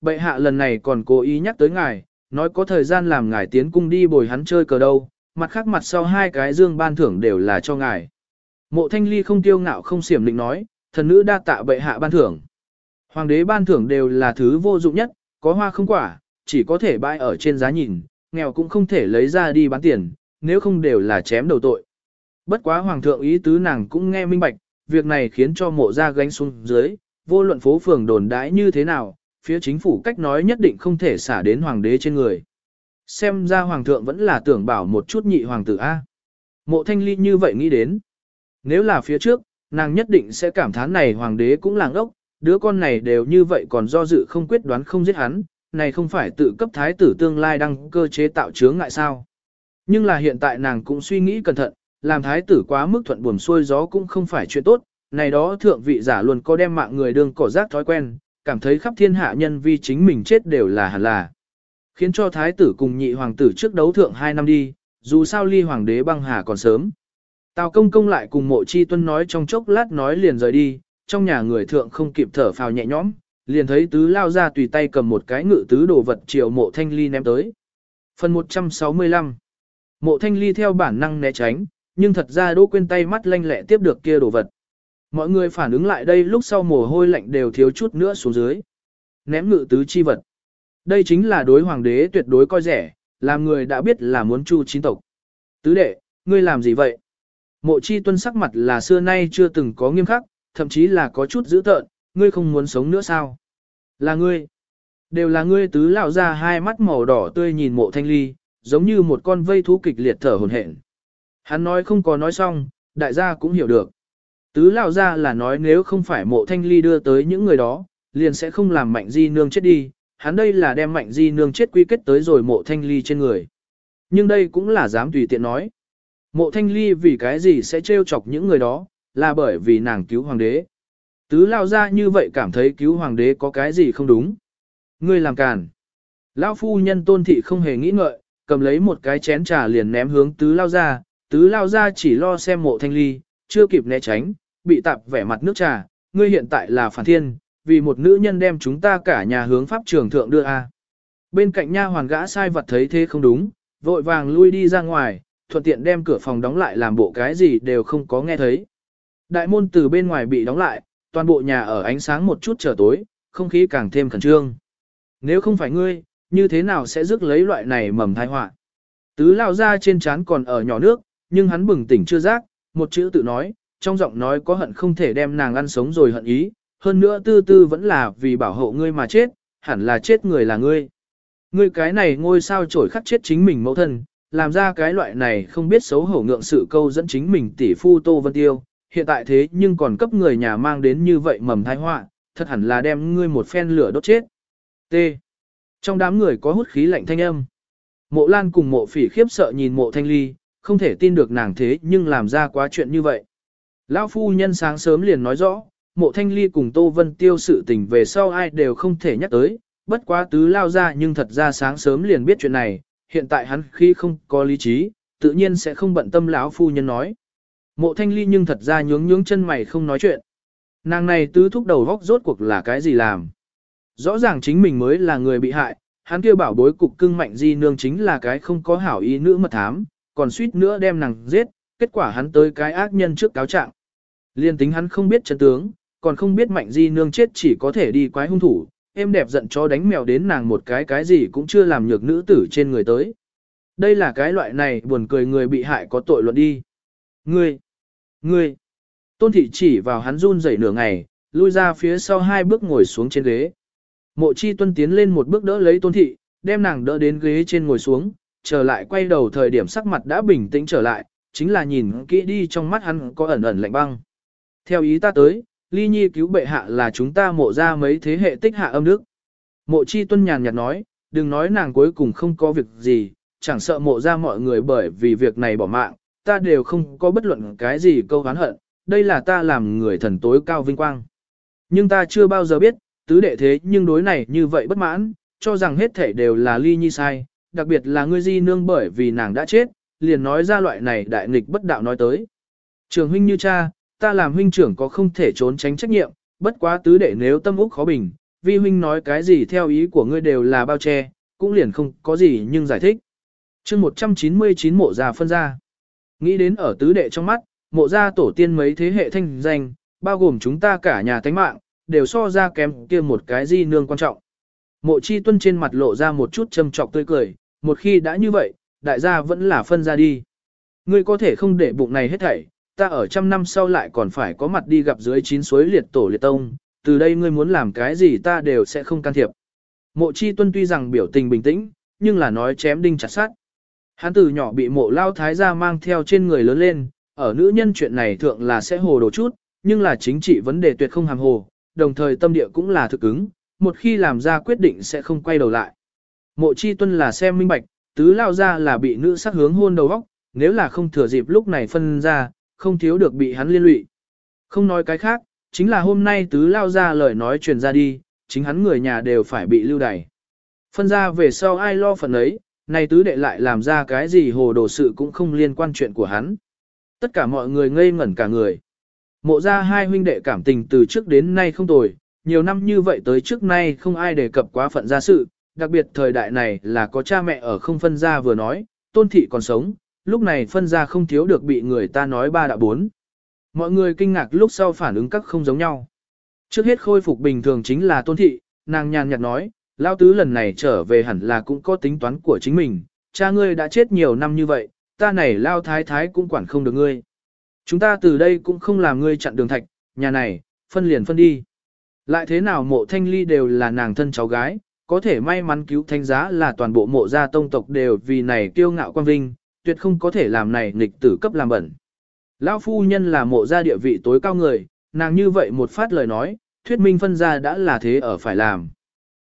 bệ hạ lần này còn cố ý nhắc tới ngài, nói có thời gian làm ngài tiến cung đi bồi hắn chơi cờ đâu, mặt khác mặt sau hai cái dương ban thưởng đều là cho ngài. Mộ thanh ly không tiêu ngạo không xiểm định nói, thần nữ đa tạ bệ hạ ban thưởng. Hoàng đế ban thưởng đều là thứ vô dụng nhất, có hoa không quả, chỉ có thể bãi ở trên giá nhìn, nghèo cũng không thể lấy ra đi bán tiền, nếu không đều là chém đầu tội. Bất quá hoàng thượng ý tứ nàng cũng nghe minh bạch, việc này khiến cho mộ ra gánh xuống dưới, vô luận phố phường đồn đãi như thế nào, phía chính phủ cách nói nhất định không thể xả đến hoàng đế trên người. Xem ra hoàng thượng vẫn là tưởng bảo một chút nhị hoàng tử A. Mộ thanh ly như vậy nghĩ đến. Nếu là phía trước, nàng nhất định sẽ cảm thán này hoàng đế cũng làng ốc, đứa con này đều như vậy còn do dự không quyết đoán không giết hắn, này không phải tự cấp thái tử tương lai đăng cơ chế tạo chướng ngại sao. Nhưng là hiện tại nàng cũng suy nghĩ cẩn thận, làm thái tử quá mức thuận buồm xuôi gió cũng không phải chuyện tốt, này đó thượng vị giả luôn có đem mạng người đương cỏ rác thói quen, cảm thấy khắp thiên hạ nhân vi chính mình chết đều là hẳn là. Khiến cho thái tử cùng nhị hoàng tử trước đấu thượng hai năm đi, dù sao ly hoàng đế băng hà còn sớm. Tào công công lại cùng mộ chi tuân nói trong chốc lát nói liền rời đi, trong nhà người thượng không kịp thở phào nhẹ nhõm, liền thấy tứ lao ra tùy tay cầm một cái ngự tứ đồ vật chiều mộ thanh ly ném tới. Phần 165 Mộ thanh ly theo bản năng né tránh, nhưng thật ra đỗ quên tay mắt lanh lẹ tiếp được kia đồ vật. Mọi người phản ứng lại đây lúc sau mồ hôi lạnh đều thiếu chút nữa xuống dưới. Ném ngự tứ chi vật. Đây chính là đối hoàng đế tuyệt đối coi rẻ, làm người đã biết là muốn chu chín tộc. Tứ đệ, ngươi làm gì vậy? Mộ chi tuân sắc mặt là xưa nay chưa từng có nghiêm khắc, thậm chí là có chút dữ tợn, ngươi không muốn sống nữa sao? Là ngươi. Đều là ngươi tứ lão ra hai mắt màu đỏ tươi nhìn mộ thanh ly, giống như một con vây thú kịch liệt thở hồn hển. Hắn nói không có nói xong, đại gia cũng hiểu được. Tứ lão ra là nói nếu không phải mộ thanh ly đưa tới những người đó, liền sẽ không làm mạnh di nương chết đi. Hắn đây là đem mạnh di nương chết quy kết tới rồi mộ thanh ly trên người. Nhưng đây cũng là dám tùy tiện nói. Mộ thanh ly vì cái gì sẽ trêu chọc những người đó, là bởi vì nàng cứu hoàng đế. Tứ lao ra như vậy cảm thấy cứu hoàng đế có cái gì không đúng. Ngươi làm càn. Lão phu nhân tôn thị không hề nghĩ ngợi, cầm lấy một cái chén trà liền ném hướng tứ lao ra, tứ lao ra chỉ lo xem mộ thanh ly, chưa kịp né tránh, bị tạp vẻ mặt nước trà, ngươi hiện tại là phản thiên, vì một nữ nhân đem chúng ta cả nhà hướng pháp trường thượng đưa a. Bên cạnh nha hoàn gã sai vật thấy thế không đúng, vội vàng lui đi ra ngoài, thuận tiện đem cửa phòng đóng lại làm bộ cái gì đều không có nghe thấy. Đại môn từ bên ngoài bị đóng lại, toàn bộ nhà ở ánh sáng một chút trở tối, không khí càng thêm khẩn trương. Nếu không phải ngươi, như thế nào sẽ rước lấy loại này mầm tai họa? Tứ lao ra trên trán còn ở nhỏ nước, nhưng hắn bừng tỉnh chưa giác, một chữ tự nói, trong giọng nói có hận không thể đem nàng ăn sống rồi hận ý, hơn nữa tư tư vẫn là vì bảo hộ ngươi mà chết, hẳn là chết người là ngươi. Ngươi cái này ngôi sao trổi khắc chết chính mình mẫu thân, làm ra cái loại này không biết xấu hổ ngượng sự câu dẫn chính mình tỷ phu Tô Vân Tiêu, hiện tại thế nhưng còn cấp người nhà mang đến như vậy mầm thai họa, thật hẳn là đem ngươi một phen lửa đốt chết. T. Trong đám người có hút khí lạnh thanh âm. Mộ Lan cùng mộ phỉ khiếp sợ nhìn mộ thanh ly, không thể tin được nàng thế nhưng làm ra quá chuyện như vậy. Lão phu nhân sáng sớm liền nói rõ, mộ thanh ly cùng Tô Vân Tiêu sự tình về sau ai đều không thể nhắc tới, bất quá tứ lao ra nhưng thật ra sáng sớm liền biết chuyện này, hiện tại hắn khi không có lý trí, tự nhiên sẽ không bận tâm lão phu nhân nói. Mộ thanh ly nhưng thật ra nhướng nhướng chân mày không nói chuyện. Nàng này tứ thúc đầu góc rốt cuộc là cái gì làm. Rõ ràng chính mình mới là người bị hại, hắn kêu bảo bối cục cưng mạnh di nương chính là cái không có hảo ý nữ mật thám, còn suýt nữa đem nàng giết, kết quả hắn tới cái ác nhân trước cáo trạng. Liên tính hắn không biết chân tướng, còn không biết mạnh di nương chết chỉ có thể đi quái hung thủ, em đẹp giận cho đánh mèo đến nàng một cái cái gì cũng chưa làm nhược nữ tử trên người tới. Đây là cái loại này buồn cười người bị hại có tội luận đi. Ngươi, ngươi, tôn thị chỉ vào hắn run rẩy nửa ngày, lui ra phía sau hai bước ngồi xuống trên ghế. Mộ chi tuân tiến lên một bước đỡ lấy tôn thị, đem nàng đỡ đến ghế trên ngồi xuống, trở lại quay đầu thời điểm sắc mặt đã bình tĩnh trở lại, chính là nhìn kỹ đi trong mắt hắn có ẩn ẩn lạnh băng. Theo ý ta tới, ly nhi cứu bệ hạ là chúng ta mộ ra mấy thế hệ tích hạ âm đức. Mộ chi tuân nhàn nhạt nói, đừng nói nàng cuối cùng không có việc gì, chẳng sợ mộ ra mọi người bởi vì việc này bỏ mạng, ta đều không có bất luận cái gì câu hán hận, đây là ta làm người thần tối cao vinh quang. Nhưng ta chưa bao giờ biết, tứ đệ thế nhưng đối này như vậy bất mãn, cho rằng hết thể đều là ly nhi sai, đặc biệt là ngươi di nương bởi vì nàng đã chết, liền nói ra loại này đại nghịch bất đạo nói tới. Trường huynh như cha, ta làm huynh trưởng có không thể trốn tránh trách nhiệm, bất quá tứ đệ nếu tâm úc khó bình, vi huynh nói cái gì theo ý của ngươi đều là bao che, cũng liền không có gì nhưng giải thích. chương 199 mộ già phân ra. Nghĩ đến ở tứ đệ trong mắt, mộ gia tổ tiên mấy thế hệ thanh danh, bao gồm chúng ta cả nhà thánh mạng, đều so ra kém kia một cái di nương quan trọng. Mộ chi tuân trên mặt lộ ra một chút châm trọc tươi cười, một khi đã như vậy, đại gia vẫn là phân ra đi. Ngươi có thể không để bụng này hết thảy, ta ở trăm năm sau lại còn phải có mặt đi gặp dưới chín suối liệt tổ liệt tông, từ đây ngươi muốn làm cái gì ta đều sẽ không can thiệp. Mộ chi tuân tuy rằng biểu tình bình tĩnh, nhưng là nói chém đinh chặt sát. Hắn từ nhỏ bị mộ lao thái gia mang theo trên người lớn lên, ở nữ nhân chuyện này thượng là sẽ hồ đồ chút, nhưng là chính trị vấn đề tuyệt không hàm hồ, đồng thời tâm địa cũng là thực ứng, một khi làm ra quyết định sẽ không quay đầu lại. Mộ chi tuân là xem minh bạch, tứ lao ra là bị nữ sắc hướng hôn đầu óc, nếu là không thừa dịp lúc này phân ra, không thiếu được bị hắn liên lụy. Không nói cái khác, chính là hôm nay tứ lao ra lời nói truyền ra đi, chính hắn người nhà đều phải bị lưu đày. Phân ra về sau ai lo phần ấy, Nay tứ đệ lại làm ra cái gì hồ đồ sự cũng không liên quan chuyện của hắn. Tất cả mọi người ngây ngẩn cả người. Mộ ra hai huynh đệ cảm tình từ trước đến nay không tồi, nhiều năm như vậy tới trước nay không ai đề cập quá phận gia sự, đặc biệt thời đại này là có cha mẹ ở không phân gia vừa nói, tôn thị còn sống, lúc này phân gia không thiếu được bị người ta nói ba đã bốn. Mọi người kinh ngạc lúc sau phản ứng các không giống nhau. Trước hết khôi phục bình thường chính là tôn thị, nàng nhàn nhạt nói, lao tứ lần này trở về hẳn là cũng có tính toán của chính mình, cha ngươi đã chết nhiều năm như vậy, ta này lao thái thái cũng quản không được ngươi. Chúng ta từ đây cũng không làm ngươi chặn đường thạch, nhà này, phân liền phân đi. Lại thế nào mộ thanh ly đều là nàng thân cháu gái, có thể may mắn cứu thanh giá là toàn bộ mộ gia tông tộc đều vì này kiêu ngạo quan vinh, tuyệt không có thể làm này nghịch tử cấp làm bẩn. Lão phu nhân là mộ gia địa vị tối cao người, nàng như vậy một phát lời nói, thuyết minh phân ra đã là thế ở phải làm.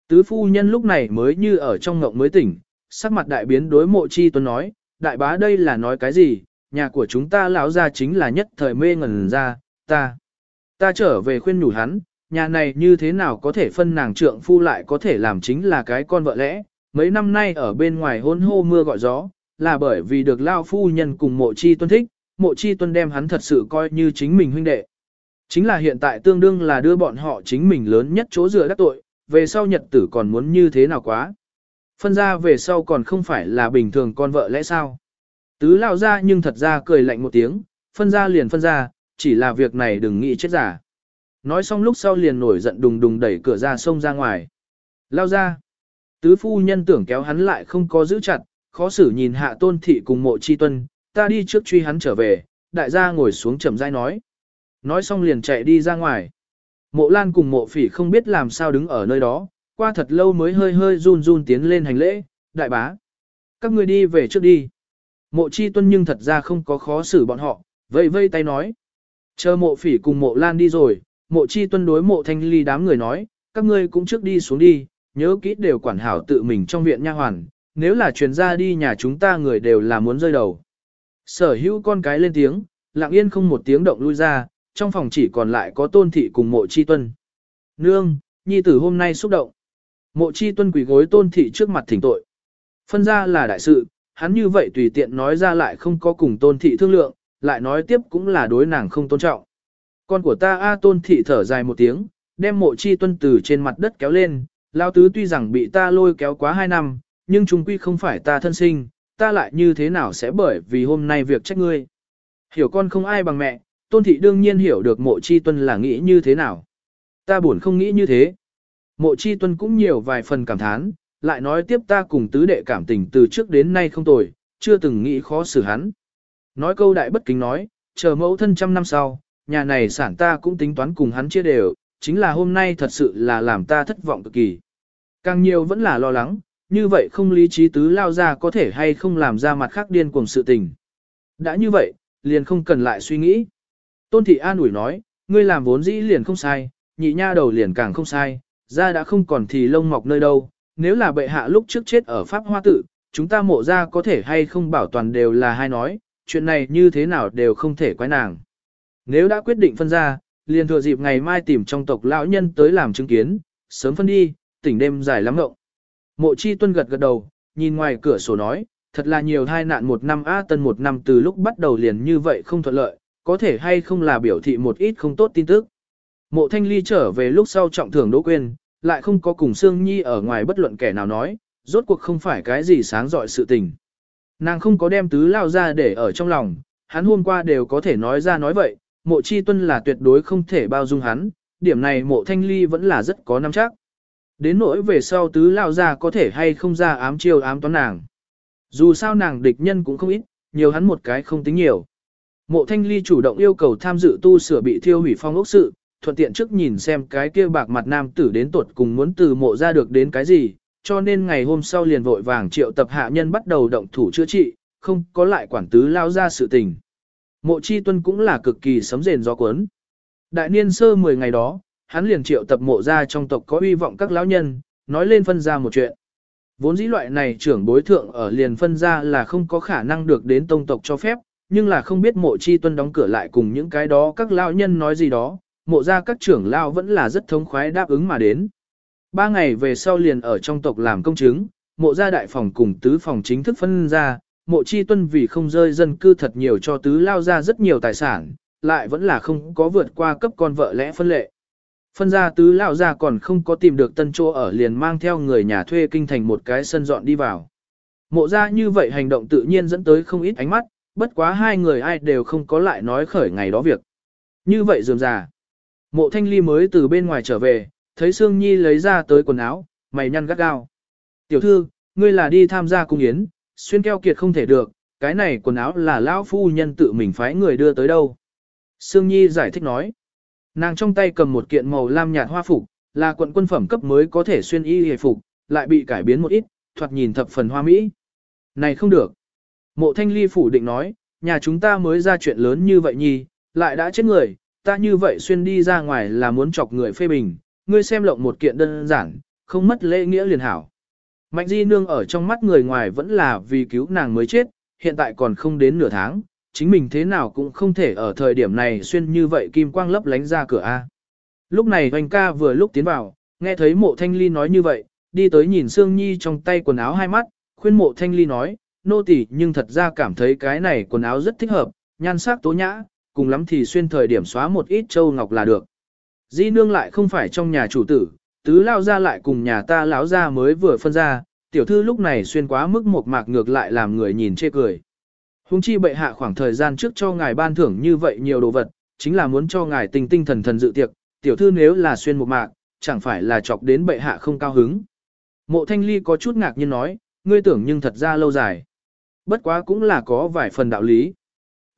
Tứ phu nhân lúc này mới như ở trong ngộng mới tỉnh, sắc mặt đại biến đối mộ chi tuấn nói, đại bá đây là nói cái gì, nhà của chúng ta lão gia chính là nhất thời mê ngẩn ra, ta. Ta trở về khuyên nhủ hắn, nhà này như thế nào có thể phân nàng trượng phu lại có thể làm chính là cái con vợ lẽ, mấy năm nay ở bên ngoài hôn hô mưa gọi gió, là bởi vì được lao phu nhân cùng mộ chi tuân thích, mộ chi tuân đem hắn thật sự coi như chính mình huynh đệ. Chính là hiện tại tương đương là đưa bọn họ chính mình lớn nhất chỗ dựa đắc tội, về sau nhật tử còn muốn như thế nào quá. Phân ra về sau còn không phải là bình thường con vợ lẽ sao. Tứ lao ra nhưng thật ra cười lạnh một tiếng, phân ra liền phân ra, chỉ là việc này đừng nghĩ chết giả. Nói xong lúc sau liền nổi giận đùng đùng đẩy cửa ra sông ra ngoài. Lao ra. Tứ phu nhân tưởng kéo hắn lại không có giữ chặt, khó xử nhìn hạ tôn thị cùng mộ chi tuân, ta đi trước truy hắn trở về, đại gia ngồi xuống chậm rãi nói. Nói xong liền chạy đi ra ngoài. Mộ lan cùng mộ phỉ không biết làm sao đứng ở nơi đó, qua thật lâu mới hơi hơi run run tiến lên hành lễ, đại bá. Các người đi về trước đi. Mộ chi tuân nhưng thật ra không có khó xử bọn họ, vây vây tay nói. Chờ mộ phỉ cùng mộ lan đi rồi, mộ chi tuân đối mộ thanh ly đám người nói, các ngươi cũng trước đi xuống đi, nhớ kỹ đều quản hảo tự mình trong viện nha hoàn, nếu là truyền ra đi nhà chúng ta người đều là muốn rơi đầu. Sở hữu con cái lên tiếng, lặng yên không một tiếng động lui ra, trong phòng chỉ còn lại có tôn thị cùng mộ chi tuân. Nương, nhi tử hôm nay xúc động. Mộ chi tuân quỷ gối tôn thị trước mặt thỉnh tội. Phân ra là đại sự, hắn như vậy tùy tiện nói ra lại không có cùng tôn thị thương lượng, lại nói tiếp cũng là đối nàng không tôn trọng. Con của ta A tôn thị thở dài một tiếng, đem mộ chi tuân từ trên mặt đất kéo lên, lao tứ tuy rằng bị ta lôi kéo quá hai năm, nhưng chúng quy không phải ta thân sinh, ta lại như thế nào sẽ bởi vì hôm nay việc trách ngươi. Hiểu con không ai bằng mẹ, tôn thị đương nhiên hiểu được mộ chi tuân là nghĩ như thế nào. Ta buồn không nghĩ như thế. Mộ chi tuân cũng nhiều vài phần cảm thán, lại nói tiếp ta cùng tứ đệ cảm tình từ trước đến nay không tồi, chưa từng nghĩ khó xử hắn. Nói câu đại bất kính nói, chờ mẫu thân trăm năm sau, nhà này sản ta cũng tính toán cùng hắn chia đều, chính là hôm nay thật sự là làm ta thất vọng cực kỳ. Càng nhiều vẫn là lo lắng, như vậy không lý trí tứ lao ra có thể hay không làm ra mặt khác điên cuồng sự tình. Đã như vậy, liền không cần lại suy nghĩ. Tôn thị an ủi nói, ngươi làm vốn dĩ liền không sai, nhị nha đầu liền càng không sai, ra đã không còn thì lông mọc nơi đâu, nếu là bệ hạ lúc trước chết ở Pháp Hoa Tự, chúng ta mộ ra có thể hay không bảo toàn đều là hai nói, chuyện này như thế nào đều không thể quái nàng. Nếu đã quyết định phân ra, liền thừa dịp ngày mai tìm trong tộc lão nhân tới làm chứng kiến, sớm phân đi, tỉnh đêm dài lắm ngộng. Mộ chi tuân gật gật đầu, nhìn ngoài cửa sổ nói, thật là nhiều thai nạn một năm A tân một năm từ lúc bắt đầu liền như vậy không thuận lợi, có thể hay không là biểu thị một ít không tốt tin tức. Mộ thanh ly trở về lúc sau trọng thưởng đỗ quên, lại không có cùng Sương Nhi ở ngoài bất luận kẻ nào nói, rốt cuộc không phải cái gì sáng dọi sự tình. Nàng không có đem tứ lao ra để ở trong lòng, hắn hôm qua đều có thể nói ra nói vậy, mộ chi tuân là tuyệt đối không thể bao dung hắn, điểm này mộ thanh ly vẫn là rất có nắm chắc. Đến nỗi về sau tứ lao ra có thể hay không ra ám chiêu ám toán nàng. Dù sao nàng địch nhân cũng không ít, nhiều hắn một cái không tính nhiều. Mộ thanh ly chủ động yêu cầu tham dự tu sửa bị thiêu hủy phong ốc sự, thuận tiện trước nhìn xem cái kia bạc mặt nam tử đến tuột cùng muốn từ mộ ra được đến cái gì, cho nên ngày hôm sau liền vội vàng triệu tập hạ nhân bắt đầu động thủ chữa trị, không có lại quản tứ lao ra sự tình. Mộ chi tuân cũng là cực kỳ sấm rền gió cuốn. Đại niên sơ 10 ngày đó, hắn liền triệu tập mộ ra trong tộc có uy vọng các lão nhân, nói lên phân ra một chuyện. Vốn dĩ loại này trưởng bối thượng ở liền phân ra là không có khả năng được đến tông tộc cho phép, nhưng là không biết mộ chi tuân đóng cửa lại cùng những cái đó các lão nhân nói gì đó, mộ ra các trưởng lão vẫn là rất thống khoái đáp ứng mà đến. Ba ngày về sau liền ở trong tộc làm công chứng, mộ gia đại phòng cùng tứ phòng chính thức phân ra, mộ chi tuân vì không rơi dân cư thật nhiều cho tứ lao ra rất nhiều tài sản, lại vẫn là không có vượt qua cấp con vợ lẽ phân lệ. Phân ra tứ lao ra còn không có tìm được tân chỗ ở liền mang theo người nhà thuê kinh thành một cái sân dọn đi vào. Mộ ra như vậy hành động tự nhiên dẫn tới không ít ánh mắt, bất quá hai người ai đều không có lại nói khởi ngày đó việc. Như vậy dườm già. Mộ thanh ly mới từ bên ngoài trở về, thấy Sương Nhi lấy ra tới quần áo, mày nhăn gắt gao. Tiểu thư, ngươi là đi tham gia cung yến, xuyên keo kiệt không thể được, cái này quần áo là lão phu nhân tự mình phái người đưa tới đâu. Sương Nhi giải thích nói. Nàng trong tay cầm một kiện màu lam nhạt hoa phục, là quận quân phẩm cấp mới có thể xuyên y hề phục, lại bị cải biến một ít, thoạt nhìn thập phần hoa mỹ. Này không được. Mộ thanh ly phủ định nói, nhà chúng ta mới ra chuyện lớn như vậy nhi, lại đã chết người, ta như vậy xuyên đi ra ngoài là muốn chọc người phê bình, ngươi xem lộng một kiện đơn giản, không mất lễ nghĩa liền hảo. Mạnh di nương ở trong mắt người ngoài vẫn là vì cứu nàng mới chết, hiện tại còn không đến nửa tháng, chính mình thế nào cũng không thể ở thời điểm này xuyên như vậy kim quang lấp lánh ra cửa A. Lúc này hoành ca vừa lúc tiến vào, nghe thấy mộ thanh ly nói như vậy, đi tới nhìn Sương Nhi trong tay quần áo hai mắt, khuyên mộ thanh ly nói, nô tỳ nhưng thật ra cảm thấy cái này quần áo rất thích hợp, nhan sắc tố nhã, cùng lắm thì xuyên thời điểm xóa một ít châu ngọc là được. Di nương lại không phải trong nhà chủ tử, tứ lao ra lại cùng nhà ta lão ra mới vừa phân ra, tiểu thư lúc này xuyên quá mức một mạc ngược lại làm người nhìn chê cười. Hùng chi bệ hạ khoảng thời gian trước cho ngài ban thưởng như vậy nhiều đồ vật, chính là muốn cho ngài tinh tinh thần thần dự tiệc, tiểu thư nếu là xuyên một mạc, chẳng phải là chọc đến bệ hạ không cao hứng. Mộ thanh ly có chút ngạc nhiên nói, ngươi tưởng nhưng thật ra lâu dài. Bất quá cũng là có vài phần đạo lý.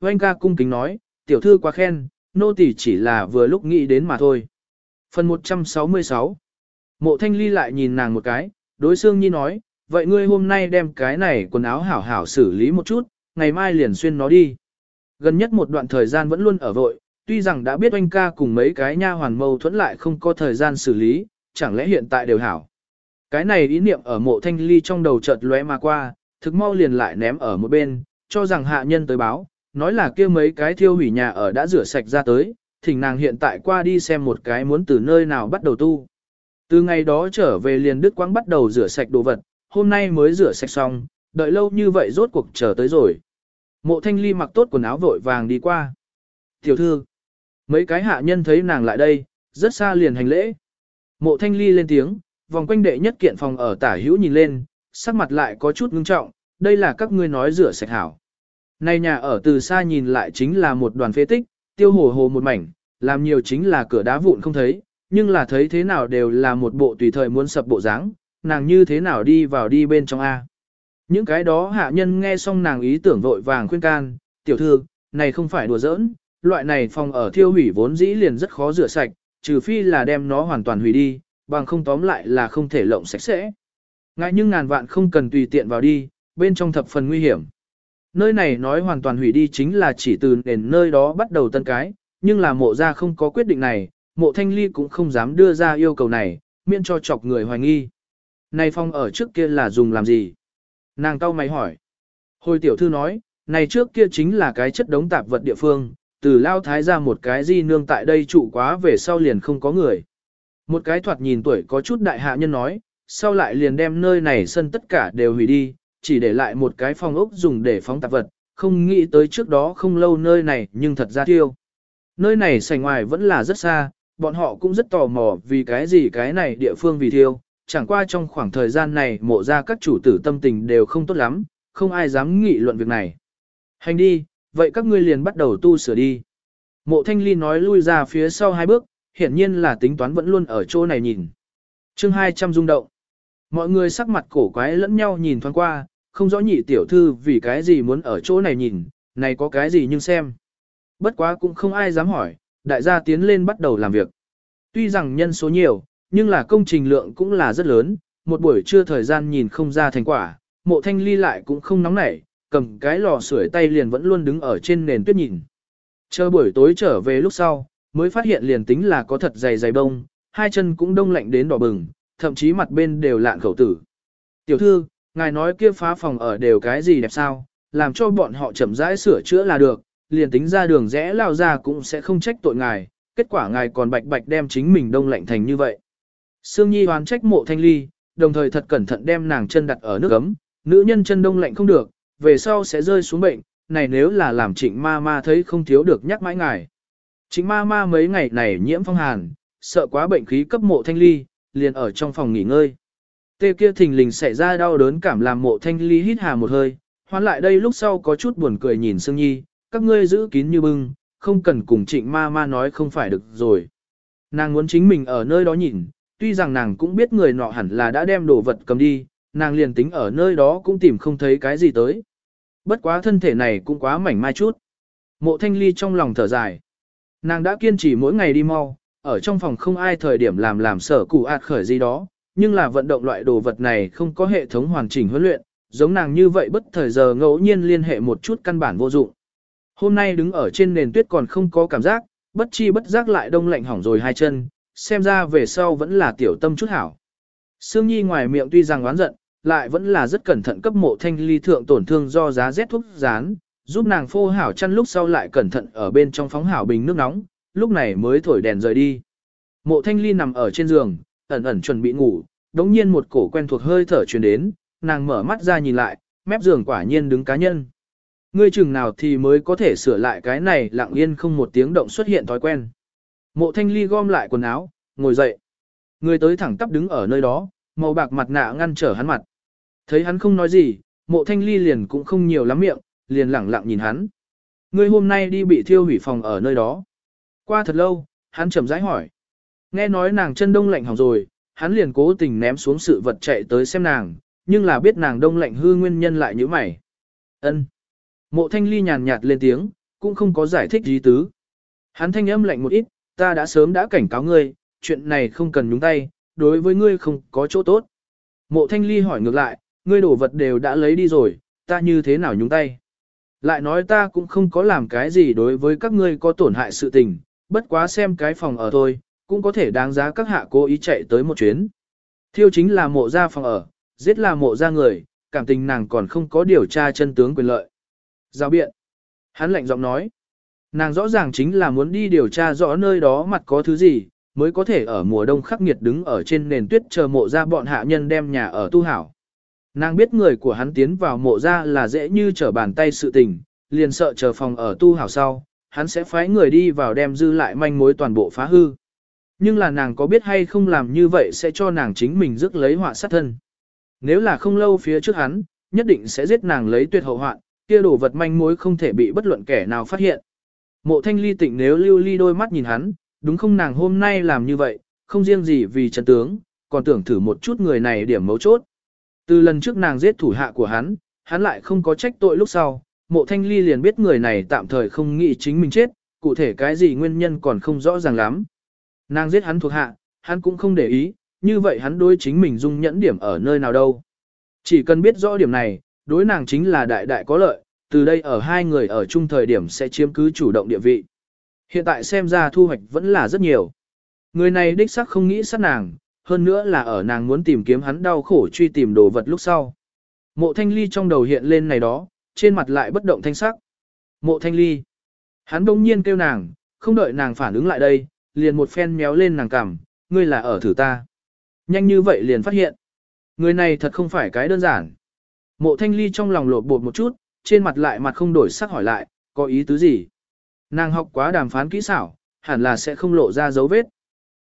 Oanh ca cung kính nói, tiểu thư quá khen, nô tỳ chỉ là vừa lúc nghĩ đến mà thôi. Phần 166 Mộ thanh ly lại nhìn nàng một cái, đối xương nhi nói, vậy ngươi hôm nay đem cái này quần áo hảo hảo xử lý một chút, ngày mai liền xuyên nó đi. Gần nhất một đoạn thời gian vẫn luôn ở vội, tuy rằng đã biết oanh ca cùng mấy cái nha hoàn mâu thuẫn lại không có thời gian xử lý, chẳng lẽ hiện tại đều hảo. Cái này ý niệm ở mộ thanh ly trong đầu chợt lóe mà qua, thực mau liền lại ném ở một bên, cho rằng hạ nhân tới báo, nói là kia mấy cái thiêu hủy nhà ở đã rửa sạch ra tới, thỉnh nàng hiện tại qua đi xem một cái muốn từ nơi nào bắt đầu tu. Từ ngày đó trở về liền Đức Quang bắt đầu rửa sạch đồ vật, hôm nay mới rửa sạch xong, đợi lâu như vậy rốt cuộc chờ tới rồi. Mộ thanh ly mặc tốt quần áo vội vàng đi qua. Tiểu thư, mấy cái hạ nhân thấy nàng lại đây, rất xa liền hành lễ. Mộ thanh ly lên tiếng, vòng quanh đệ nhất kiện phòng ở tả hữu nhìn lên, sắc mặt lại có chút ngưng trọng, đây là các ngươi nói rửa sạch hảo. Này nhà ở từ xa nhìn lại chính là một đoàn phế tích, tiêu hồ hồ một mảnh, làm nhiều chính là cửa đá vụn không thấy, nhưng là thấy thế nào đều là một bộ tùy thời muốn sập bộ dáng, nàng như thế nào đi vào đi bên trong A. Những cái đó hạ nhân nghe xong nàng ý tưởng vội vàng khuyên can, tiểu thư, này không phải đùa giỡn, loại này phòng ở thiêu hủy vốn dĩ liền rất khó rửa sạch, trừ phi là đem nó hoàn toàn hủy đi, bằng không tóm lại là không thể lộng sạch sẽ. Ngại nhưng ngàn vạn không cần tùy tiện vào đi, bên trong thập phần nguy hiểm. Nơi này nói hoàn toàn hủy đi chính là chỉ từ nền nơi đó bắt đầu tân cái, nhưng là mộ ra không có quyết định này, mộ thanh ly cũng không dám đưa ra yêu cầu này, miễn cho chọc người hoài nghi. Này phong ở trước kia là dùng làm gì? Nàng cao mày hỏi. Hồi tiểu thư nói, này trước kia chính là cái chất đống tạp vật địa phương, từ lao thái ra một cái di nương tại đây trụ quá về sau liền không có người. Một cái thoạt nhìn tuổi có chút đại hạ nhân nói, sau lại liền đem nơi này sân tất cả đều hủy đi, chỉ để lại một cái phòng ốc dùng để phóng tạp vật, không nghĩ tới trước đó không lâu nơi này nhưng thật ra thiêu. Nơi này sành ngoài vẫn là rất xa, bọn họ cũng rất tò mò vì cái gì cái này địa phương vì thiêu, chẳng qua trong khoảng thời gian này mộ ra các chủ tử tâm tình đều không tốt lắm, không ai dám nghị luận việc này. Hành đi, vậy các ngươi liền bắt đầu tu sửa đi. Mộ thanh ly nói lui ra phía sau hai bước, hiển nhiên là tính toán vẫn luôn ở chỗ này nhìn. chương 200 rung động. Mọi người sắc mặt cổ quái lẫn nhau nhìn thoáng qua, không rõ nhị tiểu thư vì cái gì muốn ở chỗ này nhìn, này có cái gì nhưng xem. Bất quá cũng không ai dám hỏi, đại gia tiến lên bắt đầu làm việc. Tuy rằng nhân số nhiều, nhưng là công trình lượng cũng là rất lớn, một buổi trưa thời gian nhìn không ra thành quả, mộ thanh ly lại cũng không nóng nảy, cầm cái lò sưởi tay liền vẫn luôn đứng ở trên nền tuyết nhìn. Chờ buổi tối trở về lúc sau, mới phát hiện liền tính là có thật dày dày bông, hai chân cũng đông lạnh đến đỏ bừng, thậm chí mặt bên đều lạn khẩu tử. Tiểu thư, ngài nói kia phá phòng ở đều cái gì đẹp sao, làm cho bọn họ chậm rãi sửa chữa là được, liền tính ra đường rẽ lao ra cũng sẽ không trách tội ngài, kết quả ngài còn bạch bạch đem chính mình đông lạnh thành như vậy. Sương Nhi hoán trách mộ thanh ly, đồng thời thật cẩn thận đem nàng chân đặt ở nước ấm, nữ nhân chân đông lạnh không được, về sau sẽ rơi xuống bệnh, này nếu là làm trịnh ma ma thấy không thiếu được nhắc mãi ngài. Trịnh ma ma mấy ngày này nhiễm phong hàn, sợ quá bệnh khí cấp mộ thanh ly, liền ở trong phòng nghỉ ngơi. Tê kia thình lình xảy ra đau đớn cảm làm mộ thanh ly hít hà một hơi, hoán lại đây lúc sau có chút buồn cười nhìn Sương Nhi, các ngươi giữ kín như bưng, không cần cùng trịnh ma ma nói không phải được rồi. Nàng muốn chính mình ở nơi đó nhìn, tuy rằng nàng cũng biết người nọ hẳn là đã đem đồ vật cầm đi, nàng liền tính ở nơi đó cũng tìm không thấy cái gì tới. Bất quá thân thể này cũng quá mảnh mai chút. Mộ thanh ly trong lòng thở dài. Nàng đã kiên trì mỗi ngày đi mau, ở trong phòng không ai thời điểm làm làm sở cụ ạt khởi gì đó, nhưng là vận động loại đồ vật này không có hệ thống hoàn chỉnh huấn luyện, giống nàng như vậy bất thời giờ ngẫu nhiên liên hệ một chút căn bản vô dụng. Hôm nay đứng ở trên nền tuyết còn không có cảm giác, bất chi bất giác lại đông lạnh hỏng rồi hai chân, xem ra về sau vẫn là tiểu tâm chút hảo. Sương Nhi ngoài miệng tuy rằng oán giận, lại vẫn là rất cẩn thận cấp mộ thanh ly thượng tổn thương do giá rét thuốc rán, giúp nàng phô hảo chăn lúc sau lại cẩn thận ở bên trong phóng hảo bình nước nóng, lúc này mới thổi đèn rời đi. Mộ thanh ly nằm ở trên giường, ẩn ẩn chuẩn bị ngủ, đống nhiên một cổ quen thuộc hơi thở truyền đến, nàng mở mắt ra nhìn lại, mép giường quả nhiên đứng cá nhân. Ngươi chừng nào thì mới có thể sửa lại cái này lặng yên không một tiếng động xuất hiện thói quen. Mộ thanh ly gom lại quần áo, ngồi dậy. Người tới thẳng tắp đứng ở nơi đó, màu bạc mặt nạ ngăn trở hắn mặt. Thấy hắn không nói gì, mộ thanh ly liền cũng không nhiều lắm miệng, liền lẳng lặng nhìn hắn. Ngươi hôm nay đi bị thiêu hủy phòng ở nơi đó. Qua thật lâu, hắn chậm rãi hỏi. Nghe nói nàng chân đông lạnh hỏng rồi, hắn liền cố tình ném xuống sự vật chạy tới xem nàng, nhưng là biết nàng đông lạnh hư nguyên nhân lại như mày. ân Mộ thanh ly nhàn nhạt lên tiếng, cũng không có giải thích gì tứ. Hắn thanh âm lạnh một ít, ta đã sớm đã cảnh cáo ngươi, chuyện này không cần nhúng tay, đối với ngươi không có chỗ tốt. Mộ thanh ly hỏi ngược lại, ngươi đổ vật đều đã lấy đi rồi, ta như thế nào nhúng tay? Lại nói ta cũng không có làm cái gì đối với các ngươi có tổn hại sự tình, bất quá xem cái phòng ở thôi, cũng có thể đáng giá các hạ cố ý chạy tới một chuyến. Thiêu chính là mộ ra phòng ở, giết là mộ ra người, cảm tình nàng còn không có điều tra chân tướng quyền lợi. Giao biện. Hắn lạnh giọng nói. Nàng rõ ràng chính là muốn đi điều tra rõ nơi đó mặt có thứ gì, mới có thể ở mùa đông khắc nghiệt đứng ở trên nền tuyết chờ mộ ra bọn hạ nhân đem nhà ở tu hảo. Nàng biết người của hắn tiến vào mộ ra là dễ như trở bàn tay sự tình, liền sợ chờ phòng ở tu hảo sau, hắn sẽ phái người đi vào đem dư lại manh mối toàn bộ phá hư. Nhưng là nàng có biết hay không làm như vậy sẽ cho nàng chính mình rước lấy họa sát thân. Nếu là không lâu phía trước hắn, nhất định sẽ giết nàng lấy tuyệt hậu hoạn, kia đồ vật manh mối không thể bị bất luận kẻ nào phát hiện. Mộ thanh ly tịnh nếu lưu ly đôi mắt nhìn hắn, đúng không nàng hôm nay làm như vậy, không riêng gì vì chân tướng, còn tưởng thử một chút người này điểm mấu chốt. Từ lần trước nàng giết thủ hạ của hắn, hắn lại không có trách tội lúc sau, mộ thanh ly liền biết người này tạm thời không nghĩ chính mình chết, cụ thể cái gì nguyên nhân còn không rõ ràng lắm. Nàng giết hắn thuộc hạ, hắn cũng không để ý, như vậy hắn đối chính mình dung nhẫn điểm ở nơi nào đâu. Chỉ cần biết rõ điểm này, đối nàng chính là đại đại có lợi, từ đây ở hai người ở chung thời điểm sẽ chiếm cứ chủ động địa vị. Hiện tại xem ra thu hoạch vẫn là rất nhiều. Người này đích xác không nghĩ sát nàng, hơn nữa là ở nàng muốn tìm kiếm hắn đau khổ truy tìm đồ vật lúc sau. Mộ thanh ly trong đầu hiện lên này đó, trên mặt lại bất động thanh sắc. Mộ thanh ly. Hắn đông nhiên kêu nàng, không đợi nàng phản ứng lại đây, liền một phen méo lên nàng cằm, ngươi là ở thử ta. Nhanh như vậy liền phát hiện. Người này thật không phải cái đơn giản. Mộ thanh ly trong lòng lột bột một chút, trên mặt lại mặt không đổi sắc hỏi lại, có ý tứ gì? Nàng học quá đàm phán kỹ xảo, hẳn là sẽ không lộ ra dấu vết.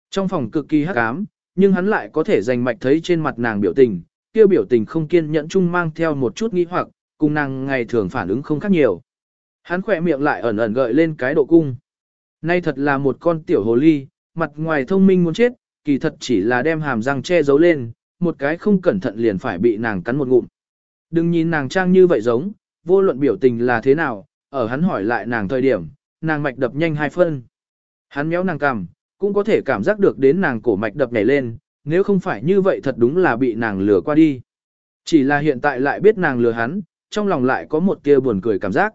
Trong phòng cực kỳ hắc ám, nhưng hắn lại có thể dành mạch thấy trên mặt nàng biểu tình, kia biểu tình không kiên nhẫn chung mang theo một chút nghi hoặc, cùng nàng ngày thường phản ứng không khác nhiều. Hắn khỏe miệng lại ẩn ẩn gợi lên cái độ cung. Nay thật là một con tiểu hồ ly, mặt ngoài thông minh muốn chết, kỳ thật chỉ là đem hàm răng che giấu lên, một cái không cẩn thận liền phải bị nàng cắn một ngụm. Đừng nhìn nàng trang như vậy giống, vô luận biểu tình là thế nào, ở hắn hỏi lại nàng thời điểm, nàng mạch đập nhanh hai phân. Hắn méo nàng cằm, cũng có thể cảm giác được đến nàng cổ mạch đập nhảy lên, nếu không phải như vậy thật đúng là bị nàng lừa qua đi. Chỉ là hiện tại lại biết nàng lừa hắn, trong lòng lại có một tia buồn cười cảm giác.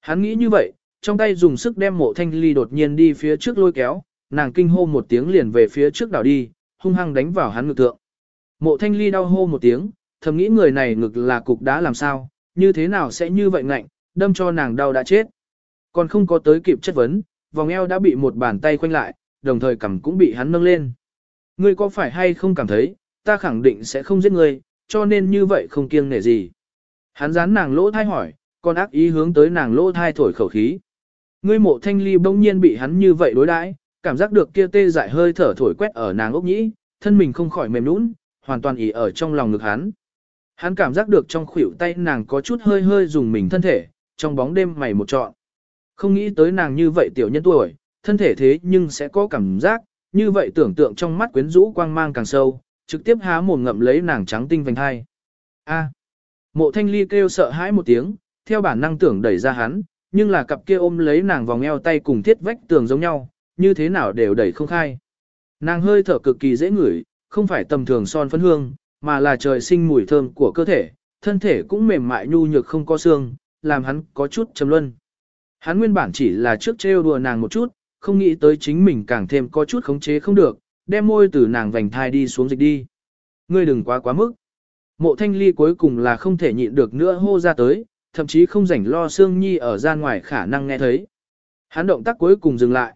Hắn nghĩ như vậy, trong tay dùng sức đem mộ thanh ly đột nhiên đi phía trước lôi kéo, nàng kinh hô một tiếng liền về phía trước đảo đi, hung hăng đánh vào hắn ngực thượng. Mộ thanh ly đau hô một tiếng, thầm nghĩ người này ngực là cục đá làm sao, như thế nào sẽ như vậy ngạnh, đâm cho nàng đau đã chết. Còn không có tới kịp chất vấn, vòng eo đã bị một bàn tay khoanh lại, đồng thời cầm cũng bị hắn nâng lên. Ngươi có phải hay không cảm thấy, ta khẳng định sẽ không giết ngươi, cho nên như vậy không kiêng nể gì. Hắn dán nàng lỗ thai hỏi, còn ác ý hướng tới nàng lỗ thai thổi khẩu khí. Ngươi mộ thanh ly bỗng nhiên bị hắn như vậy đối đãi, cảm giác được kia tê dại hơi thở thổi quét ở nàng ốc nhĩ, thân mình không khỏi mềm nũng, hoàn toàn ỉ ở trong lòng ngực hắn. Hắn cảm giác được trong khuỷu tay nàng có chút hơi hơi dùng mình thân thể, trong bóng đêm mày một trọn. Không nghĩ tới nàng như vậy tiểu nhân tuổi, thân thể thế nhưng sẽ có cảm giác, như vậy tưởng tượng trong mắt quyến rũ quang mang càng sâu, trực tiếp há mồm ngậm lấy nàng trắng tinh vành hai. A. Mộ thanh ly kêu sợ hãi một tiếng, theo bản năng tưởng đẩy ra hắn, nhưng là cặp kia ôm lấy nàng vòng eo tay cùng thiết vách tường giống nhau, như thế nào đều đẩy không khai. Nàng hơi thở cực kỳ dễ ngửi, không phải tầm thường son phấn hương, mà là trời sinh mùi thơm của cơ thể, thân thể cũng mềm mại nhu nhược không có xương, làm hắn có chút trầm luân. Hắn nguyên bản chỉ là trước trêu đùa nàng một chút, không nghĩ tới chính mình càng thêm có chút khống chế không được, đem môi từ nàng vành thai đi xuống dịch đi. Ngươi đừng quá quá mức. Mộ thanh ly cuối cùng là không thể nhịn được nữa hô ra tới, thậm chí không rảnh lo Sương Nhi ở gian ngoài khả năng nghe thấy. Hắn động tác cuối cùng dừng lại.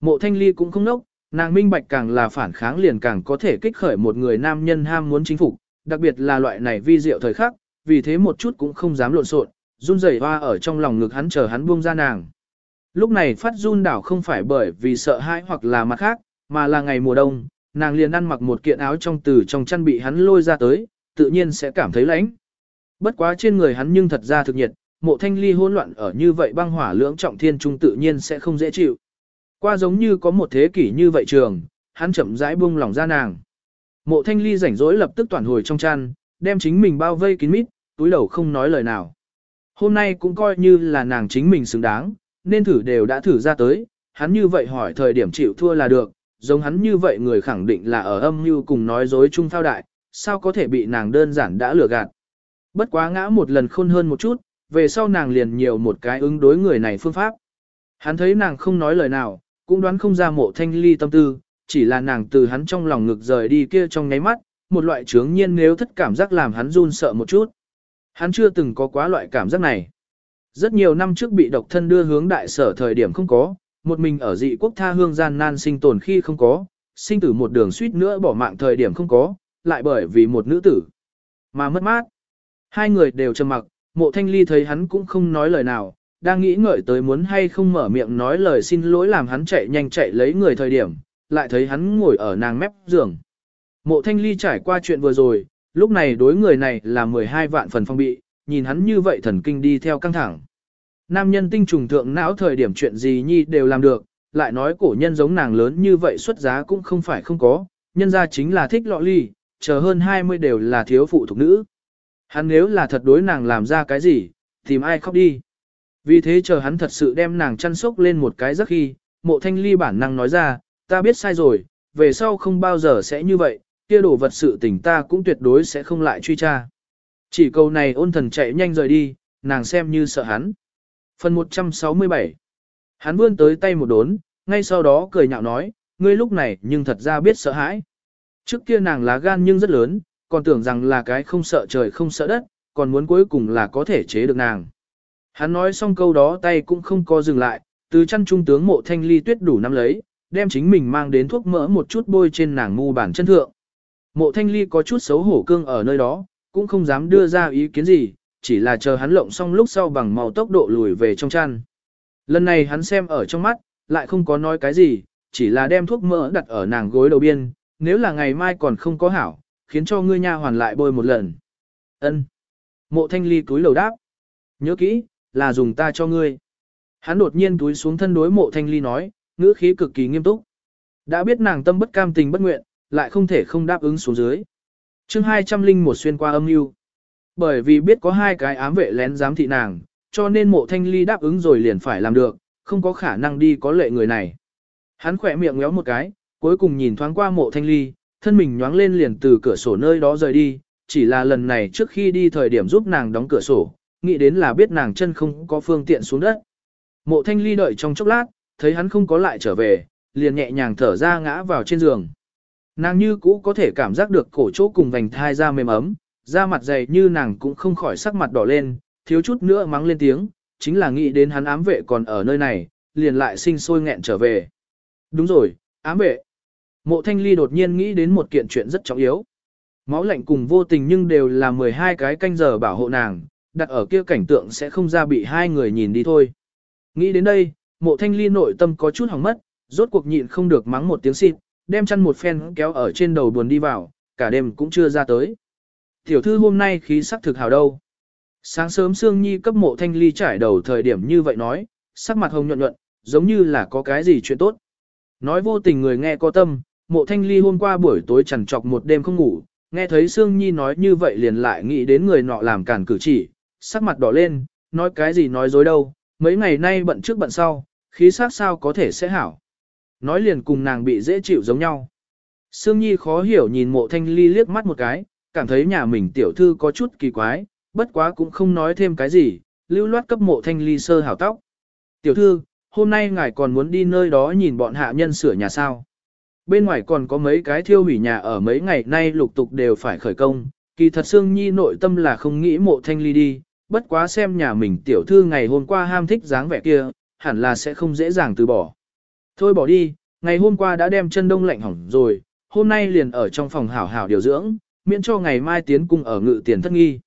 Mộ thanh ly cũng không nốc, nàng minh bạch càng là phản kháng liền càng có thể kích khởi một người nam nhân ham muốn chính phục, đặc biệt là loại này vi diệu thời khắc, vì thế một chút cũng không dám lộn xộn, run rẩy hoa ở trong lòng ngực hắn chờ hắn buông ra nàng. Lúc này phát run đảo không phải bởi vì sợ hãi hoặc là mặt khác, mà là ngày mùa đông, nàng liền ăn mặc một kiện áo trong từ trong chăn bị hắn lôi ra tới, tự nhiên sẽ cảm thấy lạnh. Bất quá trên người hắn nhưng thật ra thực nhiệt, mộ thanh ly hỗn loạn ở như vậy băng hỏa lưỡng trọng thiên trung tự nhiên sẽ không dễ chịu. Qua giống như có một thế kỷ như vậy trường, hắn chậm rãi buông lòng ra nàng. Mộ thanh ly rảnh rỗi lập tức toàn hồi trong chăn, đem chính mình bao vây kín mít, túi đầu không nói lời nào. Hôm nay cũng coi như là nàng chính mình xứng đáng, nên thử đều đã thử ra tới, hắn như vậy hỏi thời điểm chịu thua là được, giống hắn như vậy người khẳng định là ở âm mưu cùng nói dối chung thao đại, sao có thể bị nàng đơn giản đã lừa gạt. Bất quá ngã một lần khôn hơn một chút, về sau nàng liền nhiều một cái ứng đối người này phương pháp. Hắn thấy nàng không nói lời nào, cũng đoán không ra mộ thanh ly tâm tư, chỉ là nàng từ hắn trong lòng ngực rời đi kia trong nháy mắt, một loại trướng nhiên nếu thất cảm giác làm hắn run sợ một chút. Hắn chưa từng có quá loại cảm giác này. Rất nhiều năm trước bị độc thân đưa hướng đại sở thời điểm không có, một mình ở dị quốc tha hương gian nan sinh tồn khi không có, sinh tử một đường suýt nữa bỏ mạng thời điểm không có, lại bởi vì một nữ tử mà mất mát. Hai người đều trầm mặc, mộ thanh ly thấy hắn cũng không nói lời nào, đang nghĩ ngợi tới muốn hay không mở miệng nói lời xin lỗi làm hắn chạy nhanh chạy lấy người thời điểm, lại thấy hắn ngồi ở nàng mép giường. Mộ thanh ly trải qua chuyện vừa rồi, lúc này đối người này là 12 vạn phần phong bị, nhìn hắn như vậy thần kinh đi theo căng thẳng. Nam nhân tinh trùng thượng não thời điểm chuyện gì nhi đều làm được, lại nói cổ nhân giống nàng lớn như vậy xuất giá cũng không phải không có, nhân ra chính là thích lọ ly, chờ hơn 20 đều là thiếu phụ thuộc nữ. Hắn nếu là thật đối nàng làm ra cái gì, tìm ai khóc đi. Vì thế chờ hắn thật sự đem nàng chăn sốc lên một cái giấc khi, mộ thanh ly bản năng nói ra, ta biết sai rồi, về sau không bao giờ sẽ như vậy, kia đổ vật sự tình ta cũng tuyệt đối sẽ không lại truy tra. Chỉ câu này ôn thần chạy nhanh rời đi, nàng xem như sợ hắn. Phần 167 Hắn vươn tới tay một đốn, ngay sau đó cười nhạo nói, ngươi lúc này nhưng thật ra biết sợ hãi. Trước kia nàng lá gan nhưng rất lớn, còn tưởng rằng là cái không sợ trời không sợ đất, còn muốn cuối cùng là có thể chế được nàng. Hắn nói xong câu đó tay cũng không có dừng lại, từ chăn trung tướng mộ thanh ly tuyết đủ năm lấy, đem chính mình mang đến thuốc mỡ một chút bôi trên nàng ngu bản chân thượng. Mộ thanh ly có chút xấu hổ cương ở nơi đó, cũng không dám đưa ra ý kiến gì, chỉ là chờ hắn lộng xong lúc sau bằng màu tốc độ lùi về trong chăn. Lần này hắn xem ở trong mắt, lại không có nói cái gì, chỉ là đem thuốc mỡ đặt ở nàng gối đầu biên, nếu là ngày mai còn không có hảo, khiến cho ngươi nha hoàn lại bôi một lần. Ân. Mộ thanh ly túi lầu đáp. Nhớ kỹ, là dùng ta cho ngươi. Hắn đột nhiên túi xuống thân đối mộ thanh ly nói, ngữ khí cực kỳ nghiêm túc. Đã biết nàng tâm bất cam tình bất nguyện, lại không thể không đáp ứng xuống dưới. chương 200 linh một xuyên qua âm mưu Bởi vì biết có hai cái ám vệ lén giám thị nàng, cho nên mộ thanh ly đáp ứng rồi liền phải làm được, không có khả năng đi có lệ người này. Hắn khỏe miệng ngéo một cái, cuối cùng nhìn thoáng qua mộ thanh ly, thân mình nhoáng lên liền từ cửa sổ nơi đó rời đi, chỉ là lần này trước khi đi thời điểm giúp nàng đóng cửa sổ, nghĩ đến là biết nàng chân không có phương tiện xuống đất. Mộ thanh ly đợi trong chốc lát, thấy hắn không có lại trở về, liền nhẹ nhàng thở ra ngã vào trên giường. Nàng như cũ có thể cảm giác được cổ chỗ cùng vành thai da mềm ấm, da mặt dày như nàng cũng không khỏi sắc mặt đỏ lên, thiếu chút nữa mắng lên tiếng, chính là nghĩ đến hắn ám vệ còn ở nơi này, liền lại sinh sôi nghẹn trở về. Đúng rồi, ám vệ. Mộ thanh ly đột nhiên nghĩ đến một kiện chuyện rất trọng yếu. Máu lạnh cùng vô tình nhưng đều là 12 cái canh giờ bảo hộ nàng, đặt ở kia cảnh tượng sẽ không ra bị hai người nhìn đi thôi. Nghĩ đến đây, mộ thanh ly nội tâm có chút hỏng mất, rốt cuộc nhịn không được mắng một tiếng xịt, đem chăn một phen kéo ở trên đầu buồn đi vào, cả đêm cũng chưa ra tới. Tiểu thư hôm nay khí sắc thực hào đâu. Sáng sớm Sương Nhi cấp mộ thanh ly trải đầu thời điểm như vậy nói, sắc mặt hồng nhuận nhuận, giống như là có cái gì chuyện tốt. Nói vô tình người nghe có tâm, mộ thanh ly hôm qua buổi tối chẳng trọc một đêm không ngủ, nghe thấy Sương Nhi nói như vậy liền lại nghĩ đến người nọ làm cản cử chỉ, sắc mặt đỏ lên, nói cái gì nói dối đâu, mấy ngày nay bận trước bận sau, khí sắc sao có thể sẽ hảo. Nói liền cùng nàng bị dễ chịu giống nhau. Sương Nhi khó hiểu nhìn mộ thanh ly liếc mắt một cái, cảm thấy nhà mình tiểu thư có chút kỳ quái, bất quá cũng không nói thêm cái gì, lưu loát cấp mộ thanh ly sơ hảo tóc. Tiểu thư, hôm nay ngài còn muốn đi nơi đó nhìn bọn hạ nhân sửa nhà sao. Bên ngoài còn có mấy cái thiêu hủy nhà ở mấy ngày nay lục tục đều phải khởi công, kỳ thật Sương Nhi nội tâm là không nghĩ mộ thanh ly đi, bất quá xem nhà mình tiểu thư ngày hôm qua ham thích dáng vẻ kia, hẳn là sẽ không dễ dàng từ bỏ. Thôi bỏ đi, ngày hôm qua đã đem chân đông lạnh hỏng rồi, hôm nay liền ở trong phòng hảo hảo điều dưỡng, miễn cho ngày mai tiến cung ở ngự tiền thất nghi.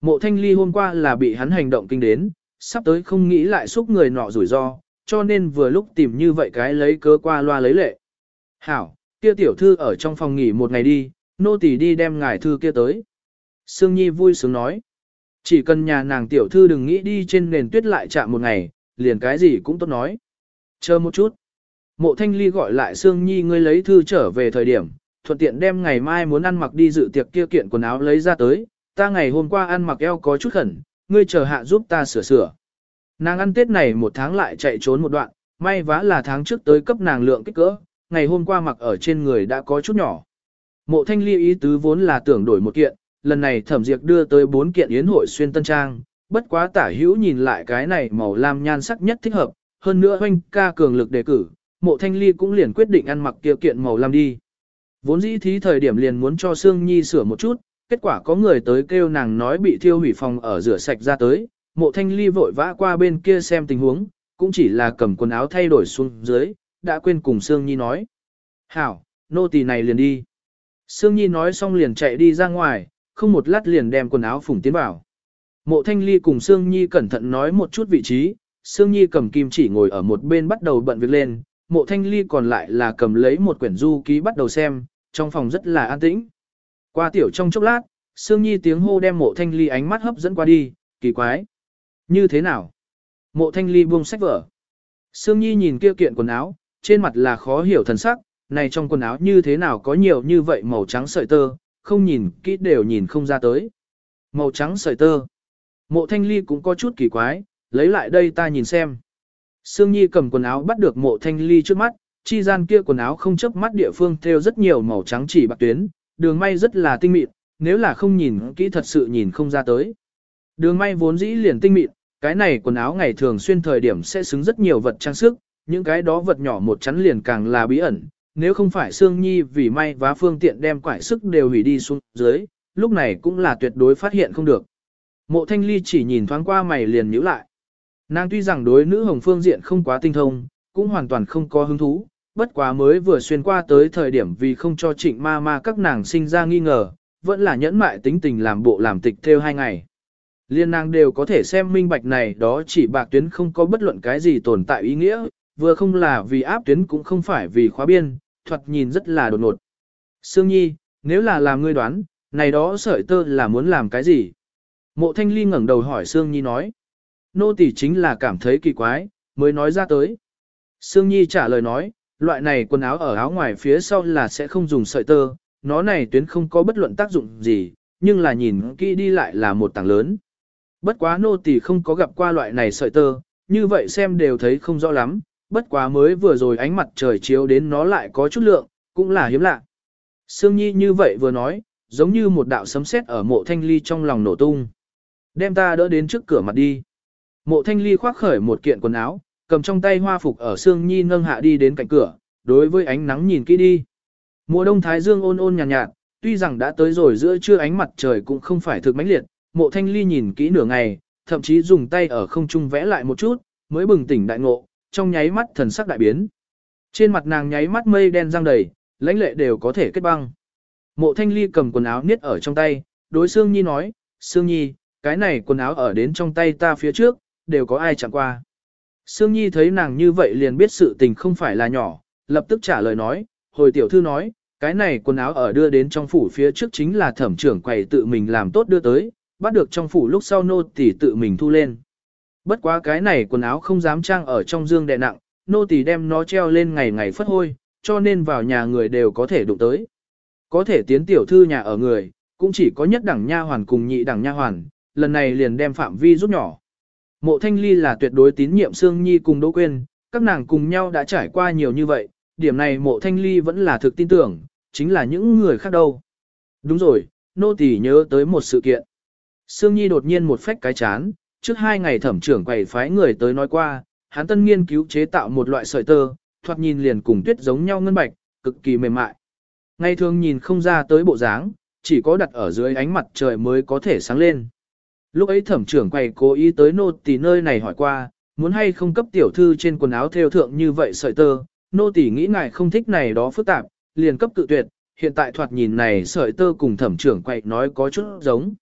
Mộ thanh ly hôm qua là bị hắn hành động kinh đến, sắp tới không nghĩ lại xúc người nọ rủi ro, cho nên vừa lúc tìm như vậy cái lấy cớ qua loa lấy lệ. Hảo, kia tiểu thư ở trong phòng nghỉ một ngày đi, nô tỳ đi đem ngài thư kia tới. Sương Nhi vui sướng nói. Chỉ cần nhà nàng tiểu thư đừng nghĩ đi trên nền tuyết lại chạm một ngày, liền cái gì cũng tốt nói. Chờ một chút. Mộ thanh ly gọi lại Sương Nhi ngươi lấy thư trở về thời điểm, thuận tiện đem ngày mai muốn ăn mặc đi dự tiệc kia kiện quần áo lấy ra tới, ta ngày hôm qua ăn mặc eo có chút khẩn, ngươi chờ hạ giúp ta sửa sửa. Nàng ăn tết này một tháng lại chạy trốn một đoạn, may vá là tháng trước tới cấp nàng lượng kích cỡ, ngày hôm qua mặc ở trên người đã có chút nhỏ. Mộ thanh ly ý tứ vốn là tưởng đổi một kiện, lần này thẩm diệt đưa tới bốn kiện yến hội xuyên tân trang, bất quá tả hữu nhìn lại cái này màu lam nhan sắc nhất thích hợp, hơn nữa hoanh ca cường lực đề cử, mộ thanh ly cũng liền quyết định ăn mặc kia kiện màu lam đi. Vốn dĩ thí thời điểm liền muốn cho Sương Nhi sửa một chút, kết quả có người tới kêu nàng nói bị thiêu hủy phòng ở rửa sạch ra tới, mộ thanh ly vội vã qua bên kia xem tình huống, cũng chỉ là cầm quần áo thay đổi xuống dưới, đã quên cùng Sương Nhi nói. Hảo, nô tỳ này liền đi. Sương Nhi nói xong liền chạy đi ra ngoài, không một lát liền đem quần áo phủng tiến vào. Mộ Thanh Ly cùng Sương Nhi cẩn thận nói một chút vị trí, Sương Nhi cầm kim chỉ ngồi ở một bên bắt đầu bận việc lên, Mộ Thanh Ly còn lại là cầm lấy một quyển du ký bắt đầu xem, trong phòng rất là an tĩnh. Qua tiểu trong chốc lát, Sương Nhi tiếng hô đem Mộ Thanh Ly ánh mắt hấp dẫn qua đi, kỳ quái. Như thế nào? Mộ Thanh Ly buông sách vở. Sương Nhi nhìn kia kiện quần áo, trên mặt là khó hiểu thần sắc, này trong quần áo như thế nào có nhiều như vậy màu trắng sợi tơ, không nhìn kỹ đều nhìn không ra tới. Màu trắng sợi tơ. Mộ thanh ly cũng có chút kỳ quái, lấy lại đây ta nhìn xem. Sương Nhi cầm quần áo bắt được mộ thanh ly trước mắt, chi gian kia quần áo không chấp mắt địa phương theo rất nhiều màu trắng chỉ bạc tuyến, đường may rất là tinh mịn, nếu là không nhìn kỹ thật sự nhìn không ra tới. Đường may vốn dĩ liền tinh mịn, cái này quần áo ngày thường xuyên thời điểm sẽ xứng rất nhiều vật trang sức, những cái đó vật nhỏ một chắn liền càng là bí ẩn, nếu không phải Sương Nhi vì may vá phương tiện đem quải sức đều hủy đi xuống dưới, lúc này cũng là tuyệt đối phát hiện không được. Mộ thanh ly chỉ nhìn thoáng qua mày liền nhíu lại. Nàng tuy rằng đối nữ hồng phương diện không quá tinh thông, cũng hoàn toàn không có hứng thú, bất quá mới vừa xuyên qua tới thời điểm vì không cho trịnh ma ma các nàng sinh ra nghi ngờ, vẫn là nhẫn mại tính tình làm bộ làm tịch theo hai ngày. Liên nàng đều có thể xem minh bạch này đó chỉ bạc tuyến không có bất luận cái gì tồn tại ý nghĩa, vừa không là vì áp tuyến cũng không phải vì khóa biên, thoạt nhìn rất là đột ngột. Sương Nhi, nếu là làm ngươi đoán, này đó sợi tơ là muốn làm cái gì? Mộ Thanh Ly ngẩng đầu hỏi Sương Nhi nói. Nô tỳ chính là cảm thấy kỳ quái, mới nói ra tới. Sương Nhi trả lời nói, loại này quần áo ở áo ngoài phía sau là sẽ không dùng sợi tơ, nó này tuyến không có bất luận tác dụng gì, nhưng là nhìn kỹ đi lại là một tảng lớn. Bất quá nô tỳ không có gặp qua loại này sợi tơ, như vậy xem đều thấy không rõ lắm, bất quá mới vừa rồi ánh mặt trời chiếu đến nó lại có chút lượng, cũng là hiếm lạ. Sương Nhi như vậy vừa nói, giống như một đạo sấm sét ở mộ thanh ly trong lòng nổ tung. Đem ta đỡ đến trước cửa mặt đi. Mộ thanh ly khoác khởi một kiện quần áo, cầm trong tay hoa phục ở Sương Nhi nâng hạ đi đến cạnh cửa, đối với ánh nắng nhìn kỹ đi. Mùa đông thái dương ôn ôn nhàn nhạt, nhạt, tuy rằng đã tới rồi giữa trưa ánh mặt trời cũng không phải thực mãnh liệt, mộ thanh ly nhìn kỹ nửa ngày, thậm chí dùng tay ở không trung vẽ lại một chút, mới bừng tỉnh đại ngộ, trong nháy mắt thần sắc đại biến. Trên mặt nàng nháy mắt mây đen răng đầy, lãnh lệ đều có thể kết băng. Mộ thanh ly cầm quần áo niết ở trong tay, đối Sương Nhi nói, Sương Nhi, cái này quần áo ở đến trong tay ta phía trước, đều có ai chẳng qua. Sương Nhi thấy nàng như vậy liền biết sự tình không phải là nhỏ, lập tức trả lời nói, hồi tiểu thư nói, cái này quần áo ở đưa đến trong phủ phía trước chính là thẩm trưởng quầy tự mình làm tốt đưa tới, bắt được trong phủ lúc sau nô tỳ tự mình thu lên. Bất quá cái này quần áo không dám trang ở trong dương đè nặng, nô tỳ đem nó treo lên ngày ngày phất hôi, cho nên vào nhà người đều có thể đụng tới. Có thể tiến tiểu thư nhà ở người, cũng chỉ có nhất đẳng nha hoàn cùng nhị đẳng nha hoàn, lần này liền đem phạm vi rút nhỏ. Mộ Thanh Ly là tuyệt đối tín nhiệm Sương Nhi cùng Đỗ Quyên, các nàng cùng nhau đã trải qua nhiều như vậy, điểm này Mộ Thanh Ly vẫn là thực tin tưởng, chính là những người khác đâu. Đúng rồi, nô tỳ nhớ tới một sự kiện. Sương Nhi đột nhiên một phách cái chán, trước hai ngày thẩm trưởng quầy phái người tới nói qua, hắn tân nghiên cứu chế tạo một loại sợi tơ, thoạt nhìn liền cùng tuyết giống nhau ngân bạch, cực kỳ mềm mại. Ngày thường nhìn không ra tới bộ dáng, chỉ có đặt ở dưới ánh mặt trời mới có thể sáng lên. Lúc ấy thẩm trưởng quầy cố ý tới nô tỳ nơi này hỏi qua, muốn hay không cấp tiểu thư trên quần áo theo thượng như vậy sợi tơ, nô tỳ nghĩ ngài không thích này đó phức tạp, liền cấp tự tuyệt, hiện tại thoạt nhìn này sợi tơ cùng thẩm trưởng quậy nói có chút giống.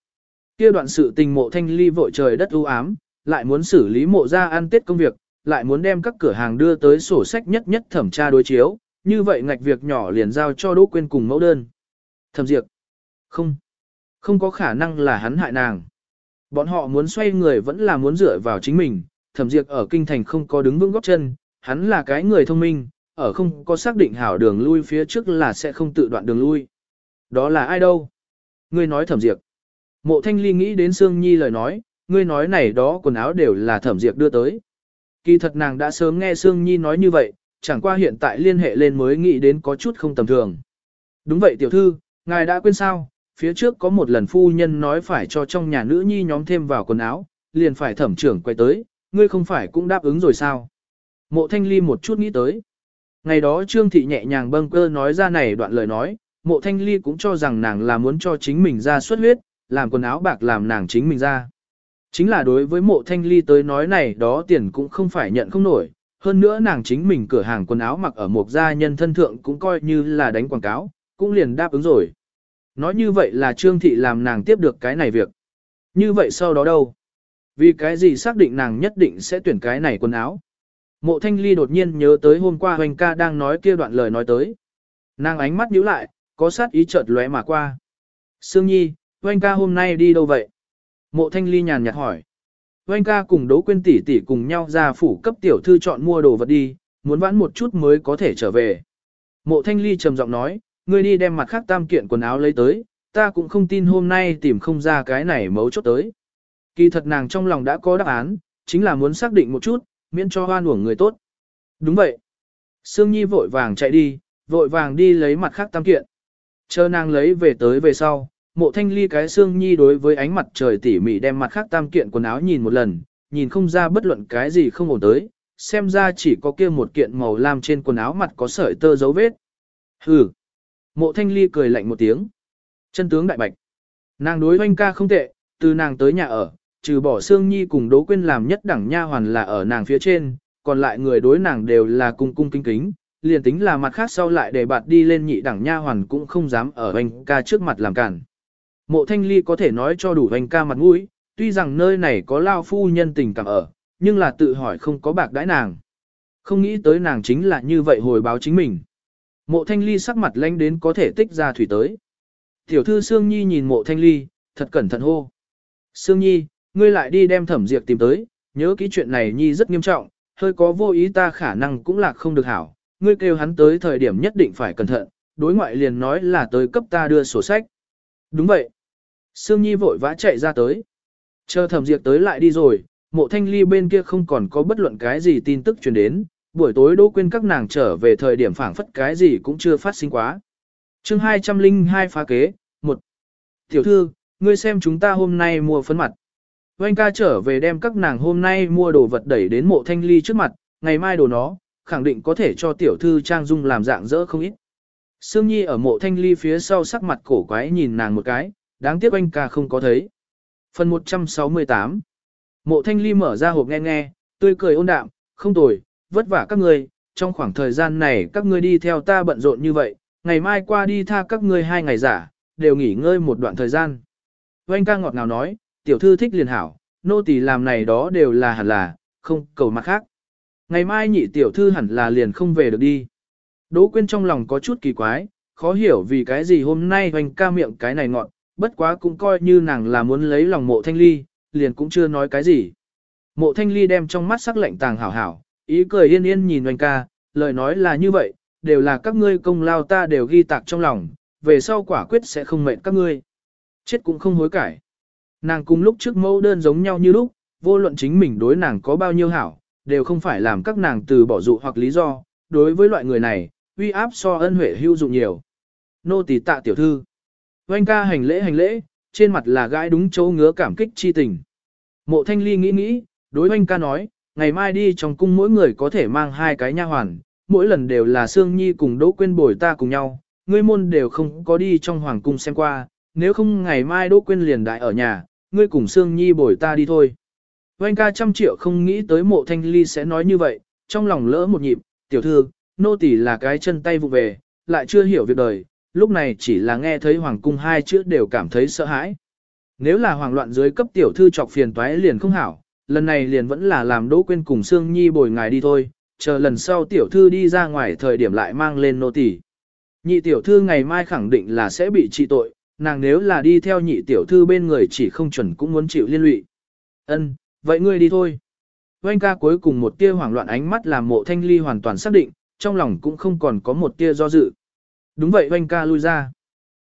Kia đoạn sự tình mộ thanh ly vội trời đất u ám, lại muốn xử lý mộ ra ăn tết công việc, lại muốn đem các cửa hàng đưa tới sổ sách nhất nhất thẩm tra đối chiếu, như vậy ngạch việc nhỏ liền giao cho Đỗ Quyên cùng mẫu đơn. Thẩm diệt. Không. Không có khả năng là hắn hại nàng. Bọn họ muốn xoay người vẫn là muốn dựa vào chính mình, thẩm diệt ở kinh thành không có đứng vững góc chân, hắn là cái người thông minh, ở không có xác định hảo đường lui phía trước là sẽ không tự đoạn đường lui. Đó là ai đâu? Ngươi nói thẩm diệt. Mộ thanh ly nghĩ đến Sương Nhi lời nói, ngươi nói này đó quần áo đều là thẩm diệt đưa tới. Kỳ thật nàng đã sớm nghe Sương Nhi nói như vậy, chẳng qua hiện tại liên hệ lên mới nghĩ đến có chút không tầm thường. Đúng vậy tiểu thư, ngài đã quên sao, phía trước có một lần phu nhân nói phải cho trong nhà nữ nhi nhóm thêm vào quần áo, liền phải thẩm trưởng quay tới, ngươi không phải cũng đáp ứng rồi sao. Mộ thanh ly một chút nghĩ tới. Ngày đó Trương Thị nhẹ nhàng bâng cơ nói ra này đoạn lời nói, mộ thanh ly cũng cho rằng nàng là muốn cho chính mình ra xuất huyết, làm quần áo bạc làm nàng chính mình ra. Chính là đối với mộ thanh ly tới nói này đó tiền cũng không phải nhận không nổi, hơn nữa nàng chính mình cửa hàng quần áo mặc ở một gia nhân thân thượng cũng coi như là đánh quảng cáo, cũng liền đáp ứng rồi. Nói như vậy là Trương Thị làm nàng tiếp được cái này việc. Như vậy sau đó đâu? Vì cái gì xác định nàng nhất định sẽ tuyển cái này quần áo? Mộ Thanh Ly đột nhiên nhớ tới hôm qua Hoành ca đang nói kia đoạn lời nói tới. Nàng ánh mắt nhíu lại, có sát ý chợt lóe mà qua. Sương Nhi, Oanh ca hôm nay đi đâu vậy? Mộ Thanh Ly nhàn nhạt hỏi. Oanh ca cùng Đỗ Quyên tỷ tỷ cùng nhau ra phủ cấp tiểu thư chọn mua đồ vật đi, muốn vãn một chút mới có thể trở về. Mộ Thanh Ly trầm giọng nói, ngươi đi đem mặt khác tam kiện quần áo lấy tới, ta cũng không tin hôm nay tìm không ra cái này mấu chốt tới. Kỳ thật nàng trong lòng đã có đáp án, chính là muốn xác định một chút, miễn cho hoan uổng người tốt. Đúng vậy. Sương Nhi vội vàng chạy đi, vội vàng đi lấy mặt khác tam kiện. Chờ nàng lấy về tới về sau, mộ thanh ly cái xương Nhi đối với ánh mặt trời tỉ mỉ đem mặt khác tam kiện quần áo nhìn một lần, nhìn không ra bất luận cái gì không ổn tới, xem ra chỉ có kia một kiện màu lam trên quần áo mặt có sợi tơ dấu vết. Hừ. Mộ thanh ly cười lạnh một tiếng. Chân tướng đại bạch. Nàng đối hoanh ca không tệ, từ nàng tới nhà ở, trừ bỏ xương Nhi cùng Đỗ Quyên làm nhất đẳng nha hoàn là ở nàng phía trên, còn lại người đối nàng đều là cung cung kinh kính, liền tính là mặt khác sau lại để bạt đi lên nhị đẳng nha hoàn cũng không dám ở anh ca trước mặt làm cản. Mộ Thanh Ly có thể nói cho đủ anh ca mặt mũi, tuy rằng nơi này có lao phu nhân tình cảm ở, nhưng là tự hỏi không có bạc đãi nàng. Không nghĩ tới nàng chính là như vậy hồi báo chính mình. Mộ thanh ly sắc mặt lanh đến có thể tích ra thủy tới. Tiểu thư Sương Nhi nhìn mộ thanh ly, thật cẩn thận hô. Sương Nhi, ngươi lại đi đem thẩm diệt tìm tới, nhớ kỹ chuyện này Nhi rất nghiêm trọng, hơi có vô ý ta khả năng cũng là không được hảo, ngươi kêu hắn tới thời điểm nhất định phải cẩn thận, đối ngoại liền nói là tới cấp ta đưa sổ sách. Đúng vậy. Sương Nhi vội vã chạy ra tới. Chờ thẩm diệt tới lại đi rồi, mộ thanh ly bên kia không còn có bất luận cái gì tin tức truyền đến, buổi tối đỗ quên các nàng trở về thời điểm phảng phất cái gì cũng chưa phát sinh quá. chương 202 phá kế, một Tiểu thư, ngươi xem chúng ta hôm nay mua phấn mặt. Oanh ca trở về đem các nàng hôm nay mua đồ vật đẩy đến mộ thanh ly trước mặt, ngày mai đồ nó, khẳng định có thể cho tiểu thư trang dung làm dạng dỡ không ít. Sương Nhi ở mộ thanh ly phía sau sắc mặt cổ quái nhìn nàng một cái, đáng tiếc anh ca không có thấy. Phần 168 Mộ thanh ly mở ra hộp nghe nghe, tươi cười ôn đạm, không tồi, vất vả các ngươi, trong khoảng thời gian này các ngươi đi theo ta bận rộn như vậy, ngày mai qua đi tha các ngươi hai ngày giả, đều nghỉ ngơi một đoạn thời gian. Oanh ca ngọt ngào nói, tiểu thư thích liền hảo, nô tỳ làm này đó đều là hẳn là, không cầu mặt khác. Ngày mai nhị tiểu thư hẳn là liền không về được đi. Đỗ quyên trong lòng có chút kỳ quái, khó hiểu vì cái gì hôm nay anh ca miệng cái này ngọt bất quá cũng coi như nàng là muốn lấy lòng mộ thanh ly, liền cũng chưa nói cái gì. Mộ thanh ly đem trong mắt sắc lạnh tàng hảo hảo, ý cười yên yên nhìn oanh ca, lời nói là như vậy, đều là các ngươi công lao ta đều ghi tạc trong lòng, về sau quả quyết sẽ không mệnh các ngươi. Chết cũng không hối cải. Nàng cùng lúc trước mẫu đơn giống nhau như lúc, vô luận chính mình đối nàng có bao nhiêu hảo, đều không phải làm các nàng từ bỏ dụ hoặc lý do, đối với loại người này, uy áp so ân huệ hữu dụng nhiều. Nô tỳ tạ tiểu thư. Oanh ca hành lễ hành lễ, trên mặt là gái đúng chỗ ngứa cảm kích chi tình. Mộ thanh ly nghĩ nghĩ, đối oanh ca nói, ngày mai đi trong cung mỗi người có thể mang hai cái nha hoàn, mỗi lần đều là Sương Nhi cùng Đỗ Quyên bồi ta cùng nhau, ngươi môn đều không có đi trong hoàng cung xem qua, nếu không ngày mai Đỗ Quyên liền đại ở nhà, ngươi cùng Sương Nhi bồi ta đi thôi. Oanh ca trăm triệu không nghĩ tới mộ thanh ly sẽ nói như vậy, trong lòng lỡ một nhịp, tiểu thư, nô tỳ là cái chân tay vụ về, lại chưa hiểu việc đời, lúc này chỉ là nghe thấy hoàng cung hai chữ đều cảm thấy sợ hãi. Nếu là hoàng loạn dưới cấp tiểu thư chọc phiền toái liền không hảo, lần này liền vẫn là làm đỗ quên cùng Sương Nhi bồi ngài đi thôi, chờ lần sau tiểu thư đi ra ngoài thời điểm lại mang lên nô tỳ. Nhị tiểu thư ngày mai khẳng định là sẽ bị trị tội, nàng nếu là đi theo nhị tiểu thư bên người chỉ không chuẩn cũng muốn chịu liên lụy. Ân, vậy ngươi đi thôi. Oanh ca cuối cùng một tia hoảng loạn ánh mắt làm mộ thanh ly hoàn toàn xác định, trong lòng cũng không còn có một tia do dự. Đúng vậy oanh ca lui ra.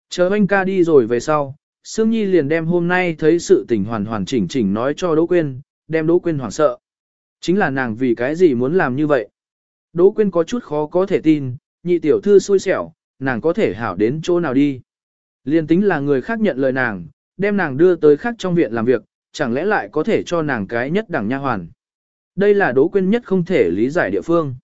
Chờ oanh ca đi rồi về sau, Sương Nhi liền đem hôm nay thấy sự tình hoàn hoàn chỉnh chỉnh nói cho Đỗ Quyên, đem Đỗ Quyên hoảng sợ. Chính là nàng vì cái gì muốn làm như vậy. Đỗ Quyên có chút khó có thể tin, nhị tiểu thư xui xẻo, nàng có thể hảo đến chỗ nào đi. Liên tính là người khác nhận lời nàng, đem nàng đưa tới khác trong viện làm việc, chẳng lẽ lại có thể cho nàng cái nhất đẳng nha hoàn. Đây là Đỗ Quyên nhất không thể lý giải địa phương.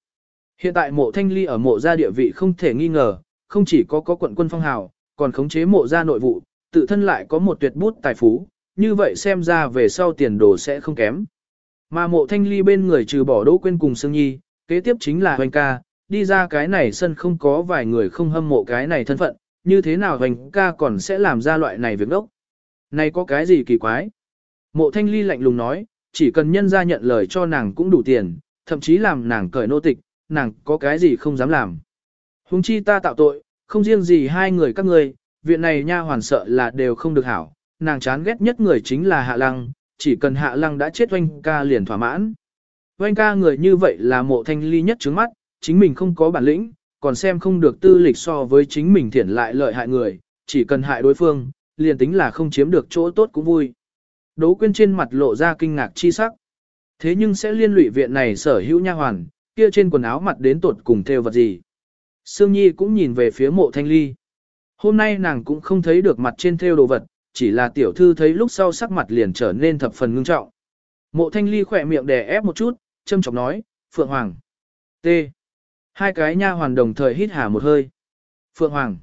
Hiện tại mộ thanh ly ở mộ gia địa vị không thể nghi ngờ, không chỉ có có quận quân phong hào, còn khống chế mộ gia nội vụ, tự thân lại có một tuyệt bút tài phú, như vậy xem ra về sau tiền đồ sẽ không kém. Mà mộ thanh ly bên người trừ bỏ Đỗ Quyên cùng Sương Nhi, kế tiếp chính là Hoành ca, đi ra cái này sân không có vài người không hâm mộ cái này thân phận, như thế nào Hoành ca còn sẽ làm ra loại này việc đốc. Này có cái gì kỳ quái? Mộ thanh ly lạnh lùng nói, chỉ cần nhân ra nhận lời cho nàng cũng đủ tiền, thậm chí làm nàng cởi nô tịch, nàng có cái gì không dám làm. Huống chi ta tạo tội, không riêng gì hai người các ngươi, viện này nha hoàn sợ là đều không được hảo, nàng chán ghét nhất người chính là Hạ Lăng, chỉ cần Hạ Lăng đã chết oanh ca liền thỏa mãn. Oanh ca người như vậy là mộ thanh ly nhất trứng mắt, chính mình không có bản lĩnh, còn xem không được tư lịch so với chính mình thiển lại lợi hại người, chỉ cần hại đối phương, liền tính là không chiếm được chỗ tốt cũng vui. Đố quyên trên mặt lộ ra kinh ngạc chi sắc. Thế nhưng sẽ liên lụy viện này sở hữu nha hoàn, kia trên quần áo mặt đến tột cùng theo vật gì. Sương Nhi cũng nhìn về phía mộ thanh ly. Hôm nay nàng cũng không thấy được mặt trên theo đồ vật, chỉ là tiểu thư thấy lúc sau sắc mặt liền trở nên thập phần ngưng trọng. Mộ thanh ly khỏe miệng đè ép một chút, châm chọc nói, Phượng Hoàng. T. Hai cái nha hoàn đồng thời hít hà một hơi. Phượng Hoàng.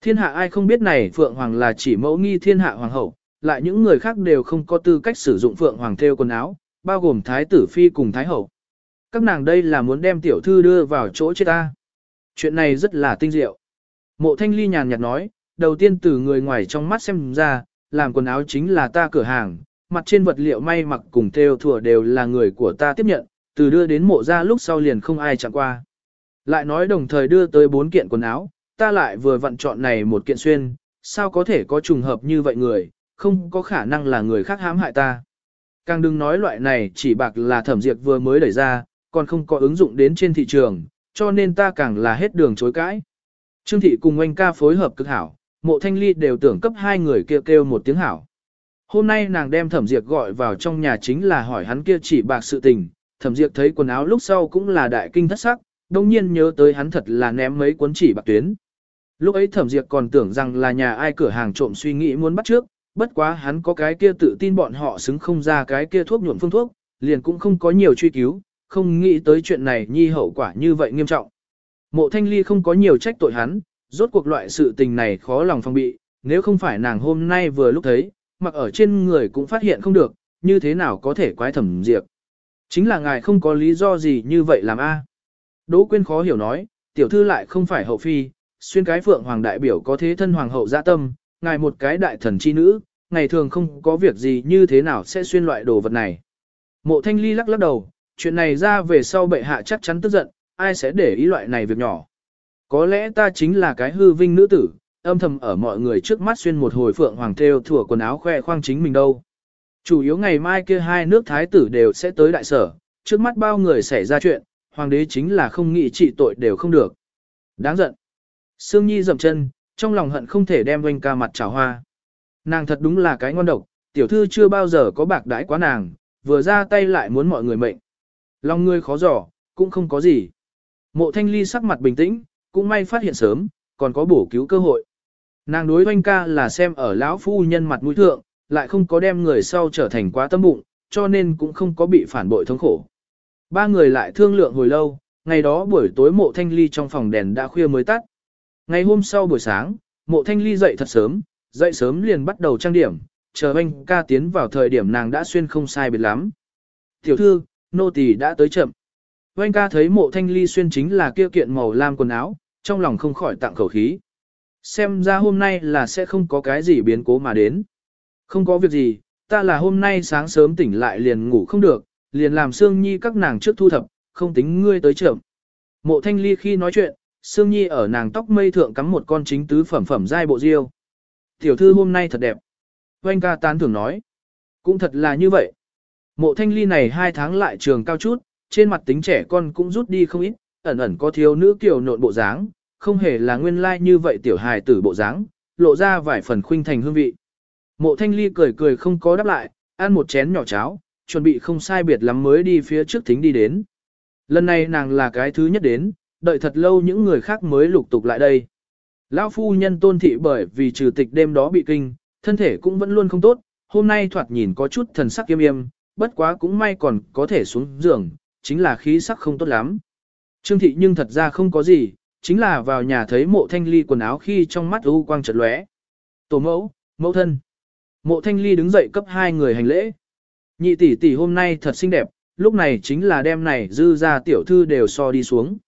Thiên hạ ai không biết này Phượng Hoàng là chỉ mẫu nghi thiên hạ hoàng hậu, lại những người khác đều không có tư cách sử dụng Phượng Hoàng theo quần áo, bao gồm Thái tử Phi cùng Thái hậu. Các nàng đây là muốn đem tiểu thư đưa vào chỗ chết ta. Chuyện này rất là tinh diệu. Mộ thanh ly nhàn nhạt nói, đầu tiên từ người ngoài trong mắt xem ra, làm quần áo chính là ta cửa hàng, mặt trên vật liệu may mặc cùng theo thừa đều là người của ta tiếp nhận, từ đưa đến mộ ra lúc sau liền không ai chẳng qua. Lại nói đồng thời đưa tới bốn kiện quần áo, ta lại vừa vặn chọn này một kiện xuyên, sao có thể có trùng hợp như vậy người, không có khả năng là người khác hãm hại ta. Càng đừng nói loại này chỉ bạc là thẩm diệt vừa mới đẩy ra, còn không có ứng dụng đến trên thị trường, cho nên ta càng là hết đường chối cãi. Trương thị cùng anh ca phối hợp cực hảo, mộ thanh ly đều tưởng cấp hai người kêu kêu một tiếng hảo. Hôm nay nàng đem thẩm diệt gọi vào trong nhà chính là hỏi hắn kia chỉ bạc sự tình, thẩm diệt thấy quần áo lúc sau cũng là đại kinh thất sắc, đồng nhiên nhớ tới hắn thật là ném mấy cuốn chỉ bạc tuyến. Lúc ấy thẩm diệt còn tưởng rằng là nhà ai cửa hàng trộm suy nghĩ muốn bắt trước, bất quá hắn có cái kia tự tin bọn họ xứng không ra cái kia thuốc nhuộm phương thuốc, liền cũng không có nhiều truy cứu, không nghĩ tới chuyện này nhi hậu quả như vậy nghiêm trọng. Mộ thanh ly không có nhiều trách tội hắn, rốt cuộc loại sự tình này khó lòng phong bị, nếu không phải nàng hôm nay vừa lúc thấy, mặc ở trên người cũng phát hiện không được, như thế nào có thể quái thẩm diệp? Chính là ngài không có lý do gì như vậy làm a. Đỗ Quyên khó hiểu nói, tiểu thư lại không phải hậu phi, xuyên cái phượng hoàng đại biểu có thế thân hoàng hậu dạ tâm, ngài một cái đại thần chi nữ, ngày thường không có việc gì như thế nào sẽ xuyên loại đồ vật này. Mộ thanh ly lắc lắc đầu, chuyện này ra về sau bệ hạ chắc chắn tức giận, ai sẽ để ý loại này việc nhỏ. Có lẽ ta chính là cái hư vinh nữ tử, âm thầm ở mọi người trước mắt xuyên một hồi phượng hoàng theo thủa quần áo khoe khoang chính mình đâu. Chủ yếu ngày mai kia hai nước thái tử đều sẽ tới đại sở, trước mắt bao người xảy ra chuyện, hoàng đế chính là không nghĩ trị tội đều không được. Đáng giận. Sương Nhi dậm chân, trong lòng hận không thể đem oanh ca mặt trào hoa. Nàng thật đúng là cái ngon độc, tiểu thư chưa bao giờ có bạc đãi quá nàng, vừa ra tay lại muốn mọi người mệnh. Lòng ngươi khó giỏ, cũng không có gì. Mộ thanh ly sắc mặt bình tĩnh, cũng may phát hiện sớm, còn có bổ cứu cơ hội. Nàng đối oanh ca là xem ở lão phu nhân mặt mũi thượng, lại không có đem người sau trở thành quá tâm bụng, cho nên cũng không có bị phản bội thống khổ. Ba người lại thương lượng hồi lâu, ngày đó buổi tối mộ thanh ly trong phòng đèn đã khuya mới tắt. Ngày hôm sau buổi sáng, mộ thanh ly dậy thật sớm, dậy sớm liền bắt đầu trang điểm, chờ anh ca tiến vào thời điểm nàng đã xuyên không sai biệt lắm. Tiểu thư, nô tỳ đã tới chậm. Oanh ca thấy mộ thanh ly xuyên chính là kia kiện màu lam quần áo, trong lòng không khỏi tặng khẩu khí. Xem ra hôm nay là sẽ không có cái gì biến cố mà đến. Không có việc gì, ta là hôm nay sáng sớm tỉnh lại liền ngủ không được, liền làm Sương Nhi các nàng trước thu thập, không tính ngươi tới trưởng. Mộ thanh ly khi nói chuyện, Sương Nhi ở nàng tóc mây thượng cắm một con chính tứ phẩm phẩm dai bộ diêu. Tiểu thư hôm nay thật đẹp. Oanh ca tán thưởng nói. Cũng thật là như vậy. Mộ thanh ly này hai tháng lại trường cao chút, trên mặt tính trẻ con cũng rút đi không ít, ẩn ẩn có thiếu nữ kiểu nộn bộ dáng, không hề là nguyên lai like như vậy tiểu hài tử bộ dáng, lộ ra vài phần khuynh thành hương vị. Mộ thanh ly cười cười không có đáp lại, ăn một chén nhỏ cháo, chuẩn bị không sai biệt lắm mới đi phía trước thính đi đến. Lần này nàng là cái thứ nhất đến, đợi thật lâu những người khác mới lục tục lại đây. Lão phu nhân tôn thị bởi vì trừ tịch đêm đó bị kinh, thân thể cũng vẫn luôn không tốt, hôm nay thoạt nhìn có chút thần sắc yêm yêm, bất quá cũng may còn có thể xuống giường, chính là khí sắc không tốt lắm. Trương thị nhưng thật ra không có gì, chính là vào nhà thấy mộ thanh ly quần áo khi trong mắt u quang chợt lóe. Tổ mẫu, mẫu thân. Mộ thanh ly đứng dậy cấp hai người hành lễ. Nhị tỷ tỷ hôm nay thật xinh đẹp, lúc này chính là đêm này dư ra tiểu thư đều so đi xuống.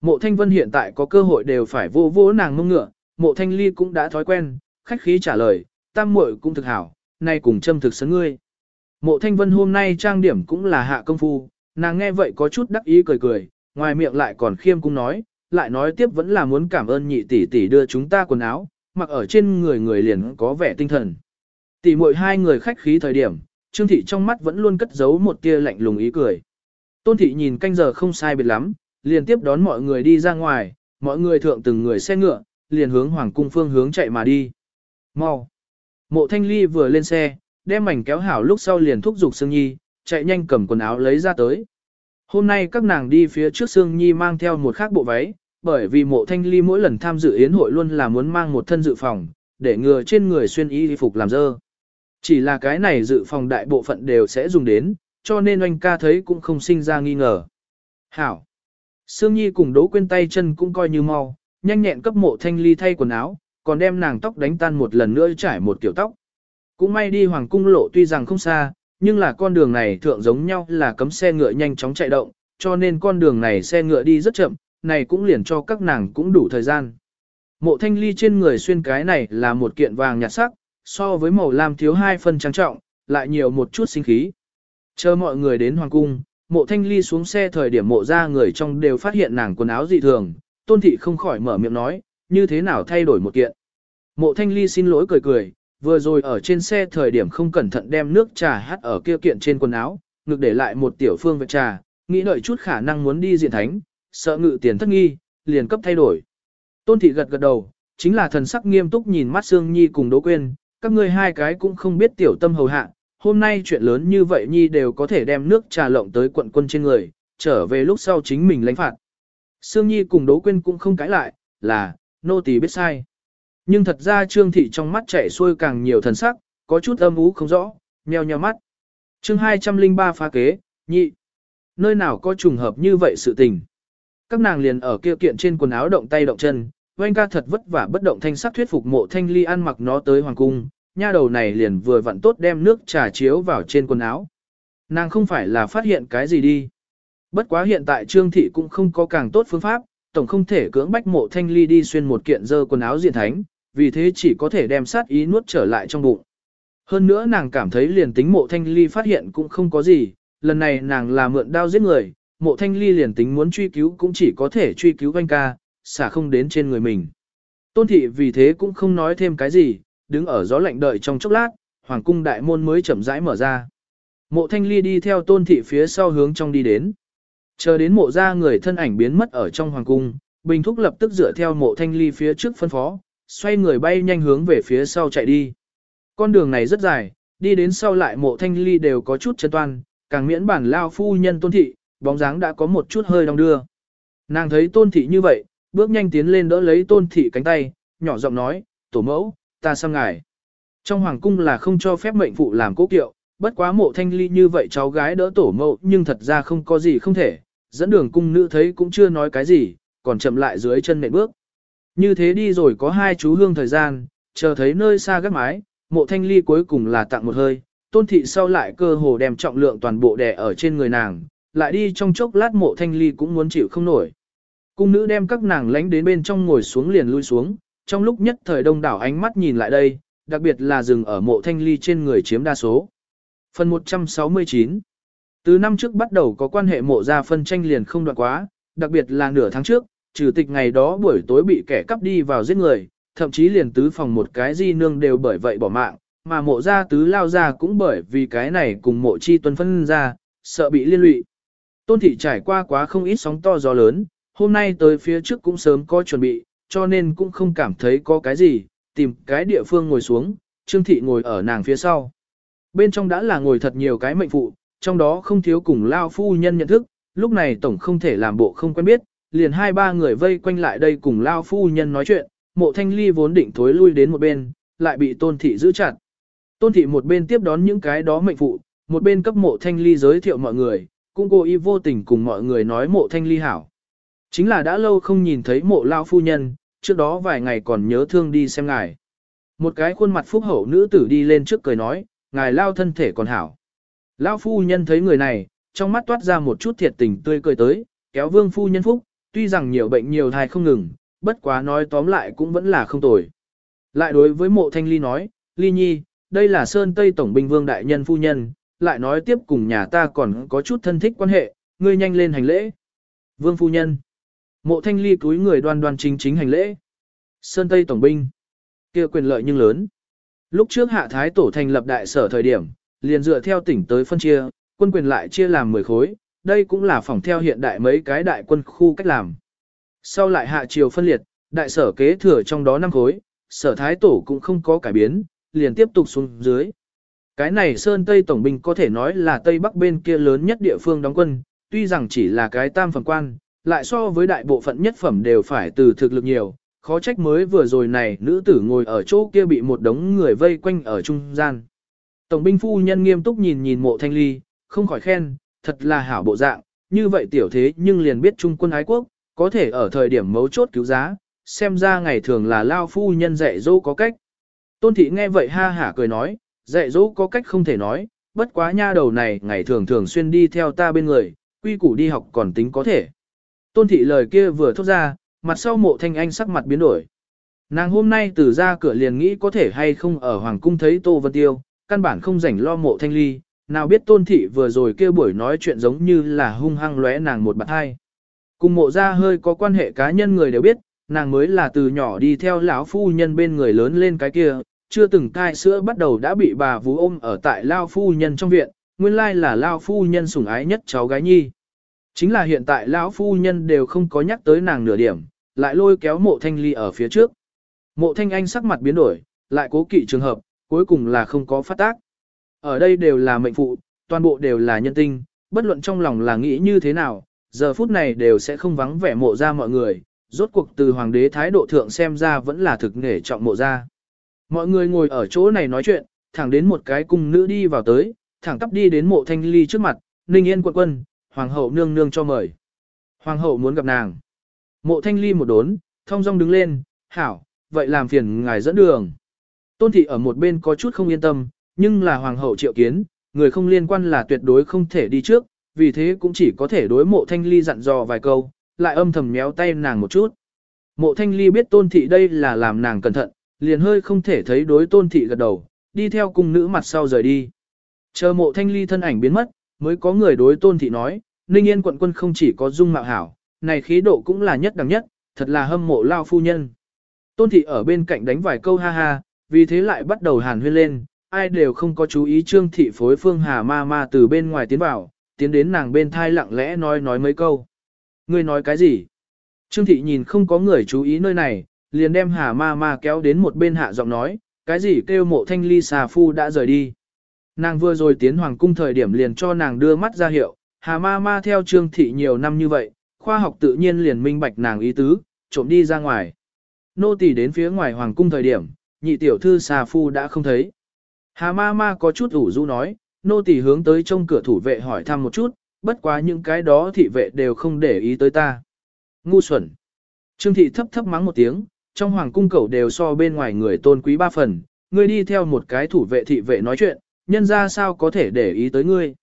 Mộ thanh vân hiện tại có cơ hội đều phải vô vô nàng mông ngựa, mộ thanh ly cũng đã thói quen, khách khí trả lời, tam muội cũng thực hảo, nay cùng châm thực sấn ngươi. Mộ thanh vân hôm nay trang điểm cũng là hạ công phu, nàng nghe vậy có chút đắc ý cười cười, ngoài miệng lại còn khiêm cung nói, lại nói tiếp vẫn là muốn cảm ơn nhị tỷ tỷ đưa chúng ta quần áo, mặc ở trên người người liền có vẻ tinh thần. Tỷ muội hai người khách khí thời điểm, Trương thị trong mắt vẫn luôn cất giấu một tia lạnh lùng ý cười. Tôn thị nhìn canh giờ không sai biệt lắm, liền tiếp đón mọi người đi ra ngoài, mọi người thượng từng người xe ngựa, liền hướng hoàng cung phương hướng chạy mà đi. Mau! Mộ thanh ly vừa lên xe, đem mảnh kéo hảo lúc sau liền thúc giục Sương Nhi, chạy nhanh cầm quần áo lấy ra tới. Hôm nay các nàng đi phía trước Sương Nhi mang theo một khác bộ váy, bởi vì mộ thanh ly mỗi lần tham dự yến hội luôn là muốn mang một thân dự phòng, để ngừa trên người xuyên y phục làm dơ. Chỉ là cái này dự phòng đại bộ phận đều sẽ dùng đến, cho nên anh ca thấy cũng không sinh ra nghi ngờ. Hảo! Sương Nhi cùng Đỗ Quyên tay chân cũng coi như mau, nhanh nhẹn cấp mộ thanh ly thay quần áo, còn đem nàng tóc đánh tan một lần nữa trải một kiểu tóc. Cũng may đi hoàng cung lộ tuy rằng không xa, nhưng là con đường này thượng giống nhau là cấm xe ngựa nhanh chóng chạy động, cho nên con đường này xe ngựa đi rất chậm, này cũng liền cho các nàng cũng đủ thời gian. Mộ thanh ly trên người xuyên cái này là một kiện vàng nhạt sắc, so với màu lam thiếu hai phân trang trọng, lại nhiều một chút sinh khí. Chờ mọi người đến hoàng cung, mộ thanh ly xuống xe thời điểm mộ ra người trong đều phát hiện nàng quần áo dị thường, tôn thị không khỏi mở miệng nói, như thế nào thay đổi một kiện. Mộ thanh ly xin lỗi cười cười, vừa rồi ở trên xe thời điểm không cẩn thận đem nước trà hắt ở kia kiện trên quần áo, ngực để lại một tiểu phương vệ trà, nghĩ đợi chút khả năng muốn đi diện thánh, sợ ngự tiền thất nghi, liền cấp thay đổi. Tôn thị gật gật đầu, chính là thần sắc nghiêm túc nhìn mắt Sương Nhi cùng Đỗ Quyên, các ngươi hai cái cũng không biết tiểu tâm hầu hạ, hôm nay chuyện lớn như vậy Nhi đều có thể đem nước trà lộng tới quận quân trên người, trở về lúc sau chính mình lãnh phạt. Sương Nhi cùng Đỗ Quyên cũng không cãi lại, là, nô tỳ biết sai. Nhưng thật ra Trương Thị trong mắt chảy xuôi càng nhiều thần sắc, có chút âm ú không rõ, nheo nheo mắt. chương 203 phá kế, nhị. Nơi nào có trùng hợp như vậy sự tình. Các nàng liền ở kia kiện trên quần áo động tay động chân, oanh ca thật vất vả bất động thanh sắc thuyết phục mộ thanh ly ăn mặc nó tới hoàng cung, nha đầu này liền vừa vặn tốt đem nước trà chiếu vào trên quần áo. Nàng không phải là phát hiện cái gì đi. Bất quá hiện tại Trương Thị cũng không có càng tốt phương pháp, tổng không thể cưỡng bách mộ thanh ly đi xuyên một kiện dơ quần áo diện thánh, vì thế chỉ có thể đem sát ý nuốt trở lại trong bụng. Hơn nữa nàng cảm thấy liền tính mộ thanh ly phát hiện cũng không có gì, lần này nàng là mượn đao giết người, mộ thanh ly liền tính muốn truy cứu cũng chỉ có thể truy cứu anh ca, xả không đến trên người mình. Tôn thị vì thế cũng không nói thêm cái gì, đứng ở gió lạnh đợi trong chốc lát, hoàng cung đại môn mới chậm rãi mở ra. Mộ thanh ly đi theo tôn thị phía sau hướng trong đi đến. Chờ đến mộ ra người thân ảnh biến mất ở trong hoàng cung, Bình Thúc lập tức dựa theo mộ thanh ly phía trước phân phó, xoay người bay nhanh hướng về phía sau chạy đi. Con đường này rất dài, đi đến sau lại mộ thanh ly đều có chút chân toan, càng miễn bản lao phu nhân tôn thị, bóng dáng đã có một chút hơi đong đưa. Nàng thấy tôn thị như vậy, bước nhanh tiến lên đỡ lấy tôn thị cánh tay, nhỏ giọng nói, tổ mẫu, ta sang ngài. Trong hoàng cung là không cho phép mệnh phụ làm cố kiệu, bất quá mộ thanh ly như vậy cháu gái đỡ tổ mẫu nhưng thật ra không có gì không thể, dẫn đường cung nữ thấy cũng chưa nói cái gì, còn chậm lại dưới chân nệm bước. Như thế đi rồi có hai chú hương thời gian, chờ thấy nơi xa gác mái, mộ thanh ly cuối cùng là tặng một hơi, tôn thị sau lại cơ hồ đem trọng lượng toàn bộ đè ở trên người nàng, lại đi trong chốc lát mộ thanh ly cũng muốn chịu không nổi. Cung nữ đem các nàng lánh đến bên trong ngồi xuống liền lui xuống, trong lúc nhất thời đông đảo ánh mắt nhìn lại đây, đặc biệt là dừng ở mộ thanh ly trên người chiếm đa số. Phần 169 Từ năm trước bắt đầu có quan hệ mộ ra phân tranh liền không đoạn quá, đặc biệt là nửa tháng trước, trừ tịch ngày đó buổi tối bị kẻ cắp đi vào giết người, thậm chí liền tứ phòng một cái di nương đều bởi vậy bỏ mạng, mà mộ gia tứ lao ra cũng bởi vì cái này cùng mộ chi tuân phân ra, sợ bị liên lụy. Tôn thị trải qua quá không ít sóng to gió lớn, hôm nay tới phía trước cũng sớm có chuẩn bị, cho nên cũng không cảm thấy có cái gì, tìm cái địa phương ngồi xuống, Trương thị ngồi ở nàng phía sau. Bên trong đã là ngồi thật nhiều cái mệnh phụ, trong đó không thiếu cùng lao phu nhân nhận thức, lúc này tổng không thể làm bộ không quen biết, liền hai ba người vây quanh lại đây cùng lao phu nhân nói chuyện, mộ thanh ly vốn định thối lui đến một bên, lại bị tôn thị giữ chặt. Tôn thị một bên tiếp đón những cái đó mệnh phụ, một bên cấp mộ thanh ly giới thiệu mọi người, cũng cô y vô tình cùng mọi người nói mộ thanh ly hảo. Chính là đã lâu không nhìn thấy mộ lao phu nhân, trước đó vài ngày còn nhớ thương đi xem ngài. Một cái khuôn mặt phúc hậu nữ tử đi lên trước cười nói, ngài lao thân thể còn hảo. Lao phu nhân thấy người này, trong mắt toát ra một chút thiệt tình tươi cười tới, kéo vương phu nhân phúc, tuy rằng nhiều bệnh nhiều thai không ngừng, bất quá nói tóm lại cũng vẫn là không tồi. Lại đối với mộ thanh ly nói, ly nhi, đây là Sơn Tây Tổng binh vương đại nhân phu nhân, lại nói tiếp cùng nhà ta còn có chút thân thích quan hệ, ngươi nhanh lên hành lễ. Vương phu nhân. Mộ thanh ly cúi người đoan đoan chính chính hành lễ. Sơn Tây Tổng binh. kia quyền lợi nhưng lớn. Lúc trước hạ thái tổ thành lập đại sở thời điểm, liền dựa theo tỉnh tới phân chia, quân quyền lại chia làm 10 khối, đây cũng là phòng theo hiện đại mấy cái đại quân khu cách làm. Sau lại hạ triều phân liệt, đại sở kế thừa trong đó năm khối, sở thái tổ cũng không có cải biến, liền tiếp tục xuống dưới. Cái này Sơn Tây Tổng binh có thể nói là Tây Bắc bên kia lớn nhất địa phương đóng quân, tuy rằng chỉ là cái tam phẩm quan, lại so với đại bộ phận nhất phẩm đều phải từ thực lực nhiều, khó trách mới vừa rồi này nữ tử ngồi ở chỗ kia bị một đống người vây quanh ở trung gian. Tổng binh phu nhân nghiêm túc nhìn nhìn mộ thanh ly, không khỏi khen, thật là hảo bộ dạng, như vậy tiểu thế nhưng liền biết trung quân ái quốc, có thể ở thời điểm mấu chốt cứu giá, xem ra ngày thường là lao phu nhân dạy dỗ có cách. Tôn thị nghe vậy ha hả cười nói, dạy dỗ có cách không thể nói, bất quá nha đầu này ngày thường thường xuyên đi theo ta bên người, quy củ đi học còn tính có thể. Tôn thị lời kia vừa thốt ra, mặt sau mộ thanh anh sắc mặt biến đổi. Nàng hôm nay từ ra cửa liền nghĩ có thể hay không ở Hoàng cung thấy Tô Vân Tiêu, căn bản không rảnh lo mộ thanh ly, nào biết tôn thị vừa rồi kêu buổi nói chuyện giống như là hung hăng lóe nàng một bạn hai. Cùng mộ ra hơi có quan hệ cá nhân người đều biết, nàng mới là từ nhỏ đi theo lão phu nhân bên người lớn lên cái kia, chưa từng cai sữa bắt đầu đã bị bà vú ôm ở tại lao phu nhân trong viện, nguyên lai là lao phu nhân sủng ái nhất cháu gái nhi. Chính là hiện tại lão phu nhân đều không có nhắc tới nàng nửa điểm, lại lôi kéo mộ thanh ly ở phía trước. Mộ thanh anh sắc mặt biến đổi, lại cố kỵ trường hợp, cuối cùng là không có phát tác. Ở đây đều là mệnh phụ, toàn bộ đều là nhân tinh, bất luận trong lòng là nghĩ như thế nào, giờ phút này đều sẽ không vắng vẻ mộ ra mọi người, rốt cuộc từ hoàng đế thái độ thượng xem ra vẫn là thực nghề trọng mộ ra. Mọi người ngồi ở chỗ này nói chuyện, thẳng đến một cái cung nữ đi vào tới, thẳng tắp đi đến mộ thanh ly trước mặt, ninh yên quận quân, hoàng hậu nương nương cho mời. Hoàng hậu muốn gặp nàng. Mộ thanh ly một đốn, thong dong đứng lên, hảo, vậy làm phiền ngài dẫn đường. Tôn thị ở một bên có chút không yên tâm, nhưng là hoàng hậu triệu kiến, người không liên quan là tuyệt đối không thể đi trước, vì thế cũng chỉ có thể đối mộ thanh ly dặn dò vài câu, lại âm thầm méo tay nàng một chút. Mộ thanh ly biết tôn thị đây là làm nàng cẩn thận, liền hơi không thể thấy đối tôn thị gật đầu, đi theo cung nữ mặt sau rời đi. Chờ mộ thanh ly thân ảnh biến mất, mới có người đối tôn thị nói, Ninh Yên quận quân không chỉ có dung mạo hảo, này khí độ cũng là nhất đẳng nhất, thật là hâm mộ lao phu nhân. Tôn thị ở bên cạnh đánh vài câu ha ha, vì thế lại bắt đầu hàn huyên lên, ai đều không có chú ý trương thị phối phương hà ma ma từ bên ngoài tiến vào, tiến đến nàng bên thai lặng lẽ nói nói mấy câu. Ngươi nói cái gì? Trương thị nhìn không có người chú ý nơi này, liền đem hà ma ma kéo đến một bên hạ giọng nói, cái gì kêu mộ thanh ly xà phu đã rời đi. Nàng vừa rồi tiến hoàng cung thời điểm liền cho nàng đưa mắt ra hiệu, hà ma ma theo trương thị nhiều năm như vậy, khoa học tự nhiên liền minh bạch nàng ý tứ, trộm đi ra ngoài. Nô tỳ đến phía ngoài hoàng cung thời điểm, nhị tiểu thư xà phu đã không thấy. Hà ma ma có chút ủ rũ nói, nô tỳ hướng tới trong cửa thủ vệ hỏi thăm một chút, bất quá những cái đó thị vệ đều không để ý tới ta. Ngu xuẩn. Trương thị thấp thấp mắng một tiếng, trong hoàng cung cầu đều so bên ngoài người tôn quý ba phần, ngươi đi theo một cái thủ vệ thị vệ nói chuyện, nhân ra sao có thể để ý tới ngươi.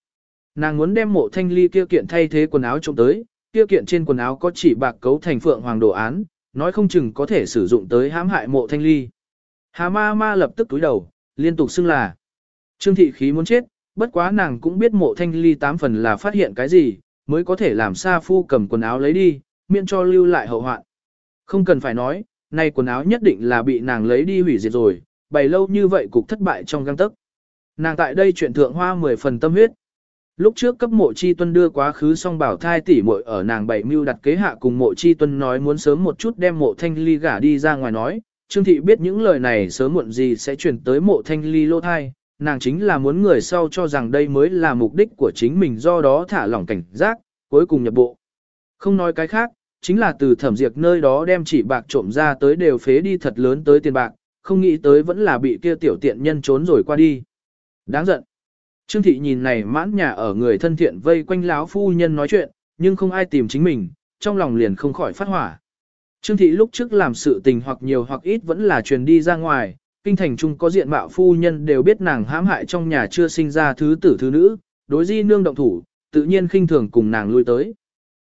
Nàng muốn đem mộ thanh ly kia kiện thay thế quần áo trộm tới, kia kiện trên quần áo có chỉ bạc cấu thành phượng hoàng đồ án, nói không chừng có thể sử dụng tới hãm hại mộ thanh ly. Hà ma ma lập tức túi đầu, liên tục xưng là. Trương thị khí muốn chết, bất quá nàng cũng biết mộ thanh ly tám phần là phát hiện cái gì, mới có thể làm Sa Phu cầm quần áo lấy đi, miễn cho lưu lại hậu hoạn. Không cần phải nói, nay quần áo nhất định là bị nàng lấy đi hủy diệt rồi, bày lâu như vậy cục thất bại trong găng tức. Nàng tại đây chuyện thượng hoa 10 phần tâm huyết. Lúc trước cấp mộ chi tuân đưa quá khứ xong bảo thai tỷ muội ở nàng bảy mưu đặt kế hạ cùng mộ chi tuân nói muốn sớm một chút đem mộ thanh ly gả đi ra ngoài nói. Trương thị biết những lời này sớm muộn gì sẽ chuyển tới mộ thanh ly lô thai, nàng chính là muốn người sau cho rằng đây mới là mục đích của chính mình do đó thả lỏng cảnh giác, cuối cùng nhập bộ. Không nói cái khác, chính là từ thẩm diệt nơi đó đem chỉ bạc trộm ra tới đều phế đi thật lớn tới tiền bạc, không nghĩ tới vẫn là bị kia tiểu tiện nhân trốn rồi qua đi. Đáng giận. Trương thị nhìn này mãn nhà ở người thân thiện vây quanh lão phu nhân nói chuyện, nhưng không ai tìm chính mình, trong lòng liền không khỏi phát hỏa. Trương thị lúc trước làm sự tình hoặc nhiều hoặc ít vẫn là truyền đi ra ngoài, kinh thành trung có diện mạo phu nhân đều biết nàng hãm hại trong nhà chưa sinh ra thứ tử thứ nữ, đối di nương động thủ, tự nhiên khinh thường cùng nàng lui tới.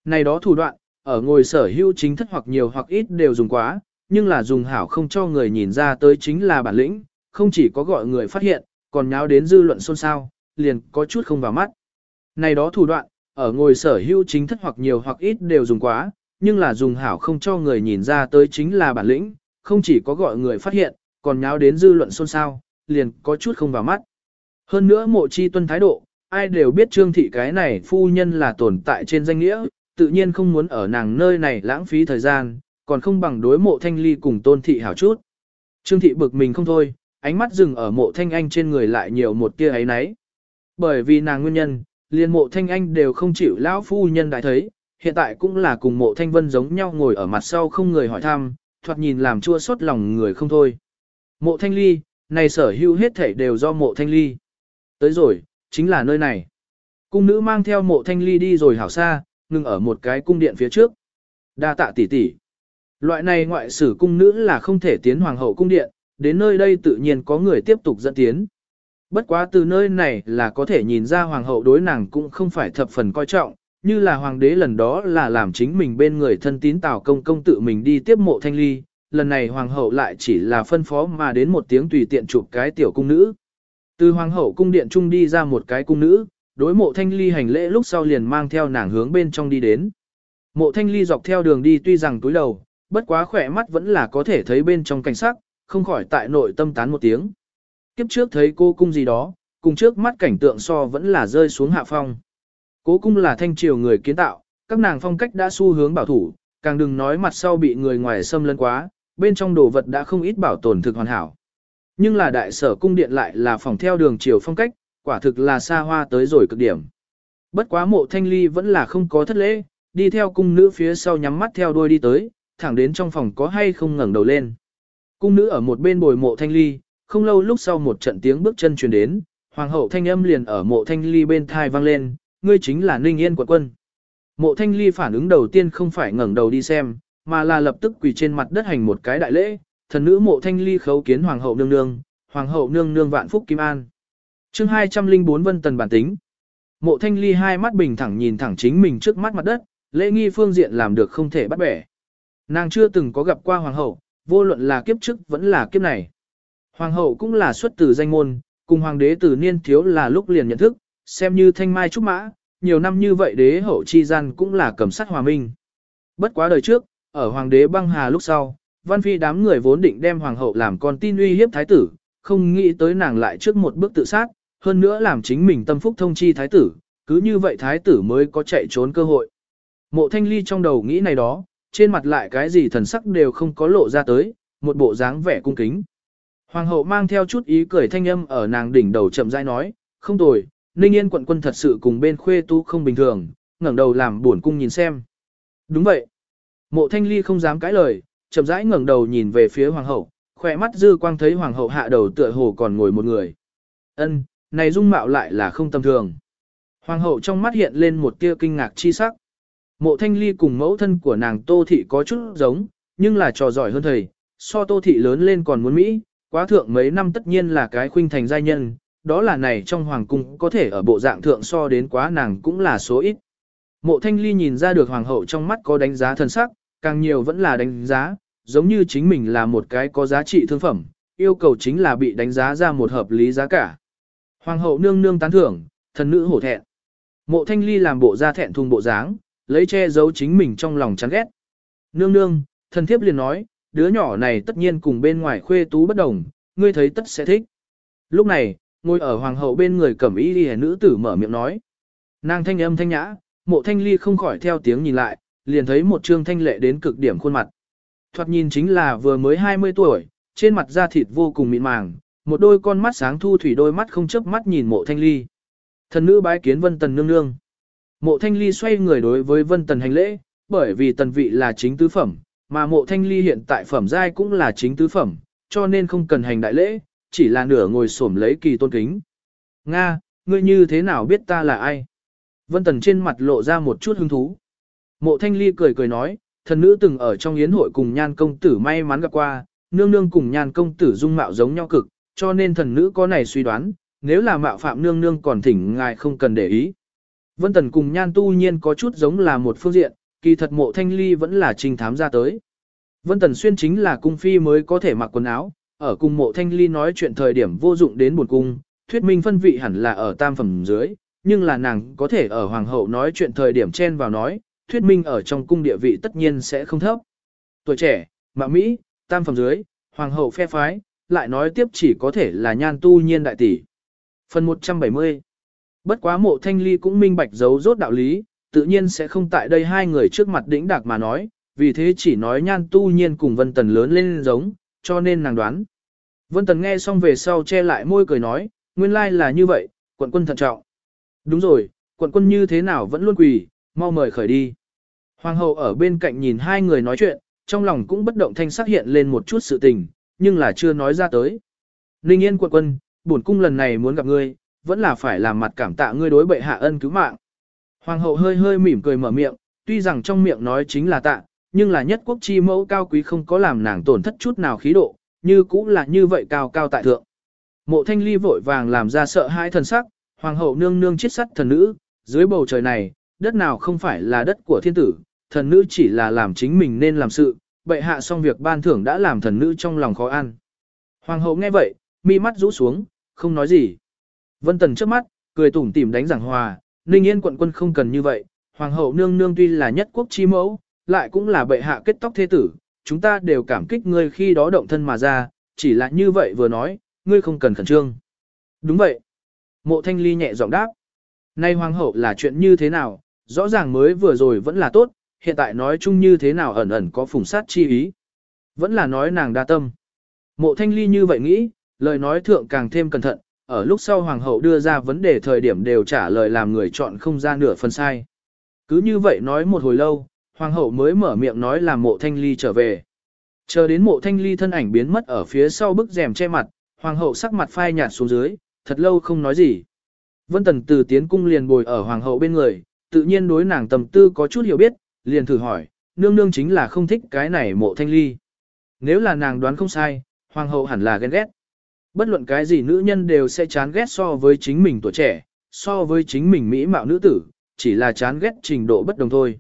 Này đó thủ đoạn, ở ngồi sở hữu chính thất hoặc nhiều hoặc ít đều dùng quá, nhưng là dùng hảo không cho người nhìn ra tới chính là bản lĩnh, không chỉ có gọi người phát hiện, còn nháo đến dư luận xôn xao, liền có chút không vào mắt. Này đó thủ đoạn, ở ngồi sở hữu chính thất hoặc nhiều hoặc ít đều dùng quá, nhưng là dùng hảo không cho người nhìn ra tới chính là bản lĩnh, không chỉ có gọi người phát hiện, còn nháo đến dư luận xôn xao, liền có chút không vào mắt. Hơn nữa mộ chi tuân thái độ, ai đều biết trương thị cái này phu nhân là tồn tại trên danh nghĩa, tự nhiên không muốn ở nàng nơi này lãng phí thời gian, còn không bằng đối mộ thanh ly cùng tôn thị hảo chút. Trương thị bực mình không thôi, ánh mắt dừng ở mộ thanh anh trên người lại nhiều một tia ấy nấy. Bởi vì nàng nguyên nhân, liền mộ thanh anh đều không chịu lão phu nhân đại thấy, hiện tại cũng là cùng mộ thanh vân giống nhau ngồi ở mặt sau không người hỏi thăm, thoạt nhìn làm chua xót lòng người không thôi. Mộ thanh ly, này sở hữu hết thảy đều do mộ thanh ly. Tới rồi, chính là nơi này. Cung nữ mang theo mộ thanh ly đi rồi hảo xa, ngừng ở một cái cung điện phía trước. Đa tạ tỷ tỷ. Loại này ngoại sử cung nữ là không thể tiến hoàng hậu cung điện, đến nơi đây tự nhiên có người tiếp tục dẫn tiến. Bất quá từ nơi này là có thể nhìn ra hoàng hậu đối nàng cũng không phải thập phần coi trọng, như là hoàng đế lần đó là làm chính mình bên người thân tín tào công công tự mình đi tiếp mộ thanh ly, lần này hoàng hậu lại chỉ là phân phó mà đến một tiếng tùy tiện chụp cái tiểu cung nữ. Từ hoàng hậu cung điện trung đi ra một cái cung nữ, đối mộ thanh ly hành lễ lúc sau liền mang theo nàng hướng bên trong đi đến. Mộ thanh ly dọc theo đường đi tuy rằng túi đầu, bất quá khỏe mắt vẫn là có thể thấy bên trong cảnh sắc, không khỏi tại nội tâm tán một tiếng. Kiếp trước thấy cô cung gì đó, cùng trước mắt cảnh tượng so vẫn là rơi xuống hạ phong. Cố cung là thanh triều người kiến tạo, các nàng phong cách đã xu hướng bảo thủ, càng đừng nói mặt sau bị người ngoài xâm lấn quá, bên trong đồ vật đã không ít bảo tồn thực hoàn hảo. Nhưng là đại sở cung điện lại là phòng theo đường triều phong cách, quả thực là xa hoa tới rồi cực điểm. Bất quá mộ thanh ly vẫn là không có thất lễ, đi theo cung nữ phía sau nhắm mắt theo đuôi đi tới, thẳng đến trong phòng có hay không ngẩng đầu lên. Cung nữ ở một bên bồi mộ thanh ly, không lâu lúc sau một trận tiếng bước chân truyền đến, hoàng hậu thanh âm liền ở mộ thanh ly bên thai vang lên, ngươi chính là Ninh Yên quận quân. Mộ thanh ly phản ứng đầu tiên không phải ngẩng đầu đi xem, mà là lập tức quỳ trên mặt đất hành một cái đại lễ, thần nữ mộ thanh ly khấu kiến hoàng hậu nương nương, hoàng hậu nương nương vạn phúc kim an. chương 204 vân tần bản tính. Mộ thanh ly hai mắt bình thẳng nhìn thẳng chính mình trước mắt mặt đất, lễ nghi phương diện làm được không thể bắt bẻ. Nàng chưa từng có gặp qua hoàng hậu, vô luận là kiếp trước vẫn là kiếp này. Hoàng hậu cũng là xuất từ danh môn, cùng hoàng đế từ niên thiếu là lúc liền nhận thức, xem như thanh mai trúc mã, nhiều năm như vậy đế hậu chi gian cũng là cầm sát hòa minh. Bất quá đời trước, ở hoàng đế băng hà lúc sau, văn phi đám người vốn định đem hoàng hậu làm con tin uy hiếp thái tử, không nghĩ tới nàng lại trước một bước tự sát, hơn nữa làm chính mình tâm phúc thông chi thái tử, cứ như vậy thái tử mới có chạy trốn cơ hội. Mộ thanh ly trong đầu nghĩ này đó, trên mặt lại cái gì thần sắc đều không có lộ ra tới, một bộ dáng vẻ cung kính. Hoàng hậu mang theo chút ý cười thanh âm ở nàng đỉnh đầu chậm rãi nói, không tồi, Ninh Yên quận quân thật sự cùng bên khuê tu không bình thường, ngẩng đầu làm buồn cung nhìn xem. Đúng vậy. Mộ thanh ly không dám cãi lời, chậm rãi ngẩng đầu nhìn về phía hoàng hậu, khỏe mắt dư quang thấy hoàng hậu hạ đầu tựa hồ còn ngồi một người. Ân, này dung mạo lại là không tầm thường. Hoàng hậu trong mắt hiện lên một tia kinh ngạc chi sắc. Mộ thanh ly cùng mẫu thân của nàng tô thị có chút giống, nhưng là trò giỏi hơn thầy, so tô thị lớn lên còn muốn Mỹ, quá thượng mấy năm tất nhiên là cái khuynh thành giai nhân, đó là này trong hoàng cung có thể ở bộ dạng thượng so đến quá nàng cũng là số ít. Mộ thanh ly nhìn ra được hoàng hậu trong mắt có đánh giá thân sắc, càng nhiều vẫn là đánh giá, giống như chính mình là một cái có giá trị thương phẩm, yêu cầu chính là bị đánh giá ra một hợp lý giá cả. Hoàng hậu nương nương tán thưởng, thần nữ hổ thẹn. Mộ thanh ly làm bộ ra thẹn thùng bộ dáng, lấy che giấu chính mình trong lòng chán ghét. Nương nương, thần thiếp liền nói, đứa nhỏ này tất nhiên cùng bên ngoài khuê tú bất đồng, ngươi thấy tất sẽ thích. Lúc này, ngồi ở hoàng hậu bên người cẩm y đi nữ tử mở miệng nói. Nàng thanh âm thanh nhã, mộ thanh ly không khỏi theo tiếng nhìn lại, liền thấy một trương thanh lệ đến cực điểm khuôn mặt. Thoạt nhìn chính là vừa mới 20 tuổi, trên mặt da thịt vô cùng mịn màng, một đôi con mắt sáng thu thủy đôi mắt không chớp mắt nhìn mộ thanh ly. Thần nữ bái kiến vân tần nương nương. Mộ thanh ly xoay người đối với vân tần hành lễ, bởi vì tần vị là chính tứ phẩm, mà mộ thanh ly hiện tại phẩm giai cũng là chính tứ phẩm, cho nên không cần hành đại lễ, chỉ là nửa ngồi xổm lấy kỳ tôn kính. Nga, ngươi như thế nào biết ta là ai? Vân Tần trên mặt lộ ra một chút hứng thú. Mộ Thanh Ly cười cười nói, thần nữ từng ở trong yến hội cùng nhan công tử may mắn gặp qua, nương nương cùng nhan công tử dung mạo giống nhau cực, cho nên thần nữ có này suy đoán, nếu là mạo phạm nương nương còn thỉnh ngài không cần để ý. Vân Tần cùng nhan tu nhiên có chút giống là một phương diện, kỳ thật mộ Thanh Ly vẫn là trình thám ra tới. Vân Tần xuyên chính là cung phi mới có thể mặc quần áo, ở cùng mộ thanh ly nói chuyện thời điểm vô dụng đến buồn cung, thuyết minh phân vị hẳn là ở tam phẩm dưới, nhưng là nàng có thể ở hoàng hậu nói chuyện thời điểm chen vào nói, thuyết minh ở trong cung địa vị tất nhiên sẽ không thấp. Tuổi trẻ, mạ Mỹ, tam phẩm dưới, hoàng hậu phe phái, lại nói tiếp chỉ có thể là nhan tu nhiên đại tỷ. Phần 170 Bất quá mộ thanh ly cũng minh bạch giấu rốt đạo lý, tự nhiên sẽ không tại đây hai người trước mặt đỉnh đạc mà nói, vì thế chỉ nói nhan tu nhiên cùng vân tần lớn lên giống, cho nên nàng đoán. Vân Tần nghe xong về sau che lại môi cười nói, nguyên lai là như vậy, quận quân thận trọng. Đúng rồi, quận quân như thế nào vẫn luôn quỳ, mau mời khởi đi. Hoàng hậu ở bên cạnh nhìn hai người nói chuyện, trong lòng cũng bất động thanh sắc hiện lên một chút sự tình, nhưng là chưa nói ra tới. Ninh yên quận quân, bổn cung lần này muốn gặp ngươi, vẫn là phải làm mặt cảm tạ ngươi đối bệ hạ ân cứu mạng. Hoàng hậu hơi hơi mỉm cười mở miệng, tuy rằng trong miệng nói chính là tạ, nhưng là nhất quốc chi mẫu cao quý không có làm nàng tổn thất chút nào khí độ, như cũng là như vậy cao cao tại thượng. Mộ thanh ly vội vàng làm ra sợ hai thần sắc, hoàng hậu nương nương chết sắt thần nữ, dưới bầu trời này, đất nào không phải là đất của thiên tử, thần nữ chỉ là làm chính mình nên làm sự, bệ hạ xong việc ban thưởng đã làm thần nữ trong lòng khó ăn. Hoàng hậu nghe vậy, mi mắt rũ xuống, không nói gì. Vân Tần trước mắt, cười tủm tỉm đánh giảng hòa, Ninh Yên quận quân không cần như vậy, hoàng hậu nương nương tuy là nhất quốc chi mẫu, lại cũng là bệ hạ kết tóc thế tử, chúng ta đều cảm kích ngươi khi đó động thân mà ra, chỉ là như vậy vừa nói, ngươi không cần khẩn trương. Đúng vậy. Mộ thanh ly nhẹ giọng đáp. Nay hoàng hậu là chuyện như thế nào, rõ ràng mới vừa rồi vẫn là tốt, hiện tại nói chung như thế nào ẩn ẩn có phùng sát chi ý. Vẫn là nói nàng đa tâm. Mộ thanh ly như vậy nghĩ, lời nói thượng càng thêm cẩn thận, ở lúc sau hoàng hậu đưa ra vấn đề thời điểm đều trả lời làm người chọn không ra nửa phần sai. Cứ như vậy nói một hồi lâu, hoàng hậu mới mở miệng nói là mộ thanh ly trở về. Chờ đến mộ thanh ly thân ảnh biến mất ở phía sau bức rèm che mặt, hoàng hậu sắc mặt phai nhạt xuống dưới, thật lâu không nói gì. Vân Tần từ tiến cung liền bồi ở hoàng hậu bên người, tự nhiên đối nàng tầm tư có chút hiểu biết, liền thử hỏi, nương nương chính là không thích cái này mộ thanh ly. Nếu là nàng đoán không sai, hoàng hậu hẳn là ghen ghét. Bất luận cái gì nữ nhân đều sẽ chán ghét so với chính mình tuổi trẻ, so với chính mình mỹ mạo nữ tử, chỉ là chán ghét trình độ bất đồng thôi.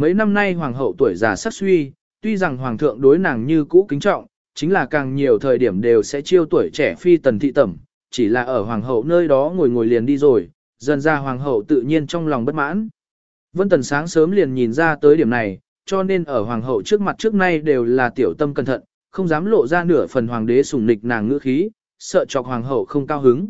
Mấy năm nay hoàng hậu tuổi già sắc suy, tuy rằng hoàng thượng đối nàng như cũ kính trọng, chính là càng nhiều thời điểm đều sẽ chiêu tuổi trẻ phi tần thị tẩm, chỉ là ở hoàng hậu nơi đó ngồi ngồi liền đi rồi, dần ra hoàng hậu tự nhiên trong lòng bất mãn. Vân Tần sáng sớm liền nhìn ra tới điểm này, cho nên ở hoàng hậu trước mặt trước nay đều là tiểu tâm cẩn thận, không dám lộ ra nửa phần hoàng đế sủng nịch nàng ngữ khí, sợ chọc hoàng hậu không cao hứng.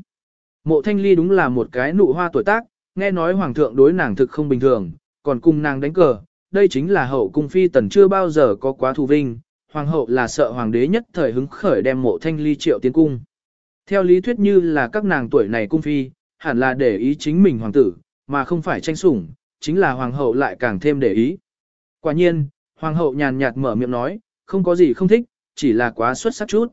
Mộ thanh ly đúng là một cái nụ hoa tuổi tác, nghe nói hoàng thượng đối nàng thực không bình thường, còn cùng nàng đánh cờ, đây chính là hậu cung phi tần chưa bao giờ có quá thù vinh, hoàng hậu là sợ hoàng đế nhất thời hứng khởi đem mộ thanh ly triệu tiến cung. Theo lý thuyết như là các nàng tuổi này cung phi, hẳn là để ý chính mình hoàng tử, mà không phải tranh sủng, chính là hoàng hậu lại càng thêm để ý. Quả nhiên, hoàng hậu nhàn nhạt mở miệng nói, không có gì không thích, chỉ là quá xuất sắc chút.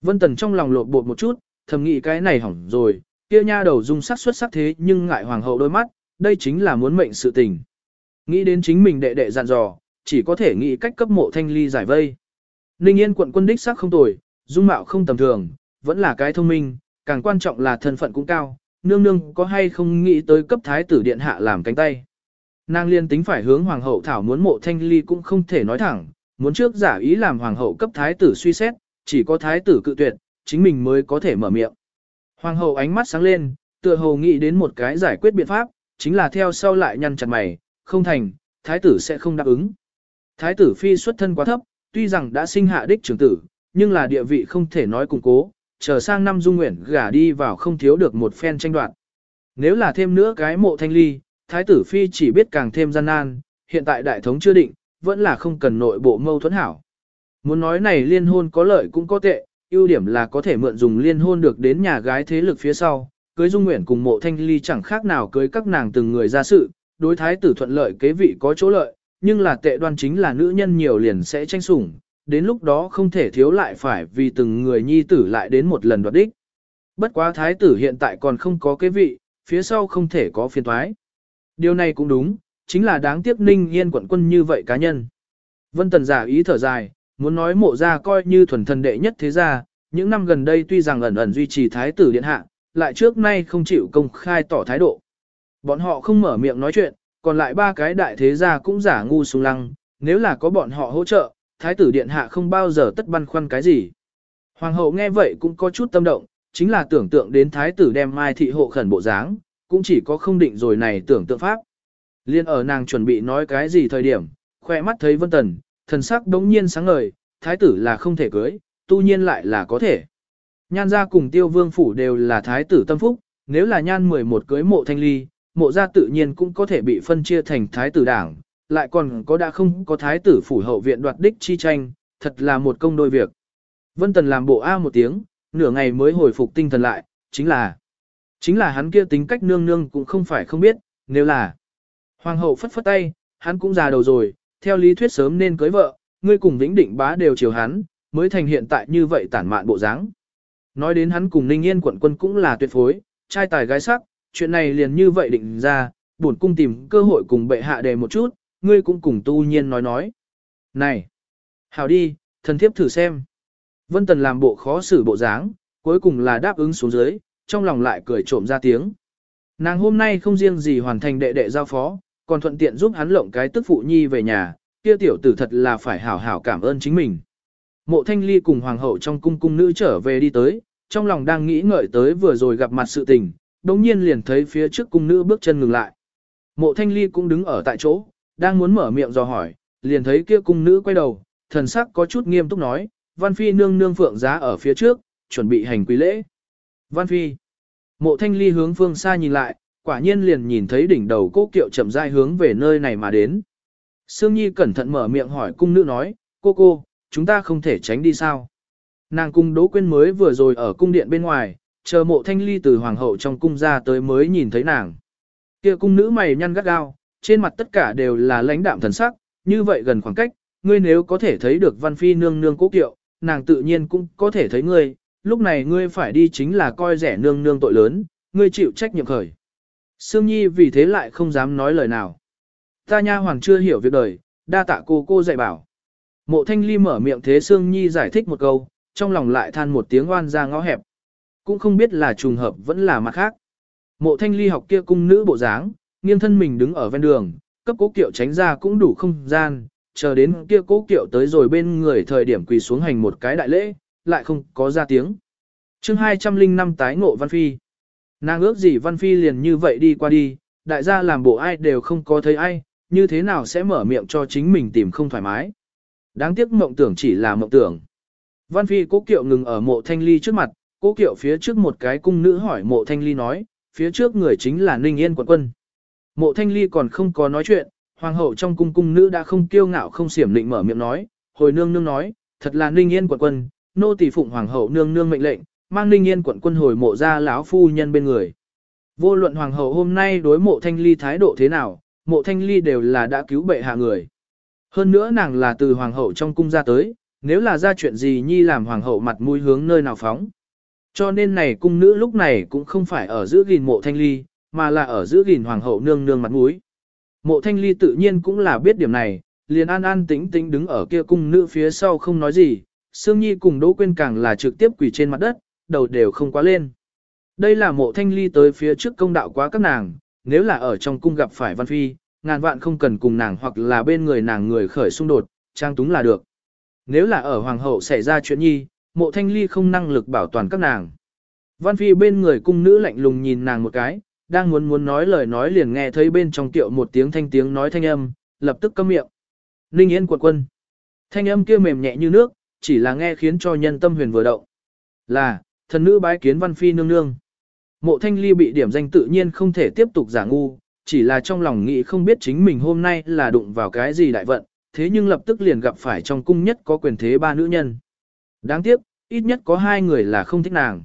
Vân Tần trong lòng lột bột một chút, thầm nghĩ cái này hỏng rồi, kia nha đầu dung sắc xuất sắc thế nhưng ngại hoàng hậu đôi mắt, đây chính là muốn mệnh sự tình. Nghĩ đến chính mình đệ đệ dặn dò, chỉ có thể nghĩ cách cấp mộ thanh ly giải vây. Ninh Yên quận quân đích sắc không tồi, dung mạo không tầm thường, vẫn là cái thông minh, càng quan trọng là thân phận cũng cao, nương nương có hay không nghĩ tới cấp thái tử điện hạ làm cánh tay. Nàng liên tính phải hướng hoàng hậu thảo muốn mộ thanh ly cũng không thể nói thẳng, muốn trước giả ý làm hoàng hậu cấp thái tử suy xét, chỉ có thái tử cự tuyệt, chính mình mới có thể mở miệng. Hoàng hậu ánh mắt sáng lên, tựa hồ nghĩ đến một cái giải quyết biện pháp, chính là theo sau lại nhăn chặt mày, không thành, thái tử sẽ không đáp ứng. Thái tử phi xuất thân quá thấp, tuy rằng đã sinh hạ đích trưởng tử, nhưng là địa vị không thể nói củng cố, chờ sang năm dung nguyện gả đi vào không thiếu được một phen tranh đoạt. Nếu là thêm nữa cái mộ thanh ly, thái tử phi chỉ biết càng thêm gian nan, hiện tại đại thống chưa định, vẫn là không cần nội bộ mâu thuẫn hảo. Muốn nói này liên hôn có lợi cũng có tệ, ưu điểm là có thể mượn dùng liên hôn được đến nhà gái thế lực phía sau, cưới dung nguyện cùng mộ thanh ly chẳng khác nào cưới các nàng từng người ra sự, đối thái tử thuận lợi kế vị có chỗ lợi, nhưng là tệ đoan chính là nữ nhân nhiều liền sẽ tranh sủng, đến lúc đó không thể thiếu lại phải vì từng người nhi tử lại đến một lần đoạt đích. Bất quá thái tử hiện tại còn không có kế vị, phía sau không thể có phiền thoái. Điều này cũng đúng, chính là đáng tiếc ninh yên quận quân như vậy cá nhân. Vân Tần giả ý thở dài, muốn nói mộ ra coi như thuần thần đệ nhất thế gia, những năm gần đây tuy rằng ẩn ẩn duy trì thái tử điện hạ, lại trước nay không chịu công khai tỏ thái độ. Bọn họ không mở miệng nói chuyện, còn lại ba cái đại thế gia cũng giả ngu xuống lăng, nếu là có bọn họ hỗ trợ, thái tử điện hạ không bao giờ tất băn khoăn cái gì. Hoàng hậu nghe vậy cũng có chút tâm động, chính là tưởng tượng đến thái tử đem mai thị hộ khẩn bộ dáng, cũng chỉ có không định rồi này tưởng tượng pháp. Liên ở nàng chuẩn bị nói cái gì thời điểm, khoe mắt thấy vân tần, thần sắc đống nhiên sáng ngời, thái tử là không thể cưới, tu nhiên lại là có thể. Nhan gia cùng tiêu vương phủ đều là thái tử tâm phúc, nếu là nhan 11 cưới mộ thanh ly, mộ gia tự nhiên cũng có thể bị phân chia thành thái tử đảng, lại còn có đã không có thái tử phủ hậu viện đoạt đích chi tranh, thật là một công đôi việc. Vân Tần làm bộ A một tiếng, nửa ngày mới hồi phục tinh thần lại, chính là, chính là hắn kia tính cách nương nương cũng không phải không biết, nếu là, hoàng hậu phất phất tay, hắn cũng già đầu rồi, theo lý thuyết sớm nên cưới vợ, ngươi cùng Vĩnh Định bá đều chiều hắn, mới thành hiện tại như vậy tản mạn bộ dáng. Nói đến hắn cùng Ninh Yên quận quân cũng là tuyệt phối, trai tài gái sắc, chuyện này liền như vậy định ra, bổn cung tìm cơ hội cùng bệ hạ đề một chút, ngươi cũng cùng tu nhiên nói nói. Này! Hào đi, thần thiếp thử xem. Vân Tần làm bộ khó xử bộ dáng, cuối cùng là đáp ứng xuống dưới, trong lòng lại cười trộm ra tiếng. Nàng hôm nay không riêng gì hoàn thành đệ đệ giao phó, còn thuận tiện giúp hắn lộng cái tức phụ nhi về nhà, kia tiểu tử thật là phải hảo hảo cảm ơn chính mình. Mộ thanh ly cùng hoàng hậu trong cung cung nữ trở về đi tới, trong lòng đang nghĩ ngợi tới vừa rồi gặp mặt sự tình, đồng nhiên liền thấy phía trước cung nữ bước chân ngừng lại. Mộ thanh ly cũng đứng ở tại chỗ, đang muốn mở miệng dò hỏi, liền thấy kia cung nữ quay đầu, thần sắc có chút nghiêm túc nói, Văn Phi nương nương phượng giá ở phía trước, chuẩn bị hành quý lễ. Văn Phi. Mộ thanh ly hướng phương xa nhìn lại, quả nhiên liền nhìn thấy đỉnh đầu cô kiệu chậm rãi hướng về nơi này mà đến. Sương Nhi cẩn thận mở miệng hỏi cung nữ nói, cô cô, chúng ta không thể tránh đi sao. Nàng cung đố quên mới vừa rồi ở cung điện bên ngoài, chờ mộ thanh ly từ hoàng hậu trong cung ra tới mới nhìn thấy nàng. kia cung nữ mày nhăn gắt gao, trên mặt tất cả đều là lãnh đạm thần sắc, như vậy gần khoảng cách, ngươi nếu có thể thấy được văn phi nương nương cố kiệu, nàng tự nhiên cũng có thể thấy ngươi, lúc này ngươi phải đi chính là coi rẻ nương nương tội lớn, ngươi chịu trách nhiệm khởi. Sương Nhi vì thế lại không dám nói lời nào. Ta nha hoàng chưa hiểu việc đời, đa tạ cô cô dạy bảo. Mộ thanh ly mở miệng thế Sương Nhi giải thích một câu, trong lòng lại than một tiếng oan ra ngõ hẹp. Cũng không biết là trùng hợp vẫn là mặt khác. Mộ thanh ly học kia cung nữ bộ dáng, nghiêng thân mình đứng ở ven đường, cấp cố kiệu tránh ra cũng đủ không gian, chờ đến kia cố kiệu tới rồi bên người thời điểm quỳ xuống hành một cái đại lễ, lại không có ra tiếng. chương 205 tái ngộ Văn Phi. Nàng ước gì Văn Phi liền như vậy đi qua đi, đại gia làm bộ ai đều không có thấy ai, như thế nào sẽ mở miệng cho chính mình tìm không thoải mái. Đáng tiếc mộng tưởng chỉ là mộng tưởng. Văn Phi cố kiệu ngừng ở mộ thanh ly trước mặt, cố kiệu phía trước một cái cung nữ hỏi mộ thanh ly nói, phía trước người chính là Ninh Yên quận quân. Mộ thanh ly còn không có nói chuyện, hoàng hậu trong cung cung nữ đã không kiêu ngạo không xiểm định mở miệng nói, hồi nương nương nói, thật là Ninh Yên quận quân, nô tỳ phụng hoàng hậu nương nương mệnh lệnh, mang Ninh Yên quận quân hồi mộ ra lão phu nhân bên người. Vô luận hoàng hậu hôm nay đối mộ thanh ly thái độ thế nào, mộ thanh ly đều là đã cứu bệ hạ người. Hơn nữa nàng là từ hoàng hậu trong cung ra tới, nếu là ra chuyện gì nhi làm hoàng hậu mặt mũi hướng nơi nào phóng. Cho nên này cung nữ lúc này cũng không phải ở giữa gìn mộ thanh ly, mà là ở giữa gìn hoàng hậu nương nương mặt mũi. Mộ thanh ly tự nhiên cũng là biết điểm này, liền an an tĩnh tĩnh đứng ở kia cung nữ phía sau không nói gì, Sương Nhi cùng Đỗ Quyên càng là trực tiếp quỳ trên mặt đất, đầu đều không quá lên. Đây là mộ thanh ly tới phía trước công đạo quá các nàng, nếu là ở trong cung gặp phải Văn Phi, ngàn vạn không cần cùng nàng hoặc là bên người nàng người khởi xung đột, trang túng là được. Nếu là ở Hoàng hậu xảy ra chuyện nhi, mộ thanh ly không năng lực bảo toàn các nàng. Văn Phi bên người cung nữ lạnh lùng nhìn nàng một cái, đang muốn muốn nói lời nói liền nghe thấy bên trong tiệu một tiếng thanh tiếng nói thanh âm, lập tức câm miệng. Ninh Yên quận quân. Thanh âm kia mềm nhẹ như nước, chỉ là nghe khiến cho nhân tâm huyền vừa động. Là, thần nữ bái kiến văn phi nương nương. Mộ thanh ly bị điểm danh tự nhiên không thể tiếp tục giả ngu, chỉ là trong lòng nghĩ không biết chính mình hôm nay là đụng vào cái gì đại vận, thế nhưng lập tức liền gặp phải trong cung nhất có quyền thế ba nữ nhân. Đáng tiếc, ít nhất có hai người là không thích nàng.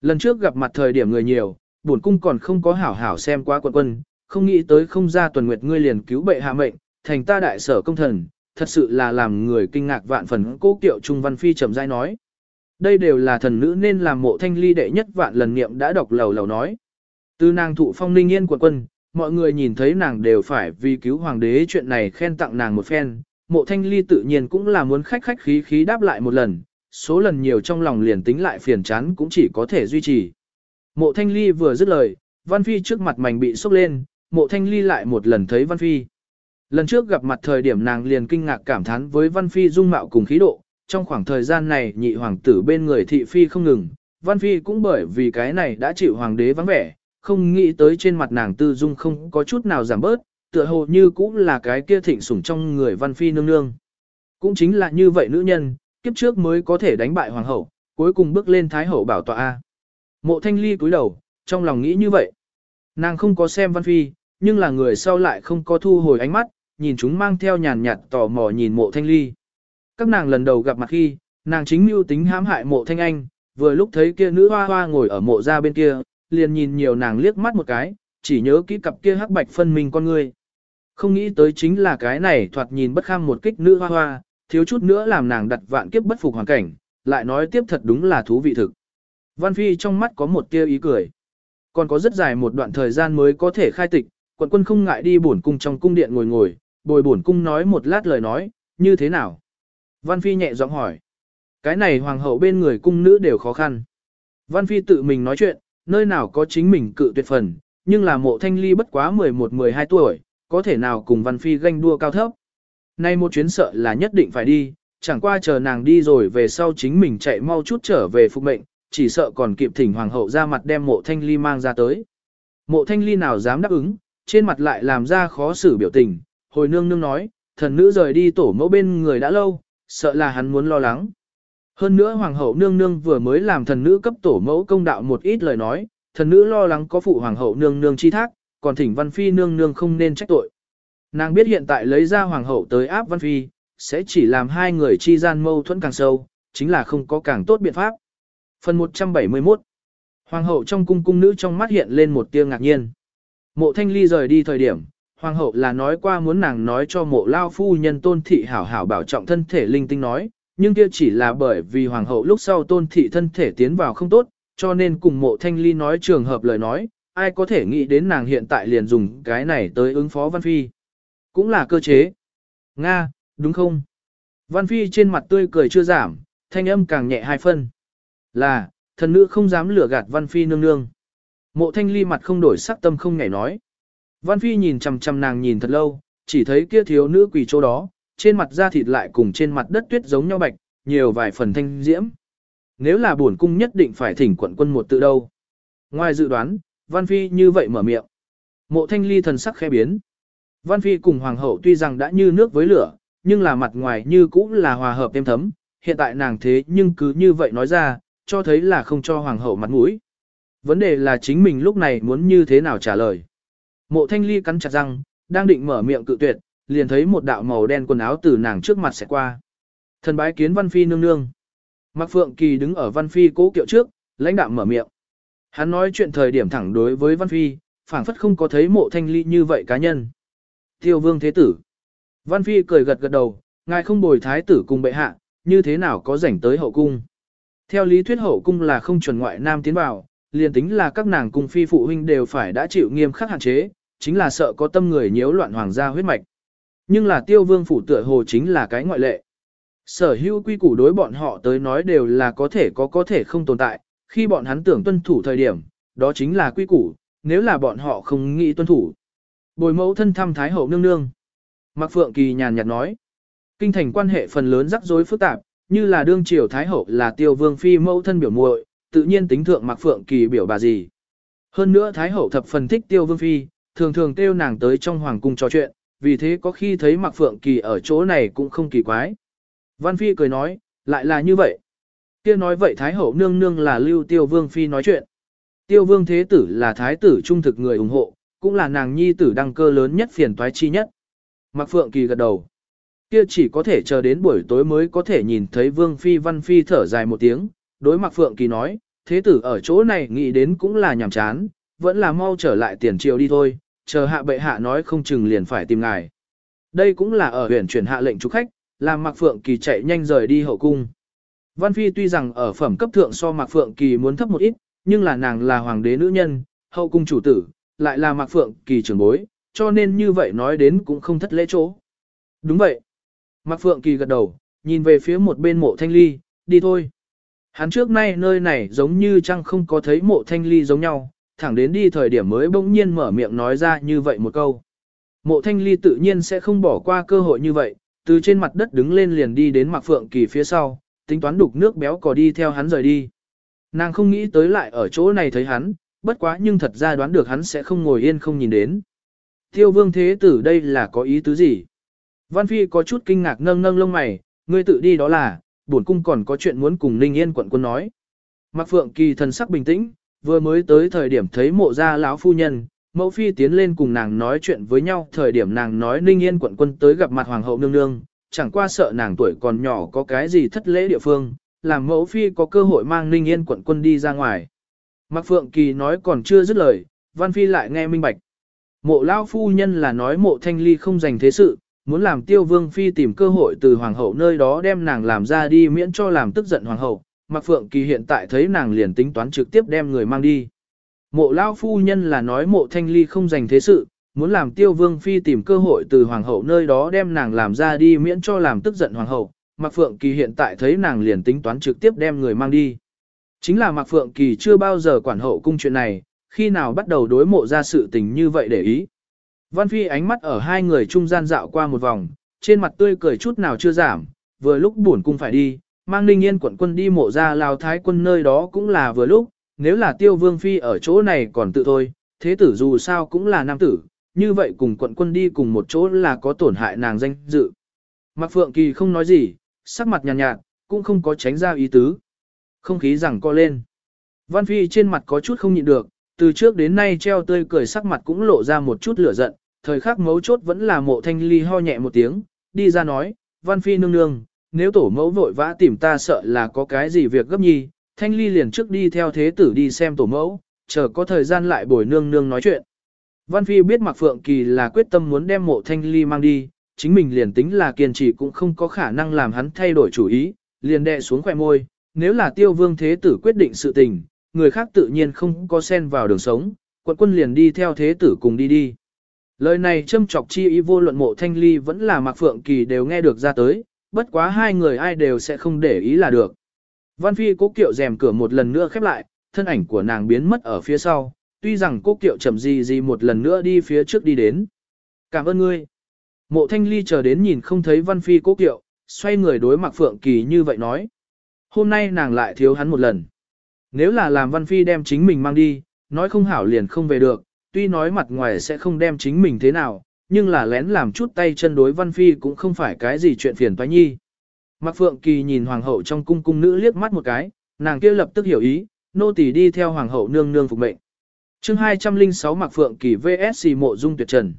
Lần trước gặp mặt thời điểm người nhiều, bổn cung còn không có hảo hảo xem qua quận quân, không nghĩ tới không ra tuần nguyệt ngươi liền cứu bệ hạ mệnh, thành ta đại sở công thần, thật sự là làm người kinh ngạc vạn phần cố kiệu Trung Văn Phi chậm rãi nói. Đây đều là thần nữ nên làm mộ thanh ly đệ nhất vạn lần niệm đã đọc lầu lầu nói. Từ nàng thụ phong ninh yên quận quân, mọi người nhìn thấy nàng đều phải vì cứu hoàng đế chuyện này khen tặng nàng một phen, mộ thanh ly tự nhiên cũng là muốn khách khách khí khí đáp lại một lần, số lần nhiều trong lòng liền tính lại phiền chán cũng chỉ có thể duy trì. Mộ thanh ly vừa dứt lời, Văn Phi trước mặt mảnh bị sốc lên, mộ thanh ly lại một lần thấy Văn Phi. Lần trước gặp mặt thời điểm nàng liền kinh ngạc cảm thán với Văn Phi dung mạo cùng khí độ, trong khoảng thời gian này nhị hoàng tử bên người thị phi không ngừng, Văn Phi cũng bởi vì cái này đã chịu hoàng đế vắng vẻ, không nghĩ tới trên mặt nàng tư dung không có chút nào giảm bớt, tựa hồ như cũng là cái kia thịnh sủng trong người Văn Phi nương nương. Cũng chính là như vậy nữ nhân, kiếp trước mới có thể đánh bại hoàng hậu, cuối cùng bước lên thái hậu bảo tọa A. Mộ thanh ly cúi đầu, trong lòng nghĩ như vậy. Nàng không có xem Văn Phi, nhưng là người sau lại không có thu hồi ánh mắt, nhìn chúng mang theo nhàn nhạt tò mò nhìn mộ thanh ly. Các nàng lần đầu gặp mặt khi, nàng chính mưu tính hãm hại mộ thanh anh, vừa lúc thấy kia nữ hoa hoa ngồi ở mộ ra bên kia, liền nhìn nhiều nàng liếc mắt một cái, chỉ nhớ kỹ cặp kia hắc bạch phân minh con người. Không nghĩ tới chính là cái này thoạt nhìn bất kham một kích nữ hoa hoa, thiếu chút nữa làm nàng đặt vạn kiếp bất phục hoàn cảnh, lại nói tiếp thật đúng là thú vị thực. Văn Phi trong mắt có một tia ý cười. Còn có rất dài một đoạn thời gian mới có thể khai tịch, quận quân không ngại đi bổn cung trong cung điện ngồi ngồi, bồi bổn cung nói một lát lời nói, như thế nào? Văn Phi nhẹ giọng hỏi. Cái này hoàng hậu bên người cung nữ đều khó khăn. Văn Phi tự mình nói chuyện, nơi nào có chính mình cự tuyệt phần, nhưng là mộ thanh ly bất quá 11-12 tuổi, có thể nào cùng Văn Phi ganh đua cao thấp. Nay một chuyến sợ là nhất định phải đi, chẳng qua chờ nàng đi rồi về sau chính mình chạy mau chút trở về phục mệnh, chỉ sợ còn kịp thỉnh hoàng hậu ra mặt đem mộ thanh ly mang ra tới. Mộ thanh ly nào dám đáp ứng, trên mặt lại làm ra khó xử biểu tình, hồi nương nương nói, thần nữ rời đi tổ mẫu bên người đã lâu, sợ là hắn muốn lo lắng. Hơn nữa hoàng hậu nương nương vừa mới làm thần nữ cấp tổ mẫu công đạo một ít lời nói, thần nữ lo lắng có phụ hoàng hậu nương nương chi thác, còn thỉnh văn phi nương nương không nên trách tội. Nàng biết hiện tại lấy ra hoàng hậu tới áp văn phi, sẽ chỉ làm hai người chi gian mâu thuẫn càng sâu, chính là không có càng tốt biện pháp. Phần 171 Hoàng hậu trong cung cung nữ trong mắt hiện lên một tia ngạc nhiên. Mộ thanh ly rời đi thời điểm, hoàng hậu là nói qua muốn nàng nói cho mộ lao phu nhân tôn thị hảo hảo bảo trọng thân thể linh tinh nói, nhưng kia chỉ là bởi vì hoàng hậu lúc sau tôn thị thân thể tiến vào không tốt, cho nên cùng mộ thanh ly nói trường hợp lời nói, ai có thể nghĩ đến nàng hiện tại liền dùng cái này tới ứng phó Văn Phi. Cũng là cơ chế. Nga, đúng không? Văn Phi trên mặt tươi cười chưa giảm, thanh âm càng nhẹ hai phân. Là, thần nữ không dám lừa gạt Văn Phi nương nương. Mộ thanh ly mặt không đổi sắc tâm không nhảy nói. Văn Phi nhìn chầm chầm nàng nhìn thật lâu, chỉ thấy kia thiếu nữ quỳ chỗ đó, trên mặt da thịt lại cùng trên mặt đất tuyết giống nhau bạch, nhiều vài phần thanh diễm. Nếu là buồn cung nhất định phải thỉnh quận quân một tự đâu. Ngoài dự đoán, Văn Phi như vậy mở miệng. Mộ thanh ly thần sắc khẽ biến. Văn Phi cùng Hoàng hậu tuy rằng đã như nước với lửa, nhưng là mặt ngoài như cũng là hòa hợp êm thấm. Hiện tại nàng thế nhưng cứ như vậy nói ra, cho thấy là không cho Hoàng hậu mặt mũi. Vấn đề là chính mình lúc này muốn như thế nào trả lời. Mộ thanh ly cắn chặt răng, đang định mở miệng cự tuyệt, liền thấy một đạo màu đen quần áo từ nàng trước mặt sẽ qua. Thần bái kiến Văn Phi nương nương. Mạc Phượng Kỳ đứng ở Văn Phi cố kiệu trước, lãnh đạm mở miệng. Hắn nói chuyện thời điểm thẳng đối với Văn Phi, phảng phất không có thấy mộ thanh ly như vậy cá nhân. Tiêu vương thế tử. Văn Phi cười gật gật đầu, ngài không bồi thái tử cùng bệ hạ, như thế nào có rảnh tới hậu cung. Theo lý thuyết hậu cung là không chuẩn ngoại nam tiến vào, liền tính là các nàng cung phi phụ huynh đều phải đã chịu nghiêm khắc hạn chế, chính là sợ có tâm người nhiễu loạn hoàng gia huyết mạch. Nhưng là tiêu vương phủ tựa hồ chính là cái ngoại lệ. Sở hữu quy củ đối bọn họ tới nói đều là có thể có có thể không tồn tại, khi bọn hắn tưởng tuân thủ thời điểm, đó chính là quy củ, nếu là bọn họ không nghĩ tuân thủ. Bồi mẫu thân thăm Thái Hậu nương nương. Mạc Phượng Kỳ nhàn nhạt nói, kinh thành quan hệ phần lớn rắc rối phức tạp, như là đương triều Thái Hậu là tiêu vương phi mẫu thân biểu muội, tự nhiên tính thượng Mạc Phượng Kỳ biểu bà gì. Hơn nữa Thái Hậu thập phần thích tiêu vương phi, thường thường kêu nàng tới trong hoàng cung trò chuyện, vì thế có khi thấy Mạc Phượng Kỳ ở chỗ này cũng không kỳ quái. Văn Phi cười nói, lại là như vậy. Kia nói vậy Thái Hậu nương nương là lưu tiêu vương Phi nói chuyện. Tiêu vương thế tử là thái tử trung thực người ủng hộ, cũng là nàng nhi tử đăng cơ lớn nhất phiền toái chi nhất. Mạc Phượng Kỳ gật đầu. Kia chỉ có thể chờ đến buổi tối mới có thể nhìn thấy vương Phi Văn Phi thở dài một tiếng. Đối Mạc Phượng Kỳ nói, thế tử ở chỗ này nghĩ đến cũng là nhàm chán, vẫn là mau trở lại tiền triều đi thôi, chờ hạ bệ hạ nói không chừng liền phải tìm ngài. Đây cũng là ở huyện chuyển hạ lệnh chủ khách, làm Mạc Phượng Kỳ chạy nhanh rời đi hậu cung. Văn Phi tuy rằng ở phẩm cấp thượng so Mạc Phượng Kỳ muốn thấp một ít, nhưng là nàng là hoàng đế nữ nhân, hậu cung chủ tử, lại là Mạc Phượng Kỳ trưởng bối, cho nên như vậy nói đến cũng không thất lễ chỗ. Đúng vậy. Mạc Phượng Kỳ gật đầu, nhìn về phía một bên mộ thanh ly, đi thôi. Hắn trước nay nơi này giống như chăng không có thấy mộ thanh ly giống nhau, thẳng đến đi thời điểm mới bỗng nhiên mở miệng nói ra như vậy một câu. Mộ thanh ly tự nhiên sẽ không bỏ qua cơ hội như vậy, từ trên mặt đất đứng lên liền đi đến Mạc Phượng Kỳ phía sau, tính toán đục nước béo cò đi theo hắn rời đi. Nàng không nghĩ tới lại ở chỗ này thấy hắn, bất quá nhưng thật ra đoán được hắn sẽ không ngồi yên không nhìn đến. Tiêu vương thế tử đây là có ý tứ gì? Văn Phi có chút kinh ngạc nâng nâng lông mày, ngươi tự đi đó là, bổn cung còn có chuyện muốn cùng Ninh Yên quận quân nói. Mạc Phượng Kỳ thần sắc bình tĩnh, vừa mới tới thời điểm thấy mộ gia lão phu nhân, mẫu phi tiến lên cùng nàng nói chuyện với nhau, thời điểm nàng nói Ninh Yên quận quân tới gặp mặt hoàng hậu nương nương, chẳng qua sợ nàng tuổi còn nhỏ có cái gì thất lễ địa phương, làm mẫu phi có cơ hội mang Ninh Yên quận quân đi ra ngoài. Mạc Phượng Kỳ nói còn chưa dứt lời, Văn Phi lại nghe minh bạch. Mộ lão phu nhân là nói mộ thanh ly không dành thế sự, muốn làm tiêu vương phi tìm cơ hội từ hoàng hậu nơi đó đem nàng làm ra đi miễn cho làm tức giận hoàng hậu, Mạc Phượng Kỳ hiện tại thấy nàng liền tính toán trực tiếp đem người mang đi. Mộ lao phu nhân là nói mộ thanh ly không dành thế sự, muốn làm tiêu vương phi tìm cơ hội từ hoàng hậu nơi đó đem nàng làm ra đi miễn cho làm tức giận hoàng hậu. Mạc Phượng Kỳ hiện tại thấy nàng liền tính toán trực tiếp đem người mang đi. Chính là Mạc Phượng Kỳ chưa bao giờ quản hậu cung chuyện này, khi nào bắt đầu đối mộ ra sự tình như vậy để ý. Văn Phi ánh mắt ở hai người trung gian dạo qua một vòng, trên mặt tươi cười chút nào chưa giảm, vừa lúc buồn cung phải đi, mang ninh yên quận quân đi mộ ra lao thái quân nơi đó cũng là vừa lúc, nếu là tiêu vương phi ở chỗ này còn tự thôi, thế tử dù sao cũng là nam tử, như vậy cùng quận quân đi cùng một chỗ là có tổn hại nàng danh dự. Mạc Phượng Kỳ không nói gì, sắc mặt nhàn nhạt, nhạt, cũng không có tránh ra ý tứ. Không khí rằng co lên. Văn Phi trên mặt có chút không nhịn được, từ trước đến nay treo tươi cười sắc mặt cũng lộ ra một chút lửa giận, thời khắc mấu chốt vẫn là mộ thanh ly ho nhẹ một tiếng, đi ra nói, Văn Phi nương nương, nếu tổ mẫu vội vã tìm ta sợ là có cái gì việc gấp nhi, thanh ly liền trước đi theo thế tử đi xem tổ mẫu, chờ có thời gian lại bồi nương nương nói chuyện. Văn Phi biết Mạc Phượng Kỳ là quyết tâm muốn đem mộ thanh ly mang đi, chính mình liền tính là kiên trì cũng không có khả năng làm hắn thay đổi chủ ý, liền đè xuống khỏe môi, nếu là tiêu vương thế tử quyết định sự tình, người khác tự nhiên không có xen vào đường sống, quận quân liền đi theo thế tử cùng đi đi. Lời này châm chọc chi ý vô luận mộ thanh ly vẫn là Mạc Phượng Kỳ đều nghe được ra tới, bất quá hai người ai đều sẽ không để ý là được. Văn Phi cố kiệu rèm cửa một lần nữa khép lại, thân ảnh của nàng biến mất ở phía sau, tuy rằng cố kiệu chậm gì gì một lần nữa đi phía trước đi đến. Cảm ơn ngươi. Mộ thanh ly chờ đến nhìn không thấy Văn Phi cố kiệu, xoay người đối Mạc Phượng Kỳ như vậy nói. Hôm nay nàng lại thiếu hắn một lần. Nếu là làm Văn Phi đem chính mình mang đi, nói không hảo liền không về được, tuy nói mặt ngoài sẽ không đem chính mình thế nào, nhưng là lén làm chút tay chân đối Văn Phi cũng không phải cái gì chuyện phiền toái nhi. Mạc Phượng Kỳ nhìn hoàng hậu trong cung cung nữ liếc mắt một cái, nàng kia lập tức hiểu ý, nô tỳ đi theo hoàng hậu nương nương phục mệnh. Chương 206 Mạc Phượng Kỳ VS Mộ Dung Tuyệt Trần.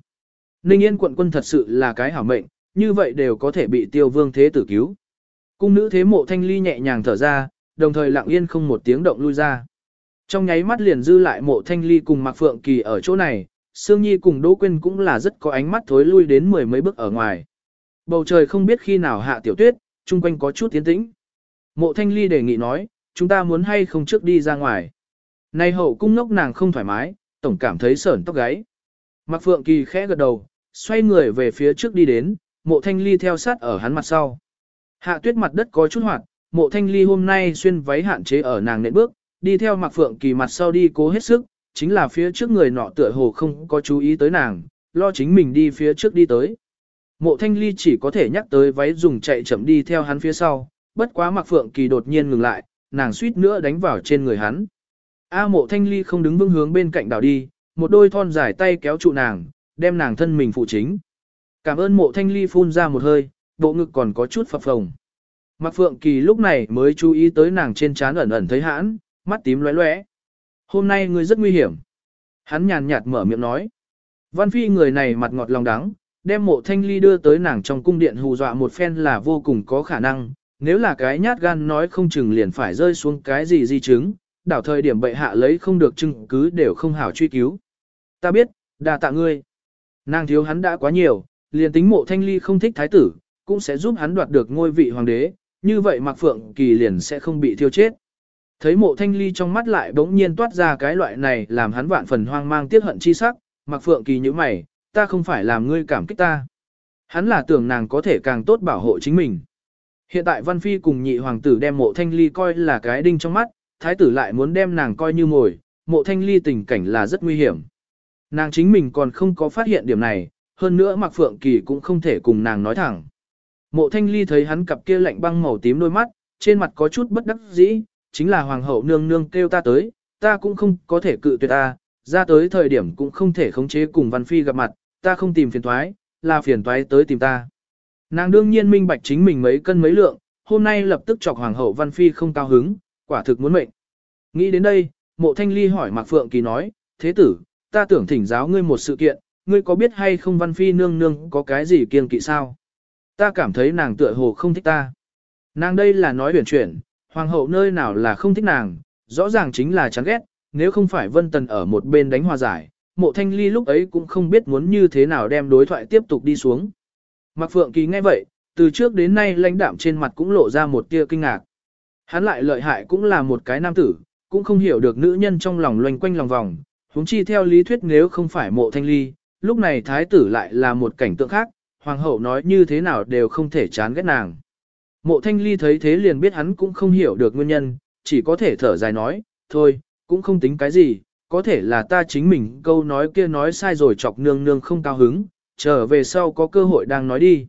Ninh Yên quận quân thật sự là cái hảo mệnh, như vậy đều có thể bị Tiêu Vương thế tử cứu. Cung nữ thế mộ thanh ly nhẹ nhàng thở ra, đồng thời lặng yên không một tiếng động lui ra. Trong nháy mắt liền dư lại mộ thanh ly cùng Mạc Phượng Kỳ ở chỗ này, Sương Nhi cùng Đỗ Quyên cũng là rất có ánh mắt thối lui đến mười mấy bước ở ngoài. Bầu trời không biết khi nào hạ tiểu tuyết, chung quanh có chút tiến tĩnh. Mộ thanh ly đề nghị nói, chúng ta muốn hay không trước đi ra ngoài. Này hậu cung ngốc nàng không thoải mái, tổng cảm thấy sởn tóc gáy. Mạc Phượng Kỳ khẽ gật đầu, xoay người về phía trước đi đến, mộ thanh ly theo sát ở hắn mặt sau. Hạ tuyết mặt đất có chút hoạt, mộ thanh ly hôm nay xuyên váy hạn chế ở nàng nệm bước, đi theo Mạc Phượng Kỳ mặt sau đi cố hết sức, chính là phía trước người nọ tựa hồ không có chú ý tới nàng, lo chính mình đi phía trước đi tới. Mộ thanh ly chỉ có thể nhắc tới váy dùng chạy chậm đi theo hắn phía sau, bất quá Mạc Phượng Kỳ đột nhiên ngừng lại, nàng suýt nữa đánh vào trên người hắn. A mộ thanh ly không đứng vững hướng bên cạnh đảo đi, một đôi thon dài tay kéo trụ nàng, đem nàng thân mình phụ chính. Cảm ơn mộ thanh ly phun ra một hơi, bộ ngực còn có chút phập phồng. Mạc Phượng Kỳ lúc này mới chú ý tới nàng trên trán ẩn ẩn thấy hãn, mắt tím lóe lóe. Hôm nay ngươi rất nguy hiểm. Hắn nhàn nhạt mở miệng nói. Văn Phi người này mặt ngọt lòng đắng, đem mộ thanh ly đưa tới nàng trong cung điện hù dọa một phen là vô cùng có khả năng. Nếu là cái nhát gan nói không chừng liền phải rơi xuống cái gì di chứng, đảo thời điểm bệ hạ lấy không được chứng cứ đều không hảo truy cứu. Ta biết, đà tạ ngươi. Nàng thiếu hắn đã quá nhiều, liền tính mộ thanh ly không thích thái tử, cũng sẽ giúp hắn đoạt được ngôi vị hoàng đế, như vậy Mạc Phượng Kỳ liền sẽ không bị thiêu chết. Thấy mộ thanh ly trong mắt lại bỗng nhiên toát ra cái loại này làm hắn vạn phần hoang mang tiếc hận chi sắc, Mạc Phượng Kỳ như mày, ta không phải làm ngươi cảm kích ta. Hắn là tưởng nàng có thể càng tốt bảo hộ chính mình. Hiện tại Văn Phi cùng nhị hoàng tử đem mộ thanh ly coi là cái đinh trong mắt, thái tử lại muốn đem nàng coi như mồi, mộ thanh ly tình cảnh là rất nguy hiểm. Nàng chính mình còn không có phát hiện điểm này, hơn nữa Mạc Phượng Kỳ cũng không thể cùng nàng nói thẳng. Mộ thanh ly thấy hắn cặp kia lạnh băng màu tím đôi mắt, trên mặt có chút bất đắc dĩ, chính là hoàng hậu nương nương kêu ta tới, ta cũng không có thể cự tuyệt ta, ra tới thời điểm cũng không thể khống chế cùng Văn Phi gặp mặt, ta không tìm phiền thoái, là phiền toái tới tìm ta. Nàng đương nhiên minh bạch chính mình mấy cân mấy lượng, hôm nay lập tức chọc hoàng hậu Văn Phi không cao hứng, quả thực muốn mệnh. Nghĩ đến đây, mộ thanh ly hỏi Mạc Phượng Kỳ nói, thế tử, ta tưởng thỉnh giáo ngươi một sự kiện, ngươi có biết hay không Văn Phi nương nương có cái gì kiêng kỵ sao? Ta cảm thấy nàng tựa hồ không thích ta. Nàng đây là nói huyền chuyển, hoàng hậu nơi nào là không thích nàng, rõ ràng chính là chán ghét, nếu không phải Vân Tần ở một bên đánh hòa giải, mộ thanh ly lúc ấy cũng không biết muốn như thế nào đem đối thoại tiếp tục đi xuống. Mạc Phượng Kỳ nghe vậy, từ trước đến nay lãnh đạm trên mặt cũng lộ ra một tia kinh ngạc. Hắn lại lợi hại cũng là một cái nam tử, cũng không hiểu được nữ nhân trong lòng loanh quanh lòng vòng, huống chi theo lý thuyết nếu không phải mộ thanh ly, lúc này thái tử lại là một cảnh tượng khác, hoàng hậu nói như thế nào đều không thể chán ghét nàng. Mộ thanh ly thấy thế liền biết hắn cũng không hiểu được nguyên nhân, chỉ có thể thở dài nói, thôi, cũng không tính cái gì, có thể là ta chính mình câu nói kia nói sai rồi chọc nương nương không cao hứng, trở về sau có cơ hội đang nói đi.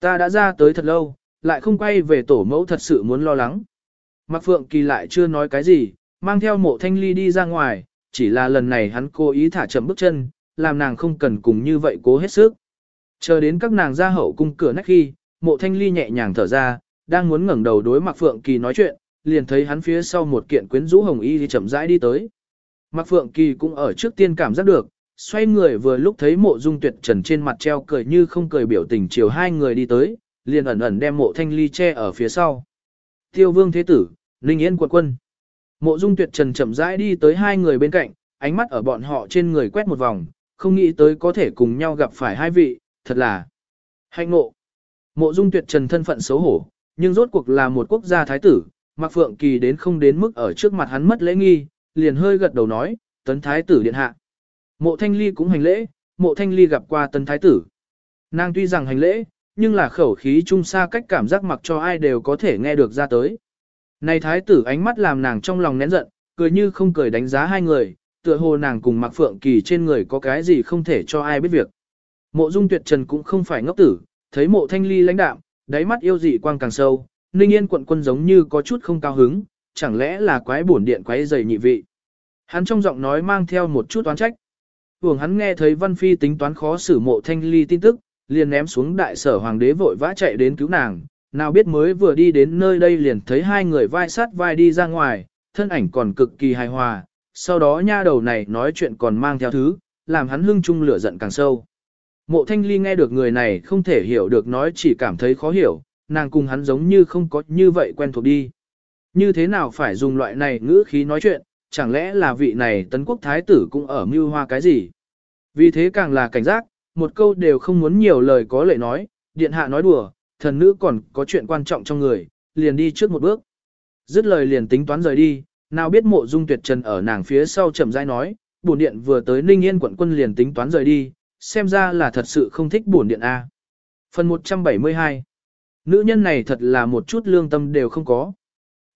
Ta đã ra tới thật lâu, lại không quay về tổ mẫu thật sự muốn lo lắng. Mạc Phượng Kỳ lại chưa nói cái gì, mang theo mộ thanh ly đi ra ngoài, chỉ là lần này hắn cố ý thả chậm bước chân, làm nàng không cần cùng như vậy cố hết sức. Chờ đến các nàng ra hậu cung cửa nách khi, mộ thanh ly nhẹ nhàng thở ra, đang muốn ngẩng đầu đối Mạc Phượng Kỳ nói chuyện, liền thấy hắn phía sau một kiện quyến rũ hồng y thì chậm rãi đi tới. Mạc Phượng Kỳ cũng ở trước tiên cảm giác được, xoay người vừa lúc thấy mộ dung tuyệt trần trên mặt treo cười như không cười biểu tình chiều hai người đi tới, liền ẩn ẩn đem mộ thanh ly che ở phía sau. Tiêu vương thế tử, Ninh Yên quận quân. Mộ dung tuyệt trần chậm rãi đi tới hai người bên cạnh, ánh mắt ở bọn họ trên người quét một vòng, không nghĩ tới có thể cùng nhau gặp phải hai vị, thật là hạnh ngộ. Mộ dung tuyệt trần thân phận xấu hổ, nhưng rốt cuộc là một quốc gia thái tử, Mạc Phượng Kỳ đến không đến mức ở trước mặt hắn mất lễ nghi, liền hơi gật đầu nói, tấn thái tử điện hạ. Mộ thanh ly cũng hành lễ, mộ thanh ly gặp qua tấn thái tử. Nàng tuy rằng hành lễ, nhưng là khẩu khí trung xa cách cảm giác mặc cho ai đều có thể nghe được ra tới. Này thái tử ánh mắt làm nàng trong lòng nén giận, cười như không cười đánh giá hai người, tựa hồ nàng cùng Mạc Phượng Kỳ trên người có cái gì không thể cho ai biết việc. Mộ Dung Tuyệt Trần cũng không phải ngốc tử, thấy Mộ Thanh Ly lãnh đạm, đáy mắt yêu dị quang càng sâu, Ninh Yên quận quân giống như có chút không cao hứng, chẳng lẽ là quái bổn điện quái dày nhị vị. Hắn trong giọng nói mang theo một chút toán trách. Vương hắn nghe thấy Văn Phi tính toán khó xử Mộ Thanh Ly tin tức, liền ném xuống đại sở hoàng đế vội vã chạy đến cứu nàng, nào biết mới vừa đi đến nơi đây liền thấy hai người vai sát vai đi ra ngoài, thân ảnh còn cực kỳ hài hòa, sau đó nha đầu này nói chuyện còn mang theo thứ, làm hắn hưng trung lửa giận càng sâu. Mộ thanh ly nghe được người này không thể hiểu được nói chỉ cảm thấy khó hiểu, nàng cùng hắn giống như không có như vậy quen thuộc đi. Như thế nào phải dùng loại này ngữ khí nói chuyện, chẳng lẽ là vị này tấn quốc thái tử cũng ở mưu hoa cái gì? Vì thế càng là cảnh giác, một câu đều không muốn nhiều lời có lệ nói, điện hạ nói đùa, thần nữ còn có chuyện quan trọng trong người, liền đi trước một bước. Dứt lời liền tính toán rời đi, nào biết mộ dung tuyệt trần ở nàng phía sau chậm rãi nói, bổn điện vừa tới Ninh Yên quận quân liền tính toán rời đi, xem ra là thật sự không thích bổn điện A. Phần 172 Nữ nhân này thật là một chút lương tâm đều không có.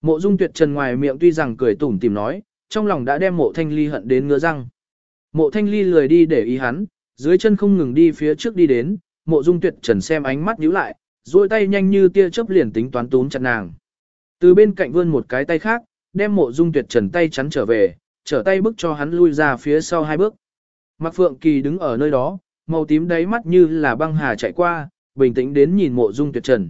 Mộ dung tuyệt trần ngoài miệng tuy rằng cười tủm tìm nói, trong lòng đã đem mộ thanh ly hận đến ngứa răng. Mộ thanh ly lười đi để ý hắn, dưới chân không ngừng đi phía trước đi đến, mộ dung tuyệt trần xem ánh mắt nhíu lại, duỗi tay nhanh như tia chớp liền tính toán túm chặt nàng. Từ bên cạnh vươn một cái tay khác, đem mộ dung tuyệt trần tay chắn trở về, trở tay bước cho hắn lui ra phía sau hai bước. Mạc Phượng Kỳ đứng ở nơi đó, màu tím đáy mắt như là băng hà chạy qua, bình tĩnh đến nhìn mộ dung tuyệt trần.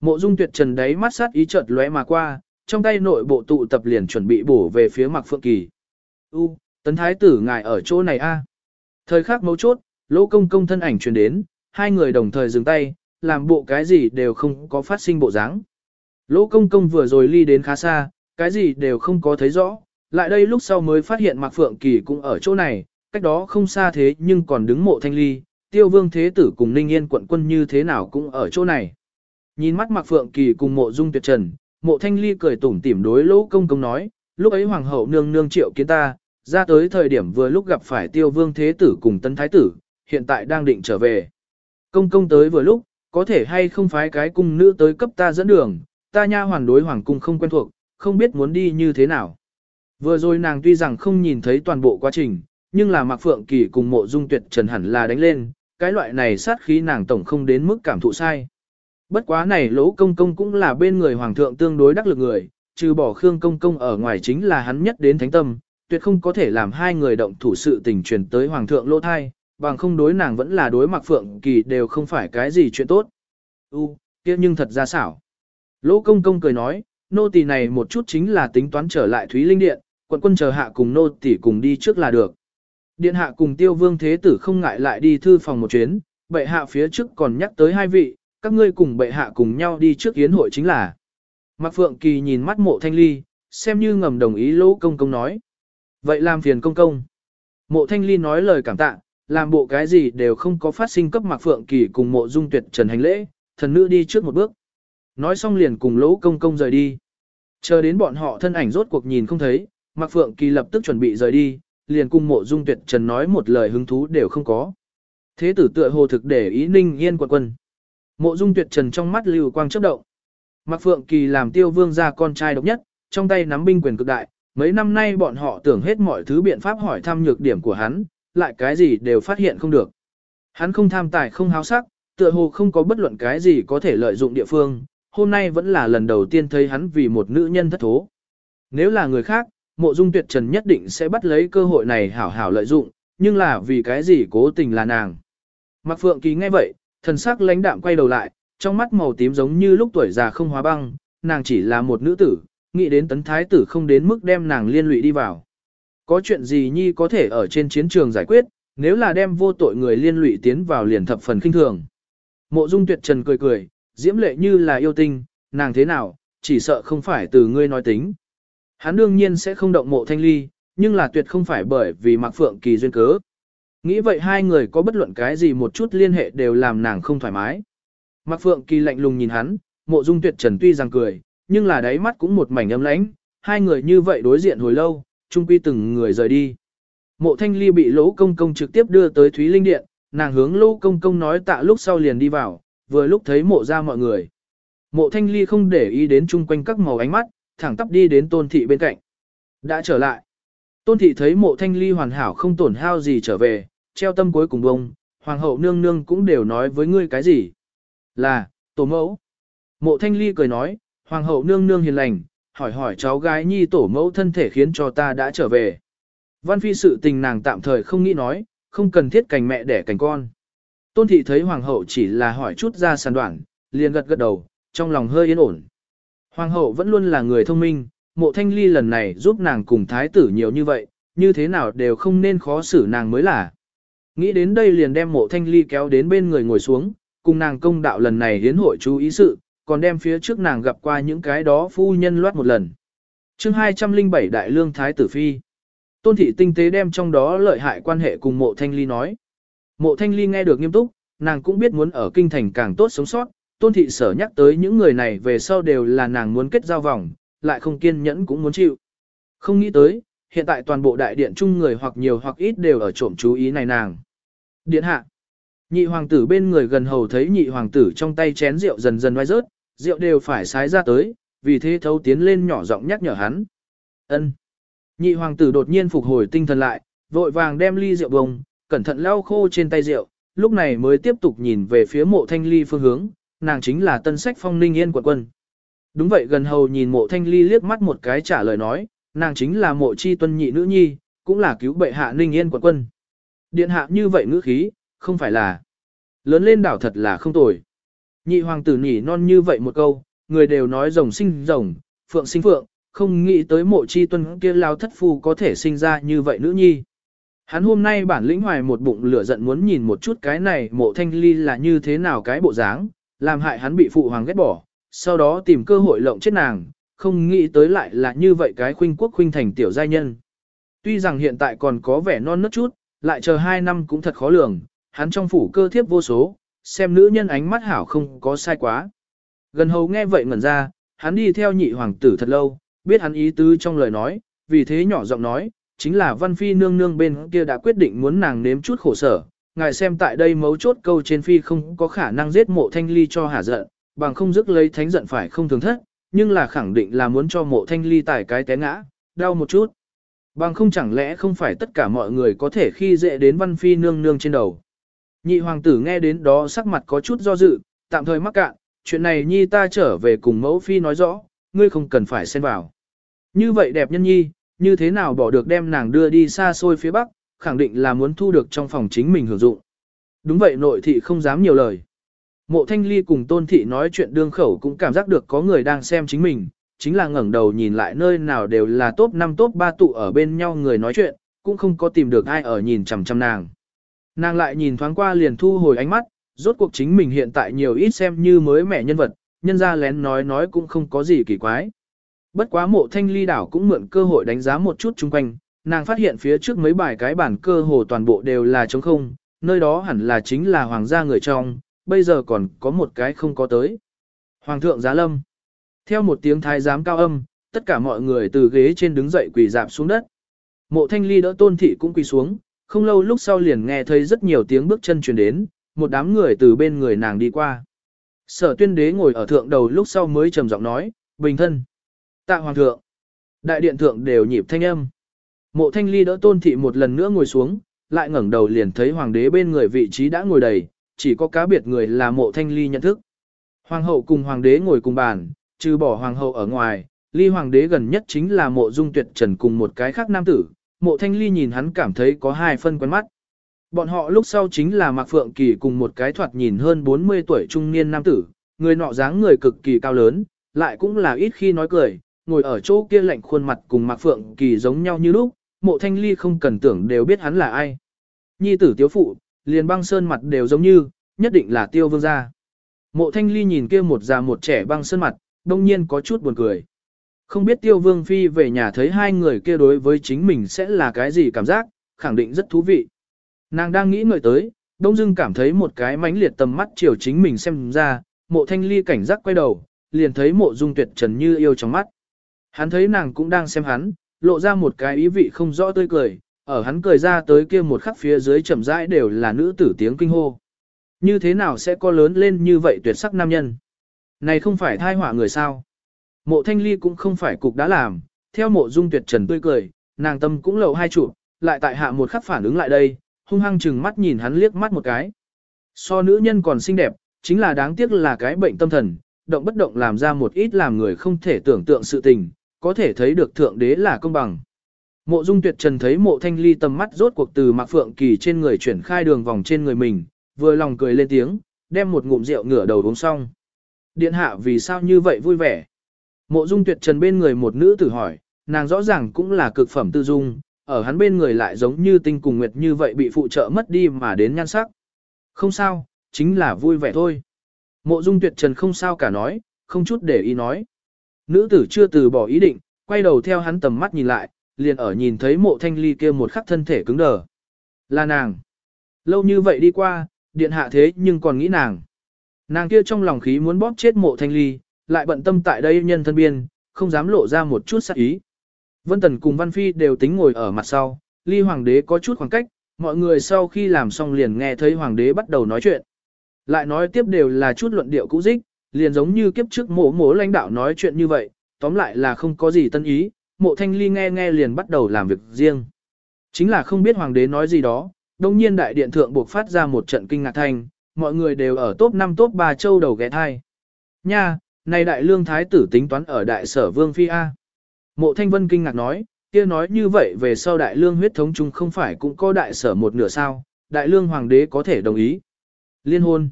Mộ dung tuyệt trần đáy mắt sát ý chợt lóe mà qua, trong tay nội bộ tụ tập liền chuẩn bị bổ về phía Mạc Phượng Kỳ. U, tấn thái tử ngài ở chỗ này a. Thời khắc mấu chốt, lỗ công công thân ảnh truyền đến, hai người đồng thời dừng tay, làm bộ cái gì đều không có phát sinh bộ dáng. Lỗ công công vừa rồi ly đến khá xa, cái gì đều không có thấy rõ, lại đây lúc sau mới phát hiện Mạc Phượng Kỳ cũng ở chỗ này, cách đó không xa thế nhưng còn đứng mộ thanh ly, tiêu vương thế tử cùng ninh yên quận quân như thế nào cũng ở chỗ này. Nhìn mắt Mạc Phượng Kỳ cùng mộ dung tuyệt trần, mộ thanh ly cười tủm tỉm đối lỗ công công nói, lúc ấy hoàng hậu nương nương triệu kiến ta, ra tới thời điểm vừa lúc gặp phải tiêu vương thế tử cùng tân thái tử, hiện tại đang định trở về. Công công tới vừa lúc, có thể hay không phái cái cung nữ tới cấp ta dẫn đường, ta nha hoàn đối hoàng cung không quen thuộc, không biết muốn đi như thế nào. Vừa rồi nàng tuy rằng không nhìn thấy toàn bộ quá trình, nhưng là Mạc Phượng Kỳ cùng mộ dung tuyệt trần hẳn là đánh lên, cái loại này sát khí nàng tổng không đến mức cảm thụ sai. Bất quá này lỗ công công cũng là bên người hoàng thượng tương đối đắc lực người, trừ bỏ Khương công công ở ngoài chính là hắn nhất đến thánh tâm, tuyệt không có thể làm hai người động thủ sự tình truyền tới hoàng thượng lỗ thai, bằng không đối nàng vẫn là đối Mạc Phượng Kỳ đều không phải cái gì chuyện tốt. U, kia nhưng thật ra xảo. Lỗ công công cười nói, nô tỳ này một chút chính là tính toán trở lại Thúy Linh Điện, quận quân chờ hạ cùng nô tỳ cùng đi trước là được. Điện hạ cùng tiêu vương thế tử không ngại lại đi thư phòng một chuyến, bệ hạ phía trước còn nhắc tới hai vị, các ngươi cùng bệ hạ cùng nhau đi trước yến hội chính là. Mạc Phượng Kỳ nhìn mắt mộ thanh ly, xem như ngầm đồng ý lỗ công công nói. Vậy làm phiền công công. Mộ thanh ly nói lời cảm tạ, làm bộ cái gì đều không có phát sinh cấp Mạc Phượng Kỳ cùng mộ dung tuyệt trần hành lễ, thần nữ đi trước một bước. Nói xong liền cùng lỗ công công rời đi. Chờ đến bọn họ thân ảnh rốt cuộc nhìn không thấy, Mạc Phượng Kỳ lập tức chuẩn bị rời đi, liền cùng mộ dung tuyệt trần nói một lời hứng thú đều không có. Thế tử tựa hồ thực để ý ninh yên quận quân. Mộ dung tuyệt trần trong mắt lưu quang chớp động. Mạc Phượng Kỳ làm tiêu vương gia con trai độc nhất, trong tay nắm binh quyền cực đại, mấy năm nay bọn họ tưởng hết mọi thứ biện pháp hỏi thăm nhược điểm của hắn, lại cái gì đều phát hiện không được. Hắn không tham tài không háo sắc, tựa hồ không có bất luận cái gì có thể lợi dụng địa phương, hôm nay vẫn là lần đầu tiên thấy hắn vì một nữ nhân thất thố. Nếu là người khác, mộ dung tuyệt trần nhất định sẽ bắt lấy cơ hội này hảo hảo lợi dụng, nhưng là vì cái gì cố tình là nàng. Mạc Phượng Kỳ nghe vậy, thần sắc lãnh đạm quay đầu lại, trong mắt màu tím giống như lúc tuổi già không hóa băng, nàng chỉ là một nữ tử, nghĩ đến tấn thái tử không đến mức đem nàng liên lụy đi vào. Có chuyện gì nhi có thể ở trên chiến trường giải quyết, nếu là đem vô tội người liên lụy tiến vào liền thập phần kinh thường. Mộ dung tuyệt trần cười cười, diễm lệ như là yêu tinh, nàng thế nào, chỉ sợ không phải từ ngươi nói tính. Hắn đương nhiên sẽ không động mộ thanh ly, nhưng là tuyệt không phải bởi vì Mạc Phượng Kỳ duyên cớ. Nghĩ vậy hai người có bất luận cái gì một chút liên hệ đều làm nàng không thoải mái. Mạc Phượng Kỳ lạnh lùng nhìn hắn, mộ dung tuyệt trần tuy rằng cười, nhưng là đáy mắt cũng một mảnh âm lãnh, hai người như vậy đối diện hồi lâu, chung quy từng người rời đi. Mộ thanh ly bị lỗ công công trực tiếp đưa tới Thúy Linh Điện, nàng hướng lỗ công công nói tạ lúc sau liền đi vào, vừa lúc thấy mộ ra mọi người. Mộ thanh ly không để ý đến chung quanh các màu ánh mắt, thẳng tắp đi đến tôn thị bên cạnh. Đã trở lại. Tôn thị thấy mộ thanh ly hoàn hảo không tổn hao gì trở về, treo tâm cuối cùng bông, hoàng hậu nương nương cũng đều nói với ngươi cái gì. Là, tổ mẫu. Mộ thanh ly cười nói, hoàng hậu nương nương hiền lành, hỏi hỏi cháu gái nhi tổ mẫu thân thể khiến cho ta đã trở về. Văn phi sự tình nàng tạm thời không nghĩ nói, không cần thiết cành mẹ đẻ cành con. Tôn thị thấy hoàng hậu chỉ là hỏi chút ra sàn đoạn, liền gật gật đầu, trong lòng hơi yên ổn. Hoàng hậu vẫn luôn là người thông minh, mộ thanh ly lần này giúp nàng cùng thái tử nhiều như vậy, như thế nào đều không nên khó xử nàng mới là. Nghĩ đến đây liền đem mộ thanh ly kéo đến bên người ngồi xuống, cùng nàng công đạo lần này hiến hội chú ý sự, còn đem phía trước nàng gặp qua những cái đó phu nhân loát một lần. chương 207 Đại Lương Thái Tử Phi Tôn thị tinh tế đem trong đó lợi hại quan hệ cùng mộ thanh ly nói. Mộ thanh ly nghe được nghiêm túc, nàng cũng biết muốn ở kinh thành càng tốt sống sót, tôn thị sở nhắc tới những người này về sau đều là nàng muốn kết giao vòng, lại không kiên nhẫn cũng muốn chịu. Không nghĩ tới, hiện tại toàn bộ đại điện chung người hoặc nhiều hoặc ít đều ở trộm chú ý này nàng. Điện hạ. Nhị hoàng tử bên người gần hầu thấy nhị hoàng tử trong tay chén rượu dần dần oai rớt, rượu đều phải sái ra tới, vì thế thấu tiến lên nhỏ giọng nhắc nhở hắn. Ân. Nhị hoàng tử đột nhiên phục hồi tinh thần lại, vội vàng đem ly rượu bông, cẩn thận lau khô trên tay rượu, lúc này mới tiếp tục nhìn về phía mộ thanh ly phương hướng, nàng chính là tân sách phong ninh yên quận quân. Đúng vậy gần hầu nhìn mộ thanh ly liếc mắt một cái trả lời nói, nàng chính là mộ chi tuân nhị nữ nhi, cũng là cứu bệ hạ ninh yên quận quân. Điện hạ như vậy ngữ khí, không phải là lớn lên đảo thật là không tồi. Nhị hoàng tử nhỉ non như vậy một câu, người đều nói rồng sinh rồng, phượng sinh phượng, không nghĩ tới mộ chi tuân kia lao thất phu có thể sinh ra như vậy nữ nhi. Hắn hôm nay bản lĩnh hoài một bụng lửa giận muốn nhìn một chút cái này mộ thanh ly là như thế nào cái bộ dáng, làm hại hắn bị phụ hoàng ghét bỏ, sau đó tìm cơ hội lộng chết nàng, không nghĩ tới lại là như vậy cái khuynh quốc khuynh thành tiểu giai nhân. Tuy rằng hiện tại còn có vẻ non nớt chút, lại chờ hai năm cũng thật khó lường, hắn trong phủ cơ thiếp vô số, xem nữ nhân ánh mắt hảo không có sai quá. Gần hầu nghe vậy ngẩn ra, hắn đi theo nhị hoàng tử thật lâu, biết hắn ý tứ trong lời nói, vì thế nhỏ giọng nói, chính là văn phi nương nương bên kia đã quyết định muốn nàng nếm chút khổ sở. Ngài xem tại đây mấu chốt câu trên phi không có khả năng giết mộ thanh ly cho hả giận, bằng không dứt lấy thánh giận phải không thường thất, nhưng là khẳng định là muốn cho mộ thanh ly tải cái té ngã, đau một chút. Bằng không chẳng lẽ không phải tất cả mọi người có thể khi dễ đến văn phi nương nương trên đầu. Nhị hoàng tử nghe đến đó sắc mặt có chút do dự, tạm thời mắc cạn, chuyện này nhi ta trở về cùng mẫu phi nói rõ, ngươi không cần phải xen vào. Như vậy đẹp nhân nhi, như thế nào bỏ được đem nàng đưa đi xa xôi phía bắc, khẳng định là muốn thu được trong phòng chính mình hưởng dụng. Đúng vậy nội thị không dám nhiều lời. Mộ thanh ly cùng tôn thị nói chuyện đương khẩu cũng cảm giác được có người đang xem chính mình, chính là ngẩng đầu nhìn lại nơi nào đều là top 5 top 3 tụ ở bên nhau người nói chuyện, cũng không có tìm được ai ở nhìn chằm chằm nàng. Nàng lại nhìn thoáng qua liền thu hồi ánh mắt, rốt cuộc chính mình hiện tại nhiều ít xem như mới mẻ nhân vật, nhân ra lén nói nói cũng không có gì kỳ quái. Bất quá mộ thanh ly đảo cũng mượn cơ hội đánh giá một chút chung quanh, nàng phát hiện phía trước mấy bài cái bản cơ hồ toàn bộ đều là trống không, nơi đó hẳn là chính là hoàng gia người trong, bây giờ còn có một cái không có tới. Hoàng thượng giá lâm. Theo một tiếng thái giám cao âm, tất cả mọi người từ ghế trên đứng dậy quỳ dạp xuống đất. Mộ thanh ly đỡ tôn thị cũng quỳ xuống, không lâu lúc sau liền nghe thấy rất nhiều tiếng bước chân truyền đến, một đám người từ bên người nàng đi qua. Sở tuyên đế ngồi ở thượng đầu lúc sau mới trầm giọng nói, bình thân. Tạ hoàng thượng. Đại điện thượng đều nhịp thanh âm. Mộ thanh ly đỡ tôn thị một lần nữa ngồi xuống, lại ngẩng đầu liền thấy hoàng đế bên người vị trí đã ngồi đầy, chỉ có cá biệt người là mộ thanh ly nhận thức. Hoàng hậu cùng hoàng đế ngồi cùng bàn, trừ bỏ hoàng hậu ở ngoài, ly hoàng đế gần nhất chính là mộ dung tuyệt trần cùng một cái khác nam tử, mộ thanh ly nhìn hắn cảm thấy có hai phân quen mắt. Bọn họ lúc sau chính là Mạc Phượng Kỳ cùng một cái thoạt nhìn hơn 40 tuổi trung niên nam tử, người nọ dáng người cực kỳ cao lớn, lại cũng là ít khi nói cười, ngồi ở chỗ kia lạnh khuôn mặt cùng Mạc Phượng Kỳ giống nhau như lúc, mộ thanh ly không cần tưởng đều biết hắn là ai. Nhi tử tiếu phụ, liền băng sơn mặt đều giống như, nhất định là tiêu vương gia. Mộ thanh ly nhìn kia một già một trẻ băng sơn mặt, đông nhiên có chút buồn cười. Không biết tiêu vương phi về nhà thấy hai người kia đối với chính mình sẽ là cái gì cảm giác, khẳng định rất thú vị. Nàng đang nghĩ ngợi tới, đông dưng cảm thấy một cái mãnh liệt tầm mắt chiều chính mình xem ra, mộ thanh ly cảnh giác quay đầu, liền thấy mộ dung tuyệt trần như yêu trong mắt. Hắn thấy nàng cũng đang xem hắn, lộ ra một cái ý vị không rõ tươi cười, ở hắn cười ra tới kia một khắc phía dưới chậm rãi đều là nữ tử tiếng kinh hô. Như thế nào sẽ có lớn lên như vậy tuyệt sắc nam nhân? Này không phải thai họa người sao? Mộ thanh ly cũng không phải cục đã làm, theo mộ dung tuyệt trần tươi cười, nàng tâm cũng lầu hai trụ, lại tại hạ một khắc phản ứng lại đây, hung hăng chừng mắt nhìn hắn liếc mắt một cái. So nữ nhân còn xinh đẹp, chính là đáng tiếc là cái bệnh tâm thần, động bất động làm ra một ít làm người không thể tưởng tượng sự tình, có thể thấy được thượng đế là công bằng. Mộ dung tuyệt trần thấy mộ thanh ly tầm mắt rốt cuộc từ mạc phượng kỳ trên người chuyển khai đường vòng trên người mình, vừa lòng cười lên tiếng, đem một ngụm rượu ngửa đầu uống xong. Điện hạ vì sao như vậy vui vẻ? Mộ dung tuyệt trần bên người một nữ tử hỏi, nàng rõ ràng cũng là cực phẩm tư dung, ở hắn bên người lại giống như tinh cùng nguyệt như vậy bị phụ trợ mất đi mà đến nhan sắc. Không sao, chính là vui vẻ thôi. Mộ dung tuyệt trần không sao cả nói, không chút để ý nói. Nữ tử chưa từ bỏ ý định, quay đầu theo hắn tầm mắt nhìn lại, liền ở nhìn thấy mộ thanh ly kia một khắc thân thể cứng đờ. Là nàng. Lâu như vậy đi qua, điện hạ thế nhưng còn nghĩ nàng. Nàng kia trong lòng khí muốn bóp chết mộ thanh ly, lại bận tâm tại đây nhân thân biên, không dám lộ ra một chút sắc ý. Vân Tần cùng Văn Phi đều tính ngồi ở mặt sau, ly hoàng đế có chút khoảng cách, mọi người sau khi làm xong liền nghe thấy hoàng đế bắt đầu nói chuyện. Lại nói tiếp đều là chút luận điệu cũ dích, liền giống như kiếp trước mộ mộ lãnh đạo nói chuyện như vậy, tóm lại là không có gì tân ý, mộ thanh ly nghe nghe liền bắt đầu làm việc riêng. Chính là không biết hoàng đế nói gì đó, đồng nhiên đại điện thượng buộc phát ra một trận kinh ngạc thanh, mọi người đều ở top 5 top 3 châu đầu ghé thai. Nha, này đại lương thái tử tính toán ở đại sở vương phi A. Mộ thanh vân kinh ngạc nói, kia nói như vậy về sau đại lương huyết thống chung không phải cũng có đại sở một nửa sao, đại lương hoàng đế có thể đồng ý. Liên hôn.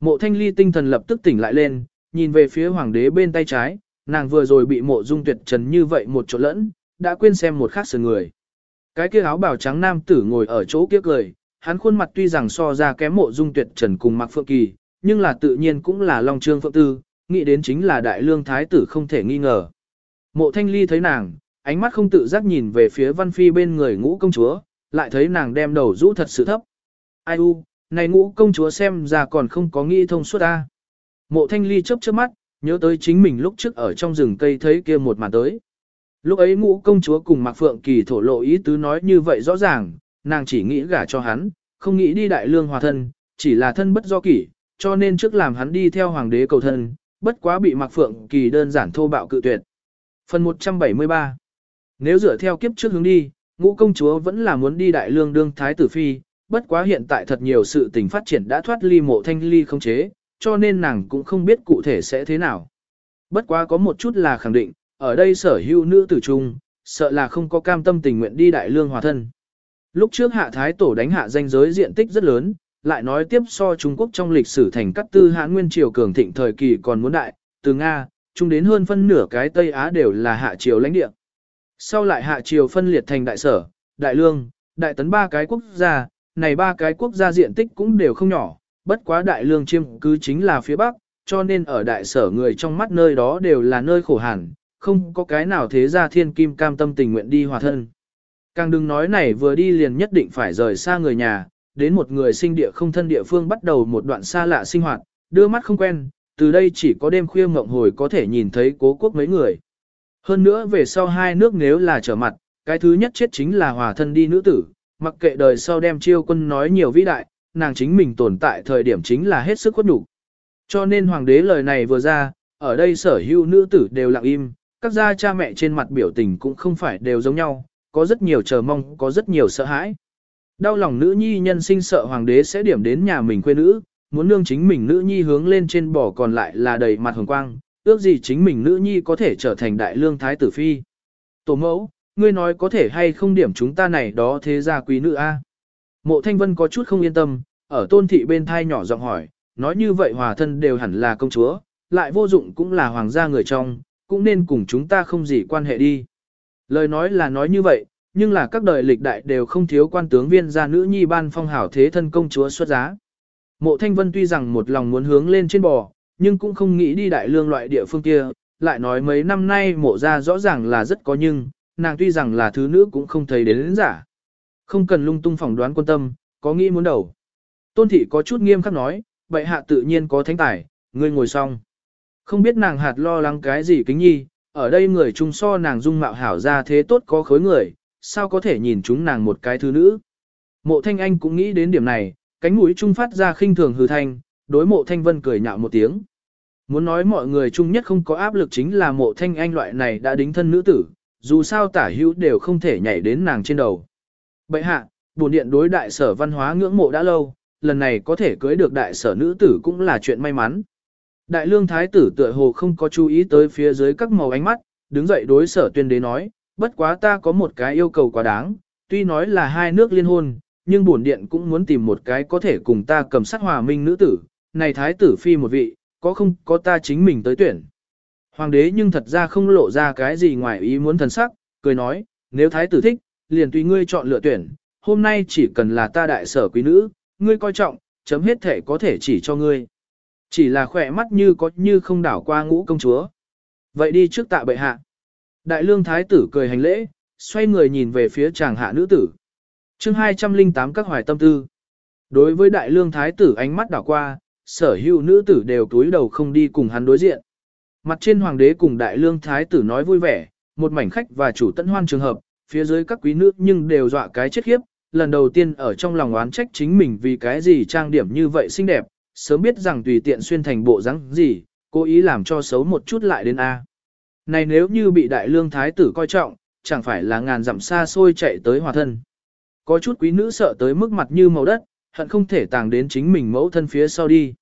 Mộ thanh ly tinh thần lập tức tỉnh lại lên, nhìn về phía hoàng đế bên tay trái, nàng vừa rồi bị mộ dung tuyệt trần như vậy một chỗ lẫn, đã quên xem một khác sườn người. Cái kia áo bào trắng nam tử ngồi ở chỗ kia cười, hắn khuôn mặt tuy rằng so ra kém mộ dung tuyệt trần cùng mặc phượng kỳ, nhưng là tự nhiên cũng là long trương phượng tư, nghĩ đến chính là đại lương thái tử không thể nghi ngờ. Mộ thanh ly thấy nàng, ánh mắt không tự giác nhìn về phía văn phi bên người ngũ công chúa, lại thấy nàng đem đầu rũ thật sự thấp. Ai u, này ngũ công chúa xem ra còn không có nghĩ thông suốt ta. Mộ thanh ly chớp chớp mắt, nhớ tới chính mình lúc trước ở trong rừng cây thấy kia một màn tới. Lúc ấy ngũ công chúa cùng Mạc Phượng Kỳ thổ lộ ý tứ nói như vậy rõ ràng, nàng chỉ nghĩ gả cho hắn, không nghĩ đi đại lương hòa thân, chỉ là thân bất do kỷ, cho nên trước làm hắn đi theo hoàng đế cầu thân, bất quá bị Mạc Phượng Kỳ đơn giản thô bạo cự tuyệt. Phần 173 Nếu dựa theo kiếp trước hướng đi, ngũ công chúa vẫn là muốn đi đại lương đương thái tử phi, bất quá hiện tại thật nhiều sự tình phát triển đã thoát ly mộ thanh ly không chế, cho nên nàng cũng không biết cụ thể sẽ thế nào. Bất quá có một chút là khẳng định, ở đây sở hữu nữ tử trung, sợ là không có cam tâm tình nguyện đi đại lương hòa thân. Lúc trước hạ thái tổ đánh hạ danh giới diện tích rất lớn, lại nói tiếp so Trung Quốc trong lịch sử thành cắt tư hãn nguyên triều cường thịnh thời kỳ còn muốn đại, từ Nga, chung đến hơn phân nửa cái Tây Á đều là hạ triều lãnh địa. Sau lại hạ triều phân liệt thành đại sở, đại lương, đại tấn ba cái quốc gia, này ba cái quốc gia diện tích cũng đều không nhỏ, bất quá đại lương chiêm cứ chính là phía bắc, cho nên ở đại sở người trong mắt nơi đó đều là nơi khổ hàn, không có cái nào thế ra thiên kim cam tâm tình nguyện đi hòa thân. Càng đừng nói này vừa đi liền nhất định phải rời xa người nhà, đến một người sinh địa không thân địa phương bắt đầu một đoạn xa lạ sinh hoạt, đưa mắt không quen, từ đây chỉ có đêm khuya mộng hồi có thể nhìn thấy cố quốc mấy người. Hơn nữa về sau hai nước nếu là trở mặt, cái thứ nhất chết chính là hòa thân đi nữ tử, mặc kệ đời sau đem chiêu quân nói nhiều vĩ đại, nàng chính mình tồn tại thời điểm chính là hết sức khuất đủ. Cho nên hoàng đế lời này vừa ra, ở đây sở hữu nữ tử đều lặng im, các gia cha mẹ trên mặt biểu tình cũng không phải đều giống nhau, có rất nhiều chờ mong, có rất nhiều sợ hãi. Đau lòng nữ nhi nhân sinh sợ hoàng đế sẽ điểm đến nhà mình quê nữ, muốn nương chính mình nữ nhi hướng lên trên bỏ còn lại là đầy mặt hồng quang, ước gì chính mình nữ nhi có thể trở thành đại lương thái tử phi. Tổ mẫu, ngươi nói có thể hay không điểm chúng ta này đó thế gia quý nữ a? Mộ Thanh Vân có chút không yên tâm, ở tôn thị bên thai nhỏ giọng hỏi, nói như vậy hòa thân đều hẳn là công chúa, lại vô dụng cũng là hoàng gia người trong, cũng nên cùng chúng ta không gì quan hệ đi. Lời nói là nói như vậy, nhưng là các đời lịch đại đều không thiếu quan tướng viên gia nữ nhi ban phong hảo thế thân công chúa xuất giá. Mộ Thanh Vân tuy rằng một lòng muốn hướng lên trên bò, nhưng cũng không nghĩ đi đại lương loại địa phương kia, lại nói mấy năm nay mộ gia rõ ràng là rất có nhưng, nàng tuy rằng là thứ nữ cũng không thấy đến, đến giả. Không cần lung tung phỏng đoán quân tâm, có nghĩ muốn đầu. Tôn thị có chút nghiêm khắc nói, vậy hạ tự nhiên có thánh tài, ngươi ngồi xong. Không biết nàng hạt lo lắng cái gì kính nhi, ở đây người trung so nàng dung mạo hảo ra thế tốt có khối người, sao có thể nhìn chúng nàng một cái thứ nữ. Mộ thanh anh cũng nghĩ đến điểm này, cánh mũi trung phát ra khinh thường hư thanh, đối mộ thanh vân cười nhạo một tiếng. Muốn nói mọi người chung nhất không có áp lực chính là mộ thanh anh loại này đã đính thân nữ tử, dù sao tả hữu đều không thể nhảy đến nàng trên đầu. Bậy hạ, buồn điện đối đại sở văn hóa ngưỡng mộ đã lâu, lần này có thể cưới được đại sở nữ tử cũng là chuyện may mắn. Đại lương thái tử tựa hồ không có chú ý tới phía dưới các màu ánh mắt, đứng dậy đối sở tuyên đế nói, bất quá ta có một cái yêu cầu quá đáng, tuy nói là hai nước liên hôn, nhưng bổn điện cũng muốn tìm một cái có thể cùng ta cầm sát hòa minh nữ tử, này thái tử phi một vị, có không có ta chính mình tới tuyển. Hoàng đế nhưng thật ra không lộ ra cái gì ngoài ý muốn thần sắc, cười nói, nếu thái tử thích, liền tùy ngươi chọn lựa tuyển, hôm nay chỉ cần là ta đại sở quý nữ, ngươi coi trọng, chấm hết thể có thể chỉ cho ngươi. Chỉ là khỏe mắt như có như không đảo qua ngũ công chúa. Vậy đi trước tạ bệ hạ. Đại lương thái tử cười hành lễ, xoay người nhìn về phía chàng hạ nữ tử. chương 208 các hoài tâm tư. Đối với đại lương thái tử ánh mắt đảo qua, sở hữu nữ tử đều túi đầu không đi cùng hắn đối diện. Mặt trên hoàng đế cùng đại lương thái tử nói vui vẻ, một mảnh khách và chủ tận hoan trường hợp, phía dưới các quý nữ nhưng đều dọa cái chết khiếp, lần đầu tiên ở trong lòng oán trách chính mình vì cái gì trang điểm như vậy xinh đẹp, sớm biết rằng tùy tiện xuyên thành bộ dáng gì, cố ý làm cho xấu một chút lại đến A. Này nếu như bị đại lương thái tử coi trọng, chẳng phải là ngàn dặm xa xôi chạy tới hòa thân. Có chút quý nữ sợ tới mức mặt như màu đất, hận không thể tàng đến chính mình mẫu thân phía sau đi.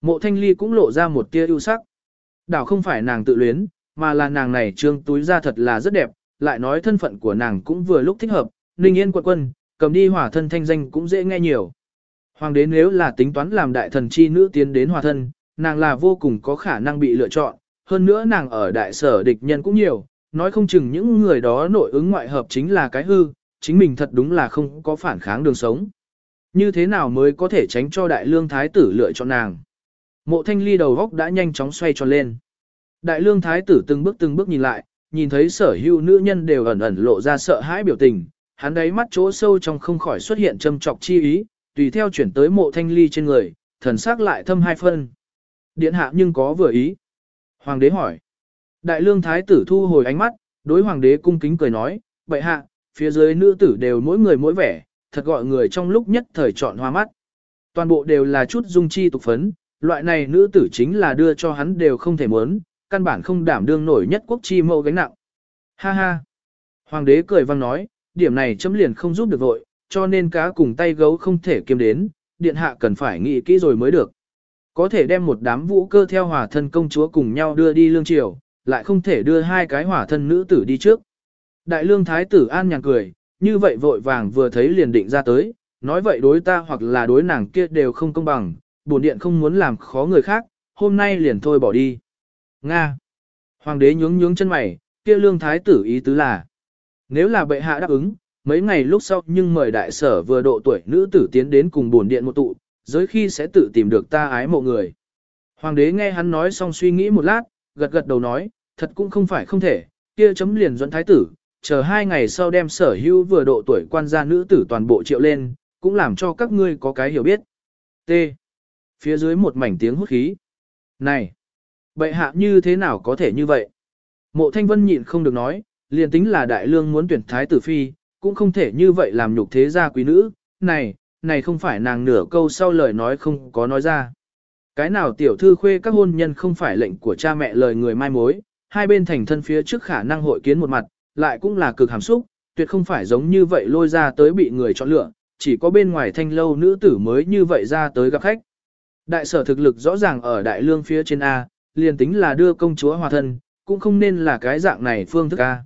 Mộ thanh ly cũng lộ ra một tia ưu sắc. Đảo không phải nàng tự luyến, mà là nàng này trương túi ra thật là rất đẹp, lại nói thân phận của nàng cũng vừa lúc thích hợp, ninh yên quận quân, cầm đi hỏa thân thanh danh cũng dễ nghe nhiều. Hoàng đế nếu là tính toán làm đại thần chi nữ tiến đến hòa thân, nàng là vô cùng có khả năng bị lựa chọn, hơn nữa nàng ở đại sở địch nhân cũng nhiều, nói không chừng những người đó nội ứng ngoại hợp chính là cái hư, chính mình thật đúng là không có phản kháng đường sống. Như thế nào mới có thể tránh cho đại lương thái tử lựa chọn nàng? Mộ thanh ly đầu góc đã nhanh chóng xoay tròn lên. Đại lương thái tử từng bước từng bước nhìn lại, nhìn thấy sở hữu nữ nhân đều ẩn ẩn lộ ra sợ hãi biểu tình, hắn đáy mắt chỗ sâu trong không khỏi xuất hiện châm trọc chi ý, tùy theo chuyển tới mộ thanh ly trên người, thần sắc lại thâm hai phân. Điện hạ nhưng có vừa ý. Hoàng đế hỏi. Đại lương thái tử thu hồi ánh mắt, đối hoàng đế cung kính cười nói, vậy hạ, phía dưới nữ tử đều mỗi người mỗi vẻ, thật gọi người trong lúc nhất thời chọn hoa mắt. Toàn bộ đều là chút dung chi tục phấn, loại này nữ tử chính là đưa cho hắn đều không thể muốn, căn bản không đảm đương nổi nhất quốc chi mẫu gánh nặng. Ha ha. Hoàng đế cười vang nói, điểm này chấm liền không giúp được vội, cho nên cá cùng tay gấu không thể kiếm đến, điện hạ cần phải nghĩ kỹ rồi mới được. Có thể đem một đám vũ cơ theo hỏa thân công chúa cùng nhau đưa đi lương triều, lại không thể đưa hai cái hỏa thân nữ tử đi trước. Đại lương thái tử an nhàn cười, như vậy vội vàng vừa thấy liền định ra tới, nói vậy đối ta hoặc là đối nàng kia đều không công bằng, bổn điện không muốn làm khó người khác, hôm nay liền thôi bỏ đi. Nga. Hoàng đế nhướng nhướng chân mày, kia lương thái tử ý tứ là. Nếu là bệ hạ đáp ứng, mấy ngày lúc sau nhưng mời đại sở vừa độ tuổi nữ tử tiến đến cùng bổn điện một tụ, giới khi sẽ tự tìm được ta ái mộ người. Hoàng đế nghe hắn nói xong suy nghĩ một lát, gật gật đầu nói, thật cũng không phải không thể, kia chấm liền dẫn thái tử, chờ hai ngày sau đem sở hữu vừa độ tuổi quan gia nữ tử toàn bộ triệu lên, cũng làm cho các ngươi có cái hiểu biết. T. Phía dưới một mảnh tiếng hút khí. Này! Bệ hạ như thế nào có thể như vậy? Mộ thanh vân nhịn không được nói, liền tính là đại lương muốn tuyển thái tử phi, cũng không thể như vậy làm nhục thế gia quý nữ, này, này không phải nàng nửa câu sau lời nói không có nói ra. Cái nào tiểu thư khuê các hôn nhân không phải lệnh của cha mẹ lời người mai mối, hai bên thành thân phía trước khả năng hội kiến một mặt, lại cũng là cực hàm xúc, tuyệt không phải giống như vậy lôi ra tới bị người chọn lựa, chỉ có bên ngoài thanh lâu nữ tử mới như vậy ra tới gặp khách. Đại sở thực lực rõ ràng ở đại lương phía trên A, liền tính là đưa công chúa hòa thân, cũng không nên là cái dạng này phương thức a.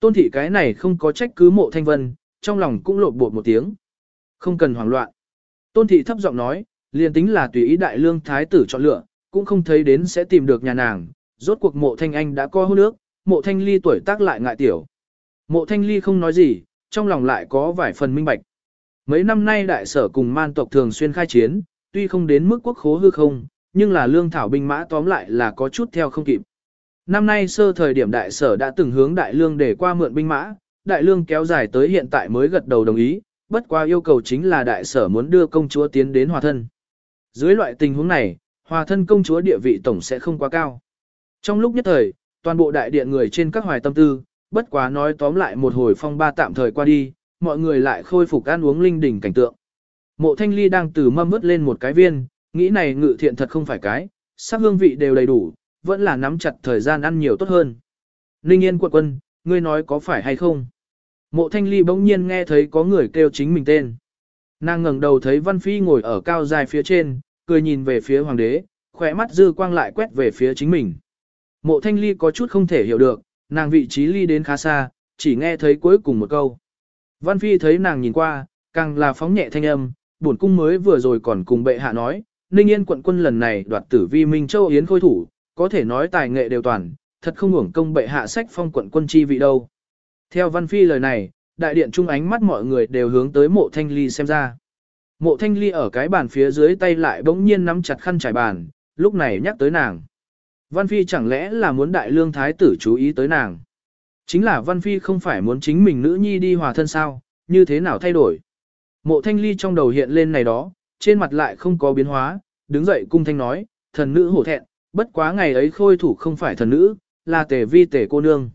Tôn thị cái này không có trách cứ mộ thanh vân, trong lòng cũng lộn bột một tiếng. Không cần hoảng loạn. Tôn thị thấp giọng nói, liền tính là tùy ý đại lương thái tử chọn lựa, cũng không thấy đến sẽ tìm được nhà nàng. Rốt cuộc mộ thanh anh đã có hôn nước, mộ thanh ly tuổi tác lại ngại tiểu. Mộ thanh ly không nói gì, trong lòng lại có vài phần minh bạch. Mấy năm nay đại sở cùng man tộc thường xuyên khai chiến, tuy không đến mức quốc khố hư không, nhưng là lương thảo binh mã tóm lại là có chút theo không kịp. Năm nay sơ thời điểm đại sở đã từng hướng đại lương để qua mượn binh mã, đại lương kéo dài tới hiện tại mới gật đầu đồng ý, bất qua yêu cầu chính là đại sở muốn đưa công chúa tiến đến hòa thân. Dưới loại tình huống này, hòa thân công chúa địa vị tổng sẽ không quá cao. Trong lúc nhất thời, toàn bộ đại điện người trên các hoài tâm tư, bất quá nói tóm lại một hồi phong ba tạm thời qua đi, mọi người lại khôi phục ăn uống linh đình cảnh tượng. Mộ thanh ly đang từ mâm vớt lên một cái viên, nghĩ này ngự thiện thật không phải cái, sắc hương vị đều đầy đủ, vẫn là nắm chặt thời gian ăn nhiều tốt hơn. Ninh yên quận quân, ngươi nói có phải hay không? Mộ thanh ly bỗng nhiên nghe thấy có người kêu chính mình tên. Nàng ngẩng đầu thấy Văn Phi ngồi ở cao dài phía trên, cười nhìn về phía hoàng đế, khỏe mắt dư quang lại quét về phía chính mình. Mộ thanh ly có chút không thể hiểu được, nàng vị trí ly đến khá xa, chỉ nghe thấy cuối cùng một câu. Văn Phi thấy nàng nhìn qua, càng là phóng nhẹ thanh âm, bổn cung mới vừa rồi còn cùng bệ hạ nói, Ninh Yên quận quân lần này đoạt tử vi Minh Châu Yến khôi thủ, có thể nói tài nghệ đều toàn, thật không hưởng công bệ hạ sách phong quận quân chi vị đâu. Theo Văn Phi lời này, đại điện trung ánh mắt mọi người đều hướng tới mộ thanh ly xem ra. Mộ thanh ly ở cái bàn phía dưới tay lại bỗng nhiên nắm chặt khăn trải bàn, lúc này nhắc tới nàng. Văn Phi chẳng lẽ là muốn đại lương thái tử chú ý tới nàng. Chính là Văn Phi không phải muốn chính mình nữ nhi đi hòa thân sao, như thế nào thay đổi. Mộ thanh ly trong đầu hiện lên này đó, trên mặt lại không có biến hóa, đứng dậy cung thanh nói, thần nữ hổ thẹn, bất quá ngày ấy khôi thủ không phải thần nữ, là tề vi tề cô nương.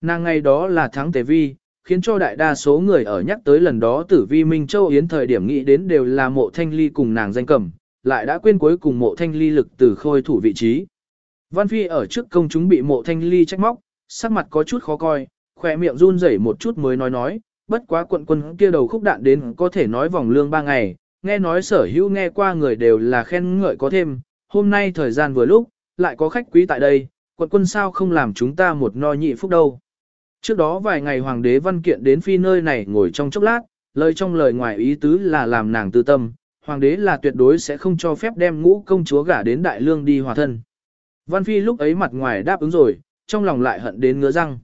Nàng ngày đó là thắng tề vi, khiến cho đại đa số người ở nhắc tới lần đó tử vi Minh Châu Yến thời điểm nghĩ đến đều là mộ thanh ly cùng nàng danh cầm, lại đã quên cuối cùng mộ thanh ly lực từ khôi thủ vị trí. Văn Phi ở trước công chúng bị mộ thanh ly trách móc, sắc mặt có chút khó coi, khỏe miệng run rẩy một chút mới nói nói, bất quá quận quân kia đầu khúc đạn đến có thể nói vòng lương ba ngày, nghe nói sở hữu nghe qua người đều là khen ngợi có thêm, hôm nay thời gian vừa lúc, lại có khách quý tại đây, quận quân sao không làm chúng ta một no nhị phúc đâu. Trước đó vài ngày hoàng đế văn kiện đến phi nơi này ngồi trong chốc lát, lời trong lời ngoài ý tứ là làm nàng tư tâm, hoàng đế là tuyệt đối sẽ không cho phép đem ngũ công chúa gả đến đại lương đi hòa thân. Văn phi lúc ấy mặt ngoài đáp ứng rồi, trong lòng lại hận đến ngứa răng.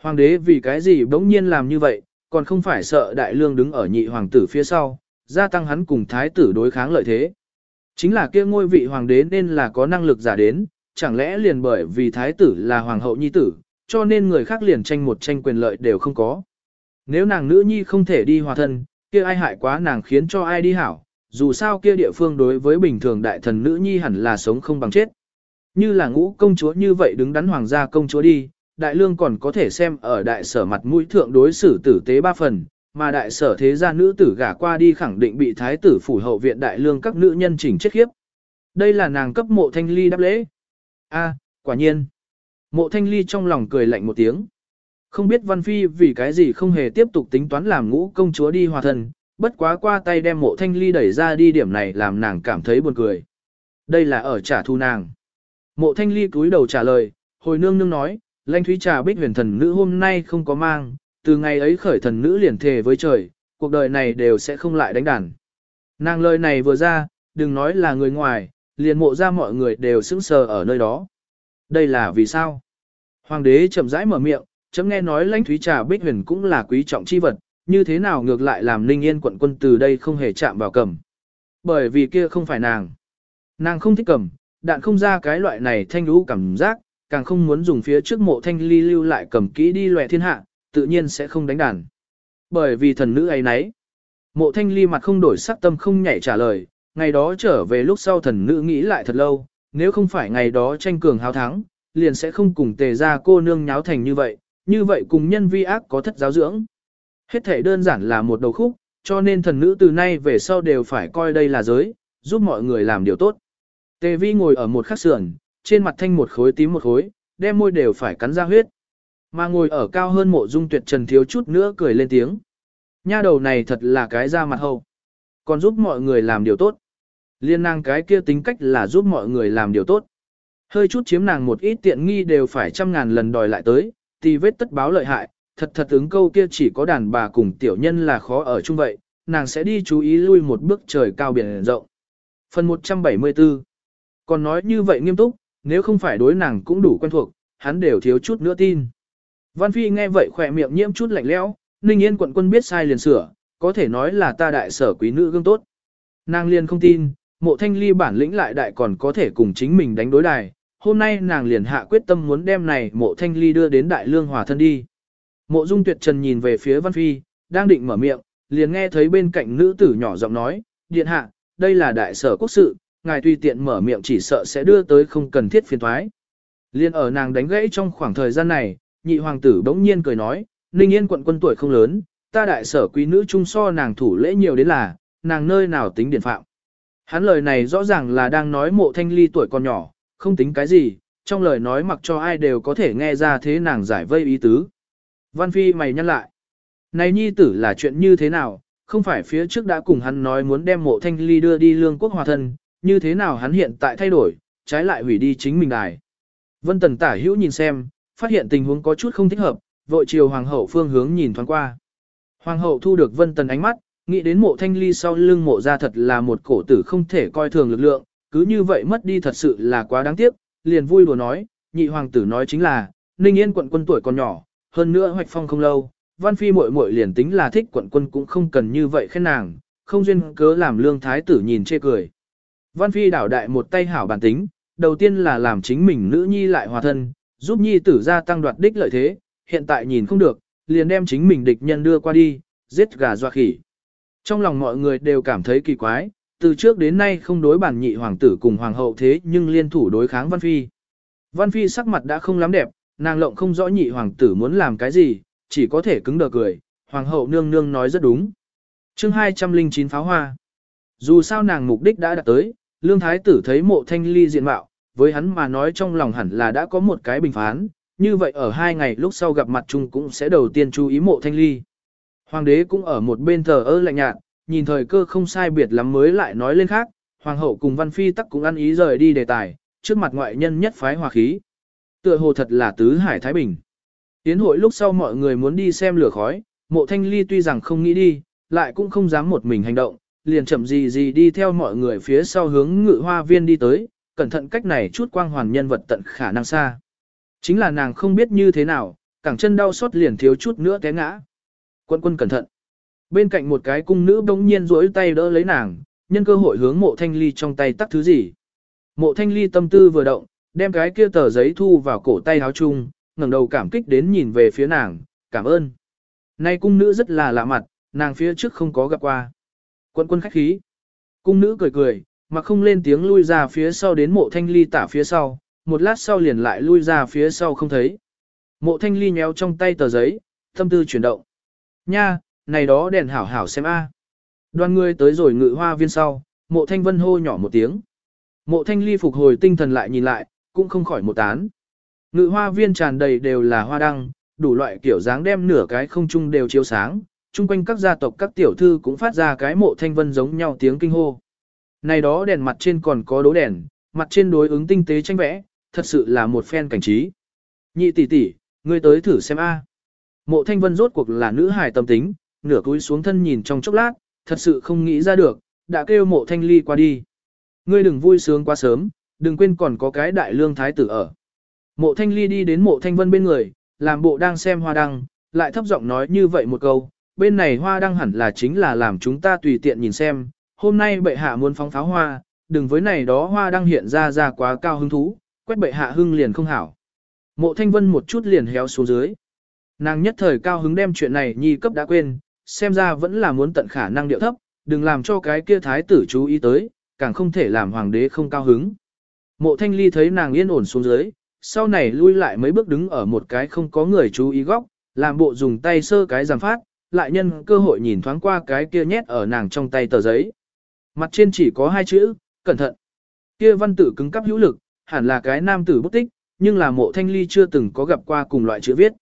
Hoàng đế vì cái gì bỗng nhiên làm như vậy, còn không phải sợ đại lương đứng ở nhị hoàng tử phía sau, gia tăng hắn cùng thái tử đối kháng lợi thế. Chính là kia ngôi vị hoàng đế nên là có năng lực giả đến, chẳng lẽ liền bởi vì thái tử là hoàng hậu nhi tử, cho nên người khác liền tranh một tranh quyền lợi đều không có. Nếu nàng nữ nhi không thể đi hòa thân, kia ai hại quá nàng khiến cho ai đi hảo, dù sao kia địa phương đối với bình thường đại thần nữ nhi hẳn là sống không bằng chết. Như là ngũ công chúa như vậy đứng đắn hoàng gia công chúa đi, đại lương còn có thể xem ở đại sở mặt mũi thượng đối xử tử tế ba phần, mà đại sở thế gia nữ tử gả qua đi khẳng định bị thái tử phủ hậu viện đại lương các nữ nhân chỉnh chết khiếp. Đây là nàng cấp mộ thanh ly đáp lễ. a quả nhiên. Mộ thanh ly trong lòng cười lạnh một tiếng. Không biết Văn Phi vì cái gì không hề tiếp tục tính toán làm ngũ công chúa đi hòa thần. bất quá qua tay đem mộ thanh ly đẩy ra đi điểm này làm nàng cảm thấy buồn cười. Đây là ở trả thù nàng. Mộ thanh ly cúi đầu trả lời, hồi nương nương nói, lãnh thúy trà bích huyền thần nữ hôm nay không có mang, từ ngày ấy khởi thần nữ liền thề với trời, cuộc đời này đều sẽ không lại đánh đàn. Nàng lời này vừa ra, đừng nói là người ngoài, liền mộ ra mọi người đều sững sờ ở nơi đó. Đây là vì sao? Hoàng đế chậm rãi mở miệng, chấm nghe nói lãnh thúy trà bích huyền cũng là quý trọng chi vật, như thế nào ngược lại làm ninh yên quận quân từ đây không hề chạm vào cầm. Bởi vì kia không phải nàng. Nàng không thích cầm, đạn không ra cái loại này thanh lũ cảm giác, càng không muốn dùng phía trước mộ thanh ly lưu lại cầm kỹ đi loẹ thiên hạ, tự nhiên sẽ không đánh đàn. Bởi vì thần nữ ấy nấy. Mộ thanh ly mặt không đổi sắc tâm không nhảy trả lời, ngày đó trở về lúc sau thần nữ nghĩ lại thật lâu, nếu không phải ngày đó tranh cường hào thắng, liền sẽ không cùng tề ra cô nương nháo thành như vậy, như vậy cùng nhân vi ác có thất giáo dưỡng. Hết thể đơn giản là một đầu khúc, cho nên thần nữ từ nay về sau đều phải coi đây là giới, giúp mọi người làm điều tốt. Tề vi ngồi ở một khắc sườn, trên mặt thanh một khối tím một khối, đem môi đều phải cắn ra huyết. Mà ngồi ở cao hơn mộ dung tuyệt trần thiếu chút nữa cười lên tiếng. Nha đầu này thật là cái da mặt hậu, Còn giúp mọi người làm điều tốt. Liên nàng cái kia tính cách là giúp mọi người làm điều tốt. Hơi chút chiếm nàng một ít tiện nghi đều phải trăm ngàn lần đòi lại tới, tì vết tất báo lợi hại, thật thật ứng câu kia chỉ có đàn bà cùng tiểu nhân là khó ở chung vậy, nàng sẽ đi chú ý lui một bước trời cao biển rộng. Phần 174 Còn nói như vậy nghiêm túc, nếu không phải đối nàng cũng đủ quen thuộc, hắn đều thiếu chút nữa tin. Văn Phi nghe vậy khỏe miệng nhiễm chút lạnh lẽo, Ninh Yên quận quân biết sai liền sửa, có thể nói là ta đại sở quý nữ gương tốt. Nàng liền không tin, mộ thanh ly bản lĩnh lại đại còn có thể cùng chính mình đánh đối đài. Hôm nay nàng liền hạ quyết tâm muốn đem này mộ thanh ly đưa đến đại lương hòa thân đi. Mộ dung tuyệt trần nhìn về phía Văn Phi, đang định mở miệng, liền nghe thấy bên cạnh nữ tử nhỏ giọng nói, điện hạ, đây là đại sở quốc sự, ngài tùy tiện mở miệng chỉ sợ sẽ đưa tới không cần thiết phiền thoái. Liên ở nàng đánh gãy trong khoảng thời gian này, nhị hoàng tử bỗng nhiên cười nói, Ninh Yên quận quân tuổi không lớn, ta đại sở quý nữ trung so nàng thủ lễ nhiều đến là, nàng nơi nào tính điển phạm. Hắn lời này rõ ràng là đang nói mộ thanh ly tuổi còn nhỏ, không tính cái gì, trong lời nói mặc cho ai đều có thể nghe ra thế nàng giải vây ý tứ. Văn Phi mày nhắc lại. Này nhi tử là chuyện như thế nào, không phải phía trước đã cùng hắn nói muốn đem mộ thanh ly đưa đi lương quốc hòa thân, như thế nào hắn hiện tại thay đổi, trái lại hủy đi chính mình đài. Vân Tần tả hữu nhìn xem, phát hiện tình huống có chút không thích hợp, vội chiều hoàng hậu phương hướng nhìn thoáng qua. Hoàng hậu thu được Vân Tần ánh mắt, nghĩ đến mộ thanh ly sau lưng mộ ra thật là một cổ tử không thể coi thường lực lượng, cứ như vậy mất đi thật sự là quá đáng tiếc, liền vui đùa nói, nhị hoàng tử nói chính là, Ninh Yên quận quân tuổi còn nhỏ, hơn nữa hoạch phong không lâu, văn phi muội muội liền tính là thích quận quân cũng không cần như vậy khen nàng, không duyên cớ làm lương thái tử nhìn chê cười. Văn phi đảo đại một tay hảo bản tính, đầu tiên là làm chính mình nữ nhi lại hòa thân, giúp nhi tử gia tăng đoạt đích lợi thế, hiện tại nhìn không được, liền đem chính mình địch nhân đưa qua đi, giết gà doa khỉ. Trong lòng mọi người đều cảm thấy kỳ quái, từ trước đến nay không đối bản nhị hoàng tử cùng hoàng hậu thế nhưng liên thủ đối kháng Văn Phi. Văn Phi sắc mặt đã không lắm đẹp, nàng lộng không rõ nhị hoàng tử muốn làm cái gì, chỉ có thể cứng đờ cười, hoàng hậu nương nương nói rất đúng. chương 209 pháo hoa. Dù sao nàng mục đích đã đạt tới, lương thái tử thấy mộ thanh ly diện mạo, với hắn mà nói trong lòng hẳn là đã có một cái bình phán, như vậy ở hai ngày lúc sau gặp mặt chung cũng sẽ đầu tiên chú ý mộ thanh ly. Hoàng đế cũng ở một bên thờ ơ lạnh nhạt, nhìn thời cơ không sai biệt lắm mới lại nói lên khác, hoàng hậu cùng văn phi tắc cũng ăn ý rời đi đề tài, trước mặt ngoại nhân nhất phái hòa khí. Tựa hồ thật là tứ hải thái bình. Tiến hội lúc sau mọi người muốn đi xem lửa khói, mộ thanh ly tuy rằng không nghĩ đi, lại cũng không dám một mình hành động, liền chậm gì gì đi theo mọi người phía sau hướng ngự hoa viên đi tới, cẩn thận cách này chút quang hoàn nhân vật tận khả năng xa. Chính là nàng không biết như thế nào, cẳng chân đau xót liền thiếu chút nữa té ngã. Quân quân cẩn thận. Bên cạnh một cái cung nữ bỗng nhiên duỗi tay đỡ lấy nàng, nhân cơ hội hướng mộ thanh ly trong tay tắt thứ gì. Mộ thanh ly tâm tư vừa động, đem cái kia tờ giấy thu vào cổ tay áo chung, ngẩng đầu cảm kích đến nhìn về phía nàng, cảm ơn. Nay cung nữ rất là lạ mặt, nàng phía trước không có gặp qua quận quân khách khí. Cung nữ cười cười, mà không lên tiếng lui ra phía sau đến mộ thanh ly tả phía sau, một lát sau liền lại lui ra phía sau không thấy. Mộ thanh ly nhéo trong tay tờ giấy, tâm tư chuyển động. Nha, này đó đèn hảo hảo xem a. À. Đoàn người tới rồi ngự hoa viên sau, mộ thanh vân hô nhỏ một tiếng. Mộ thanh ly phục hồi tinh thần lại nhìn lại, cũng không khỏi một tán. Ngự hoa viên tràn đầy đều là hoa đăng, đủ loại kiểu dáng đem nửa cái không trung đều chiếu sáng, chung quanh các gia tộc các tiểu thư cũng phát ra cái mộ thanh vân giống nhau tiếng kinh hô. Này đó đèn mặt trên còn có đố đèn, mặt trên đối ứng tinh tế tranh vẽ, thật sự là một phen cảnh trí. Nhị tỷ tỷ, ngươi tới thử xem a. Mộ thanh vân rốt cuộc là nữ hài tâm tính, nửa cúi xuống thân nhìn trong chốc lát, thật sự không nghĩ ra được, đã kêu mộ thanh ly qua đi. Ngươi đừng vui sướng quá sớm, đừng quên còn có cái đại lương thái tử ở. Mộ thanh ly đi đến mộ thanh vân bên người, làm bộ đang xem hoa đăng, lại thấp giọng nói như vậy một câu, bên này hoa đăng hẳn là chính là làm chúng ta tùy tiện nhìn xem, hôm nay bệ hạ muốn phóng pháo hoa, đừng với này đó hoa đăng hiện ra ra quá cao hứng thú, quét bệ hạ hưng liền không hảo. Mộ thanh vân một chút liền héo xuống dưới. Nàng nhất thời cao hứng đem chuyện này nhi cấp đã quên, xem ra vẫn là muốn tận khả năng điệu thấp, đừng làm cho cái kia thái tử chú ý tới, càng không thể làm hoàng đế không cao hứng. Mộ thanh ly thấy nàng yên ổn xuống dưới, sau này lui lại mấy bước đứng ở một cái không có người chú ý góc, làm bộ dùng tay sơ cái giảm phát, lại nhân cơ hội nhìn thoáng qua cái kia nhét ở nàng trong tay tờ giấy. Mặt trên chỉ có hai chữ, cẩn thận. Kia văn tử cứng cắp hữu lực, hẳn là cái nam tử bút tích, nhưng là mộ thanh ly chưa từng có gặp qua cùng loại chữ viết.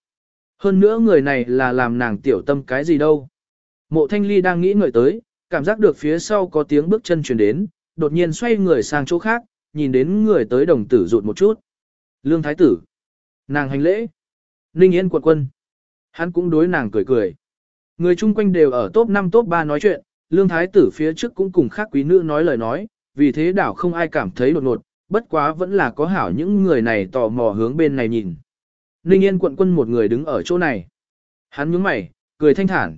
Hơn nữa người này là làm nàng tiểu tâm cái gì đâu. Mộ thanh ly đang nghĩ ngợi tới, cảm giác được phía sau có tiếng bước chân chuyển đến, đột nhiên xoay người sang chỗ khác, nhìn đến người tới đồng tử rụt một chút. Lương thái tử. Nàng hành lễ. Ninh Yên quật quân. Hắn cũng đối nàng cười cười. Người chung quanh đều ở top 5 top 3 nói chuyện, lương thái tử phía trước cũng cùng khác quý nữ nói lời nói, vì thế đảo không ai cảm thấy đột ngột, bất quá vẫn là có hảo những người này tò mò hướng bên này nhìn. Ninh Yên quận quân một người đứng ở chỗ này. Hắn nhướng mày, cười thanh thản.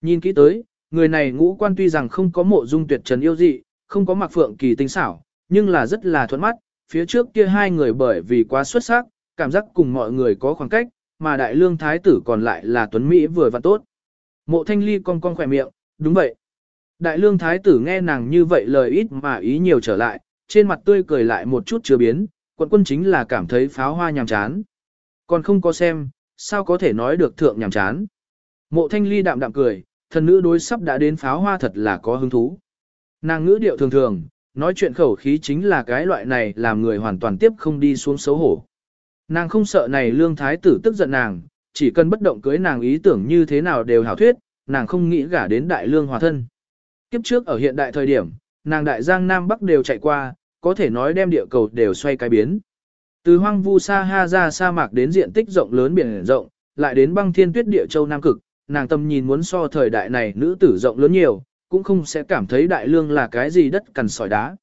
Nhìn kỹ tới, người này ngũ quan tuy rằng không có mộ dung tuyệt trần yêu dị, không có mặc phượng kỳ tinh xảo, nhưng là rất là thuận mắt, phía trước kia hai người bởi vì quá xuất sắc, cảm giác cùng mọi người có khoảng cách, mà đại lương thái tử còn lại là tuấn Mỹ vừa và tốt. Mộ thanh ly cong cong khỏe miệng, đúng vậy. Đại lương thái tử nghe nàng như vậy lời ít mà ý nhiều trở lại, trên mặt tươi cười lại một chút chưa biến, quận quân chính là cảm thấy pháo hoa nhàm chán. Còn không có xem, sao có thể nói được thượng nhàm chán. Mộ thanh ly đạm đạm cười, thần nữ đối sắp đã đến pháo hoa thật là có hứng thú. Nàng ngữ điệu thường thường, nói chuyện khẩu khí chính là cái loại này làm người hoàn toàn tiếp không đi xuống xấu hổ. Nàng không sợ này lương thái tử tức giận nàng, chỉ cần bất động cưới nàng ý tưởng như thế nào đều hảo thuyết, nàng không nghĩ gả đến đại lương hòa thân. Kiếp trước ở hiện đại thời điểm, nàng đại giang Nam Bắc đều chạy qua, có thể nói đem địa cầu đều xoay cái biến. Từ hoang vu sa ha ra sa mạc đến diện tích rộng lớn biển rộng, lại đến băng thiên tuyết địa châu Nam Cực, nàng tâm nhìn muốn so thời đại này nữ tử rộng lớn nhiều, cũng không sẽ cảm thấy đại lương là cái gì đất cằn sỏi đá.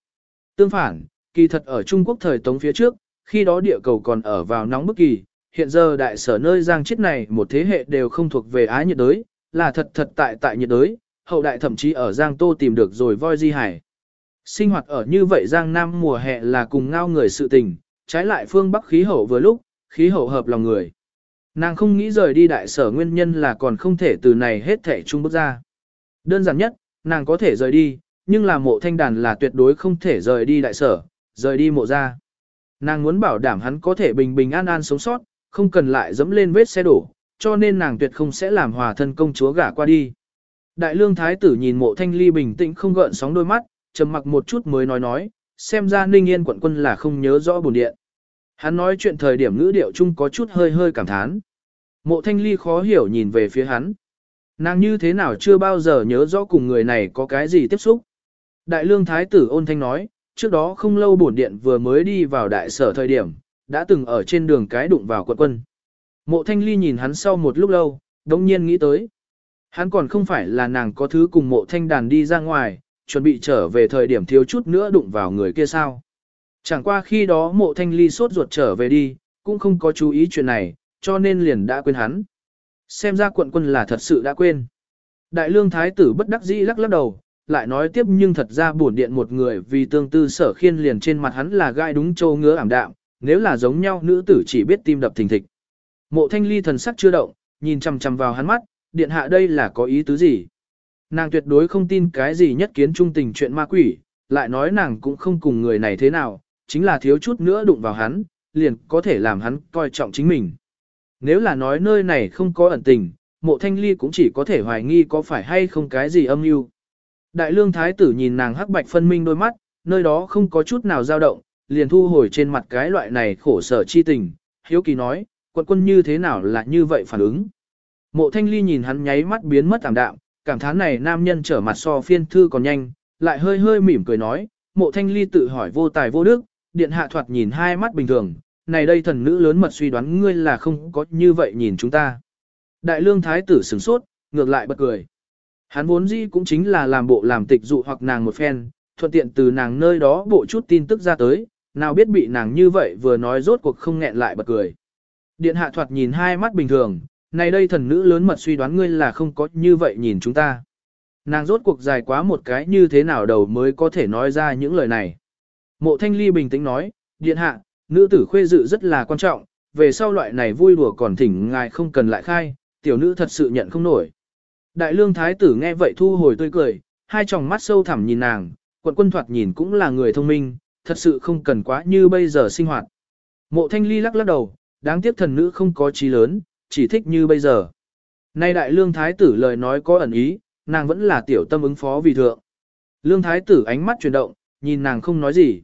Tương phản, kỳ thật ở Trung Quốc thời Tống phía trước, khi đó địa cầu còn ở vào nóng bức kỳ, hiện giờ đại sở nơi giang chết này một thế hệ đều không thuộc về ái nhiệt đới, là thật thật tại tại nhiệt đới, hậu đại thậm chí ở giang tô tìm được rồi voi di hải. Sinh hoạt ở như vậy giang nam mùa hè là cùng ngao người sự tình, trái lại phương bắc khí hậu vừa lúc, khí hậu hợp lòng người. Nàng không nghĩ rời đi đại sở nguyên nhân là còn không thể từ này hết thể trung bước ra. Đơn giản nhất, nàng có thể rời đi, nhưng là mộ thanh đàn là tuyệt đối không thể rời đi đại sở, rời đi mộ ra. Nàng muốn bảo đảm hắn có thể bình bình an an sống sót, không cần lại dẫm lên vết xe đổ, cho nên nàng tuyệt không sẽ làm hòa thân công chúa gả qua đi. Đại lương thái tử nhìn mộ thanh ly bình tĩnh không gợn sóng đôi mắt, trầm mặc một chút mới nói nói, xem ra ninh yên quận quân là không nhớ rõ buồn điện. Hắn nói chuyện thời điểm ngữ điệu chung có chút hơi hơi cảm thán. Mộ thanh ly khó hiểu nhìn về phía hắn. Nàng như thế nào chưa bao giờ nhớ rõ cùng người này có cái gì tiếp xúc. Đại lương thái tử ôn thanh nói, trước đó không lâu bổn điện vừa mới đi vào đại sở thời điểm, đã từng ở trên đường cái đụng vào quận quân. Mộ thanh ly nhìn hắn sau một lúc lâu, đồng nhiên nghĩ tới. Hắn còn không phải là nàng có thứ cùng mộ thanh đàn đi ra ngoài, chuẩn bị trở về thời điểm thiếu chút nữa đụng vào người kia sao. Chẳng qua khi đó mộ thanh ly sốt ruột trở về đi, cũng không có chú ý chuyện này, cho nên liền đã quên hắn. Xem ra quận quân là thật sự đã quên. Đại lương thái tử bất đắc dĩ lắc lắc đầu, lại nói tiếp nhưng thật ra bổn điện một người vì tương tư sở khiên liền trên mặt hắn là gai đúng châu ngứa ảm đạm, nếu là giống nhau nữ tử chỉ biết tim đập thình thịch. Mộ thanh ly thần sắc chưa động, nhìn chằm chằm vào hắn mắt, điện hạ đây là có ý tứ gì? Nàng tuyệt đối không tin cái gì nhất kiến trung tình chuyện ma quỷ, lại nói nàng cũng không cùng người này thế nào, chính là thiếu chút nữa đụng vào hắn, liền có thể làm hắn coi trọng chính mình. Nếu là nói nơi này không có ẩn tình, mộ thanh ly cũng chỉ có thể hoài nghi có phải hay không cái gì âm mưu. Đại lương thái tử nhìn nàng hắc bạch phân minh đôi mắt, nơi đó không có chút nào dao động, liền thu hồi trên mặt cái loại này khổ sở chi tình, hiếu kỳ nói, quận quân như thế nào là như vậy phản ứng. Mộ thanh ly nhìn hắn nháy mắt biến mất tạm đạm, cảm thán này nam nhân trở mặt so phiên thư còn nhanh, lại hơi hơi mỉm cười nói, mộ thanh ly tự hỏi vô tài vô đức, điện hạ thoạt nhìn hai mắt bình thường, này đây thần nữ lớn mật suy đoán ngươi là không có như vậy nhìn chúng ta. Đại lương thái tử sửng sốt, ngược lại bật cười. Hắn vốn dĩ cũng chính là làm bộ làm tịch dụ hoặc nàng một phen, thuận tiện từ nàng nơi đó bộ chút tin tức ra tới, nào biết bị nàng như vậy vừa nói rốt cuộc không nghẹn lại bật cười. Điện hạ thoạt nhìn hai mắt bình thường, này đây thần nữ lớn mật suy đoán ngươi là không có như vậy nhìn chúng ta. Nàng rốt cuộc dài quá một cái như thế nào đầu mới có thể nói ra những lời này. Mộ thanh ly bình tĩnh nói, điện hạ, nữ tử khuê dự rất là quan trọng, về sau loại này vui đùa còn thỉnh ngài không cần lại khai, tiểu nữ thật sự nhận không nổi. Đại lương thái tử nghe vậy thu hồi tươi cười, hai tròng mắt sâu thẳm nhìn nàng, quận quân thoạt nhìn cũng là người thông minh, thật sự không cần quá như bây giờ sinh hoạt. Mộ thanh ly lắc lắc đầu, đáng tiếc thần nữ không có trí lớn, chỉ thích như bây giờ. Nay đại lương thái tử lời nói có ẩn ý, nàng vẫn là tiểu tâm ứng phó vì thượng. Lương thái tử ánh mắt chuyển động, nhìn nàng không nói gì.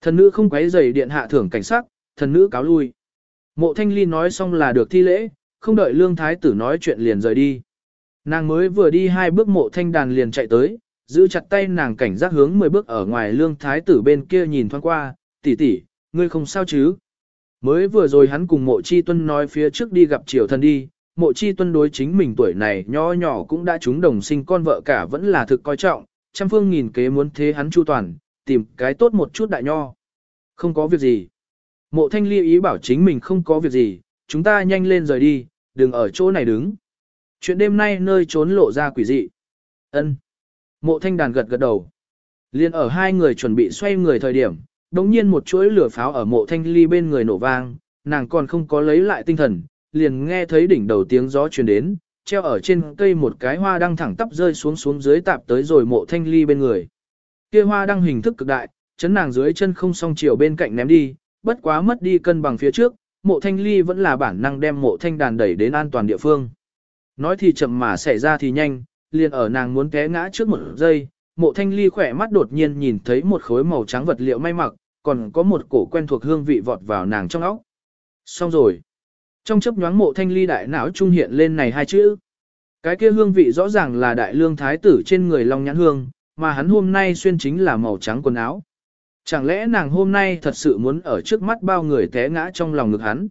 Thần nữ không quấy rầy điện hạ thưởng cảnh sắc, thần nữ cáo lui. Mộ thanh ly nói xong là được thi lễ, không đợi lương thái tử nói chuyện liền rời đi. Nàng mới vừa đi hai bước mộ thanh đàn liền chạy tới, giữ chặt tay nàng cảnh giác hướng 10 bước ở ngoài lương thái tử bên kia nhìn thoáng qua, tỷ tỷ, ngươi không sao chứ? Mới vừa rồi hắn cùng mộ chi tuân nói phía trước đi gặp triều thần đi, mộ chi tuân đối chính mình tuổi này nho nhỏ cũng đã trúng đồng sinh con vợ cả vẫn là thực coi trọng, trăm phương nghìn kế muốn thế hắn chu toàn, tìm cái tốt một chút đại nho. Không có việc gì. Mộ thanh ly ý bảo chính mình không có việc gì, chúng ta nhanh lên rời đi, đừng ở chỗ này đứng. Chuyện đêm nay nơi trốn lộ ra quỷ dị. ân Mộ thanh đàn gật gật đầu. Liên ở hai người chuẩn bị xoay người thời điểm, đống nhiên một chuỗi lửa pháo ở mộ thanh ly bên người nổ vang, nàng còn không có lấy lại tinh thần, liền nghe thấy đỉnh đầu tiếng gió truyền đến, treo ở trên cây một cái hoa đang thẳng tắp rơi xuống xuống dưới tạp tới rồi mộ thanh ly bên người. Kia hoa đang hình thức cực đại, chấn nàng dưới chân không song chiều bên cạnh ném đi, bất quá mất đi cân bằng phía trước, mộ thanh ly vẫn là bản năng đem mộ thanh đàn đẩy đến an toàn địa phương. Nói thì chậm mà xảy ra thì nhanh, liền ở nàng muốn té ngã trước một giây, mộ thanh ly khỏe mắt đột nhiên nhìn thấy một khối màu trắng vật liệu may mặc, còn có một cổ quen thuộc hương vị vọt vào nàng trong óc. Xong rồi. Trong chấp nhoáng mộ thanh ly đại não trung hiện lên này hai chữ. Cái kia hương vị rõ ràng là đại lương thái tử trên người long nhãn hương, mà hắn hôm nay xuyên chính là màu trắng quần áo. Chẳng lẽ nàng hôm nay thật sự muốn ở trước mắt bao người té ngã trong lòng ngực hắn?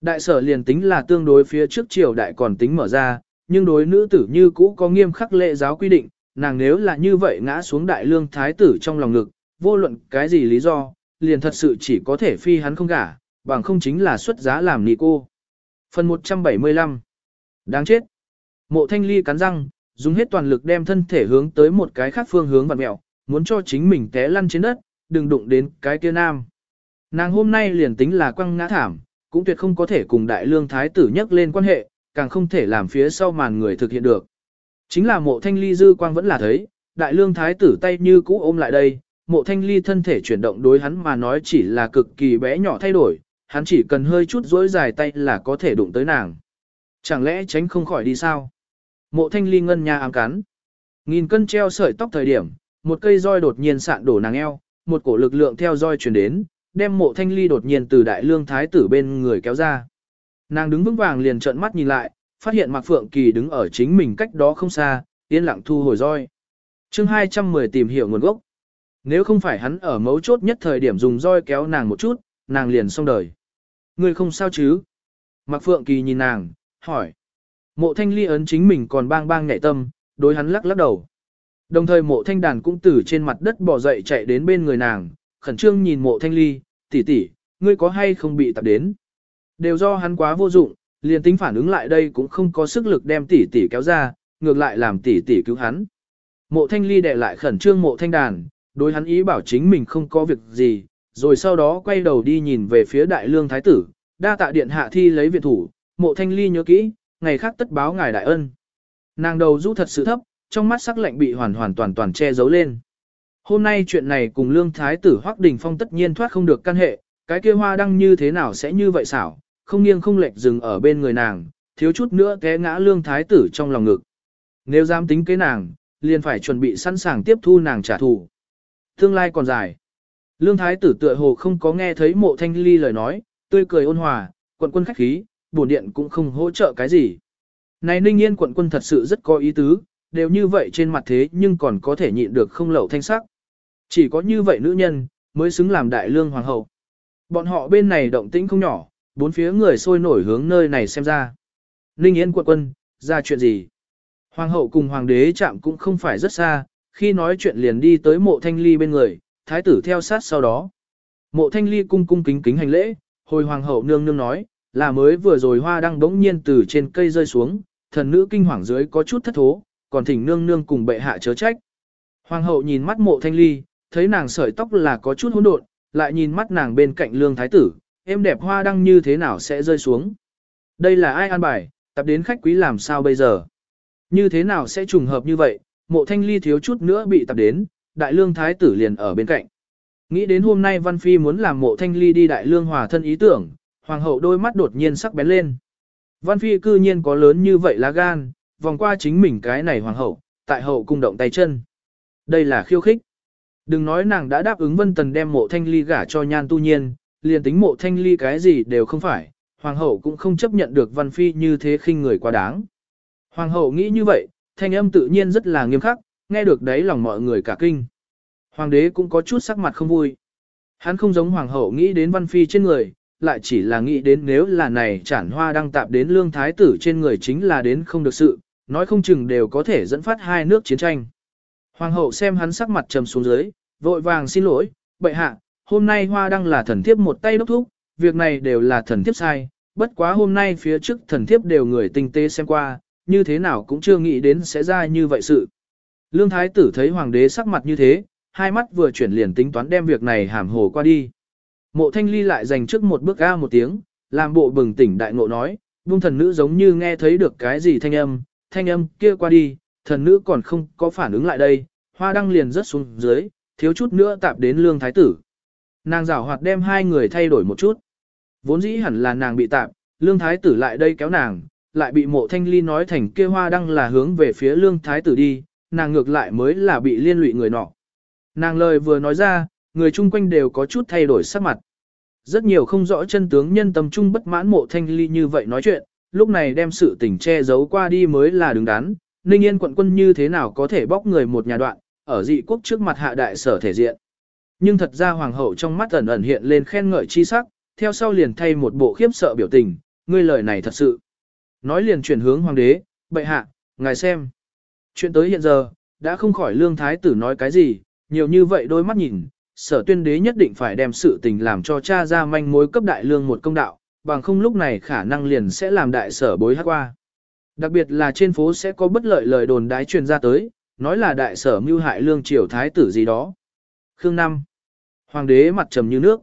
Đại sở liền tính là tương đối phía trước triều đại còn tính mở ra, nhưng đối nữ tử như cũ có nghiêm khắc lệ giáo quy định, nàng nếu là như vậy ngã xuống đại lương thái tử trong lòng ngực, vô luận cái gì lý do, liền thật sự chỉ có thể phi hắn không gả, bằng không chính là xuất giá làm nị cô. Phần 175 Đáng chết! Mộ thanh ly cắn răng, dùng hết toàn lực đem thân thể hướng tới một cái khác phương hướng vặn mẹo, muốn cho chính mình té lăn trên đất, đừng đụng đến cái kia nam. Nàng hôm nay liền tính là quăng ngã thảm, cũng tuyệt không có thể cùng đại lương thái tử nhắc lên quan hệ, càng không thể làm phía sau màn người thực hiện được. Chính là mộ thanh ly dư quang vẫn là thấy, đại lương thái tử tay như cũ ôm lại đây, mộ thanh ly thân thể chuyển động đối hắn mà nói chỉ là cực kỳ bé nhỏ thay đổi, hắn chỉ cần hơi chút dối dài tay là có thể đụng tới nàng. Chẳng lẽ tránh không khỏi đi sao? Mộ thanh ly ngân nhà ám cắn. Nghìn cân treo sợi tóc thời điểm, một cây roi đột nhiên sạn đổ nàng eo, một cổ lực lượng theo roi truyền đến, đem mộ thanh ly đột nhiên từ đại lương thái tử bên người kéo ra. Nàng đứng vững vàng liền trợn mắt nhìn lại, phát hiện Mạc Phượng Kỳ đứng ở chính mình cách đó không xa, yên lặng thu hồi roi. chương 210 tìm hiểu nguồn gốc. Nếu không phải hắn ở mấu chốt nhất thời điểm dùng roi kéo nàng một chút, nàng liền xong đời. Người không sao chứ? Mạc Phượng Kỳ nhìn nàng, hỏi. Mộ thanh ly ấn chính mình còn bang bang nhạy tâm, đối hắn lắc lắc đầu. Đồng thời mộ thanh đàn cũng từ trên mặt đất bỏ dậy chạy đến bên người nàng, khẩn trương nhìn mộ thanh ly, tỷ tỷ, ngươi có hay không bị tập đến. Đều do hắn quá vô dụng, liền tính phản ứng lại đây cũng không có sức lực đem tỷ tỷ kéo ra, ngược lại làm tỷ tỷ cứu hắn. Mộ thanh ly đè lại khẩn trương mộ thanh đàn, đối hắn ý bảo chính mình không có việc gì, rồi sau đó quay đầu đi nhìn về phía đại lương thái tử, đa tạ điện hạ thi lấy viện thủ, mộ thanh ly nhớ kỹ, ngày khác tất báo ngài đại ân. Nàng đầu rũ thật sự thấp, trong mắt sắc lạnh bị hoàn hoàn toàn toàn che giấu lên. Hôm nay chuyện này cùng lương thái tử Hoắc Đình Phong tất nhiên thoát không được căn hệ, cái kia hoa đăng như thế nào sẽ như vậy xảo, không nghiêng không lệch dừng ở bên người nàng, thiếu chút nữa té ngã lương thái tử trong lòng ngực. Nếu dám tính kế nàng, liền phải chuẩn bị sẵn sàng tiếp thu nàng trả thù. Tương lai còn dài. Lương thái tử tựa hồ không có nghe thấy mộ thanh ly lời nói, tươi cười ôn hòa, quận quân khách khí, bổn điện cũng không hỗ trợ cái gì. Này ninh yên quận quân thật sự rất có ý tứ, đều như vậy trên mặt thế nhưng còn có thể nhịn được không lậu thanh sắc. Chỉ có như vậy nữ nhân, mới xứng làm đại lương hoàng hậu. Bọn họ bên này động tĩnh không nhỏ, bốn phía người sôi nổi hướng nơi này xem ra. Ninh Yên quận quân, ra chuyện gì? Hoàng hậu cùng hoàng đế chạm cũng không phải rất xa, khi nói chuyện liền đi tới mộ thanh ly bên người, thái tử theo sát sau đó. Mộ thanh ly cung cung kính kính hành lễ, hồi hoàng hậu nương nương nói, là mới vừa rồi hoa đang bỗng nhiên từ trên cây rơi xuống, thần nữ kinh hoàng dưới có chút thất thố, còn thỉnh nương nương cùng bệ hạ chớ trách. Hoàng hậu nhìn mắt mộ thanh ly, thấy nàng sợi tóc là có chút hỗn độn, lại nhìn mắt nàng bên cạnh lương thái tử, em đẹp hoa đăng như thế nào sẽ rơi xuống. Đây là ai an bài, tập đến khách quý làm sao bây giờ? Như thế nào sẽ trùng hợp như vậy, mộ thanh ly thiếu chút nữa bị tập đến, đại lương thái tử liền ở bên cạnh. Nghĩ đến hôm nay Văn Phi muốn làm mộ thanh ly đi đại lương hòa thân ý tưởng, hoàng hậu đôi mắt đột nhiên sắc bén lên. Văn Phi cư nhiên có lớn như vậy lá gan, vòng qua chính mình cái này hoàng hậu, tại hậu cung động tay chân. Đây là khiêu khích. Đừng nói nàng đã đáp ứng Vân Tần đem mộ thanh ly gả cho nhan tu nhiên, liền tính mộ thanh ly cái gì đều không phải, hoàng hậu cũng không chấp nhận được văn phi như thế khinh người quá đáng. Hoàng hậu nghĩ như vậy, thanh âm tự nhiên rất là nghiêm khắc, nghe được đấy lòng mọi người cả kinh. Hoàng đế cũng có chút sắc mặt không vui. Hắn không giống hoàng hậu nghĩ đến văn phi trên người, lại chỉ là nghĩ đến nếu là này chản hoa đang tạp đến lương thái tử trên người chính là đến không được sự, nói không chừng đều có thể dẫn phát hai nước chiến tranh. Hoàng hậu xem hắn sắc mặt trầm xuống dưới, vội vàng xin lỗi, bệ hạ, hôm nay hoa đăng là thần thiếp một tay đốc thúc, việc này đều là thần thiếp sai, bất quá hôm nay phía trước thần thiếp đều người tinh tế xem qua, như thế nào cũng chưa nghĩ đến sẽ ra như vậy sự. Lương thái tử thấy hoàng đế sắc mặt như thế, hai mắt vừa chuyển liền tính toán đem việc này hàm hồ qua đi. Mộ thanh ly lại dành trước một bước ga một tiếng, làm bộ bừng tỉnh đại ngộ nói, buông thần nữ giống như nghe thấy được cái gì thanh âm, thanh âm kia qua đi, thần nữ còn không có phản ứng lại đây, hoa đăng liền rớt xuống dưới, thiếu chút nữa tạp đến lương thái tử. Nàng rảo hoạt đem hai người thay đổi một chút. Vốn dĩ hẳn là nàng bị tạp, lương thái tử lại đây kéo nàng, lại bị mộ thanh ly nói thành kia hoa đăng là hướng về phía lương thái tử đi, nàng ngược lại mới là bị liên lụy người nọ. Nàng lời vừa nói ra, người chung quanh đều có chút thay đổi sắc mặt. Rất nhiều không rõ chân tướng nhân tâm trung bất mãn mộ thanh ly như vậy nói chuyện, lúc này đem sự tình che giấu qua đi mới là đứng đắn, Ninh Yên quận quân như thế nào có thể bóc người một nhà đoạn, ở dị quốc trước mặt hạ đại sở thể diện. Nhưng thật ra hoàng hậu trong mắt ẩn ẩn hiện lên khen ngợi chi sắc, theo sau liền thay một bộ khiếp sợ biểu tình, ngươi lời này thật sự. Nói liền chuyển hướng hoàng đế, bệ hạ, ngài xem. Chuyện tới hiện giờ, đã không khỏi lương thái tử nói cái gì, nhiều như vậy đôi mắt nhìn, sở tuyên đế nhất định phải đem sự tình làm cho cha ra manh mối cấp đại lương một công đạo, bằng không lúc này khả năng liền sẽ làm đại sở bối hát qua. Đặc biệt là trên phố sẽ có bất lợi lời đồn đái truyền ra tới, nói là đại sở mưu hại lương triều thái tử gì đó. Khương Năm. Hoàng đế mặt trầm như nước.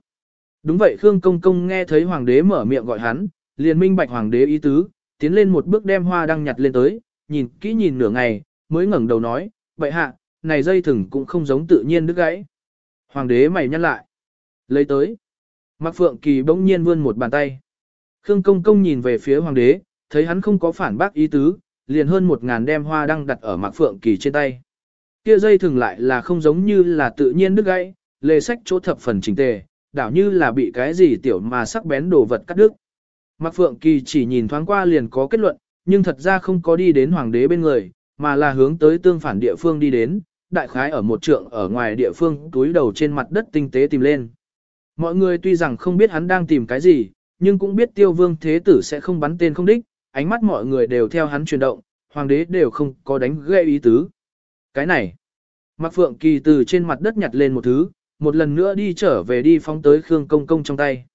Đúng vậy Khương Công Công nghe thấy hoàng đế mở miệng gọi hắn, liền minh bạch hoàng đế ý tứ, tiến lên một bước đem hoa đăng nhặt lên tới, nhìn kỹ nhìn nửa ngày, mới ngẩng đầu nói, vậy hạ, này dây thừng cũng không giống tự nhiên đứt gãy. Hoàng đế mày nhăn lại. Lấy tới. Mạc Phượng Kỳ bỗng nhiên vươn một bàn tay. Khương Công Công nhìn về phía hoàng đế, thấy hắn không có phản bác ý tứ, liền hơn một ngàn đem hoa đăng đặt ở Mạc Phượng Kỳ trên tay. Kia dây thừng lại là không giống như là tự nhiên đứt gãy, lề sách chỗ thập phần chỉnh tề, đảo như là bị cái gì tiểu mà sắc bén đồ vật cắt đứt. Mạc Phượng Kỳ chỉ nhìn thoáng qua liền có kết luận, nhưng thật ra không có đi đến hoàng đế bên người, mà là hướng tới tương phản địa phương đi đến, đại khái ở một trượng ở ngoài địa phương túi đầu trên mặt đất tinh tế tìm lên. Mọi người tuy rằng không biết hắn đang tìm cái gì, nhưng cũng biết tiêu vương thế tử sẽ không bắn tên không đích, ánh mắt mọi người đều theo hắn chuyển động, hoàng đế đều không có đánh gây ý tứ. Cái này, Mạc Phượng Kỳ từ trên mặt đất nhặt lên một thứ, một lần nữa đi trở về đi phóng tới Khương Công Công trong tay.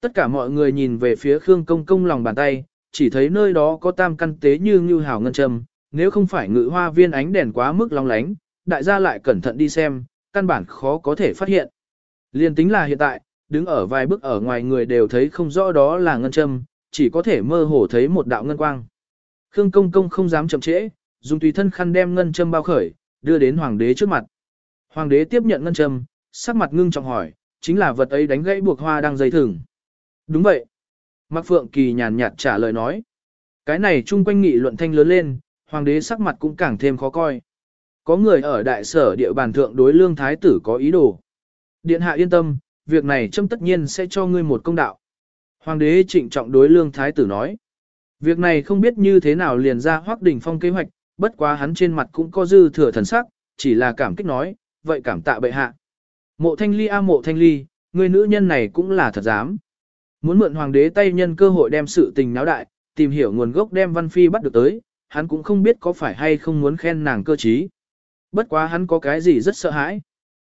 Tất cả mọi người nhìn về phía Khương Công Công lòng bàn tay, chỉ thấy nơi đó có tam căn tế như ngưu hào ngân châm, nếu không phải ngự hoa viên ánh đèn quá mức long lánh, đại gia lại cẩn thận đi xem, căn bản khó có thể phát hiện. Liên tính là hiện tại, đứng ở vài bước ở ngoài người đều thấy không rõ đó là ngân châm, chỉ có thể mơ hồ thấy một đạo ngân quang. Khương Công Công không dám chậm trễ, dùng tùy thân khăn đem ngân châm bao khởi, đưa đến hoàng đế trước mặt. Hoàng đế tiếp nhận ngân châm, sắc mặt ngưng trọng hỏi, chính là vật ấy đánh gãy buộc hoa đang dây thừng. Đúng vậy. Mạc Phượng Kỳ nhàn nhạt trả lời nói. Cái này chung quanh nghị luận thanh lớn lên, hoàng đế sắc mặt cũng càng thêm khó coi. Có người ở đại sở địa bàn thượng đối lương thái tử có ý đồ. Điện hạ yên tâm, việc này châm tất nhiên sẽ cho ngươi một công đạo. Hoàng đế trịnh trọng đối lương thái tử nói. Việc này không biết như thế nào liền ra hoác đỉnh phong kế hoạch, bất quá hắn trên mặt cũng có dư thừa thần sắc, chỉ là cảm kích nói, vậy cảm tạ bệ hạ. Mộ thanh ly a mộ thanh ly, người nữ nhân này cũng là thật dám. Muốn mượn hoàng đế tay nhân cơ hội đem sự tình náo đại, tìm hiểu nguồn gốc đem văn phi bắt được tới, hắn cũng không biết có phải hay không muốn khen nàng cơ trí. Bất quá hắn có cái gì rất sợ hãi.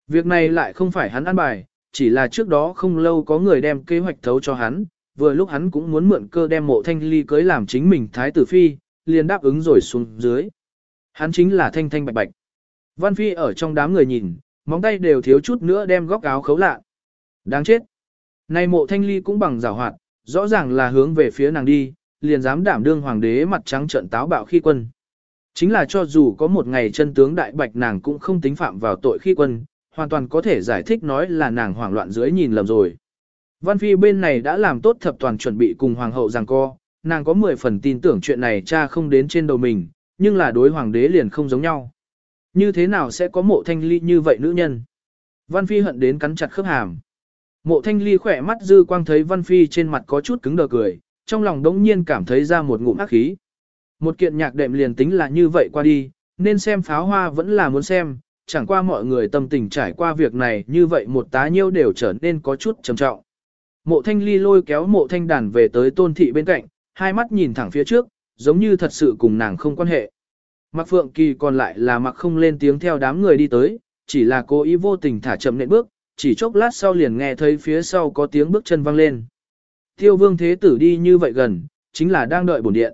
Việc này lại không phải hắn ăn bài, chỉ là trước đó không lâu có người đem kế hoạch thấu cho hắn, vừa lúc hắn cũng muốn mượn cơ đem mộ thanh ly cưới làm chính mình thái tử phi, liền đáp ứng rồi xuống dưới. Hắn chính là thanh thanh bạch bạch. Văn phi ở trong đám người nhìn, móng tay đều thiếu chút nữa đem góc áo khấu lạ. Đáng chết. Nay mộ thanh ly cũng bằng rào hoạt, rõ ràng là hướng về phía nàng đi, liền dám đảm đương hoàng đế mặt trắng trận táo bạo khi quân. Chính là cho dù có một ngày chân tướng đại bạch nàng cũng không tính phạm vào tội khi quân, hoàn toàn có thể giải thích nói là nàng hoảng loạn dưới nhìn lầm rồi. Văn Phi bên này đã làm tốt thập toàn chuẩn bị cùng hoàng hậu rằng co, nàng có 10 phần tin tưởng chuyện này cha không đến trên đầu mình, nhưng là đối hoàng đế liền không giống nhau. Như thế nào sẽ có mộ thanh ly như vậy nữ nhân? Văn Phi hận đến cắn chặt khớp hàm. Mộ thanh ly khỏe mắt dư quang thấy Văn Phi trên mặt có chút cứng đờ cười, trong lòng đống nhiên cảm thấy ra một ngụm ác khí. Một kiện nhạc đệm liền tính là như vậy qua đi, nên xem pháo hoa vẫn là muốn xem, chẳng qua mọi người tâm tình trải qua việc này như vậy một tá nhiêu đều trở nên có chút trầm trọng. Mộ thanh ly lôi kéo mộ thanh đàn về tới tôn thị bên cạnh, hai mắt nhìn thẳng phía trước, giống như thật sự cùng nàng không quan hệ. Mạc phượng kỳ còn lại là mặc không lên tiếng theo đám người đi tới, chỉ là cố ý vô tình thả chậm nện bước, chỉ chốc lát sau liền nghe thấy phía sau có tiếng bước chân vang lên. Tiêu vương thế tử đi như vậy gần, chính là đang đợi bổn điện.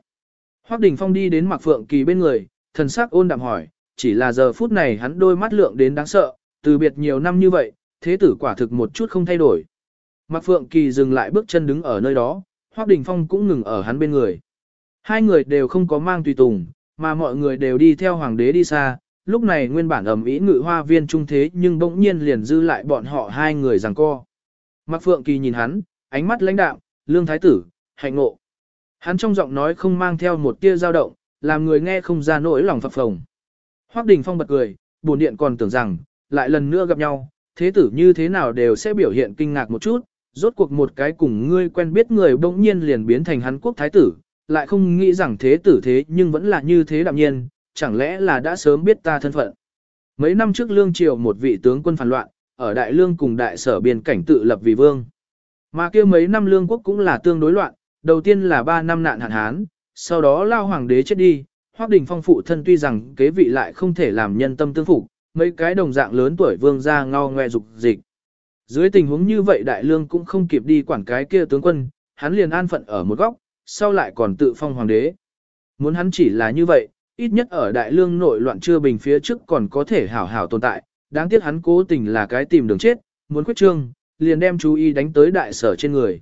Hoắc Đình Phong đi đến Mạc Phượng Kỳ bên người, thần sắc ôn đạm hỏi, chỉ là giờ phút này hắn đôi mắt lượng đến đáng sợ, từ biệt nhiều năm như vậy, thế tử quả thực một chút không thay đổi. Mạc Phượng Kỳ dừng lại bước chân đứng ở nơi đó, Hoắc Đình Phong cũng ngừng ở hắn bên người. Hai người đều không có mang tùy tùng, mà mọi người đều đi theo hoàng đế đi xa, lúc này nguyên bản ẩm ý ngự hoa viên trung thế nhưng bỗng nhiên liền dư lại bọn họ hai người giằng co. Mạc Phượng Kỳ nhìn hắn, ánh mắt lãnh đạm, lương thái tử, hạnh ngộ. Hắn trong giọng nói không mang theo một tia dao động, làm người nghe không ra nỗi lòng phập phồng. Hoắc Đình Phong bật cười, buồn điện còn tưởng rằng, lại lần nữa gặp nhau, thế tử như thế nào đều sẽ biểu hiện kinh ngạc một chút, rốt cuộc một cái cùng ngươi quen biết người bỗng nhiên liền biến thành hắn quốc thái tử, lại không nghĩ rằng thế tử thế nhưng vẫn là như thế đạm nhiên, chẳng lẽ là đã sớm biết ta thân phận. Mấy năm trước lương triều một vị tướng quân phản loạn, ở đại lương cùng đại sở biên cảnh tự lập vì vương. Mà kia mấy năm lương quốc cũng là tương đối loạn, đầu tiên là 3 năm nạn hạn hán, sau đó lao hoàng đế chết đi, Hoắc Đình Phong phụ thân tuy rằng kế vị lại không thể làm nhân tâm tương phục, mấy cái đồng dạng lớn tuổi vương ra ngao ngoe dục dịch. Dưới tình huống như vậy đại lương cũng không kịp đi quản cái kia tướng quân, hắn liền an phận ở một góc, sau lại còn tự phong hoàng đế. Muốn hắn chỉ là như vậy, ít nhất ở đại lương nội loạn chưa bình phía trước còn có thể hảo hảo tồn tại, đáng tiếc hắn cố tình là cái tìm đường chết, muốn quyết trương, liền đem chú ý đánh tới đại sở trên người.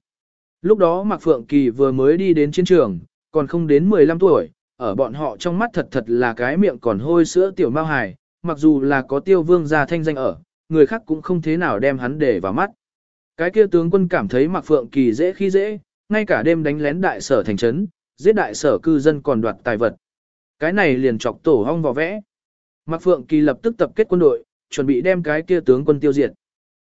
Lúc đó Mạc Phượng Kỳ vừa mới đi đến chiến trường, còn không đến 15 tuổi, ở bọn họ trong mắt thật thật là cái miệng còn hôi sữa tiểu mao hài, mặc dù là có tiêu vương gia thanh danh ở, người khác cũng không thế nào đem hắn để vào mắt. Cái kia tướng quân cảm thấy Mạc Phượng Kỳ dễ khi dễ, ngay cả đêm đánh lén đại sở thành trấn, giết đại sở cư dân còn đoạt tài vật. Cái này liền chọc tổ hong vò vẽ. Mạc Phượng Kỳ lập tức tập kết quân đội, chuẩn bị đem cái kia tướng quân tiêu diệt.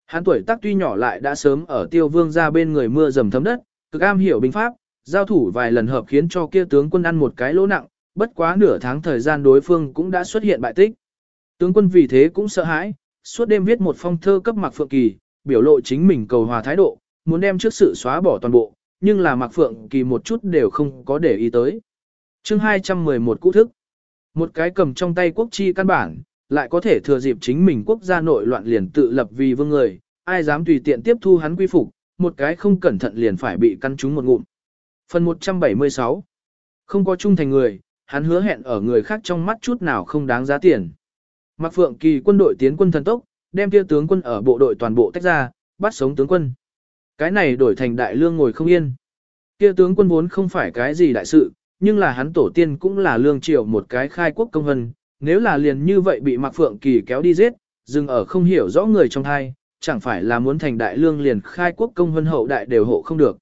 Hắn tuổi tác tuy nhỏ lại đã sớm ở tiêu vương ra bên người mưa dầm thấm đất, cực am hiểu binh pháp, giao thủ vài lần hợp khiến cho kia tướng quân ăn một cái lỗ nặng, bất quá nửa tháng thời gian đối phương cũng đã xuất hiện bại tích. Tướng quân vì thế cũng sợ hãi, suốt đêm viết một phong thơ cấp Mạc Phượng Kỳ, biểu lộ chính mình cầu hòa thái độ, muốn đem trước sự xóa bỏ toàn bộ, nhưng là Mạc Phượng Kỳ một chút đều không có để ý tới. chương 211 cũ thức. Một cái cầm trong tay quốc chi căn bản, lại có thể thừa dịp chính mình quốc gia nội loạn liền tự lập vì vương người, ai dám tùy tiện tiếp thu hắn quy phục, một cái không cẩn thận liền phải bị căn trúng một ngụm. Phần 176 Không có trung thành người, hắn hứa hẹn ở người khác trong mắt chút nào không đáng giá tiền. Mạc Phượng Kỳ quân đội tiến quân thần tốc, đem kia tướng quân ở bộ đội toàn bộ tách ra, bắt sống tướng quân. Cái này đổi thành đại lương ngồi không yên. Kia tướng quân vốn không phải cái gì đại sự, nhưng là hắn tổ tiên cũng là lương triều một cái khai quốc công hân, nếu là liền như vậy bị Mạc Phượng Kỳ kéo đi giết, dừng ở không hiểu rõ người trong thai, chẳng phải là muốn thành đại lương liền khai quốc công hân hậu đại đều hộ không được.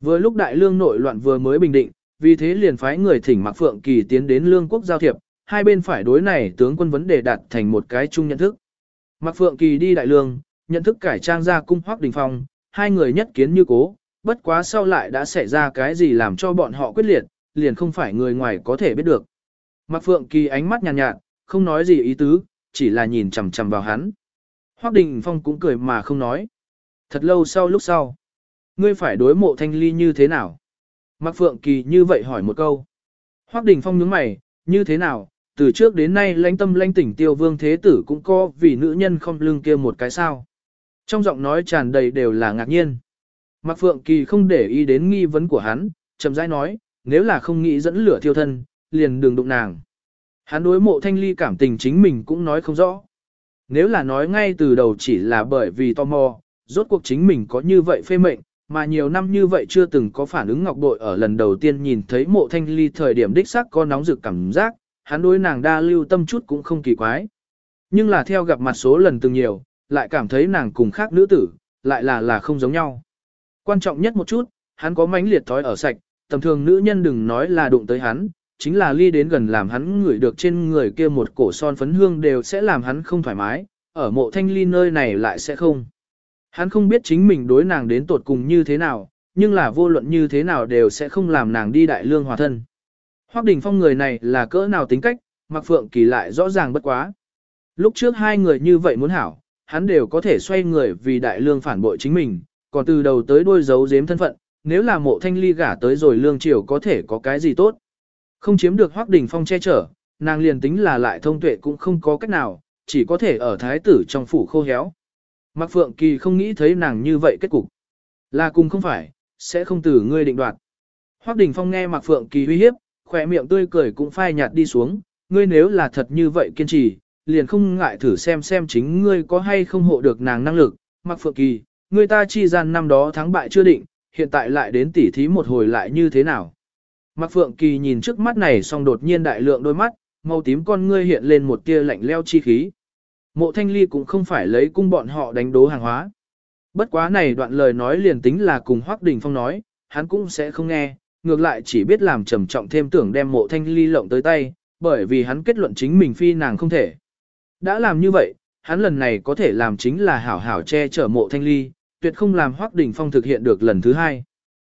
Vừa lúc đại lương nội loạn vừa mới bình định, vì thế liền phái người thỉnh Mạc Phượng Kỳ tiến đến lương quốc giao thiệp, hai bên phải đối này tướng quân vấn đề đạt thành một cái chung nhận thức. Mạc Phượng Kỳ đi đại lương, nhận thức cải trang ra cung hoác đình phong, hai người nhất kiến như cố, bất quá sau lại đã xảy ra cái gì làm cho bọn họ quyết liệt, liền không phải người ngoài có thể biết được. Mạc Phượng Kỳ ánh mắt nhàn nhạt, nhạt, không nói gì ý tứ, chỉ là nhìn chằm chằm vào hắn. Hoắc Đình Phong cũng cười mà không nói. Thật lâu sau lúc sau, ngươi phải đối mộ thanh ly như thế nào? Mạc Phượng Kỳ như vậy hỏi một câu. Hoắc Đình Phong nhướng mày, như thế nào? Từ trước đến nay lãnh tâm lãnh tỉnh tiêu vương thế tử cũng có vì nữ nhân không lưng kia một cái sao. Trong giọng nói tràn đầy đều là ngạc nhiên. Mạc Phượng Kỳ không để ý đến nghi vấn của hắn, chậm rãi nói, nếu là không nghĩ dẫn lửa thiêu thân, liền đừng đụng nàng. Hắn đối mộ thanh ly cảm tình chính mình cũng nói không rõ. Nếu là nói ngay từ đầu chỉ là bởi vì tò mò, rốt cuộc chính mình có như vậy phê mệnh, mà nhiều năm như vậy chưa từng có phản ứng ngọc bội ở lần đầu tiên nhìn thấy mộ thanh ly thời điểm đích xác có nóng rực cảm giác, hắn đối nàng đa lưu tâm chút cũng không kỳ quái. Nhưng là theo gặp mặt số lần từng nhiều, lại cảm thấy nàng cùng khác nữ tử, lại là là không giống nhau. Quan trọng nhất một chút, hắn có mánh liệt thói ở sạch, tầm thường nữ nhân đừng nói là đụng tới hắn, chính là ly đến gần làm hắn ngửi được trên người kia một cổ son phấn hương đều sẽ làm hắn không thoải mái, ở mộ thanh ly nơi này lại sẽ không. Hắn không biết chính mình đối nàng đến tột cùng như thế nào, nhưng là vô luận như thế nào đều sẽ không làm nàng đi đại lương hòa thân. Hoắc Đình Phong người này là cỡ nào tính cách, Mạc Phượng Kỳ lại rõ ràng bất quá. Lúc trước hai người như vậy muốn hảo, hắn đều có thể xoay người vì đại lương phản bội chính mình, còn từ đầu tới đuôi giấu giếm thân phận, nếu là mộ thanh ly gả tới rồi lương triều có thể có cái gì tốt. Không chiếm được Hoắc đỉnh Phong che chở, nàng liền tính là lại thông tuệ cũng không có cách nào, chỉ có thể ở thái tử trong phủ khô héo. Mạc Phượng Kỳ không nghĩ thấy nàng như vậy kết cục. Là cùng không phải, sẽ không từ ngươi định đoạt. Hoắc Đình Phong nghe Mạc Phượng Kỳ uy hiếp, khỏe miệng tươi cười cũng phai nhạt đi xuống, ngươi nếu là thật như vậy kiên trì, liền không ngại thử xem xem chính ngươi có hay không hộ được nàng năng lực. Mạc Phượng Kỳ, ngươi ta chi gian năm đó thắng bại chưa định, hiện tại lại đến tỉ thí một hồi lại như thế nào. Mạc Phượng Kỳ nhìn trước mắt này xong đột nhiên đại lượng đôi mắt, màu tím con ngươi hiện lên một tia lạnh leo chi khí. Mộ Thanh Ly cũng không phải lấy cung bọn họ đánh đố hàng hóa. Bất quá này đoạn lời nói liền tính là cùng Hoắc Đình Phong nói, hắn cũng sẽ không nghe, ngược lại chỉ biết làm trầm trọng thêm tưởng đem mộ Thanh Ly lộng tới tay, bởi vì hắn kết luận chính mình phi nàng không thể. Đã làm như vậy, hắn lần này có thể làm chính là hảo hảo che chở mộ Thanh Ly, tuyệt không làm Hoắc Đình Phong thực hiện được lần thứ hai.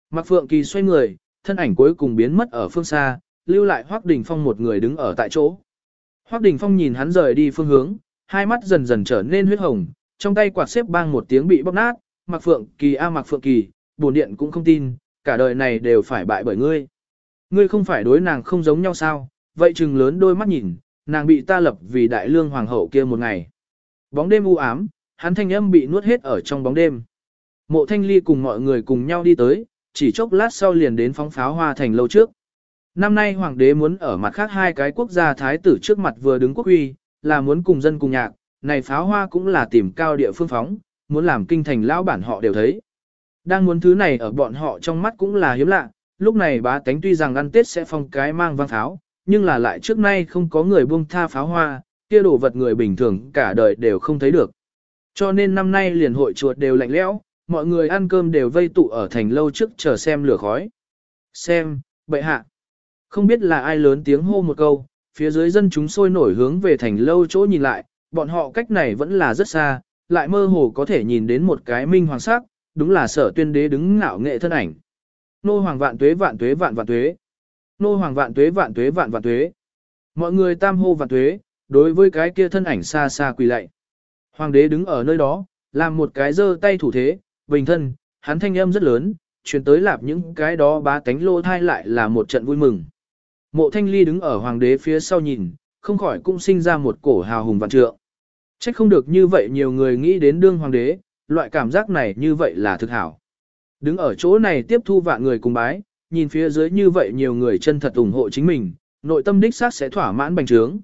Mạc Phượng Kỳ xoay người, thân ảnh cuối cùng biến mất ở phương xa, lưu lại Hoắc Đình Phong một người đứng ở tại chỗ. Hoắc Đình Phong nhìn hắn rời đi phương hướng, hai mắt dần dần trở nên huyết hồng, trong tay quạt xếp bang một tiếng bị bóp nát, Mạc Phượng Kỳ a Mạc Phượng Kỳ, buồn điện cũng không tin, cả đời này đều phải bại bởi ngươi. Ngươi không phải đối nàng không giống nhau sao, vậy chừng lớn đôi mắt nhìn, nàng bị ta lập vì đại lương hoàng hậu kia một ngày. Bóng đêm u ám, hắn thanh âm bị nuốt hết ở trong bóng đêm. Mộ thanh ly cùng mọi người cùng nhau đi tới, chỉ chốc lát sau liền đến phóng pháo hoa thành lâu trước. Năm nay hoàng đế muốn ở mặt khác hai cái quốc gia thái tử trước mặt vừa đứng quốc uy, là muốn cùng dân cùng nhạc, này pháo hoa cũng là tìm cao địa phương phóng, muốn làm kinh thành lão bản họ đều thấy. Đang muốn thứ này ở bọn họ trong mắt cũng là hiếm lạ, lúc này bá tánh tuy rằng ăn Tết sẽ phong cái mang vang pháo, nhưng là lại trước nay không có người buông tha pháo hoa, kia đồ vật người bình thường cả đời đều không thấy được. Cho nên năm nay liền hội chuột đều lạnh lẽo, mọi người ăn cơm đều vây tụ ở thành lâu trước chờ xem lửa khói. Xem, bệ hạ. Không biết là ai lớn tiếng hô một câu, phía dưới dân chúng sôi nổi hướng về thành lâu chỗ nhìn lại, bọn họ cách này vẫn là rất xa, lại mơ hồ có thể nhìn đến một cái minh hoàng sắc, đúng là sở tuyên đế đứng ngạo nghệ thân ảnh. Nô hoàng vạn tuế vạn tuế vạn vạn tuế. Nô hoàng vạn tuế vạn tuế vạn vạn tuế. Mọi người tam hô vạn tuế, đối với cái kia thân ảnh xa xa quỳ lạy. Hoàng đế đứng ở nơi đó, làm một cái giơ tay thủ thế, bình thân, hắn thanh âm rất lớn, truyền tới lạp những cái đó bá tánh lô thai lại là một trận vui mừng. Mộ thanh ly đứng ở hoàng đế phía sau nhìn, không khỏi cũng sinh ra một cổ hào hùng vạn trượng. Trách không được như vậy nhiều người nghĩ đến đương hoàng đế, loại cảm giác này như vậy là thực hảo. Đứng ở chỗ này tiếp thu vạn người cùng bái, nhìn phía dưới như vậy nhiều người chân thật ủng hộ chính mình, nội tâm đích xác sẽ thỏa mãn bành trướng.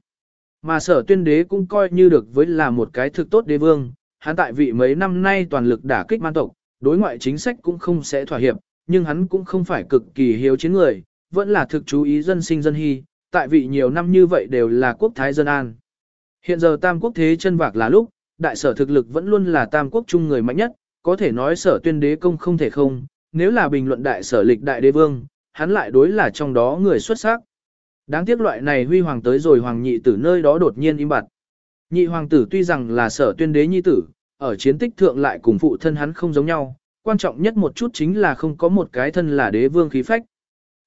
Mà sở tuyên đế cũng coi như được với là một cái thực tốt đế vương, hắn tại vị mấy năm nay toàn lực đả kích man tộc, đối ngoại chính sách cũng không sẽ thỏa hiệp, nhưng hắn cũng không phải cực kỳ hiếu chiến người, vẫn là thực chú ý dân sinh dân hy, tại vị nhiều năm như vậy đều là quốc thái dân an. Hiện giờ tam quốc thế chân vạc là lúc, đại sở thực lực vẫn luôn là tam quốc chung người mạnh nhất, có thể nói sở tuyên đế công không thể không, nếu là bình luận đại sở lịch đại đế vương, hắn lại đối là trong đó người xuất sắc. Đáng tiếc loại này huy hoàng tới rồi hoàng nhị tử nơi đó đột nhiên im bặt. Nhị hoàng tử tuy rằng là sở tuyên đế nhi tử, ở chiến tích thượng lại cùng phụ thân hắn không giống nhau, quan trọng nhất một chút chính là không có một cái thân là đế vương khí phách.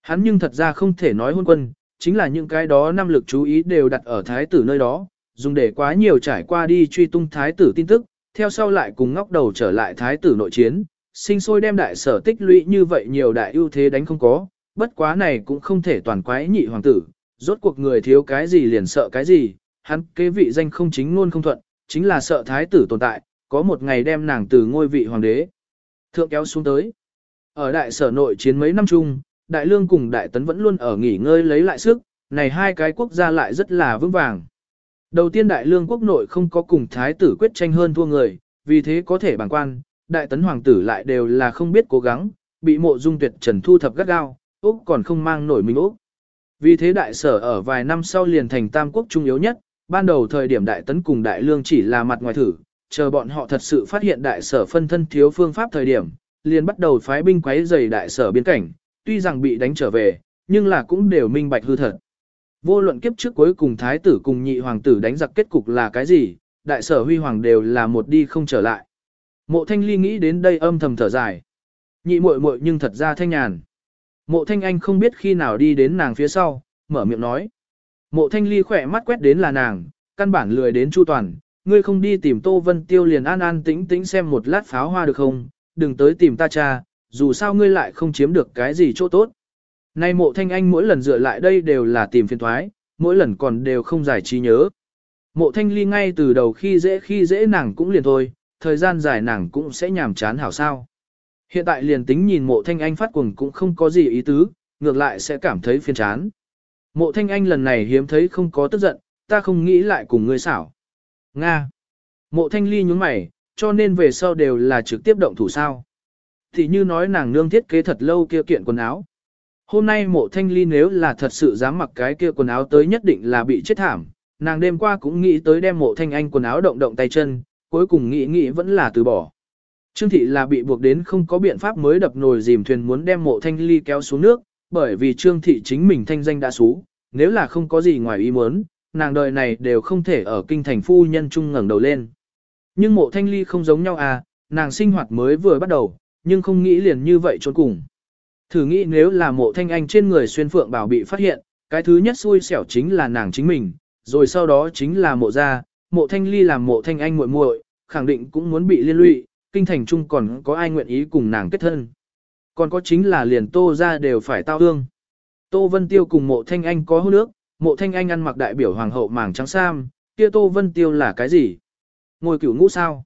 Hắn nhưng thật ra không thể nói hôn quân, chính là những cái đó năm lực chú ý đều đặt ở thái tử nơi đó, dùng để quá nhiều trải qua đi truy tung thái tử tin tức, theo sau lại cùng ngóc đầu trở lại thái tử nội chiến, sinh sôi đem đại sở tích lũy như vậy nhiều đại ưu thế đánh không có, bất quá này cũng không thể toàn quái nhị hoàng tử, rốt cuộc người thiếu cái gì liền sợ cái gì, hắn kế vị danh không chính luôn không thuận, chính là sợ thái tử tồn tại, có một ngày đem nàng từ ngôi vị hoàng đế. Thượng kéo xuống tới. Ở đại sở nội chiến mấy năm chung, đại lương cùng đại tấn vẫn luôn ở nghỉ ngơi lấy lại sức, này hai cái quốc gia lại rất là vững vàng. Đầu tiên đại lương quốc nội không có cùng thái tử quyết tranh hơn thua người, vì thế có thể bằng quan, đại tấn hoàng tử lại đều là không biết cố gắng, bị mộ dung tuyệt trần thu thập gắt gao, Úc còn không mang nổi mình Úc. Vì thế đại sở ở vài năm sau liền thành tam quốc trung yếu nhất, ban đầu thời điểm đại tấn cùng đại lương chỉ là mặt ngoài thử, chờ bọn họ thật sự phát hiện đại sở phân thân thiếu phương pháp thời điểm, liền bắt đầu phái binh quấy dày đại sở biên cảnh, tuy rằng bị đánh trở về, nhưng là cũng đều minh bạch hư thật. Vô luận kiếp trước cuối cùng thái tử cùng nhị hoàng tử đánh giặc kết cục là cái gì, đại sở huy hoàng đều là một đi không trở lại. Mộ thanh ly nghĩ đến đây âm thầm thở dài. Nhị muội muội nhưng thật ra thanh nhàn. Mộ thanh anh không biết khi nào đi đến nàng phía sau, mở miệng nói. Mộ thanh ly khỏe mắt quét đến là nàng, căn bản lười đến chu toàn, ngươi không đi tìm Tô Vân Tiêu liền an an tĩnh tĩnh xem một lát pháo hoa được không, đừng tới tìm ta cha, dù sao ngươi lại không chiếm được cái gì chỗ tốt. Nay mộ thanh anh mỗi lần dựa lại đây đều là tìm phiền thoái, mỗi lần còn đều không giải trí nhớ. Mộ thanh ly ngay từ đầu khi dễ khi dễ nàng cũng liền thôi, thời gian dài nàng cũng sẽ nhàm chán hảo sao. Hiện tại liền tính nhìn mộ thanh anh phát cuồng cũng không có gì ý tứ, ngược lại sẽ cảm thấy phiền chán. Mộ thanh anh lần này hiếm thấy không có tức giận, ta không nghĩ lại cùng ngươi xảo. Nga. Mộ thanh ly nhúng mày, cho nên về sau đều là trực tiếp động thủ sao. Thì như nói nàng nương thiết kế thật lâu kia kiện quần áo. Hôm nay mộ thanh ly nếu là thật sự dám mặc cái kia quần áo tới nhất định là bị chết thảm. Nàng đêm qua cũng nghĩ tới đem mộ thanh anh quần áo động động tay chân, cuối cùng nghĩ nghĩ vẫn là từ bỏ. Trương thị là bị buộc đến không có biện pháp mới đập nồi dìm thuyền muốn đem mộ thanh ly kéo xuống nước, bởi vì trương thị chính mình thanh danh đã xú, nếu là không có gì ngoài ý muốn, nàng đời này đều không thể ở kinh thành phu nhân trung ngẩng đầu lên. Nhưng mộ thanh ly không giống nhau à, nàng sinh hoạt mới vừa bắt đầu, nhưng không nghĩ liền như vậy trốn cùng. Thử nghĩ nếu là mộ thanh anh trên người xuyên phượng bảo bị phát hiện, cái thứ nhất xui xẻo chính là nàng chính mình, rồi sau đó chính là mộ gia, mộ thanh ly làm mộ thanh anh muội muội khẳng định cũng muốn bị liên lụy, kinh thành trung còn có ai nguyện ý cùng nàng kết thân. Còn có chính là liền tô ra đều phải tao ương. Tô Vân Tiêu cùng mộ thanh anh có hôn nước, mộ thanh anh ăn mặc đại biểu hoàng hậu màng trắng sam, kia Tô Vân Tiêu là cái gì? Ngồi cửu ngũ sao?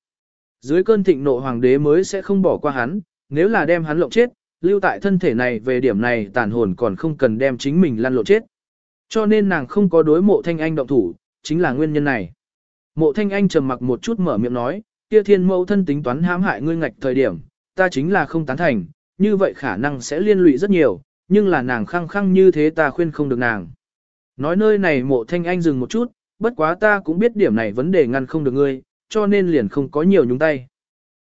Dưới cơn thịnh nộ hoàng đế mới sẽ không bỏ qua hắn, nếu là đem hắn lộng chết, lưu tại thân thể này về điểm này tàn hồn còn không cần đem chính mình lăn lộn chết. Cho nên nàng không có đối mộ thanh anh động thủ, chính là nguyên nhân này. Mộ thanh anh trầm mặc một chút mở miệng nói, kia thiên mẫu thân tính toán hãm hại ngươi ngạch thời điểm, ta chính là không tán thành, như vậy khả năng sẽ liên lụy rất nhiều, nhưng là nàng khăng khăng như thế ta khuyên không được nàng. Nói nơi này mộ thanh anh dừng một chút, bất quá ta cũng biết điểm này vấn đề ngăn không được ngươi, cho nên liền không có nhiều nhúng tay.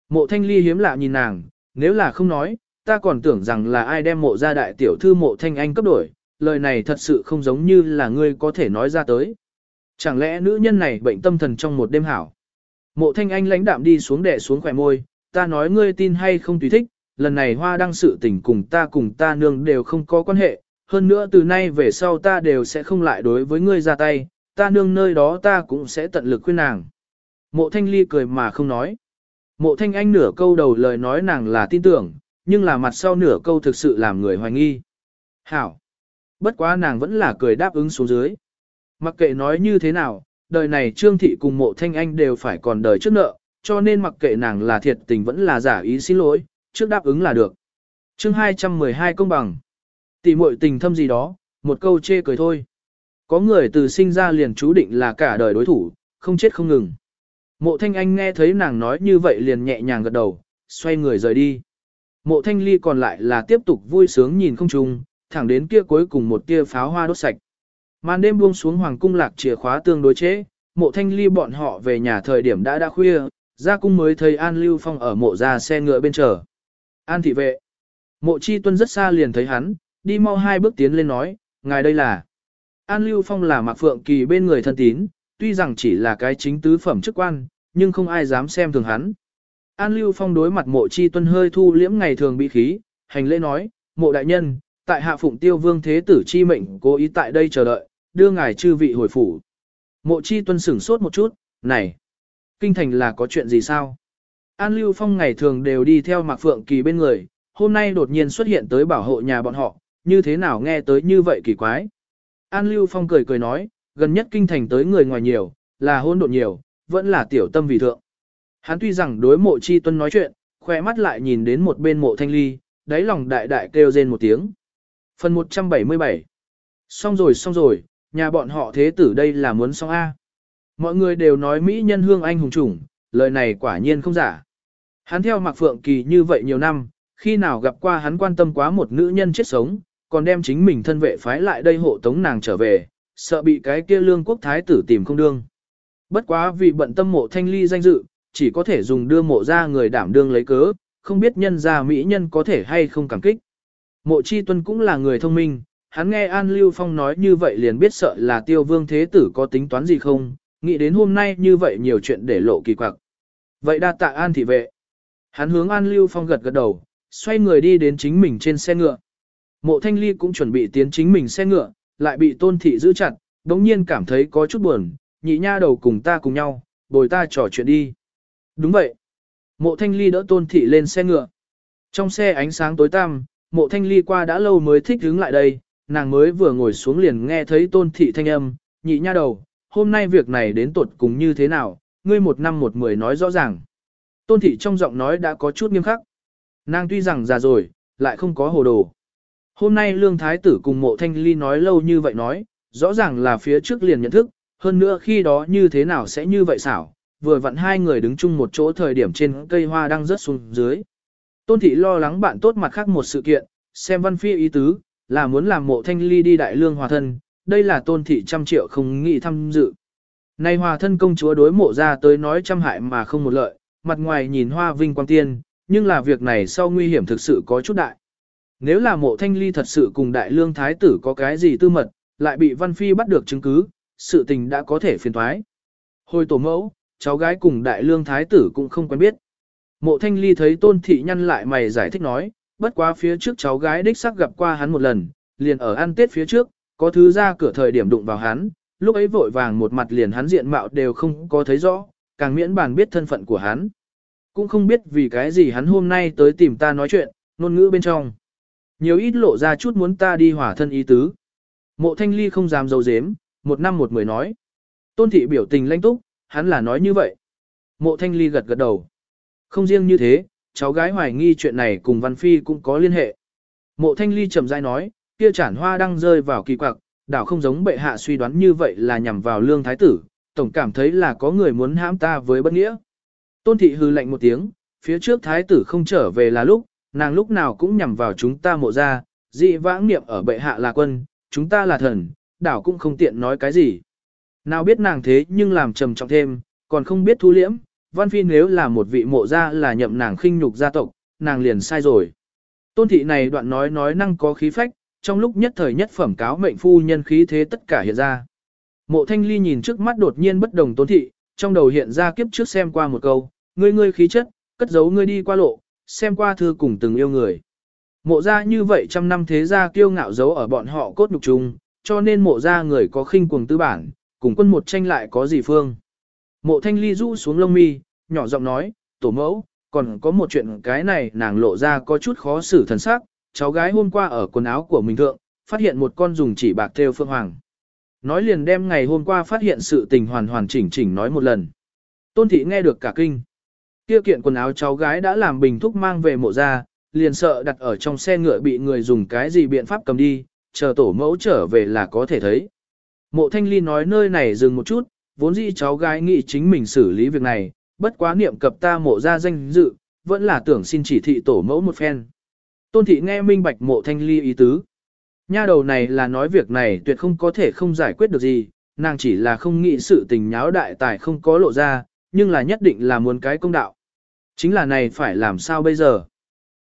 Mộ thanh ly hiếm lạ nhìn nàng, nếu là không nói, ta còn tưởng rằng là ai đem mộ ra đại tiểu thư mộ thanh anh cấp đổi, lời này thật sự không giống như là ngươi có thể nói ra tới. Chẳng lẽ nữ nhân này bệnh tâm thần trong một đêm hảo? Mộ thanh anh lãnh đạm đi xuống đẻ xuống khỏe môi, ta nói ngươi tin hay không tùy thích, lần này hoa đăng sự tình cùng ta cùng ta nương đều không có quan hệ, hơn nữa từ nay về sau ta đều sẽ không lại đối với ngươi ra tay, ta nương nơi đó ta cũng sẽ tận lực khuyên nàng. Mộ thanh ly cười mà không nói. Mộ thanh anh nửa câu đầu lời nói nàng là tin tưởng, nhưng là mặt sau nửa câu thực sự làm người hoài nghi. Hảo! Bất quá nàng vẫn là cười đáp ứng xuống dưới. Mặc kệ nói như thế nào, đời này Trương Thị cùng mộ thanh anh đều phải còn đời trước nợ, cho nên mặc kệ nàng là thiệt tình vẫn là giả ý xin lỗi, trước đáp ứng là được. chương 212 công bằng. Tỷ muội tình thâm gì đó, một câu chê cười thôi. Có người từ sinh ra liền chú định là cả đời đối thủ, không chết không ngừng. Mộ thanh anh nghe thấy nàng nói như vậy liền nhẹ nhàng gật đầu, xoay người rời đi. Mộ thanh ly còn lại là tiếp tục vui sướng nhìn không trùng, thẳng đến kia cuối cùng một tia pháo hoa đốt sạch. Màn đêm buông xuống hoàng cung lạc chìa khóa tương đối chế, mộ thanh ly bọn họ về nhà thời điểm đã đã khuya, ra cung mới thấy An Lưu Phong ở mộ ra xe ngựa bên chờ. An thị vệ. Mộ chi tuân rất xa liền thấy hắn, đi mau hai bước tiến lên nói, ngài đây là. An Lưu Phong là Mạc Phượng Kỳ bên người thân tín, tuy rằng chỉ là cái chính tứ phẩm chức quan, nhưng không ai dám xem thường hắn. An Lưu Phong đối mặt mộ chi tuân hơi thu liễm ngày thường bị khí, hành lễ nói, mộ đại nhân, tại hạ phụng tiêu vương thế tử chi mệnh cố ý tại đây chờ đợi, đưa ngài chư vị hồi phủ. Mộ chi tuân sửng sốt một chút, này, kinh thành là có chuyện gì sao? An Lưu Phong ngày thường đều đi theo Mạc Phượng Kỳ bên người, hôm nay đột nhiên xuất hiện tới bảo hộ nhà bọn họ, như thế nào nghe tới như vậy kỳ quái. An Lưu Phong cười cười nói, gần nhất kinh thành tới người ngoài nhiều, là hôn độn nhiều, vẫn là tiểu tâm vì thượng. Hắn tuy rằng đối mộ chi tuân nói chuyện, khỏe mắt lại nhìn đến một bên mộ thanh ly, đáy lòng đại đại kêu rên một tiếng. Phần 177 Xong rồi xong rồi, nhà bọn họ thế tử đây là muốn xong A. Mọi người đều nói Mỹ nhân hương anh hùng chủng, lời này quả nhiên không giả. Hắn theo Mạc Phượng Kỳ như vậy nhiều năm, khi nào gặp qua hắn quan tâm quá một nữ nhân chết sống, còn đem chính mình thân vệ phái lại đây hộ tống nàng trở về, sợ bị cái kia lương quốc thái tử tìm không đương. Bất quá vì bận tâm mộ thanh ly danh dự, chỉ có thể dùng đưa mộ ra người đảm đương lấy cớ, không biết nhân gia mỹ nhân có thể hay không cảm kích. Mộ chi tuân cũng là người thông minh, hắn nghe An Lưu Phong nói như vậy liền biết sợ là tiêu vương thế tử có tính toán gì không, nghĩ đến hôm nay như vậy nhiều chuyện để lộ kỳ quặc. Vậy đa tạ An thị vệ. Hắn hướng An Lưu Phong gật gật đầu, xoay người đi đến chính mình trên xe ngựa. Mộ Thanh Ly cũng chuẩn bị tiến chính mình xe ngựa, lại bị Tôn Thị giữ chặt, đống nhiên cảm thấy có chút buồn, nhị nha đầu cùng ta cùng nhau, bồi ta trò chuyện đi. Đúng vậy. Mộ thanh ly đỡ tôn thị lên xe ngựa. Trong xe ánh sáng tối tăm, mộ thanh ly qua đã lâu mới thích đứng lại đây, nàng mới vừa ngồi xuống liền nghe thấy tôn thị thanh âm, nhị nha đầu, hôm nay việc này đến tột cùng như thế nào, ngươi một năm một mười nói rõ ràng. Tôn thị trong giọng nói đã có chút nghiêm khắc. Nàng tuy rằng già rồi, lại không có hồ đồ. Hôm nay lương thái tử cùng mộ thanh ly nói lâu như vậy nói, rõ ràng là phía trước liền nhận thức, hơn nữa khi đó như thế nào sẽ như vậy xảo, vừa vặn hai người đứng chung một chỗ thời điểm trên cây hoa đang rớt xuống dưới. Tôn thị lo lắng bạn tốt mặt khác một sự kiện, xem văn phi ý tứ, là muốn làm mộ thanh ly đi đại lương hòa thân, đây là tôn thị trăm triệu không nghĩ tham dự. Nay hòa thân công chúa đối mộ ra tới nói trăm hại mà không một lợi, mặt ngoài nhìn hoa vinh quang tiên, nhưng là việc này sau nguy hiểm thực sự có chút đại. Nếu là mộ thanh ly thật sự cùng đại lương thái tử có cái gì tư mật, lại bị văn phi bắt được chứng cứ, sự tình đã có thể phiền thoái. Hồi tổ mẫu, cháu gái cùng đại lương thái tử cũng không quen biết. Mộ thanh ly thấy tôn thị nhăn lại mày giải thích nói, bất quá phía trước cháu gái đích sắc gặp qua hắn một lần, liền ở ăn tết phía trước, có thứ ra cửa thời điểm đụng vào hắn, lúc ấy vội vàng một mặt liền hắn diện mạo đều không có thấy rõ, càng miễn bàn biết thân phận của hắn. Cũng không biết vì cái gì hắn hôm nay tới tìm ta nói chuyện, ngôn ngữ bên trong. Nhiều ít lộ ra chút muốn ta đi hỏa thân ý tứ. Mộ thanh ly không dám dấu dếm, một năm một mười nói. Tôn thị biểu tình lãnh túc, hắn là nói như vậy. Mộ thanh ly gật gật đầu. Không riêng như thế, cháu gái hoài nghi chuyện này cùng Văn Phi cũng có liên hệ. Mộ thanh ly chậm rãi nói, kia chản hoa đang rơi vào kỳ quặc, đảo không giống bệ hạ suy đoán như vậy là nhằm vào lương thái tử, tổng cảm thấy là có người muốn hãm ta với bất nghĩa. Tôn thị hư lạnh một tiếng, phía trước thái tử không trở về là lúc, nàng lúc nào cũng nhằm vào chúng ta mộ ra, dị vãng niệm ở bệ hạ là quân, chúng ta là thần, đảo cũng không tiện nói cái gì. Nào biết nàng thế nhưng làm trầm trọng thêm, còn không biết thu liễm, Văn Phi nếu là một vị mộ gia là nhậm nàng khinh nhục gia tộc, nàng liền sai rồi. Tôn thị này đoạn nói nói năng có khí phách, trong lúc nhất thời nhất phẩm cáo mệnh phu nhân khí thế tất cả hiện ra. Mộ thanh ly nhìn trước mắt đột nhiên bất đồng tôn thị, trong đầu hiện ra kiếp trước xem qua một câu, ngươi ngươi khí chất, cất giấu ngươi đi qua lộ, xem qua thư cùng từng yêu người. Mộ ra như vậy trăm năm thế gia kiêu ngạo giấu ở bọn họ cốt nhục chung, cho nên mộ ra người có khinh cuồng tư bản, cùng quân một tranh lại có gì phương. Mộ thanh ly rũ xuống lông mi, nhỏ giọng nói, tổ mẫu, còn có một chuyện cái này nàng lộ ra có chút khó xử thần sắc, cháu gái hôm qua ở quần áo của mình thượng, phát hiện một con dùng chỉ bạc theo phương hoàng. Nói liền đem ngày hôm qua phát hiện sự tình hoàn hoàn chỉnh chỉnh nói một lần. Tôn thị nghe được cả kinh. Kia kiện quần áo cháu gái đã làm bình thúc mang về mộ ra, liền sợ đặt ở trong xe ngựa bị người dùng cái gì biện pháp cầm đi, chờ tổ mẫu trở về là có thể thấy. Mộ thanh ly nói nơi này dừng một chút, vốn dĩ cháu gái nghĩ chính mình xử lý việc này, bất quá niệm cập ta mộ ra danh dự, vẫn là tưởng xin chỉ thị tổ mẫu một phen. Tôn thị nghe minh bạch mộ thanh ly ý tứ. Nha đầu này là nói việc này tuyệt không có thể không giải quyết được gì, nàng chỉ là không nghĩ sự tình nháo đại tài không có lộ ra, nhưng là nhất định là muốn cái công đạo. Chính là này phải làm sao bây giờ?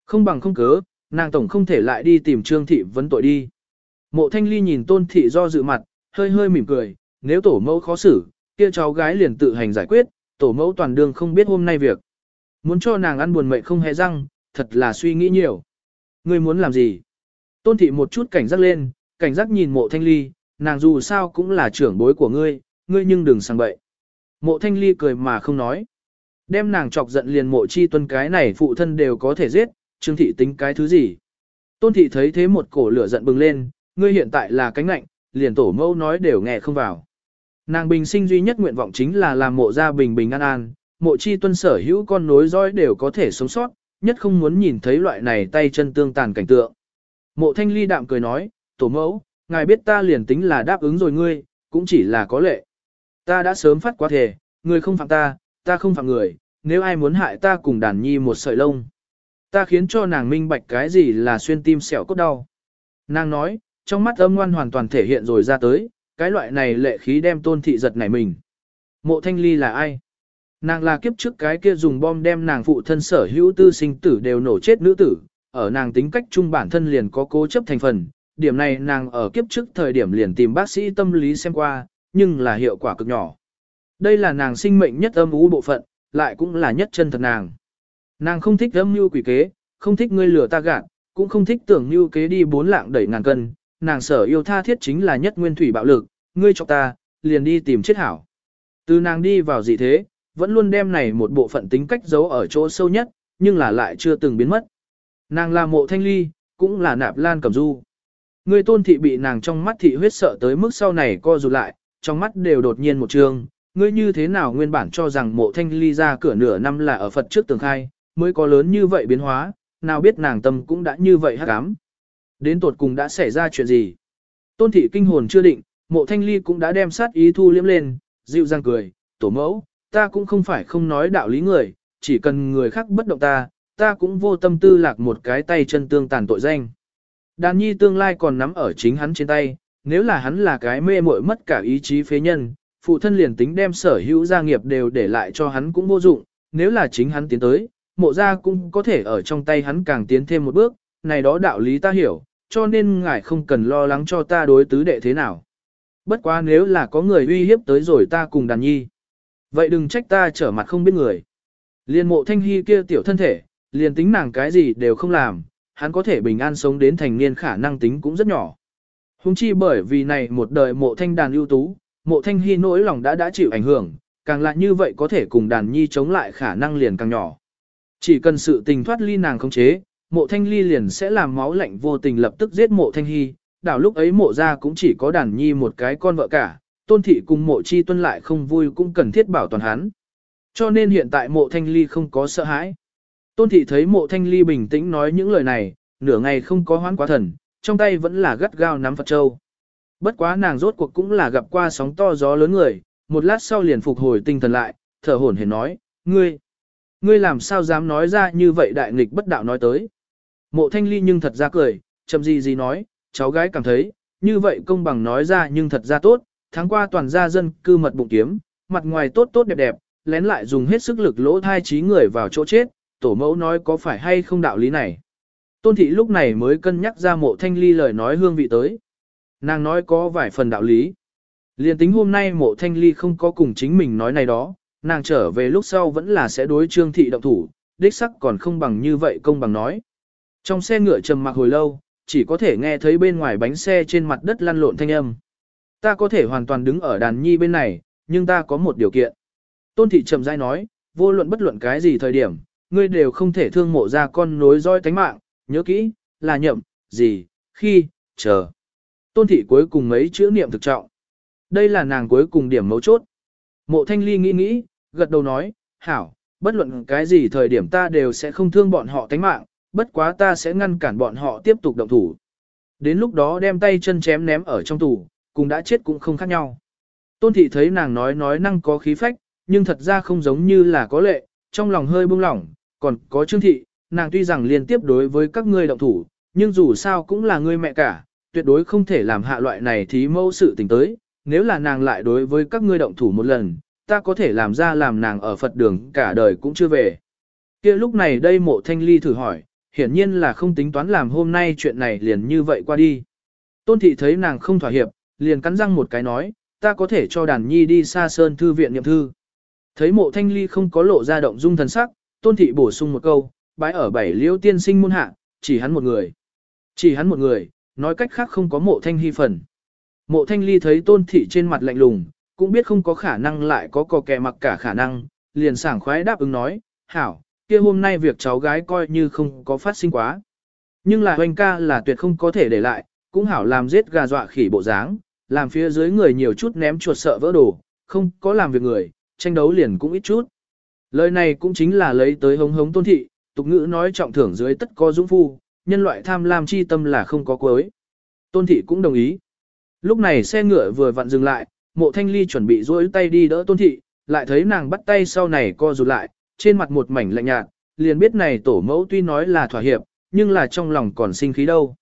Không bằng không cớ, nàng tổng không thể lại đi tìm trương thị vấn tội đi. Mộ thanh ly nhìn tôn thị do dự mặt, hơi hơi mỉm cười, nếu tổ mẫu khó xử, kia cháu gái liền tự hành giải quyết, tổ mẫu toàn đương không biết hôm nay việc. Muốn cho nàng ăn buồn mệnh không hề răng, thật là suy nghĩ nhiều. Ngươi muốn làm gì? Tôn thị một chút cảnh giác lên, cảnh giác nhìn mộ thanh ly, nàng dù sao cũng là trưởng bối của ngươi, ngươi nhưng đừng sang bậy. Mộ thanh ly cười mà không nói. Đem nàng chọc giận liền mộ chi tuân cái này phụ thân đều có thể giết, trương thị tính cái thứ gì. Tôn thị thấy thế một cổ lửa giận bừng lên, ngươi hiện tại là cánh lạnh, liền tổ mẫu nói đều nghe không vào. Nàng bình sinh duy nhất nguyện vọng chính là làm mộ gia bình bình an an, mộ chi tuân sở hữu con nối dõi đều có thể sống sót, nhất không muốn nhìn thấy loại này tay chân tương tàn cảnh tượng. Mộ thanh ly đạm cười nói, tổ mẫu, ngài biết ta liền tính là đáp ứng rồi ngươi, cũng chỉ là có lệ. Ta đã sớm phát quá thể, ngươi không phạm ta, ta không phạm người, nếu ai muốn hại ta cùng đàn nhi một sợi lông. Ta khiến cho nàng minh bạch cái gì là xuyên tim sẹo cốt đau. Nàng nói, trong mắt âm ngoan hoàn toàn thể hiện rồi ra tới, cái loại này lệ khí đem tôn thị giật nảy mình. Mộ thanh ly là ai? Nàng là kiếp trước cái kia dùng bom đem nàng phụ thân sở hữu tư sinh tử đều nổ chết nữ tử, ở nàng tính cách chung bản thân liền có cố chấp thành phần, điểm này nàng ở kiếp trước thời điểm liền tìm bác sĩ tâm lý xem qua, nhưng là hiệu quả cực nhỏ. Đây là nàng sinh mệnh nhất âm ú bộ phận, lại cũng là nhất chân thật nàng. Nàng không thích âm mưu quỷ kế, không thích ngươi lừa ta gạt, cũng không thích tưởng mưu kế đi bốn lạng đẩy ngàn cân, nàng sở yêu tha thiết chính là nhất nguyên thủy bạo lực, ngươi cho ta, liền đi tìm chết hảo. Từ nàng đi vào dị thế, vẫn luôn đem này một bộ phận tính cách giấu ở chỗ sâu nhất, nhưng là lại chưa từng biến mất. Nàng là mộ thanh ly, cũng là nạp lan cẩm du. Ngươi tôn thị bị nàng trong mắt thị huyết sợ tới mức sau này co rụt lại, trong mắt đều đột nhiên một trường, ngươi như thế nào nguyên bản cho rằng mộ thanh ly ra cửa nửa năm là ở Phật trước tường khai, mới có lớn như vậy biến hóa, nào biết nàng tâm cũng đã như vậy hắc ám. Đến tột cùng đã xảy ra chuyện gì? Tôn thị kinh hồn chưa định, mộ thanh ly cũng đã đem sát ý thu liếm lên, dịu dàng cười, tổ mẫu, ta cũng không phải không nói đạo lý người, chỉ cần người khác bất động ta, ta cũng vô tâm tư lạc một cái tay chân tương tàn tội danh. Đàn nhi tương lai còn nắm ở chính hắn trên tay, nếu là hắn là cái mê muội mất cả ý chí phế nhân, phụ thân liền tính đem sở hữu gia nghiệp đều để lại cho hắn cũng vô dụng, nếu là chính hắn tiến tới, mộ gia cũng có thể ở trong tay hắn càng tiến thêm một bước, này đó đạo lý ta hiểu, cho nên ngài không cần lo lắng cho ta đối tứ đệ thế nào. Bất quá nếu là có người uy hiếp tới rồi ta cùng đàn nhi. Vậy đừng trách ta trở mặt không biết người. Liên mộ thanh hy kia tiểu thân thể, liền tính nàng cái gì đều không làm, hắn có thể bình an sống đến thành niên khả năng tính cũng rất nhỏ. Hùng chi bởi vì này một đời mộ thanh đàn ưu tú, mộ thanh hy nỗi lòng đã đã chịu ảnh hưởng, càng lại như vậy có thể cùng đàn nhi chống lại khả năng liền càng nhỏ. Chỉ cần sự tình thoát ly nàng khống chế, mộ thanh ly liền sẽ làm máu lạnh vô tình lập tức giết mộ thanh hy, đảo lúc ấy mộ ra cũng chỉ có đàn nhi một cái con vợ cả, tôn thị cùng mộ chi tuân lại không vui cũng cần thiết bảo toàn hắn. Cho nên hiện tại mộ thanh ly không có sợ hãi. Tôn thị thấy mộ thanh ly bình tĩnh nói những lời này, nửa ngày không có hoán quá thần, trong tay vẫn là gắt gao nắm Phật Châu. Bất quá nàng rốt cuộc cũng là gặp qua sóng to gió lớn người, một lát sau liền phục hồi tinh thần lại, thở hổn hển nói, ngươi, ngươi làm sao dám nói ra như vậy đại nghịch bất đạo nói tới. Mộ thanh ly nhưng thật ra cười, chậm gì gì nói, cháu gái cảm thấy, như vậy công bằng nói ra nhưng thật ra tốt, tháng qua toàn gia dân cư mật bụng kiếm, mặt ngoài tốt tốt đẹp đẹp, lén lại dùng hết sức lực lỗ thai trí người vào chỗ chết, tổ mẫu nói có phải hay không đạo lý này. Tôn thị lúc này mới cân nhắc ra mộ thanh ly lời nói hương vị tới. Nàng nói có vài phần đạo lý. Liên tính hôm nay mộ thanh ly không có cùng chính mình nói này đó, nàng trở về lúc sau vẫn là sẽ đối trương thị động thủ, đích sắc còn không bằng như vậy công bằng nói. Trong xe ngựa trầm mặc hồi lâu, chỉ có thể nghe thấy bên ngoài bánh xe trên mặt đất lăn lộn thanh âm. Ta có thể hoàn toàn đứng ở đàn nhi bên này, nhưng ta có một điều kiện. Tôn thị trầm dai nói, vô luận bất luận cái gì thời điểm, ngươi đều không thể thương mộ ra con nối roi tánh mạng, nhớ kỹ, là nhậm, gì, khi, chờ. Tôn thị cuối cùng mấy chữ niệm thực trọng. Đây là nàng cuối cùng điểm mấu chốt. Mộ thanh ly nghĩ nghĩ, gật đầu nói, hảo, bất luận cái gì thời điểm ta đều sẽ không thương bọn họ tánh mạng, bất quá ta sẽ ngăn cản bọn họ tiếp tục động thủ. Đến lúc đó đem tay chân chém ném ở trong tủ, cùng đã chết cũng không khác nhau. Tôn thị thấy nàng nói nói năng có khí phách, nhưng thật ra không giống như là có lệ, trong lòng hơi buông lỏng, còn có trương thị, nàng tuy rằng liên tiếp đối với các ngươi động thủ, nhưng dù sao cũng là ngươi mẹ cả, tuyệt đối không thể làm hạ loại này thí mâu sự tình tới, nếu là nàng lại đối với các ngươi động thủ một lần, ta có thể làm ra làm nàng ở Phật đường cả đời cũng chưa về. kia lúc này đây mộ thanh ly thử hỏi, hiển nhiên là không tính toán làm hôm nay chuyện này liền như vậy qua đi. Tôn thị thấy nàng không thỏa hiệp, liền cắn răng một cái nói, ta có thể cho đàn nhi đi xa sơn thư viện nhậm thư. Thấy mộ thanh ly không có lộ ra động dung thần sắc, tôn thị bổ sung một câu, bái ở bảy liễu tiên sinh môn hạ, chỉ hắn một người. Chỉ hắn một người, nói cách khác không có mộ thanh hy phần. Mộ thanh ly thấy tôn thị trên mặt lạnh lùng, cũng biết không có khả năng lại có cò kè mặc cả khả năng, liền sảng khoái đáp ứng nói, hảo, kia hôm nay việc cháu gái coi như không có phát sinh quá. Nhưng là hoành ca là tuyệt không có thể để lại, cũng hảo làm giết gà dọa khỉ bộ dáng, làm phía dưới người nhiều chút ném chuột sợ vỡ đồ, không có làm việc người, tranh đấu liền cũng ít chút. Lời này cũng chính là lấy tới hống hống tôn thị, tục ngữ nói trọng thưởng dưới tất có dũng phu, nhân loại tham lam chi tâm là không có cuối. Tôn thị cũng đồng ý. Lúc này xe ngựa vừa vặn dừng lại, mộ thanh ly chuẩn bị duỗi tay đi đỡ tôn thị, lại thấy nàng bắt tay sau này co rụt lại, trên mặt một mảnh lạnh nhạt, liền biết này tổ mẫu tuy nói là thỏa hiệp, nhưng là trong lòng còn sinh khí đâu.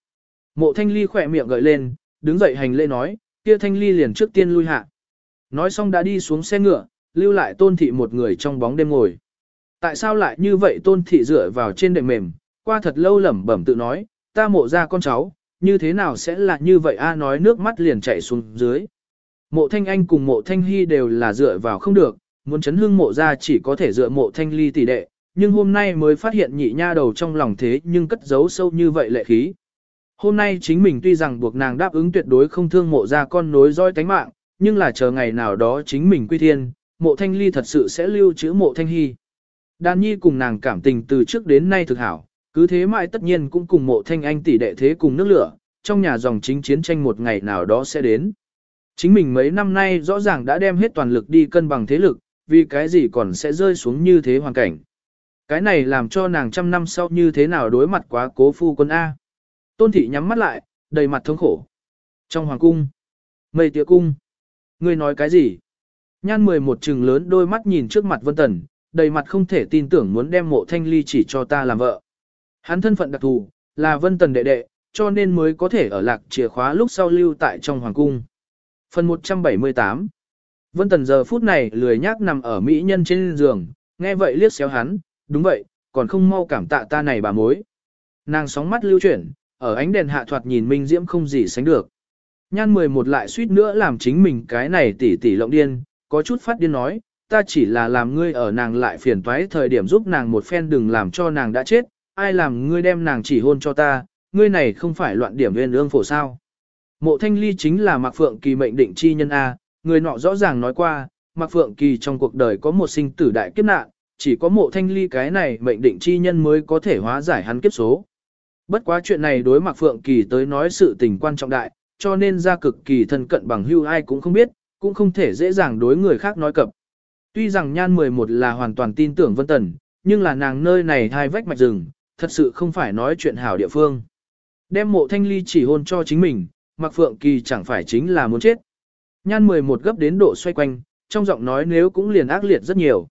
Mộ thanh ly khỏe miệng gợi lên, đứng dậy hành lễ nói, kia thanh ly liền trước tiên lui hạ. Nói xong đã đi xuống xe ngựa, lưu lại tôn thị một người trong bóng đêm ngồi. Tại sao lại như vậy tôn thị dựa vào trên đệm mềm, qua thật lâu lẩm bẩm tự nói, ta mộ ra con cháu, như thế nào sẽ là như vậy a nói nước mắt liền chảy xuống dưới. Mộ thanh anh cùng mộ thanh hy đều là dựa vào không được, muốn chấn hương mộ ra chỉ có thể dựa mộ thanh ly tỷ đệ, nhưng hôm nay mới phát hiện nhị nha đầu trong lòng thế nhưng cất giấu sâu như vậy lệ khí. Hôm nay chính mình tuy rằng buộc nàng đáp ứng tuyệt đối không thương mộ ra con nối roi tánh mạng, nhưng là chờ ngày nào đó chính mình quy thiên, mộ thanh ly thật sự sẽ lưu trữ mộ thanh hy. Đàn nhi cùng nàng cảm tình từ trước đến nay thực hảo, cứ thế mãi tất nhiên cũng cùng mộ thanh anh tỷ đệ thế cùng nước lửa, trong nhà dòng chính chiến tranh một ngày nào đó sẽ đến. Chính mình mấy năm nay rõ ràng đã đem hết toàn lực đi cân bằng thế lực, vì cái gì còn sẽ rơi xuống như thế hoàn cảnh. Cái này làm cho nàng trăm năm sau như thế nào đối mặt quá cố phu quân A. Tôn thị nhắm mắt lại, đầy mặt thống khổ. Trong hoàng cung, mây tía cung, ngươi nói cái gì? Nhan mười một trừng lớn đôi mắt nhìn trước mặt Vân Tần, đầy mặt không thể tin tưởng muốn đem mộ thanh ly chỉ cho ta làm vợ. Hắn thân phận đặc thù, là Vân Tần đệ đệ, cho nên mới có thể ở lạc chìa khóa lúc sau lưu tại trong hoàng cung. Phần 178 Vân Tần giờ phút này lười nhác nằm ở mỹ nhân trên giường, nghe vậy liếc xéo hắn, đúng vậy, còn không mau cảm tạ ta này bà mối. Nàng sóng mắt lưu chuyển, ở ánh đèn hạ thoạt nhìn minh diễm không gì sánh được. Nhan 11 lại suýt nữa làm chính mình cái này tỉ tỉ lộng điên, có chút phát điên nói, ta chỉ là làm ngươi ở nàng lại phiền toái thời điểm giúp nàng một phen đừng làm cho nàng đã chết, ai làm ngươi đem nàng chỉ hôn cho ta, ngươi này không phải loạn điểm nguyên ương phổ sao. Mộ thanh ly chính là Mạc Phượng Kỳ mệnh định chi nhân A, người nọ rõ ràng nói qua, Mạc Phượng Kỳ trong cuộc đời có một sinh tử đại kiếp nạn, chỉ có mộ thanh ly cái này mệnh định chi nhân mới có thể hóa giải hắn kiếp số. Bất quá chuyện này đối Mạc Phượng Kỳ tới nói sự tình quan trọng đại, cho nên ra cực kỳ thân cận bằng hưu ai cũng không biết, cũng không thể dễ dàng đối người khác nói cập. Tuy rằng Nhan 11 là hoàn toàn tin tưởng Vân Tần, nhưng là nàng nơi này hai vách mạch rừng, thật sự không phải nói chuyện hảo địa phương. Đem mộ thanh ly chỉ hôn cho chính mình, Mạc Phượng Kỳ chẳng phải chính là muốn chết. Nhan 11 gấp đến độ xoay quanh, trong giọng nói nếu cũng liền ác liệt rất nhiều.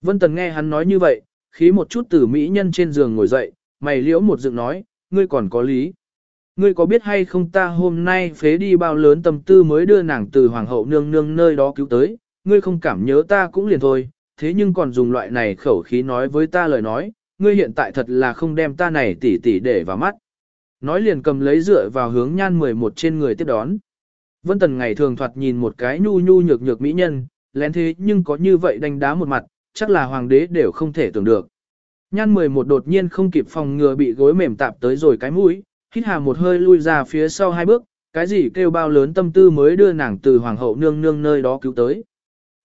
Vân Tần nghe hắn nói như vậy, khí một chút từ mỹ nhân trên giường ngồi dậy, mày liễu một dựng nói, ngươi còn có lý. Ngươi có biết hay không ta hôm nay phế đi bao lớn tâm tư mới đưa nàng từ hoàng hậu nương nương nơi đó cứu tới, ngươi không cảm nhớ ta cũng liền thôi, thế nhưng còn dùng loại này khẩu khí nói với ta lời nói, ngươi hiện tại thật là không đem ta này tỉ tỉ để vào mắt. Nói liền cầm lấy dựa vào hướng nhan 11 trên người tiếp đón. Vân Tần ngày thường thoạt nhìn một cái nhu nhu nhược nhược mỹ nhân, lén thế nhưng có như vậy đánh đá một mặt, chắc là hoàng đế đều không thể tưởng được. Nhan 11 đột nhiên không kịp phòng ngừa bị gối mềm tạp tới rồi cái mũi, hít hà một hơi lui ra phía sau hai bước, cái gì kêu bao lớn tâm tư mới đưa nàng từ hoàng hậu nương nương nơi đó cứu tới.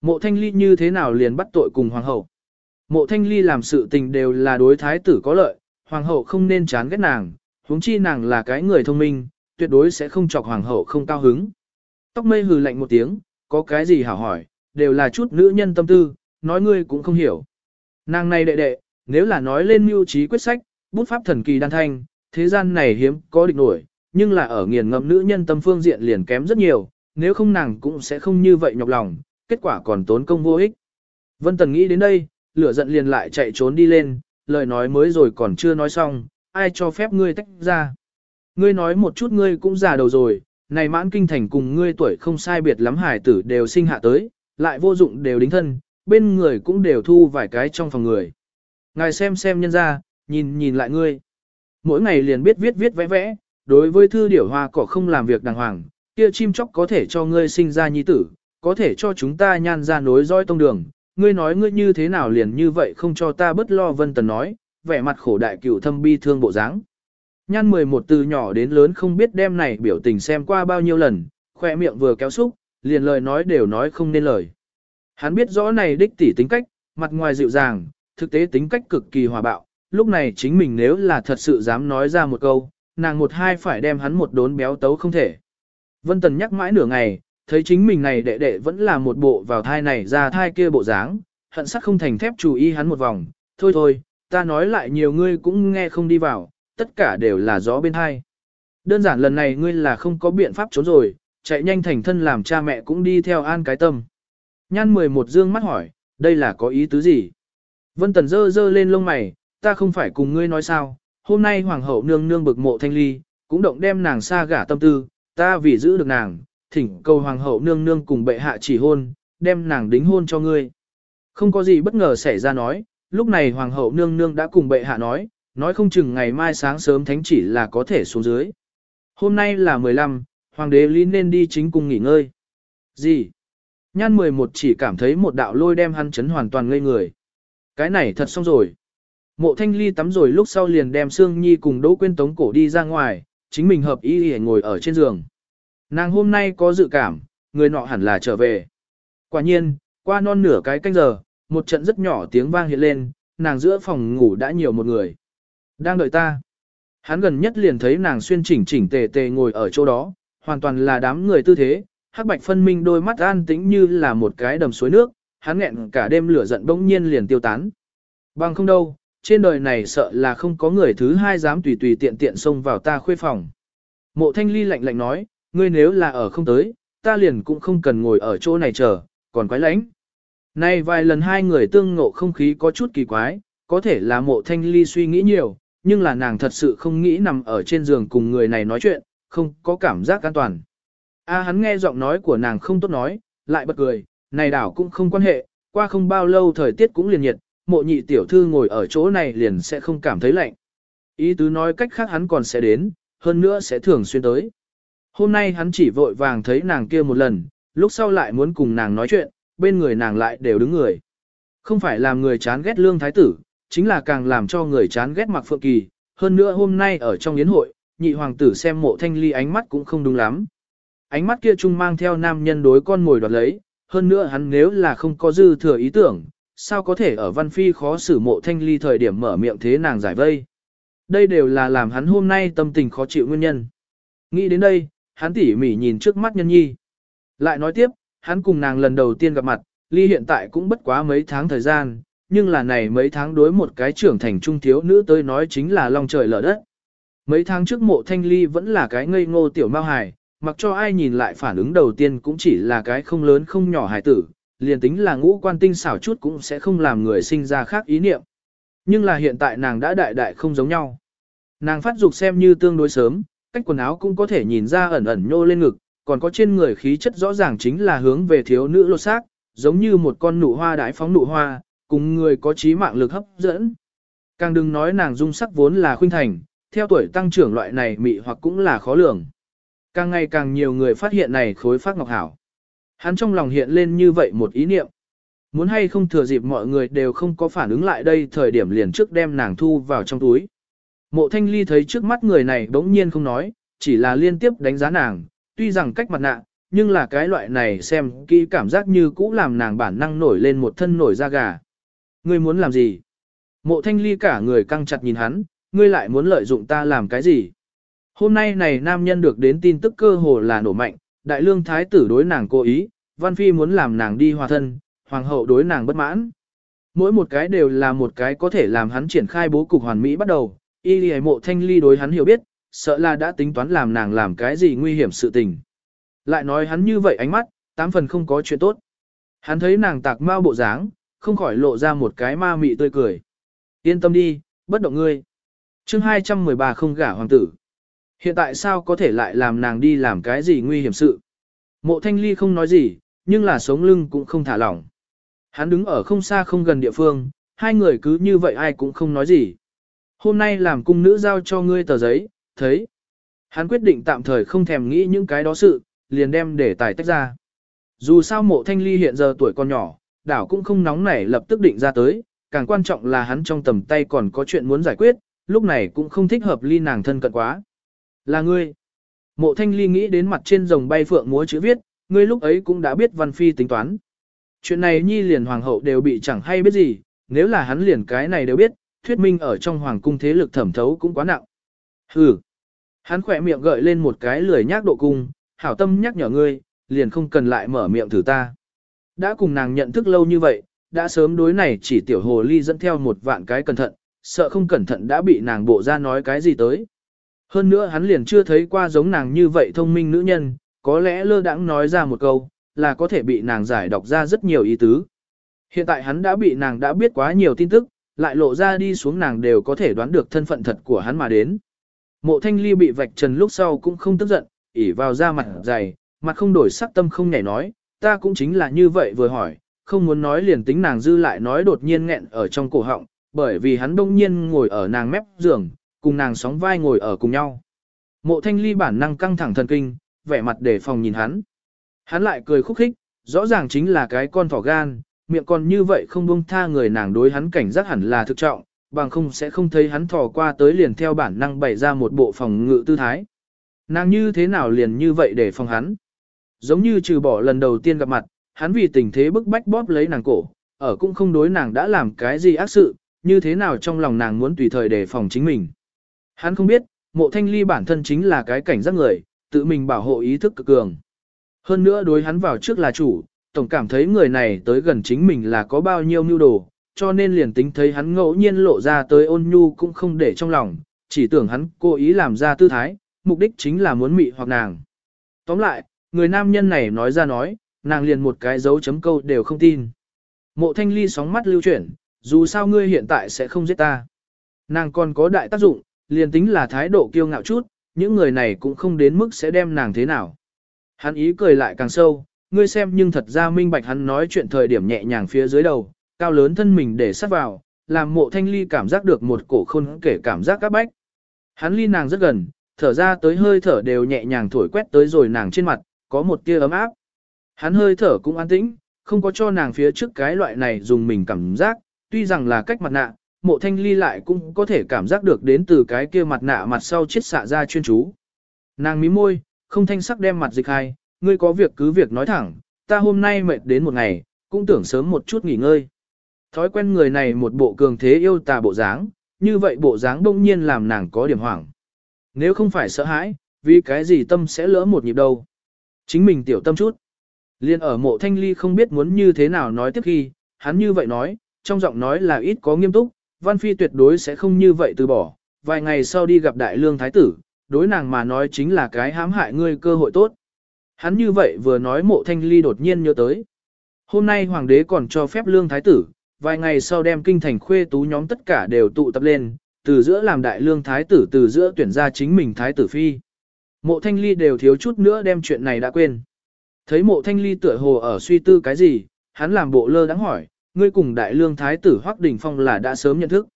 Mộ thanh ly như thế nào liền bắt tội cùng hoàng hậu. Mộ thanh ly làm sự tình đều là đối thái tử có lợi, hoàng hậu không nên chán ghét nàng, huống chi nàng là cái người thông minh, tuyệt đối sẽ không chọc hoàng hậu không cao hứng. Tóc mây hừ lạnh một tiếng, có cái gì hảo hỏi, đều là chút nữ nhân tâm tư, nói ngươi cũng không hiểu. Nàng này đệ đệ, nếu là nói lên mưu trí quyết sách, bút pháp thần kỳ đan thanh, thế gian này hiếm có địch nổi, nhưng là ở nghiền ngẫm nữ nhân tâm phương diện liền kém rất nhiều, nếu không nàng cũng sẽ không như vậy nhọc lòng, kết quả còn tốn công vô ích. Vân Tần nghĩ đến đây, lửa giận liền lại chạy trốn đi lên, lời nói mới rồi còn chưa nói xong, ai cho phép ngươi tách ra. Ngươi nói một chút ngươi cũng già đầu rồi, này mãn kinh thành cùng ngươi tuổi không sai biệt lắm hải tử đều sinh hạ tới, lại vô dụng đều đính thân, bên người cũng đều thu vài cái trong phòng người. Ngài xem xem nhân ra, nhìn nhìn lại ngươi. Mỗi ngày liền biết viết viết vẽ vẽ, đối với thư điểu hoa cỏ không làm việc đàng hoàng, kia chim chóc có thể cho ngươi sinh ra nhi tử, có thể cho chúng ta nhan ra nối dõi tông đường. Ngươi nói ngươi như thế nào liền như vậy không cho ta bất lo vân tần nói, vẻ mặt khổ đại cửu thâm bi thương bộ dáng. Nhan 11 từ nhỏ đến lớn không biết đem này biểu tình xem qua bao nhiêu lần, khoe miệng vừa kéo xúc, liền lời nói đều nói không nên lời. Hắn biết rõ này đích tỷ tính cách, mặt ngoài dịu dàng, thực tế tính cách cực kỳ hòa bạo, lúc này chính mình nếu là thật sự dám nói ra một câu, nàng một hai phải đem hắn một đốn béo tấu không thể. Vân Tần nhắc mãi nửa ngày, thấy chính mình này đệ đệ vẫn là một bộ vào thai này ra thai kia bộ dáng, hận sắc không thành thép chú ý hắn một vòng, thôi thôi, ta nói lại nhiều ngươi cũng nghe không đi vào, tất cả đều là gió bên hai. Đơn giản lần này ngươi là không có biện pháp trốn rồi, chạy nhanh thành thân làm cha mẹ cũng đi theo an cái tâm. Nhan 11 dương mắt hỏi, đây là có ý tứ gì? Vân Tần dơ dơ lên lông mày, ta không phải cùng ngươi nói sao, hôm nay hoàng hậu nương nương bực mộ thanh ly, cũng động đem nàng xa gả tâm tư, ta vì giữ được nàng, thỉnh cầu hoàng hậu nương nương cùng bệ hạ chỉ hôn, đem nàng đính hôn cho ngươi. Không có gì bất ngờ xảy ra nói, lúc này hoàng hậu nương nương đã cùng bệ hạ nói, nói không chừng ngày mai sáng sớm thánh chỉ là có thể xuống dưới. Hôm nay là 15, hoàng đế lý nên đi chính cung nghỉ ngơi. Gì? Nhan 11 chỉ cảm thấy một đạo lôi đem hắn chấn hoàn toàn ngây người. Cái này thật xong rồi. Mộ thanh ly tắm rồi lúc sau liền đem Sương Nhi cùng Đỗ Quyên tống cổ đi ra ngoài, chính mình hợp ý để ngồi ở trên giường. Nàng hôm nay có dự cảm, người nọ hẳn là trở về. Quả nhiên, qua non nửa cái canh giờ, một trận rất nhỏ tiếng vang hiện lên, nàng giữa phòng ngủ đã nhiều một người. Đang đợi ta. Hắn gần nhất liền thấy nàng xuyên chỉnh chỉnh tề tề ngồi ở chỗ đó, hoàn toàn là đám người tư thế, hắc bạch phân minh đôi mắt an tĩnh như là một cái đầm suối nước, hắn nghẹn cả đêm lửa giận bỗng nhiên liền tiêu tán. Bằng không đâu, trên đời này sợ là không có người thứ hai dám tùy tùy tiện tiện xông vào ta khuê phòng. Mộ thanh ly lạnh lạnh nói, ngươi nếu là ở không tới, ta liền cũng không cần ngồi ở chỗ này chờ, còn quái lãnh. Nay vài lần hai người tương ngộ không khí có chút kỳ quái, có thể là mộ thanh ly suy nghĩ nhiều, nhưng là nàng thật sự không nghĩ nằm ở trên giường cùng người này nói chuyện, không có cảm giác an toàn. A hắn nghe giọng nói của nàng không tốt nói, lại bật cười, này đảo cũng không quan hệ, qua không bao lâu thời tiết cũng liền nhiệt, mộ nhị tiểu thư ngồi ở chỗ này liền sẽ không cảm thấy lạnh. Ý tứ nói cách khác hắn còn sẽ đến, hơn nữa sẽ thường xuyên tới. Hôm nay hắn chỉ vội vàng thấy nàng kia một lần, lúc sau lại muốn cùng nàng nói chuyện, bên người nàng lại đều đứng người. Không phải làm người chán ghét lương thái tử, chính là càng làm cho người chán ghét mặc phượng kỳ. Hơn nữa hôm nay ở trong yến hội, nhị hoàng tử xem mộ thanh ly ánh mắt cũng không đúng lắm. Ánh mắt kia chung mang theo nam nhân đối con ngồi đoạt lấy, hơn nữa hắn nếu là không có dư thừa ý tưởng, sao có thể ở văn phi khó xử mộ thanh ly thời điểm mở miệng thế nàng giải vây. Đây đều là làm hắn hôm nay tâm tình khó chịu nguyên nhân. Nghĩ đến đây, hắn tỉ mỉ nhìn trước mắt nhân nhi. Lại nói tiếp, hắn cùng nàng lần đầu tiên gặp mặt, ly hiện tại cũng bất quá mấy tháng thời gian, nhưng là này mấy tháng đối một cái trưởng thành trung thiếu nữ tới nói chính là long trời lở đất. Mấy tháng trước mộ thanh ly vẫn là cái ngây ngô tiểu mao hài, mặc cho ai nhìn lại phản ứng đầu tiên cũng chỉ là cái không lớn không nhỏ hài tử, liền tính là ngũ quan tinh xảo chút cũng sẽ không làm người sinh ra khác ý niệm. Nhưng là hiện tại nàng đã đại đại không giống nhau. Nàng phát dục xem như tương đối sớm, cách quần áo cũng có thể nhìn ra ẩn ẩn nhô lên ngực, còn có trên người khí chất rõ ràng chính là hướng về thiếu nữ lột xác, giống như một con nụ hoa đái phóng nụ hoa, cùng người có trí mạng lực hấp dẫn. Càng đừng nói nàng dung sắc vốn là khuynh thành, theo tuổi tăng trưởng loại này mị hoặc cũng là khó lường. Càng ngày càng nhiều người phát hiện này khối phát ngọc hảo. Hắn trong lòng hiện lên như vậy một ý niệm. Muốn hay không thừa dịp mọi người đều không có phản ứng lại đây thời điểm liền trước đem nàng thu vào trong túi. Mộ thanh ly thấy trước mắt người này đống nhiên không nói, chỉ là liên tiếp đánh giá nàng, tuy rằng cách mặt nạ, nhưng là cái loại này xem kỹ cảm giác như cũ làm nàng bản năng nổi lên một thân nổi da gà. Ngươi muốn làm gì? Mộ thanh ly cả người căng chặt nhìn hắn, ngươi lại muốn lợi dụng ta làm cái gì? Hôm nay này nam nhân được đến tin tức cơ hồ là nổ mạnh, đại lương thái tử đối nàng cố ý, văn phi muốn làm nàng đi hòa thân, hoàng hậu đối nàng bất mãn. Mỗi một cái đều là một cái có thể làm hắn triển khai bố cục hoàn mỹ bắt đầu, y lì mộ thanh ly đối hắn hiểu biết, sợ là đã tính toán làm nàng làm cái gì nguy hiểm sự tình. Lại nói hắn như vậy ánh mắt, tám phần không có chuyện tốt. Hắn thấy nàng tạc mau bộ dáng, không khỏi lộ ra một cái ma mị tươi cười. Yên tâm đi, bất động ngươi. chương 213 không gả hoàng tử. Hiện tại sao có thể lại làm nàng đi làm cái gì nguy hiểm sự? Mộ thanh ly không nói gì, nhưng là sống lưng cũng không thả lỏng. Hắn đứng ở không xa không gần địa phương, hai người cứ như vậy ai cũng không nói gì. Hôm nay làm cung nữ giao cho ngươi tờ giấy, thấy. Hắn quyết định tạm thời không thèm nghĩ những cái đó sự, liền đem để tài tách ra. Dù sao mộ thanh ly hiện giờ tuổi còn nhỏ, đảo cũng không nóng nảy lập tức định ra tới, càng quan trọng là hắn trong tầm tay còn có chuyện muốn giải quyết, lúc này cũng không thích hợp ly nàng thân cận quá. Là ngươi. Mộ thanh ly nghĩ đến mặt trên rồng bay phượng múa chữ viết, ngươi lúc ấy cũng đã biết văn phi tính toán. Chuyện này nhi liền hoàng hậu đều bị chẳng hay biết gì, nếu là hắn liền cái này đều biết, thuyết minh ở trong hoàng cung thế lực thẩm thấu cũng quá nặng. Hừ. Hắn khỏe miệng gợi lên một cái lười nhác độ cung, hảo tâm nhắc nhở ngươi, liền không cần lại mở miệng thử ta. Đã cùng nàng nhận thức lâu như vậy, đã sớm đối này chỉ tiểu hồ ly dẫn theo một vạn cái cẩn thận, sợ không cẩn thận đã bị nàng bộ ra nói cái gì tới. Hơn nữa hắn liền chưa thấy qua giống nàng như vậy thông minh nữ nhân, có lẽ lơ đãng nói ra một câu, là có thể bị nàng giải đọc ra rất nhiều ý tứ. Hiện tại hắn đã bị nàng đã biết quá nhiều tin tức, lại lộ ra đi xuống nàng đều có thể đoán được thân phận thật của hắn mà đến. Mộ thanh ly bị vạch trần lúc sau cũng không tức giận, ỉ vào da mặt dày, mặt không đổi sắc tâm không nhảy nói, ta cũng chính là như vậy vừa hỏi, không muốn nói liền tính nàng dư lại nói đột nhiên nghẹn ở trong cổ họng, bởi vì hắn đông nhiên ngồi ở nàng mép giường, cùng nàng sóng vai ngồi ở cùng nhau. Mộ thanh ly bản năng căng thẳng thần kinh, vẻ mặt để phòng nhìn hắn. Hắn lại cười khúc khích, rõ ràng chính là cái con thỏ gan, miệng còn như vậy không buông tha người nàng đối hắn cảnh giác hẳn là thực trọng, bằng không sẽ không thấy hắn thò qua tới liền theo bản năng bày ra một bộ phòng ngự tư thái. Nàng như thế nào liền như vậy để phòng hắn? Giống như trừ bỏ lần đầu tiên gặp mặt, hắn vì tình thế bức bách bóp lấy nàng cổ, ở cũng không đối nàng đã làm cái gì ác sự, như thế nào trong lòng nàng muốn tùy thời đề phòng chính mình. Hắn không biết, mộ thanh ly bản thân chính là cái cảnh giác người, tự mình bảo hộ ý thức cực cường. Hơn nữa đối hắn vào trước là chủ, tổng cảm thấy người này tới gần chính mình là có bao nhiêu mưu đồ, cho nên liền tính thấy hắn ngẫu nhiên lộ ra tới ôn nhu cũng không để trong lòng, chỉ tưởng hắn cố ý làm ra tư thái, mục đích chính là muốn mị hoặc nàng. Tóm lại, người nam nhân này nói ra nói, nàng liền một cái dấu chấm câu đều không tin. Mộ thanh ly sóng mắt lưu chuyển, dù sao ngươi hiện tại sẽ không giết ta. Nàng còn có đại tác dụng, liền tính là thái độ kiêu ngạo chút, những người này cũng không đến mức sẽ đem nàng thế nào. Hắn ý cười lại càng sâu, ngươi xem nhưng thật ra minh bạch hắn nói chuyện thời điểm nhẹ nhàng phía dưới đầu, cao lớn thân mình để sát vào, làm mộ thanh ly cảm giác được một cổ khôn kể cảm giác các bách. Hắn ly nàng rất gần, thở ra tới hơi thở đều nhẹ nhàng thổi quét tới rồi nàng trên mặt, có một tia ấm áp. Hắn hơi thở cũng an tĩnh, không có cho nàng phía trước cái loại này dùng mình cảm giác, tuy rằng là cách mặt nạ, mộ thanh ly lại cũng có thể cảm giác được đến từ cái kia mặt nạ mặt sau chiết xạ ra chuyên chú. Nàng mím môi, không thanh sắc đem mặt dịch hai, ngươi có việc cứ việc nói thẳng, ta hôm nay mệt đến một ngày, cũng tưởng sớm một chút nghỉ ngơi. Thói quen người này một bộ cường thế yêu tà bộ dáng, như vậy bộ dáng bỗng nhiên làm nàng có điểm hoảng. Nếu không phải sợ hãi, vì cái gì tâm sẽ lỡ một nhịp đâu. Chính mình tiểu tâm chút. Liên ở mộ thanh ly không biết muốn như thế nào nói tiếp khi, hắn như vậy nói, trong giọng nói là ít có nghiêm túc, Văn Phi tuyệt đối sẽ không như vậy từ bỏ, vài ngày sau đi gặp đại lương thái tử, đối nàng mà nói chính là cái hãm hại ngươi cơ hội tốt. Hắn như vậy vừa nói mộ thanh ly đột nhiên nhớ tới. Hôm nay hoàng đế còn cho phép lương thái tử, vài ngày sau đem kinh thành khuê tú nhóm tất cả đều tụ tập lên, từ giữa làm đại lương thái tử từ giữa tuyển ra chính mình thái tử phi. Mộ thanh ly đều thiếu chút nữa đem chuyện này đã quên. Thấy mộ thanh ly tựa hồ ở suy tư cái gì, hắn làm bộ lơ đáng hỏi, ngươi cùng đại lương thái tử Hoắc Đình Phong là đã sớm nhận thức.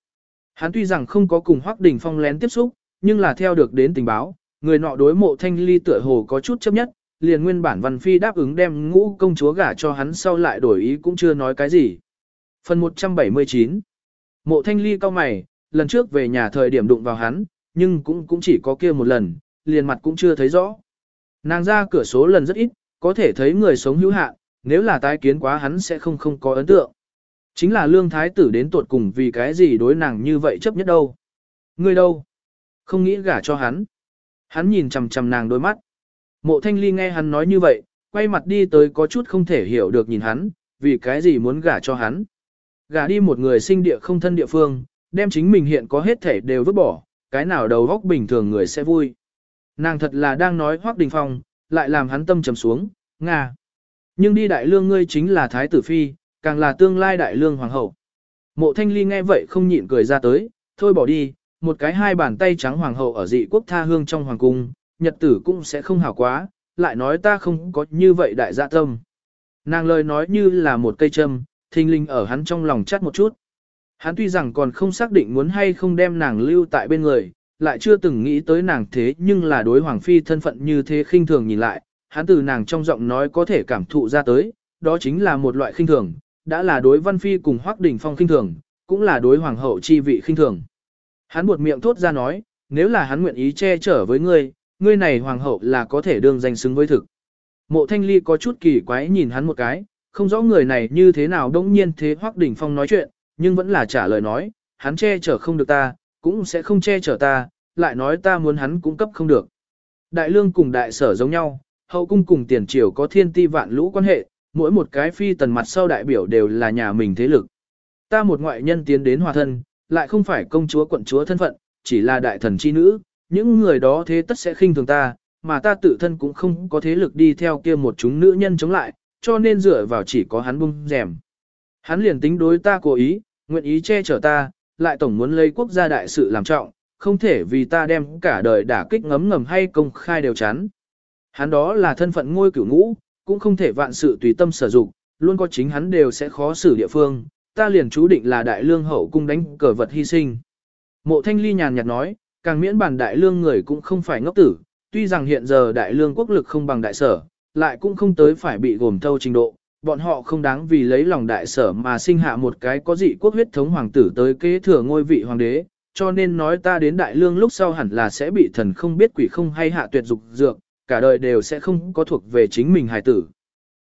Hắn tuy rằng không có cùng Hoắc Đình Phong lén tiếp xúc, nhưng là theo được đến tình báo, người nọ đối mộ thanh ly tựa hồ có chút chấp nhất, liền nguyên bản văn phi đáp ứng đem ngũ công chúa gả cho hắn sau lại đổi ý cũng chưa nói cái gì. Phần 179 Mộ thanh ly cao mày, lần trước về nhà thời điểm đụng vào hắn, nhưng cũng cũng chỉ có kia một lần, liền mặt cũng chưa thấy rõ. Nàng ra cửa số lần rất ít, có thể thấy người sống hữu hạn, nếu là tái kiến quá hắn sẽ không không có ấn tượng. Chính là lương thái tử đến tuột cùng vì cái gì đối nàng như vậy chấp nhất đâu. Người đâu? Không nghĩ gả cho hắn. Hắn nhìn chằm chằm nàng đôi mắt. Mộ thanh ly nghe hắn nói như vậy, quay mặt đi tới có chút không thể hiểu được nhìn hắn, vì cái gì muốn gả cho hắn. Gả đi một người sinh địa không thân địa phương, đem chính mình hiện có hết thể đều vứt bỏ, cái nào đầu góc bình thường người sẽ vui. Nàng thật là đang nói Hoác Đình Phong, lại làm hắn tâm trầm xuống, Nga. Nhưng đi đại lương ngươi chính là Thái tử Phi, càng là tương lai đại lương hoàng hậu. Mộ thanh ly nghe vậy không nhịn cười ra tới, thôi bỏ đi, một cái hai bàn tay trắng hoàng hậu ở dị quốc tha hương trong hoàng cung, nhật tử cũng sẽ không hảo quá, lại nói ta không có như vậy đại dạ tâm. Nàng lời nói như là một cây châm, thình linh ở hắn trong lòng chắt một chút. Hắn tuy rằng còn không xác định muốn hay không đem nàng lưu tại bên người, lại chưa từng nghĩ tới nàng thế nhưng là đối hoàng phi thân phận như thế khinh thường nhìn lại, hắn từ nàng trong giọng nói có thể cảm thụ ra tới, đó chính là một loại khinh thường, đã là đối văn phi cùng hoác đỉnh phong khinh thường, cũng là đối hoàng hậu chi vị khinh thường. Hắn buột miệng thốt ra nói, nếu là hắn nguyện ý che chở với ngươi, ngươi này hoàng hậu là có thể đương danh xứng với thực. Mộ thanh ly có chút kỳ quái nhìn hắn một cái, không rõ người này như thế nào đống nhiên thế hoác đỉnh phong nói chuyện, nhưng vẫn là trả lời nói, hắn che chở không được ta, cũng sẽ không che chở ta, lại nói ta muốn hắn cũng cấp không được. Đại lương cùng đại sở giống nhau, hậu cung cùng tiền triều có thiên ti vạn lũ quan hệ, mỗi một cái phi tần mặt sau đại biểu đều là nhà mình thế lực. Ta một ngoại nhân tiến đến hòa thân, lại không phải công chúa quận chúa thân phận, chỉ là đại thần chi nữ, những người đó thế tất sẽ khinh thường ta, mà ta tự thân cũng không có thế lực đi theo kia một chúng nữ nhân chống lại, cho nên dựa vào chỉ có hắn bung rèm. Hắn liền tính đối ta cố ý, nguyện ý che chở ta, lại tổng muốn lấy quốc gia đại sự làm trọng, không thể vì ta đem cả đời đả kích ngấm ngầm hay công khai đều chán. Hắn đó là thân phận ngôi cửu ngũ, cũng không thể vạn sự tùy tâm sở dụng, luôn có chính hắn đều sẽ khó xử địa phương, ta liền chú định là đại lương hậu cung đánh cờ vật hy sinh. Mộ thanh ly nhàn nhạt nói, càng miễn bản đại lương người cũng không phải ngốc tử, tuy rằng hiện giờ đại lương quốc lực không bằng đại sở, lại cũng không tới phải bị gồm thâu trình độ, bọn họ không đáng vì lấy lòng đại sở mà sinh hạ một cái có dị quốc huyết thống hoàng tử tới kế thừa ngôi vị hoàng đế, cho nên nói ta đến đại lương lúc sau hẳn là sẽ bị thần không biết quỷ không hay hạ tuyệt dục dược, cả đời đều sẽ không có thuộc về chính mình hài tử.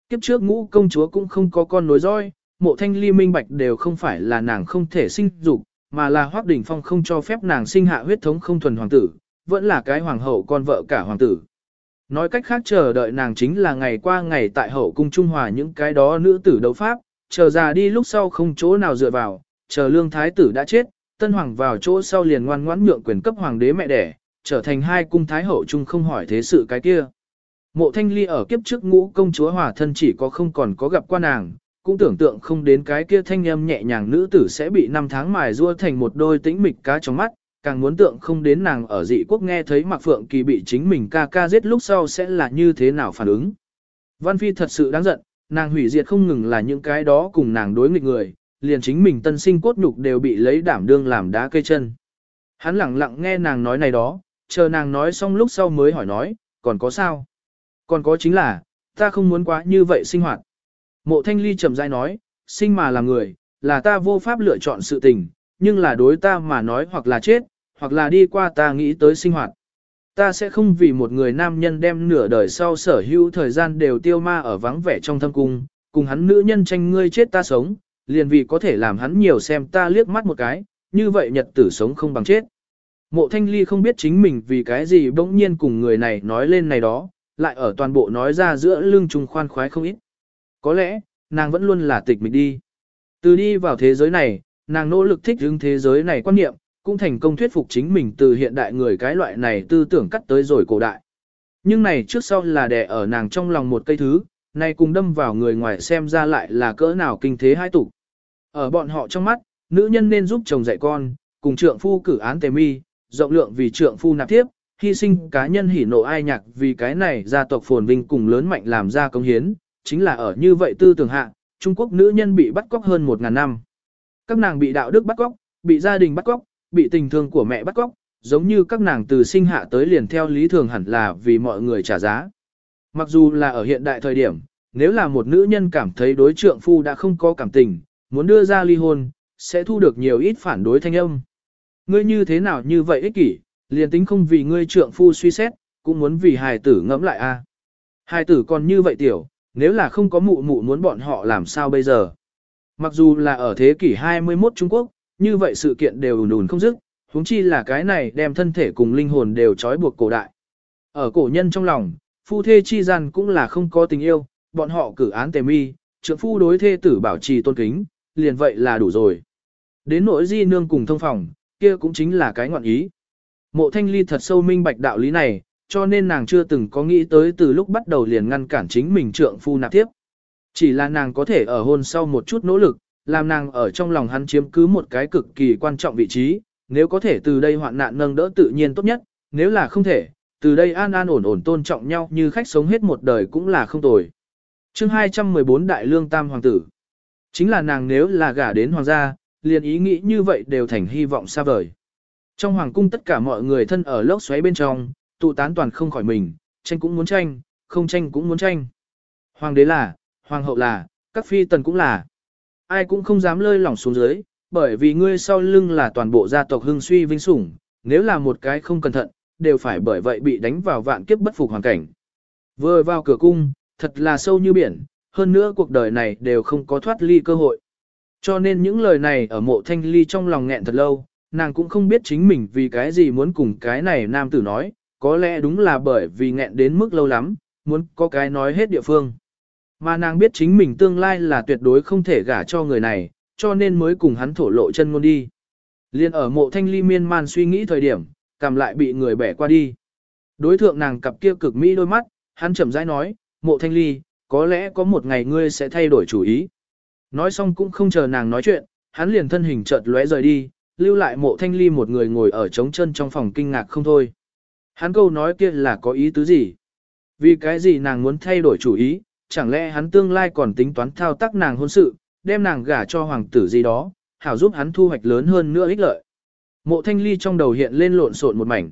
Kiếp trước ngũ công chúa cũng không có con nối dõi, mộ thanh ly minh bạch đều không phải là nàng không thể sinh dục, mà là Hoác Đình Phong không cho phép nàng sinh hạ huyết thống không thuần hoàng tử, vẫn là cái hoàng hậu con vợ cả hoàng tử. Nói cách khác chờ đợi nàng chính là ngày qua ngày tại hậu cung Trung Hòa những cái đó nữ tử đấu pháp, chờ già đi lúc sau không chỗ nào dựa vào, chờ lương thái tử đã chết, tân hoàng vào chỗ sau liền ngoan ngoãn nhượng quyền cấp hoàng đế mẹ đẻ, trở thành hai cung thái hậu chung không hỏi thế sự cái kia. Mộ thanh ly ở kiếp trước ngũ công chúa hòa thân chỉ có không còn có gặp qua nàng, cũng tưởng tượng không đến cái kia thanh âm nhẹ nhàng nữ tử sẽ bị năm tháng mài rua thành một đôi tĩnh mịch cá trong mắt, càng muốn tượng không đến nàng ở dị quốc nghe thấy Mạc Phượng Kỳ bị chính mình ca ca giết lúc sau sẽ là như thế nào phản ứng. Văn Phi thật sự đáng giận, nàng hủy diệt không ngừng là những cái đó cùng nàng đối nghịch người, liền chính mình tân sinh cốt nhục đều bị lấy đảm đương làm đá cây chân. Hắn lặng lặng nghe nàng nói này đó, chờ nàng nói xong lúc sau mới hỏi nói, còn có sao? Còn có chính là, ta không muốn quá như vậy sinh hoạt. Mộ thanh ly chậm rãi nói, sinh mà là người, là ta vô pháp lựa chọn sự tình, nhưng là đối ta mà nói hoặc là chết, hoặc là đi qua ta nghĩ tới sinh hoạt. Ta sẽ không vì một người nam nhân đem nửa đời sau sở hữu thời gian đều tiêu ma ở vắng vẻ trong thâm cung, cùng hắn nữ nhân tranh ngươi chết ta sống, liền vì có thể làm hắn nhiều xem ta liếc mắt một cái, như vậy nhật tử sống không bằng chết. Mộ thanh ly không biết chính mình vì cái gì bỗng nhiên cùng người này nói lên này đó, lại ở toàn bộ nói ra giữa lưng trùng khoan khoái không ít. Có lẽ, nàng vẫn luôn là tịch mịch đi. Từ đi vào thế giới này, nàng nỗ lực thích ứng thế giới này quan niệm, cũng thành công thuyết phục chính mình từ hiện đại người cái loại này tư tưởng cắt tới rồi cổ đại. Nhưng này trước sau là đè ở nàng trong lòng một cây thứ, này cùng đâm vào người ngoài xem ra lại là cỡ nào kinh thế hai tục. Ở bọn họ trong mắt, nữ nhân nên giúp chồng dạy con, cùng trượng phu cử án tề mi, rộng lượng vì trượng phu nạp tiếp, hy sinh cá nhân hỉ nộ ai nhạc vì cái này gia tộc phồn vinh cùng lớn mạnh làm ra công hiến, chính là ở như vậy tư tưởng hạ, Trung Quốc nữ nhân bị bắt cóc hơn 1.000 năm. Các nàng bị đạo đức bắt cóc, bị gia đình bắt cóc, bị tình thương của mẹ bắt cóc, giống như các nàng từ sinh hạ tới liền theo lý thường hẳn là vì mọi người trả giá. Mặc dù là ở hiện đại thời điểm, nếu là một nữ nhân cảm thấy đối trượng phu đã không có cảm tình, muốn đưa ra ly hôn, sẽ thu được nhiều ít phản đối thanh âm. Ngươi như thế nào như vậy ích kỷ, liền tính không vì ngươi trượng phu suy xét, cũng muốn vì hài tử ngẫm lại a. À. Hài tử còn như vậy tiểu, nếu là không có mụ mụ muốn bọn họ làm sao bây giờ. Mặc dù là ở thế kỷ 21 Trung Quốc, như vậy sự kiện đều ùn ùn không dứt, huống chi là cái này đem thân thể cùng linh hồn đều trói buộc cổ đại. Ở cổ nhân trong lòng, phu thê chi gian cũng là không có tình yêu, bọn họ cử án tề mi, trượng phu đối thê tử bảo trì tôn kính, liền vậy là đủ rồi. Đến nỗi di nương cùng thông phòng, kia cũng chính là cái ngọn ý. Mộ thanh ly thật sâu minh bạch đạo lý này, cho nên nàng chưa từng có nghĩ tới từ lúc bắt đầu liền ngăn cản chính mình trượng phu nạp tiếp. Chỉ là nàng có thể ở hôn sau một chút nỗ lực, làm nàng ở trong lòng hắn chiếm cứ một cái cực kỳ quan trọng vị trí, nếu có thể từ đây hoạn nạn nâng đỡ tự nhiên tốt nhất, nếu là không thể, từ đây an an ổn ổn tôn trọng nhau như khách sống hết một đời cũng là không tồi. chương 214 Đại Lương Tam Hoàng tử Chính là nàng nếu là gả đến hoàng gia, liền ý nghĩ như vậy đều thành hy vọng xa vời. Trong hoàng cung tất cả mọi người thân ở lốc xoáy bên trong, tụ tán toàn không khỏi mình, tranh cũng muốn tranh, không tranh cũng muốn tranh. Hoàng đế là, hoàng hậu là, các phi tần cũng là. Ai cũng không dám lơi lỏng xuống dưới, bởi vì ngươi sau lưng là toàn bộ gia tộc hưng suy vinh sủng, nếu là một cái không cẩn thận, đều phải bởi vậy bị đánh vào vạn kiếp bất phục hoàn cảnh. Vừa vào cửa cung, thật là sâu như biển, hơn nữa cuộc đời này đều không có thoát ly cơ hội. Cho nên những lời này ở mộ thanh ly trong lòng nghẹn thật lâu, nàng cũng không biết chính mình vì cái gì muốn cùng cái này nam tử nói, có lẽ đúng là bởi vì nghẹn đến mức lâu lắm, muốn có cái nói hết địa phương. Mà nàng biết chính mình tương lai là tuyệt đối không thể gả cho người này, cho nên mới cùng hắn thổ lộ chân ngôn đi. Liên ở mộ thanh ly miên man suy nghĩ thời điểm, cầm lại bị người bẻ qua đi. Đối thượng nàng cặp kia cực mỹ đôi mắt, hắn chậm rãi nói, mộ thanh ly, có lẽ có một ngày ngươi sẽ thay đổi chủ ý. Nói xong cũng không chờ nàng nói chuyện, hắn liền thân hình chợt lóe rời đi, lưu lại mộ thanh ly một người ngồi ở trống chân trong phòng kinh ngạc không thôi. Hắn câu nói kia là có ý tứ gì? Vì cái gì nàng muốn thay đổi chủ ý, chẳng lẽ hắn tương lai còn tính toán thao tác nàng hôn sự, đem nàng gả cho hoàng tử gì đó, hảo giúp hắn thu hoạch lớn hơn nữa ích lợi. Mộ thanh ly trong đầu hiện lên lộn xộn một mảnh.